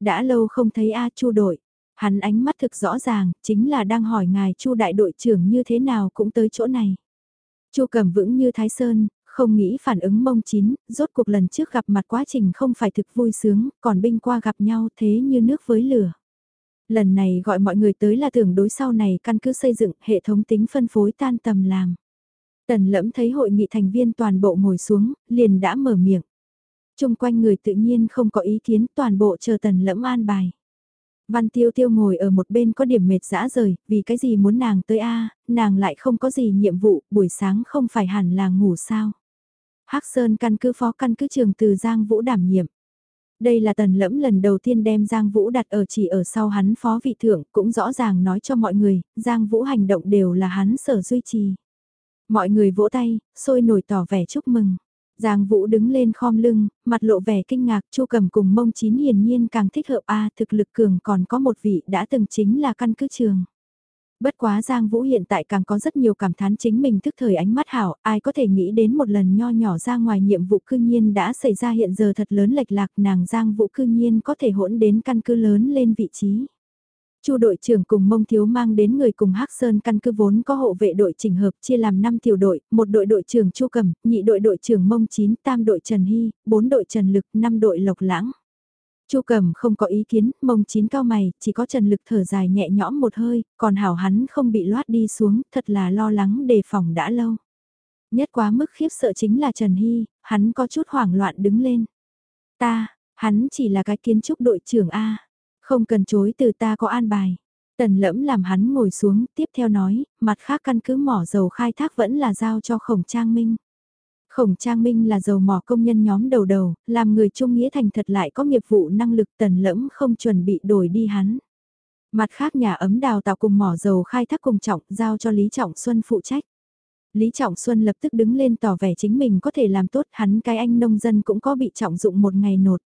Đã lâu không thấy A Chu đội, hắn ánh mắt thực rõ ràng, chính là đang hỏi ngài Chu đại đội trưởng như thế nào cũng tới chỗ này. Chu cầm vững như Thái Sơn, không nghĩ phản ứng mông chín, rốt cuộc lần trước gặp mặt quá trình không phải thực vui sướng, còn binh qua gặp nhau thế như nước với lửa. Lần này gọi mọi người tới là tưởng đối sau này căn cứ xây dựng hệ thống tính phân phối tan tầm làm. Tần lẫm thấy hội nghị thành viên toàn bộ ngồi xuống, liền đã mở miệng. Trung quanh người tự nhiên không có ý kiến toàn bộ chờ tần lẫm an bài. Văn tiêu tiêu ngồi ở một bên có điểm mệt dã rời, vì cái gì muốn nàng tới a nàng lại không có gì nhiệm vụ, buổi sáng không phải hẳn là ngủ sao. hắc Sơn căn cứ phó căn cứ trường từ Giang Vũ đảm nhiệm. Đây là tần lẫm lần đầu tiên đem Giang Vũ đặt ở chỉ ở sau hắn phó vị thượng, cũng rõ ràng nói cho mọi người, Giang Vũ hành động đều là hắn sở duy trì. Mọi người vỗ tay, sôi nổi tỏ vẻ chúc mừng. Giang Vũ đứng lên khom lưng, mặt lộ vẻ kinh ngạc, Chu Cầm cùng Mông Chín hiển nhiên càng thích hợp a, thực lực cường còn có một vị đã từng chính là căn cứ trường. Bất quá Giang Vũ hiện tại càng có rất nhiều cảm thán chính mình thức thời ánh mắt hảo, ai có thể nghĩ đến một lần nho nhỏ ra ngoài nhiệm vụ cư nhiên đã xảy ra hiện giờ thật lớn lệch lạc nàng Giang Vũ cư nhiên có thể hỗn đến căn cứ lớn lên vị trí. Chu đội trưởng cùng Mông Thiếu mang đến người cùng Hắc Sơn căn cứ vốn có hộ vệ đội chỉnh hợp chia làm 5 tiểu đội, một đội đội trưởng Chu Cẩm, nhị đội đội trưởng Mông Chín, tam đội Trần Hy, bốn đội Trần Lực, năm đội Lộc Lãng. Chu Cẩm không có ý kiến, Mông Chín cao mày, chỉ có Trần Lực thở dài nhẹ nhõm một hơi, còn hảo hắn không bị loát đi xuống, thật là lo lắng đề phòng đã lâu. Nhất quá mức khiếp sợ chính là Trần Hy, hắn có chút hoảng loạn đứng lên. Ta, hắn chỉ là cái kiến trúc đội trưởng A. Không cần chối từ ta có an bài. Tần lẫm làm hắn ngồi xuống, tiếp theo nói, mặt khác căn cứ mỏ dầu khai thác vẫn là giao cho khổng trang minh. Khổng Trang Minh là dầu mỏ công nhân nhóm đầu đầu, làm người trung nghĩa thành thật lại có nghiệp vụ năng lực tần lẫm không chuẩn bị đổi đi hắn. Mặt khác nhà ấm đào tạo cùng mỏ dầu khai thác cùng trọng giao cho Lý Trọng Xuân phụ trách. Lý Trọng Xuân lập tức đứng lên tỏ vẻ chính mình có thể làm tốt hắn cái anh nông dân cũng có bị trọng dụng một ngày nột.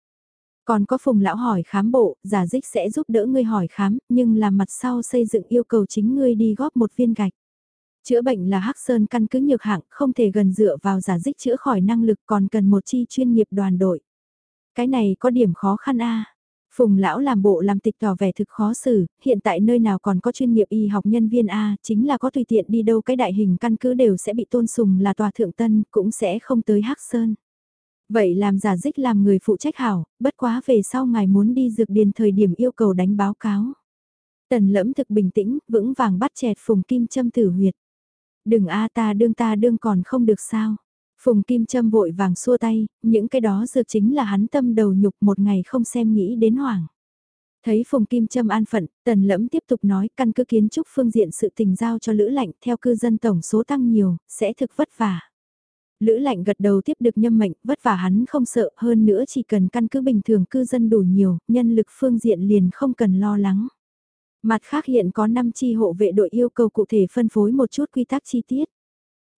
Còn có phùng lão hỏi khám bộ, giả dích sẽ giúp đỡ ngươi hỏi khám, nhưng là mặt sau xây dựng yêu cầu chính ngươi đi góp một viên gạch. Chữa bệnh là hắc sơn căn cứ nhược hạng, không thể gần dựa vào giả dích chữa khỏi năng lực còn cần một chi chuyên nghiệp đoàn đội. Cái này có điểm khó khăn a Phùng lão làm bộ làm tịch tỏ vẻ thực khó xử, hiện tại nơi nào còn có chuyên nghiệp y học nhân viên A, chính là có tùy tiện đi đâu cái đại hình căn cứ đều sẽ bị tôn sùng là tòa thượng tân, cũng sẽ không tới Hắc Sơn. Vậy làm giả dích làm người phụ trách hảo, bất quá về sau ngài muốn đi dược điền thời điểm yêu cầu đánh báo cáo. Tần lẫm thực bình tĩnh, vững vàng bắt chẹt phùng kim châm tử huyệt. Đừng a ta đương ta đương còn không được sao. Phùng kim châm vội vàng xua tay, những cái đó dược chính là hắn tâm đầu nhục một ngày không xem nghĩ đến hoảng. Thấy Phùng Kim Trâm an phận, Tần Lẫm tiếp tục nói căn cứ kiến trúc phương diện sự tình giao cho Lữ Lạnh theo cư dân tổng số tăng nhiều, sẽ thực vất vả. Lữ lạnh gật đầu tiếp được nhâm mệnh, vất vả hắn không sợ, hơn nữa chỉ cần căn cứ bình thường cư dân đủ nhiều, nhân lực phương diện liền không cần lo lắng. Mặt khác hiện có 5 chi hộ vệ đội yêu cầu cụ thể phân phối một chút quy tắc chi tiết.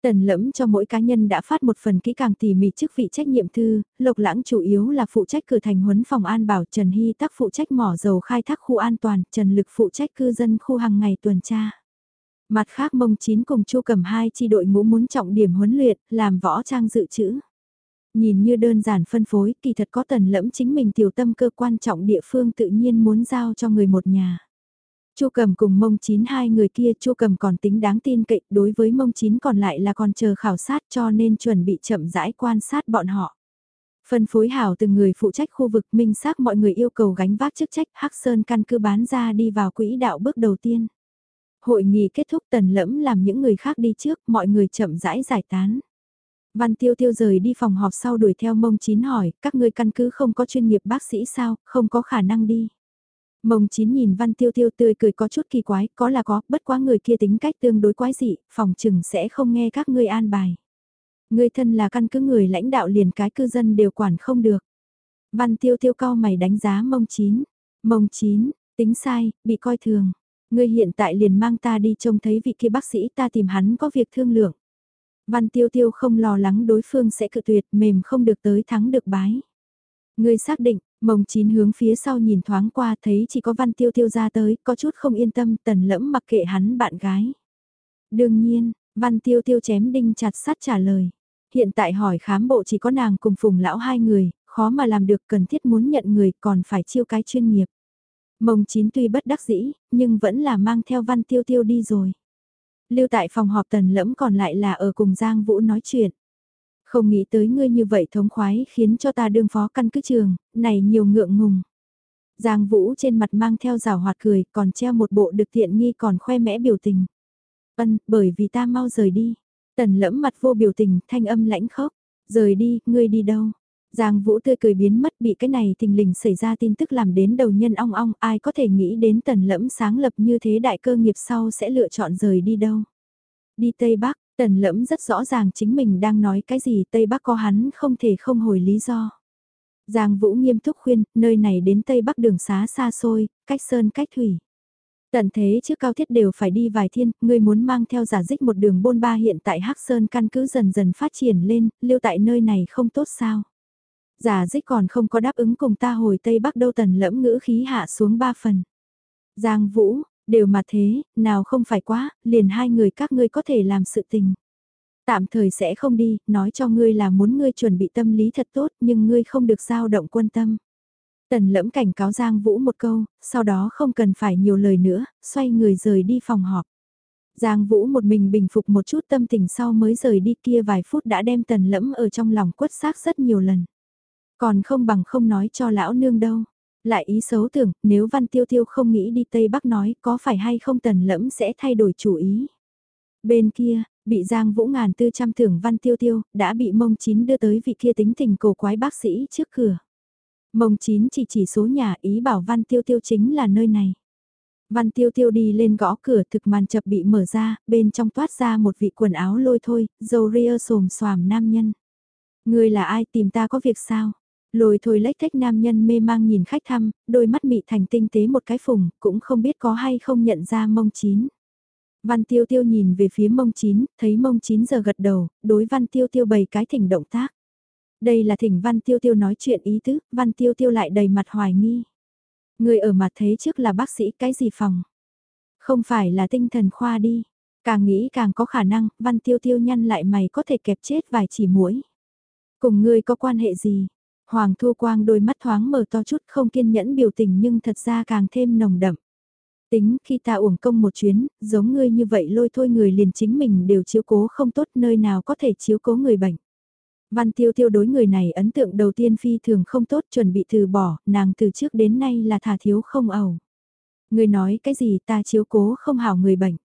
Tần lẫm cho mỗi cá nhân đã phát một phần kỹ càng tỉ mỉ chức vị trách nhiệm thư, Lộc Lãng chủ yếu là phụ trách cửa thành huấn phòng an bảo, Trần Hy tác phụ trách mỏ dầu khai thác khu an toàn, Trần Lực phụ trách cư dân khu hàng ngày tuần tra. Mặt khác mông chín cùng chu cầm hai chi đội ngũ muốn trọng điểm huấn luyện, làm võ trang dự trữ. Nhìn như đơn giản phân phối, kỳ thật có tần lẫm chính mình tiểu tâm cơ quan trọng địa phương tự nhiên muốn giao cho người một nhà. Chu Cầm cùng Mông Chín hai người kia, Chu Cầm còn tính đáng tin cậy, đối với Mông Chín còn lại là còn chờ khảo sát cho nên chuẩn bị chậm rãi quan sát bọn họ. Phân phối hảo từng người phụ trách khu vực minh xác mọi người yêu cầu gánh vác chức trách Hắc Sơn căn cứ bán ra đi vào quỹ đạo bước đầu tiên. Hội nghị kết thúc tần lẫm làm những người khác đi trước, mọi người chậm rãi giải tán. Văn tiêu tiêu rời đi phòng họp sau đuổi theo mông chín hỏi, các ngươi căn cứ không có chuyên nghiệp bác sĩ sao, không có khả năng đi. Mông chín nhìn văn tiêu tiêu tươi cười có chút kỳ quái, có là có, bất quá người kia tính cách tương đối quái dị, phòng chừng sẽ không nghe các ngươi an bài. Ngươi thân là căn cứ người lãnh đạo liền cái cư dân đều quản không được. Văn tiêu tiêu cao mày đánh giá mông chín. Mông chín, tính sai, bị coi thường. Ngươi hiện tại liền mang ta đi trông thấy vị kia bác sĩ ta tìm hắn có việc thương lượng. Văn tiêu tiêu không lo lắng đối phương sẽ cự tuyệt mềm không được tới thắng được bái. Ngươi xác định, mông chín hướng phía sau nhìn thoáng qua thấy chỉ có văn tiêu tiêu ra tới, có chút không yên tâm tần lẫm mặc kệ hắn bạn gái. Đương nhiên, văn tiêu tiêu chém đinh chặt sắt trả lời. Hiện tại hỏi khám bộ chỉ có nàng cùng phùng lão hai người, khó mà làm được cần thiết muốn nhận người còn phải chiêu cái chuyên nghiệp. Mông chín tuy bất đắc dĩ, nhưng vẫn là mang theo văn tiêu tiêu đi rồi. Lưu tại phòng họp tần lẫm còn lại là ở cùng Giang Vũ nói chuyện. Không nghĩ tới ngươi như vậy thống khoái khiến cho ta đương phó căn cứ trường, này nhiều ngượng ngùng. Giang Vũ trên mặt mang theo rào hoạt cười còn treo một bộ được tiện nghi còn khoe mẽ biểu tình. Ân, bởi vì ta mau rời đi. Tần lẫm mặt vô biểu tình, thanh âm lãnh khốc. Rời đi, ngươi đi đâu? Giang Vũ tươi cười biến mất bị cái này thình lình xảy ra tin tức làm đến đầu nhân ong ong ai có thể nghĩ đến tần lẫm sáng lập như thế đại cơ nghiệp sau sẽ lựa chọn rời đi đâu. Đi Tây Bắc, tần lẫm rất rõ ràng chính mình đang nói cái gì Tây Bắc có hắn không thể không hồi lý do. Giang Vũ nghiêm túc khuyên, nơi này đến Tây Bắc đường xá xa xôi, cách sơn cách thủy. Tận thế trước cao thiết đều phải đi vài thiên, ngươi muốn mang theo giả dích một đường bôn ba hiện tại Hắc Sơn căn cứ dần dần phát triển lên, lưu tại nơi này không tốt sao. Giả dích còn không có đáp ứng cùng ta hồi Tây Bắc đâu tần lẫm ngữ khí hạ xuống ba phần. Giang Vũ, đều mà thế, nào không phải quá, liền hai người các ngươi có thể làm sự tình. Tạm thời sẽ không đi, nói cho ngươi là muốn ngươi chuẩn bị tâm lý thật tốt nhưng ngươi không được dao động quân tâm. Tần lẫm cảnh cáo Giang Vũ một câu, sau đó không cần phải nhiều lời nữa, xoay người rời đi phòng họp. Giang Vũ một mình bình phục một chút tâm tình sau mới rời đi kia vài phút đã đem tần lẫm ở trong lòng quất xác rất nhiều lần. Còn không bằng không nói cho lão nương đâu. Lại ý xấu tưởng, nếu Văn Tiêu Tiêu không nghĩ đi Tây Bắc nói có phải hay không tần lẫm sẽ thay đổi chủ ý. Bên kia, bị Giang Vũ ngàn tư trăm tưởng Văn Tiêu Tiêu, đã bị mông chín đưa tới vị kia tính tình cổ quái bác sĩ trước cửa. Mông chín chỉ chỉ số nhà ý bảo Văn Tiêu Tiêu chính là nơi này. Văn Tiêu Tiêu đi lên gõ cửa thực màn chập bị mở ra, bên trong toát ra một vị quần áo lôi thôi, dầu ria xồm xoàm nam nhân. Người là ai tìm ta có việc sao? Lôi thôi lách thách nam nhân mê mang nhìn khách thăm, đôi mắt mị thành tinh tế một cái phùng, cũng không biết có hay không nhận ra mông chín. Văn tiêu tiêu nhìn về phía mông chín, thấy mông chín giờ gật đầu, đối văn tiêu tiêu bày cái thỉnh động tác. Đây là thỉnh văn tiêu tiêu nói chuyện ý tứ, văn tiêu tiêu lại đầy mặt hoài nghi. Người ở mặt thế trước là bác sĩ cái gì phòng? Không phải là tinh thần khoa đi. Càng nghĩ càng có khả năng, văn tiêu tiêu nhăn lại mày có thể kẹp chết vài chỉ mũi Cùng ngươi có quan hệ gì? Hoàng Thu Quang đôi mắt thoáng mở to chút không kiên nhẫn biểu tình nhưng thật ra càng thêm nồng đậm. Tính khi ta uổng công một chuyến, giống ngươi như vậy lôi thôi người liền chính mình đều chiếu cố không tốt nơi nào có thể chiếu cố người bệnh. Văn tiêu tiêu đối người này ấn tượng đầu tiên phi thường không tốt chuẩn bị từ bỏ, nàng từ trước đến nay là thà thiếu không ẩu. Người nói cái gì ta chiếu cố không hảo người bệnh.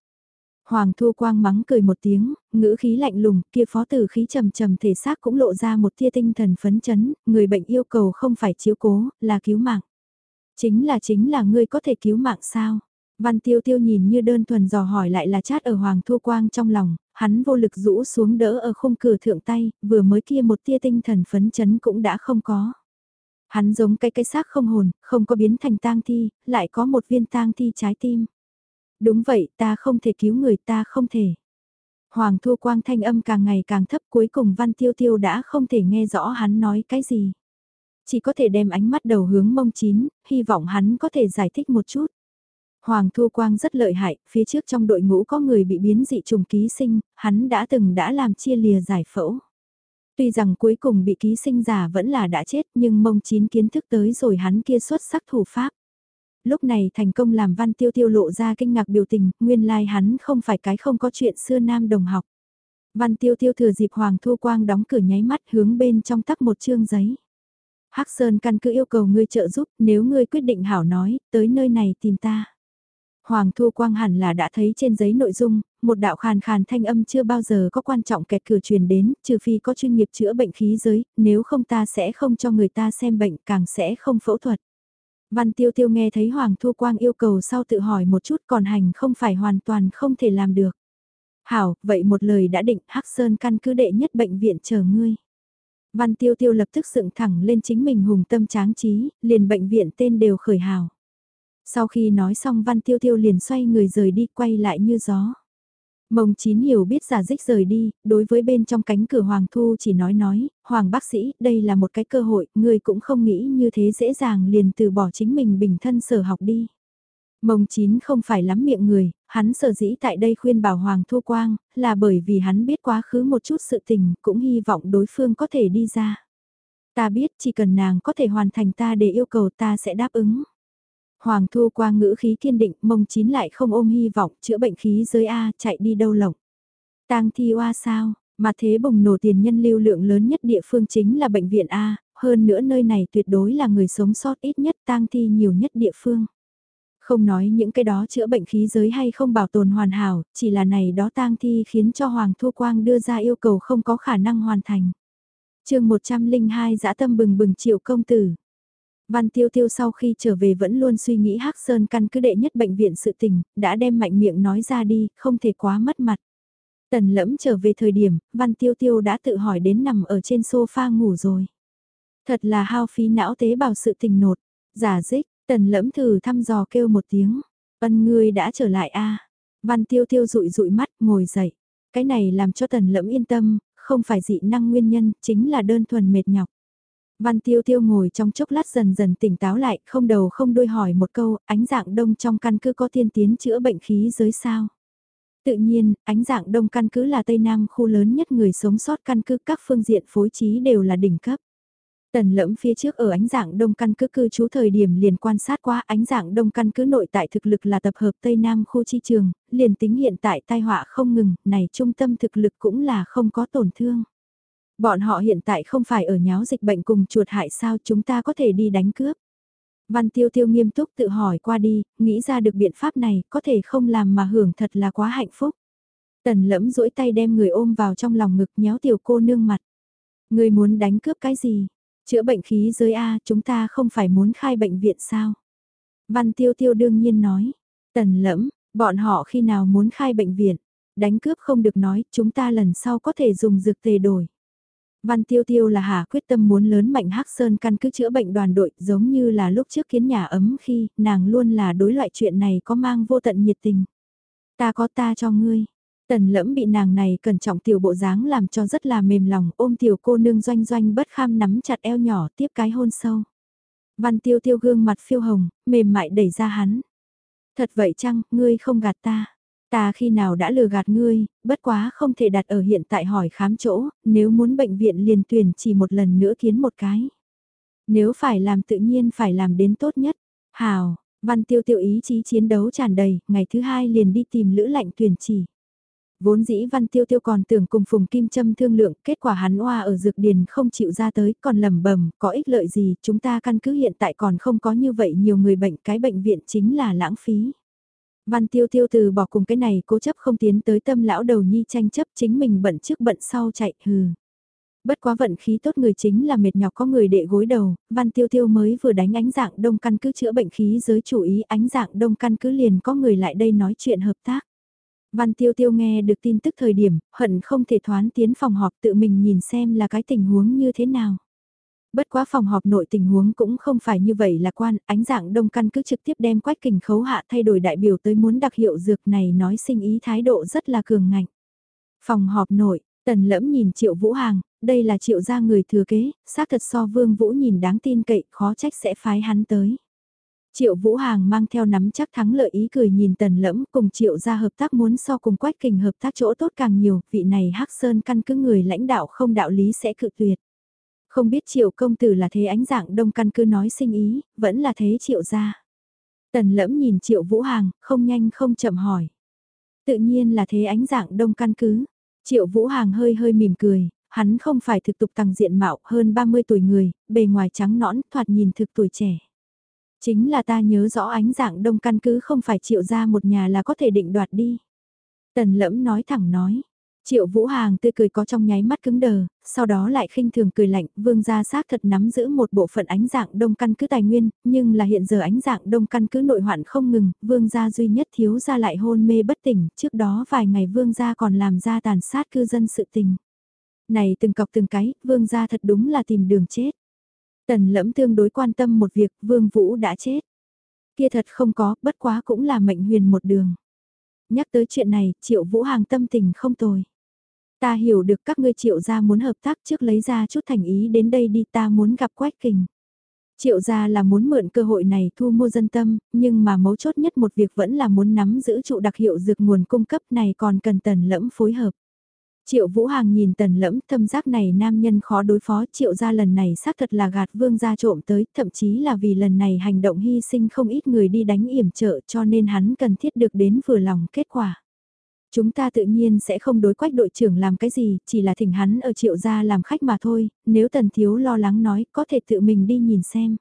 Hoàng Thu Quang mắng cười một tiếng, ngữ khí lạnh lùng, kia phó tử khí trầm trầm thể xác cũng lộ ra một tia tinh thần phấn chấn, người bệnh yêu cầu không phải chiếu cố, là cứu mạng. Chính là chính là ngươi có thể cứu mạng sao? Văn Tiêu Tiêu nhìn như đơn thuần dò hỏi lại là chát ở Hoàng Thu Quang trong lòng, hắn vô lực rũ xuống đỡ ở khung cửa thượng tay, vừa mới kia một tia tinh thần phấn chấn cũng đã không có. Hắn giống cái cái xác không hồn, không có biến thành tang thi, lại có một viên tang thi trái tim. Đúng vậy, ta không thể cứu người ta không thể. Hoàng Thu Quang thanh âm càng ngày càng thấp cuối cùng Văn Tiêu Tiêu đã không thể nghe rõ hắn nói cái gì. Chỉ có thể đem ánh mắt đầu hướng mông chín, hy vọng hắn có thể giải thích một chút. Hoàng Thu Quang rất lợi hại, phía trước trong đội ngũ có người bị biến dị trùng ký sinh, hắn đã từng đã làm chia lìa giải phẫu. Tuy rằng cuối cùng bị ký sinh giả vẫn là đã chết nhưng mông chín kiến thức tới rồi hắn kia xuất sắc thủ pháp lúc này thành công làm văn tiêu tiêu lộ ra kinh ngạc biểu tình, nguyên lai like hắn không phải cái không có chuyện xưa nam đồng học. Văn tiêu tiêu thừa dịp Hoàng Thu Quang đóng cửa nháy mắt hướng bên trong tắc một chương giấy. Hắc Sơn căn cứ yêu cầu ngươi trợ giúp, nếu ngươi quyết định hảo nói, tới nơi này tìm ta. Hoàng Thu Quang hẳn là đã thấy trên giấy nội dung, một đạo khàn khàn thanh âm chưa bao giờ có quan trọng kẹt cửa truyền đến, trừ phi có chuyên nghiệp chữa bệnh khí giới, nếu không ta sẽ không cho người ta xem bệnh, càng sẽ không phẫu thuật. Văn Tiêu Tiêu nghe thấy Hoàng Thu Quang yêu cầu sau tự hỏi một chút còn hành không phải hoàn toàn không thể làm được. Hảo, vậy một lời đã định, Hắc Sơn căn cứ đệ nhất bệnh viện chờ ngươi. Văn Tiêu Tiêu lập tức dựng thẳng lên chính mình hùng tâm tráng trí, liền bệnh viện tên đều khởi hào. Sau khi nói xong Văn Tiêu Tiêu liền xoay người rời đi quay lại như gió. Mông Chín hiểu biết giả dích rời đi, đối với bên trong cánh cửa Hoàng Thu chỉ nói nói, Hoàng bác sĩ, đây là một cái cơ hội, người cũng không nghĩ như thế dễ dàng liền từ bỏ chính mình bình thân sở học đi. Mông Chín không phải lắm miệng người, hắn sở dĩ tại đây khuyên bảo Hoàng Thu Quang, là bởi vì hắn biết quá khứ một chút sự tình, cũng hy vọng đối phương có thể đi ra. Ta biết chỉ cần nàng có thể hoàn thành ta để yêu cầu ta sẽ đáp ứng. Hoàng Thu Quang ngữ khí kiên định, mông chín lại không ôm hy vọng, chữa bệnh khí giới A, chạy đi đâu lộng. Tang thi oa sao, mà thế bùng nổ tiền nhân lưu lượng lớn nhất địa phương chính là bệnh viện A, hơn nữa nơi này tuyệt đối là người sống sót ít nhất tang thi nhiều nhất địa phương. Không nói những cái đó chữa bệnh khí giới hay không bảo tồn hoàn hảo, chỉ là này đó tang thi khiến cho Hoàng Thu Quang đưa ra yêu cầu không có khả năng hoàn thành. chương 102 dã tâm bừng bừng triệu công tử. Văn Tiêu Tiêu sau khi trở về vẫn luôn suy nghĩ Hắc Sơn căn cứ đệ nhất bệnh viện sự tình, đã đem mạnh miệng nói ra đi, không thể quá mất mặt. Tần lẫm trở về thời điểm, Văn Tiêu Tiêu đã tự hỏi đến nằm ở trên sofa ngủ rồi. Thật là hao phí não tế bào sự tình nột, giả dích, tần lẫm thử thăm dò kêu một tiếng, ân ngươi đã trở lại a Văn Tiêu Tiêu rụi rụi mắt, ngồi dậy. Cái này làm cho tần lẫm yên tâm, không phải dị năng nguyên nhân, chính là đơn thuần mệt nhọc. Văn tiêu tiêu ngồi trong chốc lát dần dần tỉnh táo lại, không đầu không đuôi hỏi một câu, ánh dạng đông trong căn cứ có tiên tiến chữa bệnh khí giới sao? Tự nhiên, ánh dạng đông căn cứ là Tây Nam khu lớn nhất người sống sót căn cứ các phương diện phối trí đều là đỉnh cấp. Tần lẫm phía trước ở ánh dạng đông căn cứ cư trú thời điểm liền quan sát qua ánh dạng đông căn cứ nội tại thực lực là tập hợp Tây Nam khu chi trường, liền tính hiện tại tai họa không ngừng, này trung tâm thực lực cũng là không có tổn thương. Bọn họ hiện tại không phải ở nháo dịch bệnh cùng chuột hại sao chúng ta có thể đi đánh cướp. Văn tiêu tiêu nghiêm túc tự hỏi qua đi, nghĩ ra được biện pháp này có thể không làm mà hưởng thật là quá hạnh phúc. Tần lẫm duỗi tay đem người ôm vào trong lòng ngực nhéo tiểu cô nương mặt. Người muốn đánh cướp cái gì? Chữa bệnh khí giới A chúng ta không phải muốn khai bệnh viện sao? Văn tiêu tiêu đương nhiên nói. Tần lẫm, bọn họ khi nào muốn khai bệnh viện? Đánh cướp không được nói, chúng ta lần sau có thể dùng dược tề đổi. Văn Tiêu Tiêu là hà quyết tâm muốn lớn mạnh Hắc Sơn căn cứ chữa bệnh đoàn đội giống như là lúc trước kiến nhà ấm khi nàng luôn là đối loại chuyện này có mang vô tận nhiệt tình. Ta có ta cho ngươi. Tần lẫm bị nàng này cẩn trọng tiểu bộ dáng làm cho rất là mềm lòng ôm tiểu cô nương doanh doanh bất kham nắm chặt eo nhỏ tiếp cái hôn sâu. Văn tiêu tiêu gương mặt phiêu hồng, mềm mại đẩy ra hắn. Thật vậy chăng, ngươi không gạt ta. Ta khi nào đã lừa gạt ngươi, bất quá không thể đặt ở hiện tại hỏi khám chỗ, nếu muốn bệnh viện liền tuyển chỉ một lần nữa kiến một cái. Nếu phải làm tự nhiên phải làm đến tốt nhất. Hào, văn tiêu tiêu ý chí chiến đấu tràn đầy, ngày thứ hai liền đi tìm lữ lạnh tuyển chỉ. Vốn dĩ văn tiêu tiêu còn tưởng cùng Phùng Kim châm thương lượng, kết quả hắn oa ở dược điền không chịu ra tới, còn lầm bầm, có ích lợi gì, chúng ta căn cứ hiện tại còn không có như vậy nhiều người bệnh, cái bệnh viện chính là lãng phí. Văn tiêu tiêu từ bỏ cùng cái này cố chấp không tiến tới tâm lão đầu nhi tranh chấp chính mình bận trước bận sau chạy hừ. Bất quá vận khí tốt người chính là mệt nhọc có người đệ gối đầu, văn tiêu tiêu mới vừa đánh ánh dạng đông căn cứ chữa bệnh khí giới chủ ý ánh dạng đông căn cứ liền có người lại đây nói chuyện hợp tác. Văn tiêu tiêu nghe được tin tức thời điểm, hận không thể thoán tiến phòng họp tự mình nhìn xem là cái tình huống như thế nào. Bất quá phòng họp nội tình huống cũng không phải như vậy là quan, ánh dạng đông căn cứ trực tiếp đem quách kình khấu hạ thay đổi đại biểu tới muốn đặc hiệu dược này nói sinh ý thái độ rất là cường ngạnh. Phòng họp nội, tần lẫm nhìn triệu vũ hàng, đây là triệu gia người thừa kế, xác thật so vương vũ nhìn đáng tin cậy, khó trách sẽ phái hắn tới. Triệu Vũ Hàng mang theo nắm chắc thắng lợi ý cười nhìn tần lẫm cùng triệu gia hợp tác muốn so cùng quách kình hợp tác chỗ tốt càng nhiều, vị này hắc sơn căn cứ người lãnh đạo không đạo lý sẽ cự tuyệt. Không biết triệu công tử là thế ánh dạng đông căn cứ nói sinh ý, vẫn là thế triệu gia. Tần lẫm nhìn triệu vũ hàng, không nhanh không chậm hỏi. Tự nhiên là thế ánh dạng đông căn cứ. Triệu vũ hàng hơi hơi mỉm cười, hắn không phải thực tục tăng diện mạo hơn 30 tuổi người, bề ngoài trắng nõn, thoạt nhìn thực tuổi trẻ. Chính là ta nhớ rõ ánh dạng đông căn cứ không phải triệu ra một nhà là có thể định đoạt đi. Tần lẫm nói thẳng nói, Triệu Vũ Hàng tươi cười có trong nháy mắt cứng đờ, sau đó lại khinh thường cười lạnh, vương gia xác thật nắm giữ một bộ phận ánh dạng đông căn cứ tài nguyên, nhưng là hiện giờ ánh dạng đông căn cứ nội hoạn không ngừng, vương gia duy nhất thiếu gia lại hôn mê bất tỉnh, trước đó vài ngày vương gia còn làm ra tàn sát cư dân sự tình. Này từng cọc từng cái, vương gia thật đúng là tìm đường chết. Tần lẫm tương đối quan tâm một việc, vương vũ đã chết. Kia thật không có, bất quá cũng là mệnh huyền một đường. Nhắc tới chuyện này, triệu vũ hàng tâm tình không tồi. Ta hiểu được các ngươi triệu gia muốn hợp tác trước lấy ra chút thành ý đến đây đi ta muốn gặp Quách Kình. Triệu gia là muốn mượn cơ hội này thu mua dân tâm, nhưng mà mấu chốt nhất một việc vẫn là muốn nắm giữ trụ đặc hiệu dược nguồn cung cấp này còn cần tần lẫm phối hợp. Triệu Vũ Hàng nhìn tần lẫm thâm giác này nam nhân khó đối phó triệu gia lần này xác thật là gạt vương gia trộm tới, thậm chí là vì lần này hành động hy sinh không ít người đi đánh yểm trợ cho nên hắn cần thiết được đến vừa lòng kết quả. Chúng ta tự nhiên sẽ không đối quách đội trưởng làm cái gì, chỉ là thỉnh hắn ở triệu gia làm khách mà thôi, nếu tần thiếu lo lắng nói có thể tự mình đi nhìn xem.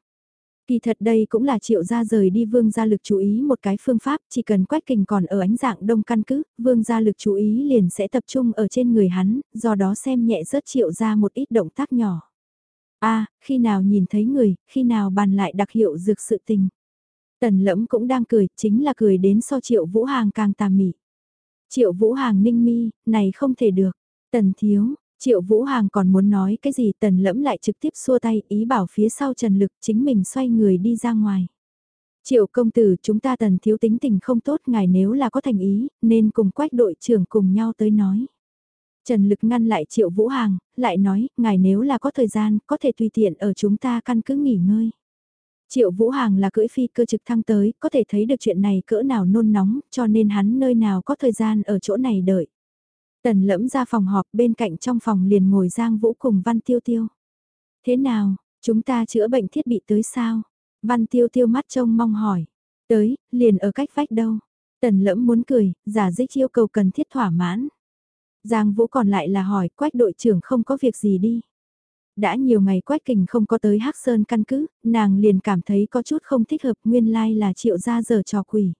Kỳ thật đây cũng là triệu gia rời đi vương gia lực chú ý một cái phương pháp, chỉ cần quách kình còn ở ánh dạng đông căn cứ, vương gia lực chú ý liền sẽ tập trung ở trên người hắn, do đó xem nhẹ rớt triệu gia một ít động tác nhỏ. a khi nào nhìn thấy người, khi nào bàn lại đặc hiệu dược sự tình. Tần lẫm cũng đang cười, chính là cười đến so triệu vũ hàng càng tà mị. Triệu Vũ Hàng ninh mi, này không thể được. Tần thiếu, Triệu Vũ Hàng còn muốn nói cái gì tần lẫm lại trực tiếp xua tay ý bảo phía sau Trần Lực chính mình xoay người đi ra ngoài. Triệu công tử chúng ta tần thiếu tính tình không tốt ngài nếu là có thành ý nên cùng quách đội trưởng cùng nhau tới nói. Trần Lực ngăn lại Triệu Vũ Hàng, lại nói, ngài nếu là có thời gian, có thể tùy tiện ở chúng ta căn cứ nghỉ ngơi. Triệu Vũ Hàng là cưỡi phi cơ trực thăng tới, có thể thấy được chuyện này cỡ nào nôn nóng, cho nên hắn nơi nào có thời gian ở chỗ này đợi. Tần lẫm ra phòng họp bên cạnh trong phòng liền ngồi Giang Vũ cùng Văn Tiêu Tiêu. Thế nào, chúng ta chữa bệnh thiết bị tới sao? Văn Tiêu Tiêu mắt trông mong hỏi. Tới, liền ở cách vách đâu? Tần lẫm muốn cười, giả dích yêu cầu cần thiết thỏa mãn. Giang Vũ còn lại là hỏi quách đội trưởng không có việc gì đi. Đã nhiều ngày Quách Kình không có tới Hắc Sơn căn cứ, nàng liền cảm thấy có chút không thích hợp nguyên lai là triệu gia giờ trò quỷ.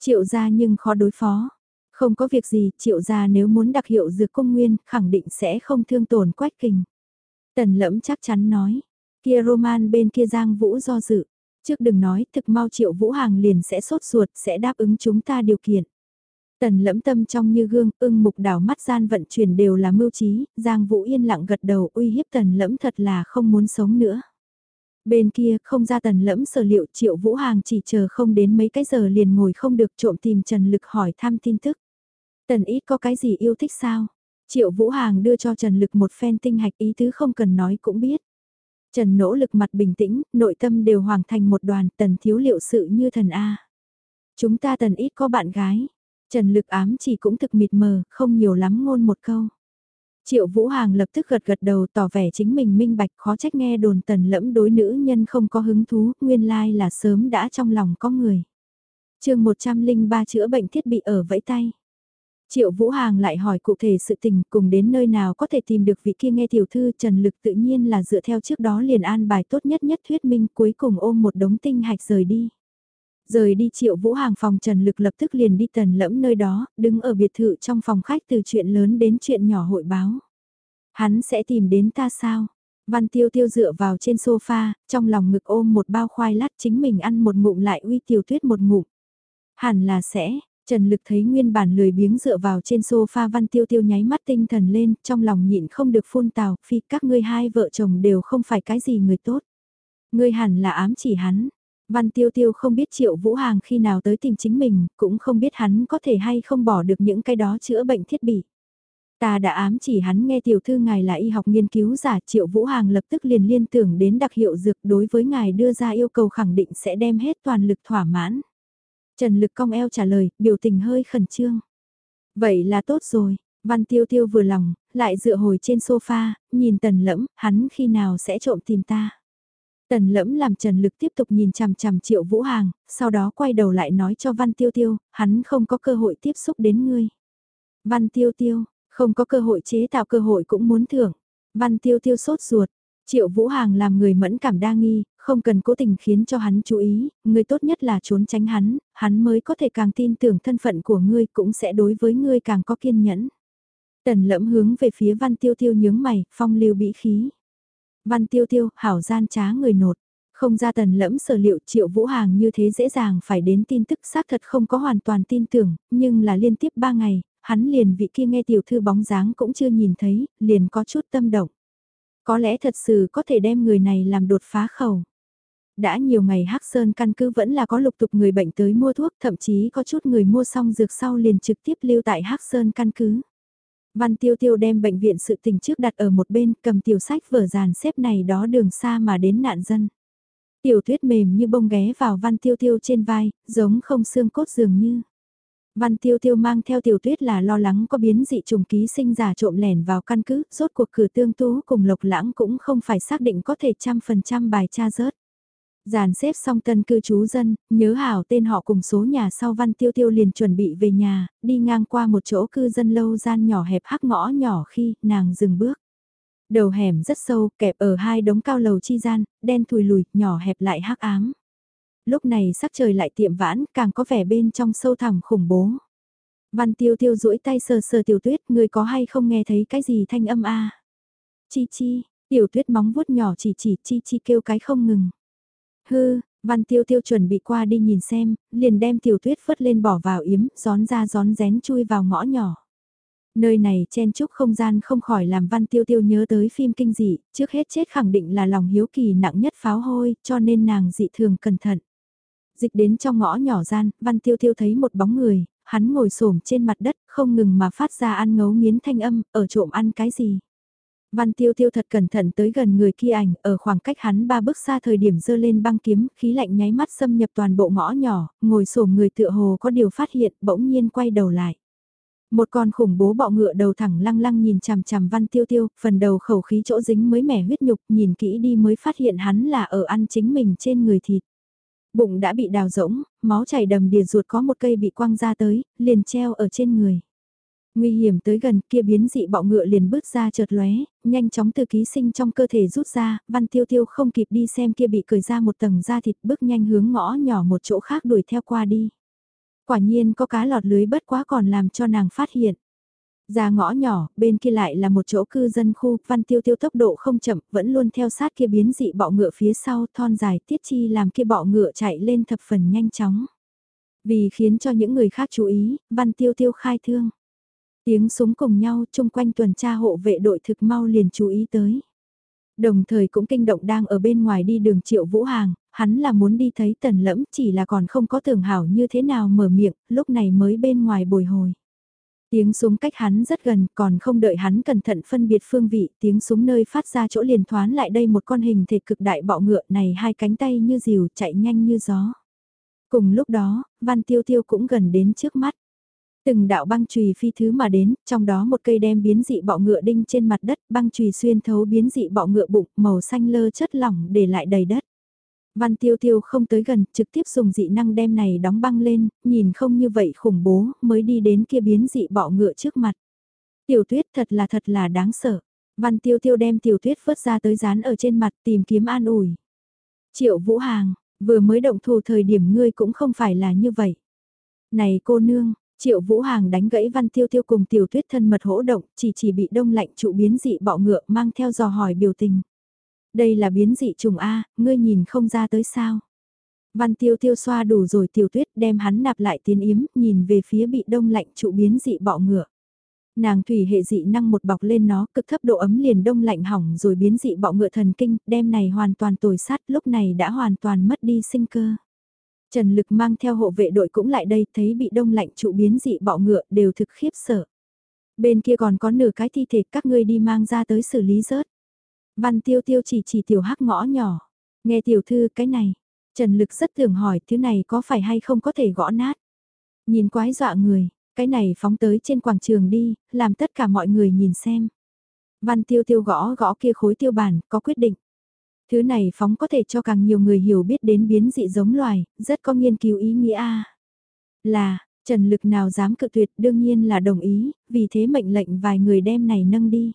Triệu gia nhưng khó đối phó. Không có việc gì, triệu gia nếu muốn đặc hiệu dược công nguyên, khẳng định sẽ không thương tổn Quách Kình. Tần lẫm chắc chắn nói, kia Roman bên kia Giang Vũ do dự. Trước đừng nói, thực mau triệu Vũ Hàng liền sẽ sốt ruột, sẽ đáp ứng chúng ta điều kiện. Tần lẫm tâm trong như gương, ưng mục đảo mắt gian vận chuyển đều là mưu trí, Giang Vũ yên lặng gật đầu uy hiếp tần lẫm thật là không muốn sống nữa. Bên kia không ra tần lẫm sở liệu triệu Vũ Hàng chỉ chờ không đến mấy cái giờ liền ngồi không được trộm tìm Trần Lực hỏi thăm tin tức. Tần ít có cái gì yêu thích sao? Triệu Vũ Hàng đưa cho Trần Lực một phen tinh hạch ý tứ không cần nói cũng biết. Trần nỗ lực mặt bình tĩnh, nội tâm đều hoàng thành một đoàn tần thiếu liệu sự như thần A. Chúng ta tần ít có bạn gái, Trần lực ám chỉ cũng thực mịt mờ, không nhiều lắm ngôn một câu. Triệu Vũ Hàng lập tức gật gật đầu tỏ vẻ chính mình minh bạch khó trách nghe đồn tần lẫm đối nữ nhân không có hứng thú, nguyên lai là sớm đã trong lòng có người. chương 103 chữa bệnh thiết bị ở vẫy tay. Triệu Vũ Hàng lại hỏi cụ thể sự tình cùng đến nơi nào có thể tìm được vị kia nghe tiểu thư Trần Lực tự nhiên là dựa theo trước đó liền an bài tốt nhất nhất thuyết minh cuối cùng ôm một đống tinh hạch rời đi. Rời đi triệu vũ hàng phòng Trần Lực lập tức liền đi tần lẫm nơi đó, đứng ở biệt thự trong phòng khách từ chuyện lớn đến chuyện nhỏ hội báo. Hắn sẽ tìm đến ta sao? Văn tiêu tiêu dựa vào trên sofa, trong lòng ngực ôm một bao khoai lát chính mình ăn một ngụm lại uy tiêu tuyết một ngụm. Hẳn là sẽ, Trần Lực thấy nguyên bản lười biếng dựa vào trên sofa văn tiêu tiêu nháy mắt tinh thần lên, trong lòng nhịn không được phun tào, phi các ngươi hai vợ chồng đều không phải cái gì người tốt. Ngươi hẳn là ám chỉ hắn, Văn Tiêu Tiêu không biết Triệu Vũ Hàng khi nào tới tìm chính mình, cũng không biết hắn có thể hay không bỏ được những cái đó chữa bệnh thiết bị. Ta đã ám chỉ hắn nghe tiểu thư ngài là y học nghiên cứu giả Triệu Vũ Hàng lập tức liền liên tưởng đến đặc hiệu dược đối với ngài đưa ra yêu cầu khẳng định sẽ đem hết toàn lực thỏa mãn. Trần Lực cong eo trả lời, biểu tình hơi khẩn trương. Vậy là tốt rồi, Văn Tiêu Tiêu vừa lòng, lại dựa hồi trên sofa, nhìn tần lẫm, hắn khi nào sẽ trộm tìm ta. Tần lẫm làm Trần Lực tiếp tục nhìn chằm chằm Triệu Vũ Hàng, sau đó quay đầu lại nói cho Văn Tiêu Tiêu, hắn không có cơ hội tiếp xúc đến ngươi. Văn Tiêu Tiêu, không có cơ hội chế tạo cơ hội cũng muốn thưởng. Văn Tiêu Tiêu sốt ruột, Triệu Vũ Hàng làm người mẫn cảm đa nghi, không cần cố tình khiến cho hắn chú ý, ngươi tốt nhất là trốn tránh hắn, hắn mới có thể càng tin tưởng thân phận của ngươi cũng sẽ đối với ngươi càng có kiên nhẫn. Tần lẫm hướng về phía văn tiêu tiêu nhướng mày, phong lưu bĩ khí. Văn tiêu tiêu, hảo gian trá người nột. Không ra tần lẫm sở liệu triệu vũ hàng như thế dễ dàng phải đến tin tức xác thật không có hoàn toàn tin tưởng, nhưng là liên tiếp ba ngày, hắn liền vị kia nghe tiểu thư bóng dáng cũng chưa nhìn thấy, liền có chút tâm động. Có lẽ thật sự có thể đem người này làm đột phá khẩu. Đã nhiều ngày Hắc Sơn căn cứ vẫn là có lục tục người bệnh tới mua thuốc, thậm chí có chút người mua xong dược sau liền trực tiếp lưu tại Hắc Sơn căn cứ. Văn Tiêu Tiêu đem bệnh viện sự tình trước đặt ở một bên, cầm tiểu sách vở dàn xếp này đó đường xa mà đến nạn dân. Tiểu tuyết mềm như bông ghé vào Văn Tiêu Tiêu trên vai, giống không xương cốt dường như. Văn Tiêu Tiêu mang theo tiểu tuyết là lo lắng có biến dị trùng ký sinh giả trộm lẻn vào căn cứ, rốt cuộc cửa tương tú cùng lộc lãng cũng không phải xác định có thể trăm phần trăm bài tra rớt. Giàn xếp xong tân cư trú dân, nhớ hảo tên họ cùng số nhà sau văn tiêu tiêu liền chuẩn bị về nhà, đi ngang qua một chỗ cư dân lâu gian nhỏ hẹp hắc ngõ nhỏ khi nàng dừng bước. Đầu hẻm rất sâu, kẹp ở hai đống cao lầu chi gian, đen thùi lùi, nhỏ hẹp lại hắc ám. Lúc này sắc trời lại tiệm vãn, càng có vẻ bên trong sâu thẳm khủng bố. Văn tiêu tiêu duỗi tay sờ sờ tiểu tuyết, người có hay không nghe thấy cái gì thanh âm a Chi chi, tiểu tuyết móng vuốt nhỏ chỉ chỉ chi chi kêu cái không ngừng. Hư, văn tiêu tiêu chuẩn bị qua đi nhìn xem, liền đem tiểu tuyết phất lên bỏ vào yếm, gión ra gión rén chui vào ngõ nhỏ. Nơi này chen chúc không gian không khỏi làm văn tiêu tiêu nhớ tới phim kinh dị, trước hết chết khẳng định là lòng hiếu kỳ nặng nhất pháo hôi, cho nên nàng dị thường cẩn thận. Dịch đến trong ngõ nhỏ gian, văn tiêu tiêu thấy một bóng người, hắn ngồi xổm trên mặt đất, không ngừng mà phát ra ăn ngấu nghiến thanh âm, ở trộm ăn cái gì. Văn tiêu tiêu thật cẩn thận tới gần người kia ảnh, ở khoảng cách hắn ba bước xa thời điểm dơ lên băng kiếm, khí lạnh nháy mắt xâm nhập toàn bộ ngõ nhỏ, ngồi xổm người tựa hồ có điều phát hiện, bỗng nhiên quay đầu lại. Một con khủng bố bọ ngựa đầu thẳng lăng lăng nhìn chằm chằm văn tiêu tiêu, phần đầu khẩu khí chỗ dính mới mẻ huyết nhục, nhìn kỹ đi mới phát hiện hắn là ở ăn chính mình trên người thịt. Bụng đã bị đào rỗng, máu chảy đầm đìa ruột có một cây bị quăng ra tới, liền treo ở trên người. Nguy hiểm tới gần kia biến dị bọ ngựa liền bước ra chợt lóe, nhanh chóng từ ký sinh trong cơ thể rút ra, văn tiêu tiêu không kịp đi xem kia bị cởi ra một tầng da thịt bước nhanh hướng ngõ nhỏ một chỗ khác đuổi theo qua đi. Quả nhiên có cá lọt lưới bất quá còn làm cho nàng phát hiện. Ra ngõ nhỏ, bên kia lại là một chỗ cư dân khu, văn tiêu tiêu tốc độ không chậm, vẫn luôn theo sát kia biến dị bọ ngựa phía sau, thon dài tiết chi làm kia bọ ngựa chạy lên thập phần nhanh chóng. Vì khiến cho những người khác chú ý, văn tiêu tiêu khai thương. Tiếng súng cùng nhau chung quanh tuần tra hộ vệ đội thực mau liền chú ý tới. Đồng thời cũng kinh động đang ở bên ngoài đi đường triệu vũ hàng, hắn là muốn đi thấy tần lẫm chỉ là còn không có tưởng hảo như thế nào mở miệng, lúc này mới bên ngoài bồi hồi. Tiếng súng cách hắn rất gần, còn không đợi hắn cẩn thận phân biệt phương vị, tiếng súng nơi phát ra chỗ liền thoán lại đây một con hình thể cực đại bọ ngựa này hai cánh tay như diều chạy nhanh như gió. Cùng lúc đó, Văn Tiêu Tiêu cũng gần đến trước mắt. Từng đạo băng chùy phi thứ mà đến, trong đó một cây đem biến dị bọ ngựa đinh trên mặt đất, băng chùy xuyên thấu biến dị bọ ngựa bụng, màu xanh lơ chất lỏng để lại đầy đất. Văn tiêu tiêu không tới gần, trực tiếp dùng dị năng đem này đóng băng lên, nhìn không như vậy khủng bố, mới đi đến kia biến dị bọ ngựa trước mặt. Tiểu tuyết thật là thật là đáng sợ. Văn tiêu tiêu đem tiểu tuyết vớt ra tới dán ở trên mặt tìm kiếm an ủi. Triệu vũ hàng, vừa mới động thủ thời điểm ngươi cũng không phải là như vậy. Này cô nương, Triệu Vũ Hàng đánh gãy Văn Tiêu Tiêu cùng Tiểu Tuyết thân mật hỗ động, chỉ chỉ bị đông lạnh trụ biến dị bọ ngựa mang theo dò hỏi biểu tình. Đây là biến dị trùng A, ngươi nhìn không ra tới sao. Văn Tiêu Tiêu xoa đủ rồi Tiểu Tuyết đem hắn nạp lại tiến yếm, nhìn về phía bị đông lạnh trụ biến dị bọ ngựa. Nàng thủy hệ dị năng một bọc lên nó, cực thấp độ ấm liền đông lạnh hỏng rồi biến dị bọ ngựa thần kinh, đem này hoàn toàn tồi sát, lúc này đã hoàn toàn mất đi sinh cơ. Trần Lực mang theo hộ vệ đội cũng lại đây, thấy bị đông lạnh trụ biến dị bọ ngựa đều thực khiếp sợ. Bên kia còn có nửa cái thi thể các ngươi đi mang ra tới xử lý rớt. Văn tiêu tiêu chỉ chỉ tiểu hắc ngõ nhỏ. Nghe tiểu thư cái này. Trần Lực rất thường hỏi thứ này có phải hay không có thể gõ nát. Nhìn quái dọa người, cái này phóng tới trên quảng trường đi, làm tất cả mọi người nhìn xem. Văn tiêu tiêu gõ gõ kia khối tiêu bản, có quyết định. Thứ này phóng có thể cho càng nhiều người hiểu biết đến biến dị giống loài, rất có nghiên cứu ý nghĩa a. Là, Trần Lực nào dám cự tuyệt đương nhiên là đồng ý, vì thế mệnh lệnh vài người đem này nâng đi.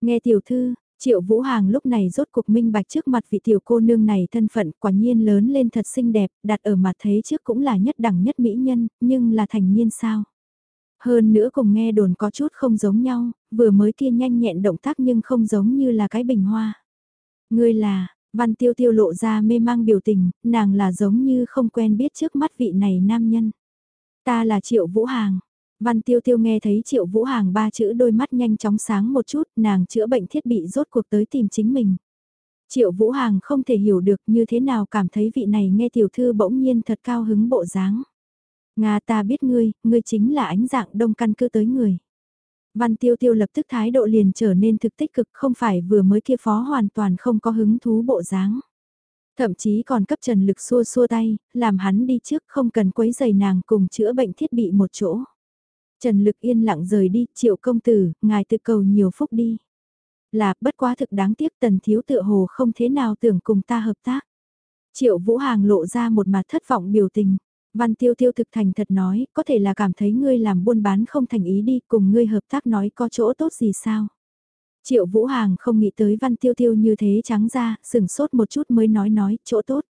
Nghe tiểu thư, Triệu Vũ Hàng lúc này rốt cuộc minh bạch trước mặt vị tiểu cô nương này thân phận quả nhiên lớn lên thật xinh đẹp, đặt ở mặt thế trước cũng là nhất đẳng nhất mỹ nhân, nhưng là thành niên sao. Hơn nữa cùng nghe đồn có chút không giống nhau, vừa mới kia nhanh nhẹn động tác nhưng không giống như là cái bình hoa. Ngươi là, văn tiêu tiêu lộ ra mê mang biểu tình, nàng là giống như không quen biết trước mắt vị này nam nhân. Ta là Triệu Vũ Hàng. Văn tiêu tiêu nghe thấy Triệu Vũ Hàng ba chữ đôi mắt nhanh chóng sáng một chút, nàng chữa bệnh thiết bị rốt cuộc tới tìm chính mình. Triệu Vũ Hàng không thể hiểu được như thế nào cảm thấy vị này nghe tiểu thư bỗng nhiên thật cao hứng bộ dáng. Nga ta biết ngươi, ngươi chính là ánh dạng đông căn cứ tới người. Văn tiêu tiêu lập tức thái độ liền trở nên thực tích cực không phải vừa mới kia phó hoàn toàn không có hứng thú bộ dáng. Thậm chí còn cấp Trần Lực xua xua tay, làm hắn đi trước không cần quấy giày nàng cùng chữa bệnh thiết bị một chỗ. Trần Lực yên lặng rời đi, triệu công tử, ngài tự cầu nhiều phúc đi. Là, bất quá thực đáng tiếc tần thiếu tựa hồ không thế nào tưởng cùng ta hợp tác. Triệu Vũ Hàng lộ ra một mặt thất vọng biểu tình. Văn Tiêu Tiêu thực thành thật nói, có thể là cảm thấy ngươi làm buôn bán không thành ý đi, cùng ngươi hợp tác nói có chỗ tốt gì sao. Triệu Vũ Hàng không nghĩ tới Văn Tiêu Tiêu như thế trắng ra, sừng sốt một chút mới nói nói, chỗ tốt.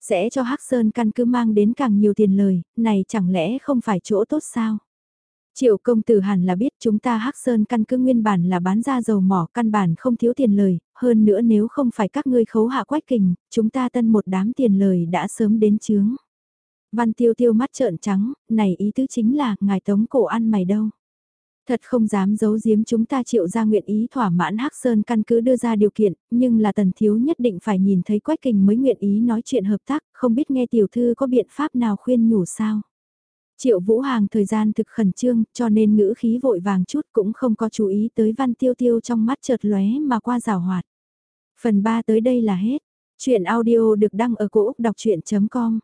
Sẽ cho Hắc Sơn căn cứ mang đến càng nhiều tiền lời, này chẳng lẽ không phải chỗ tốt sao? Triệu công tử hẳn là biết chúng ta Hắc Sơn căn cứ nguyên bản là bán ra dầu mỏ căn bản không thiếu tiền lời, hơn nữa nếu không phải các ngươi khấu hạ quách kình, chúng ta tân một đám tiền lời đã sớm đến chướng. Văn tiêu tiêu mắt trợn trắng, này ý tứ chính là ngài tống cổ ăn mày đâu. Thật không dám giấu giếm chúng ta triệu ra nguyện ý thỏa mãn Hắc Sơn căn cứ đưa ra điều kiện, nhưng là tần thiếu nhất định phải nhìn thấy quách kình mới nguyện ý nói chuyện hợp tác, không biết nghe tiểu thư có biện pháp nào khuyên nhủ sao. Triệu Vũ Hàng thời gian thực khẩn trương, cho nên ngữ khí vội vàng chút cũng không có chú ý tới văn tiêu tiêu trong mắt chợt lóe mà qua rào hoạt. Phần 3 tới đây là hết. Chuyện audio được đăng ở cổ Úc đọc chuyện.com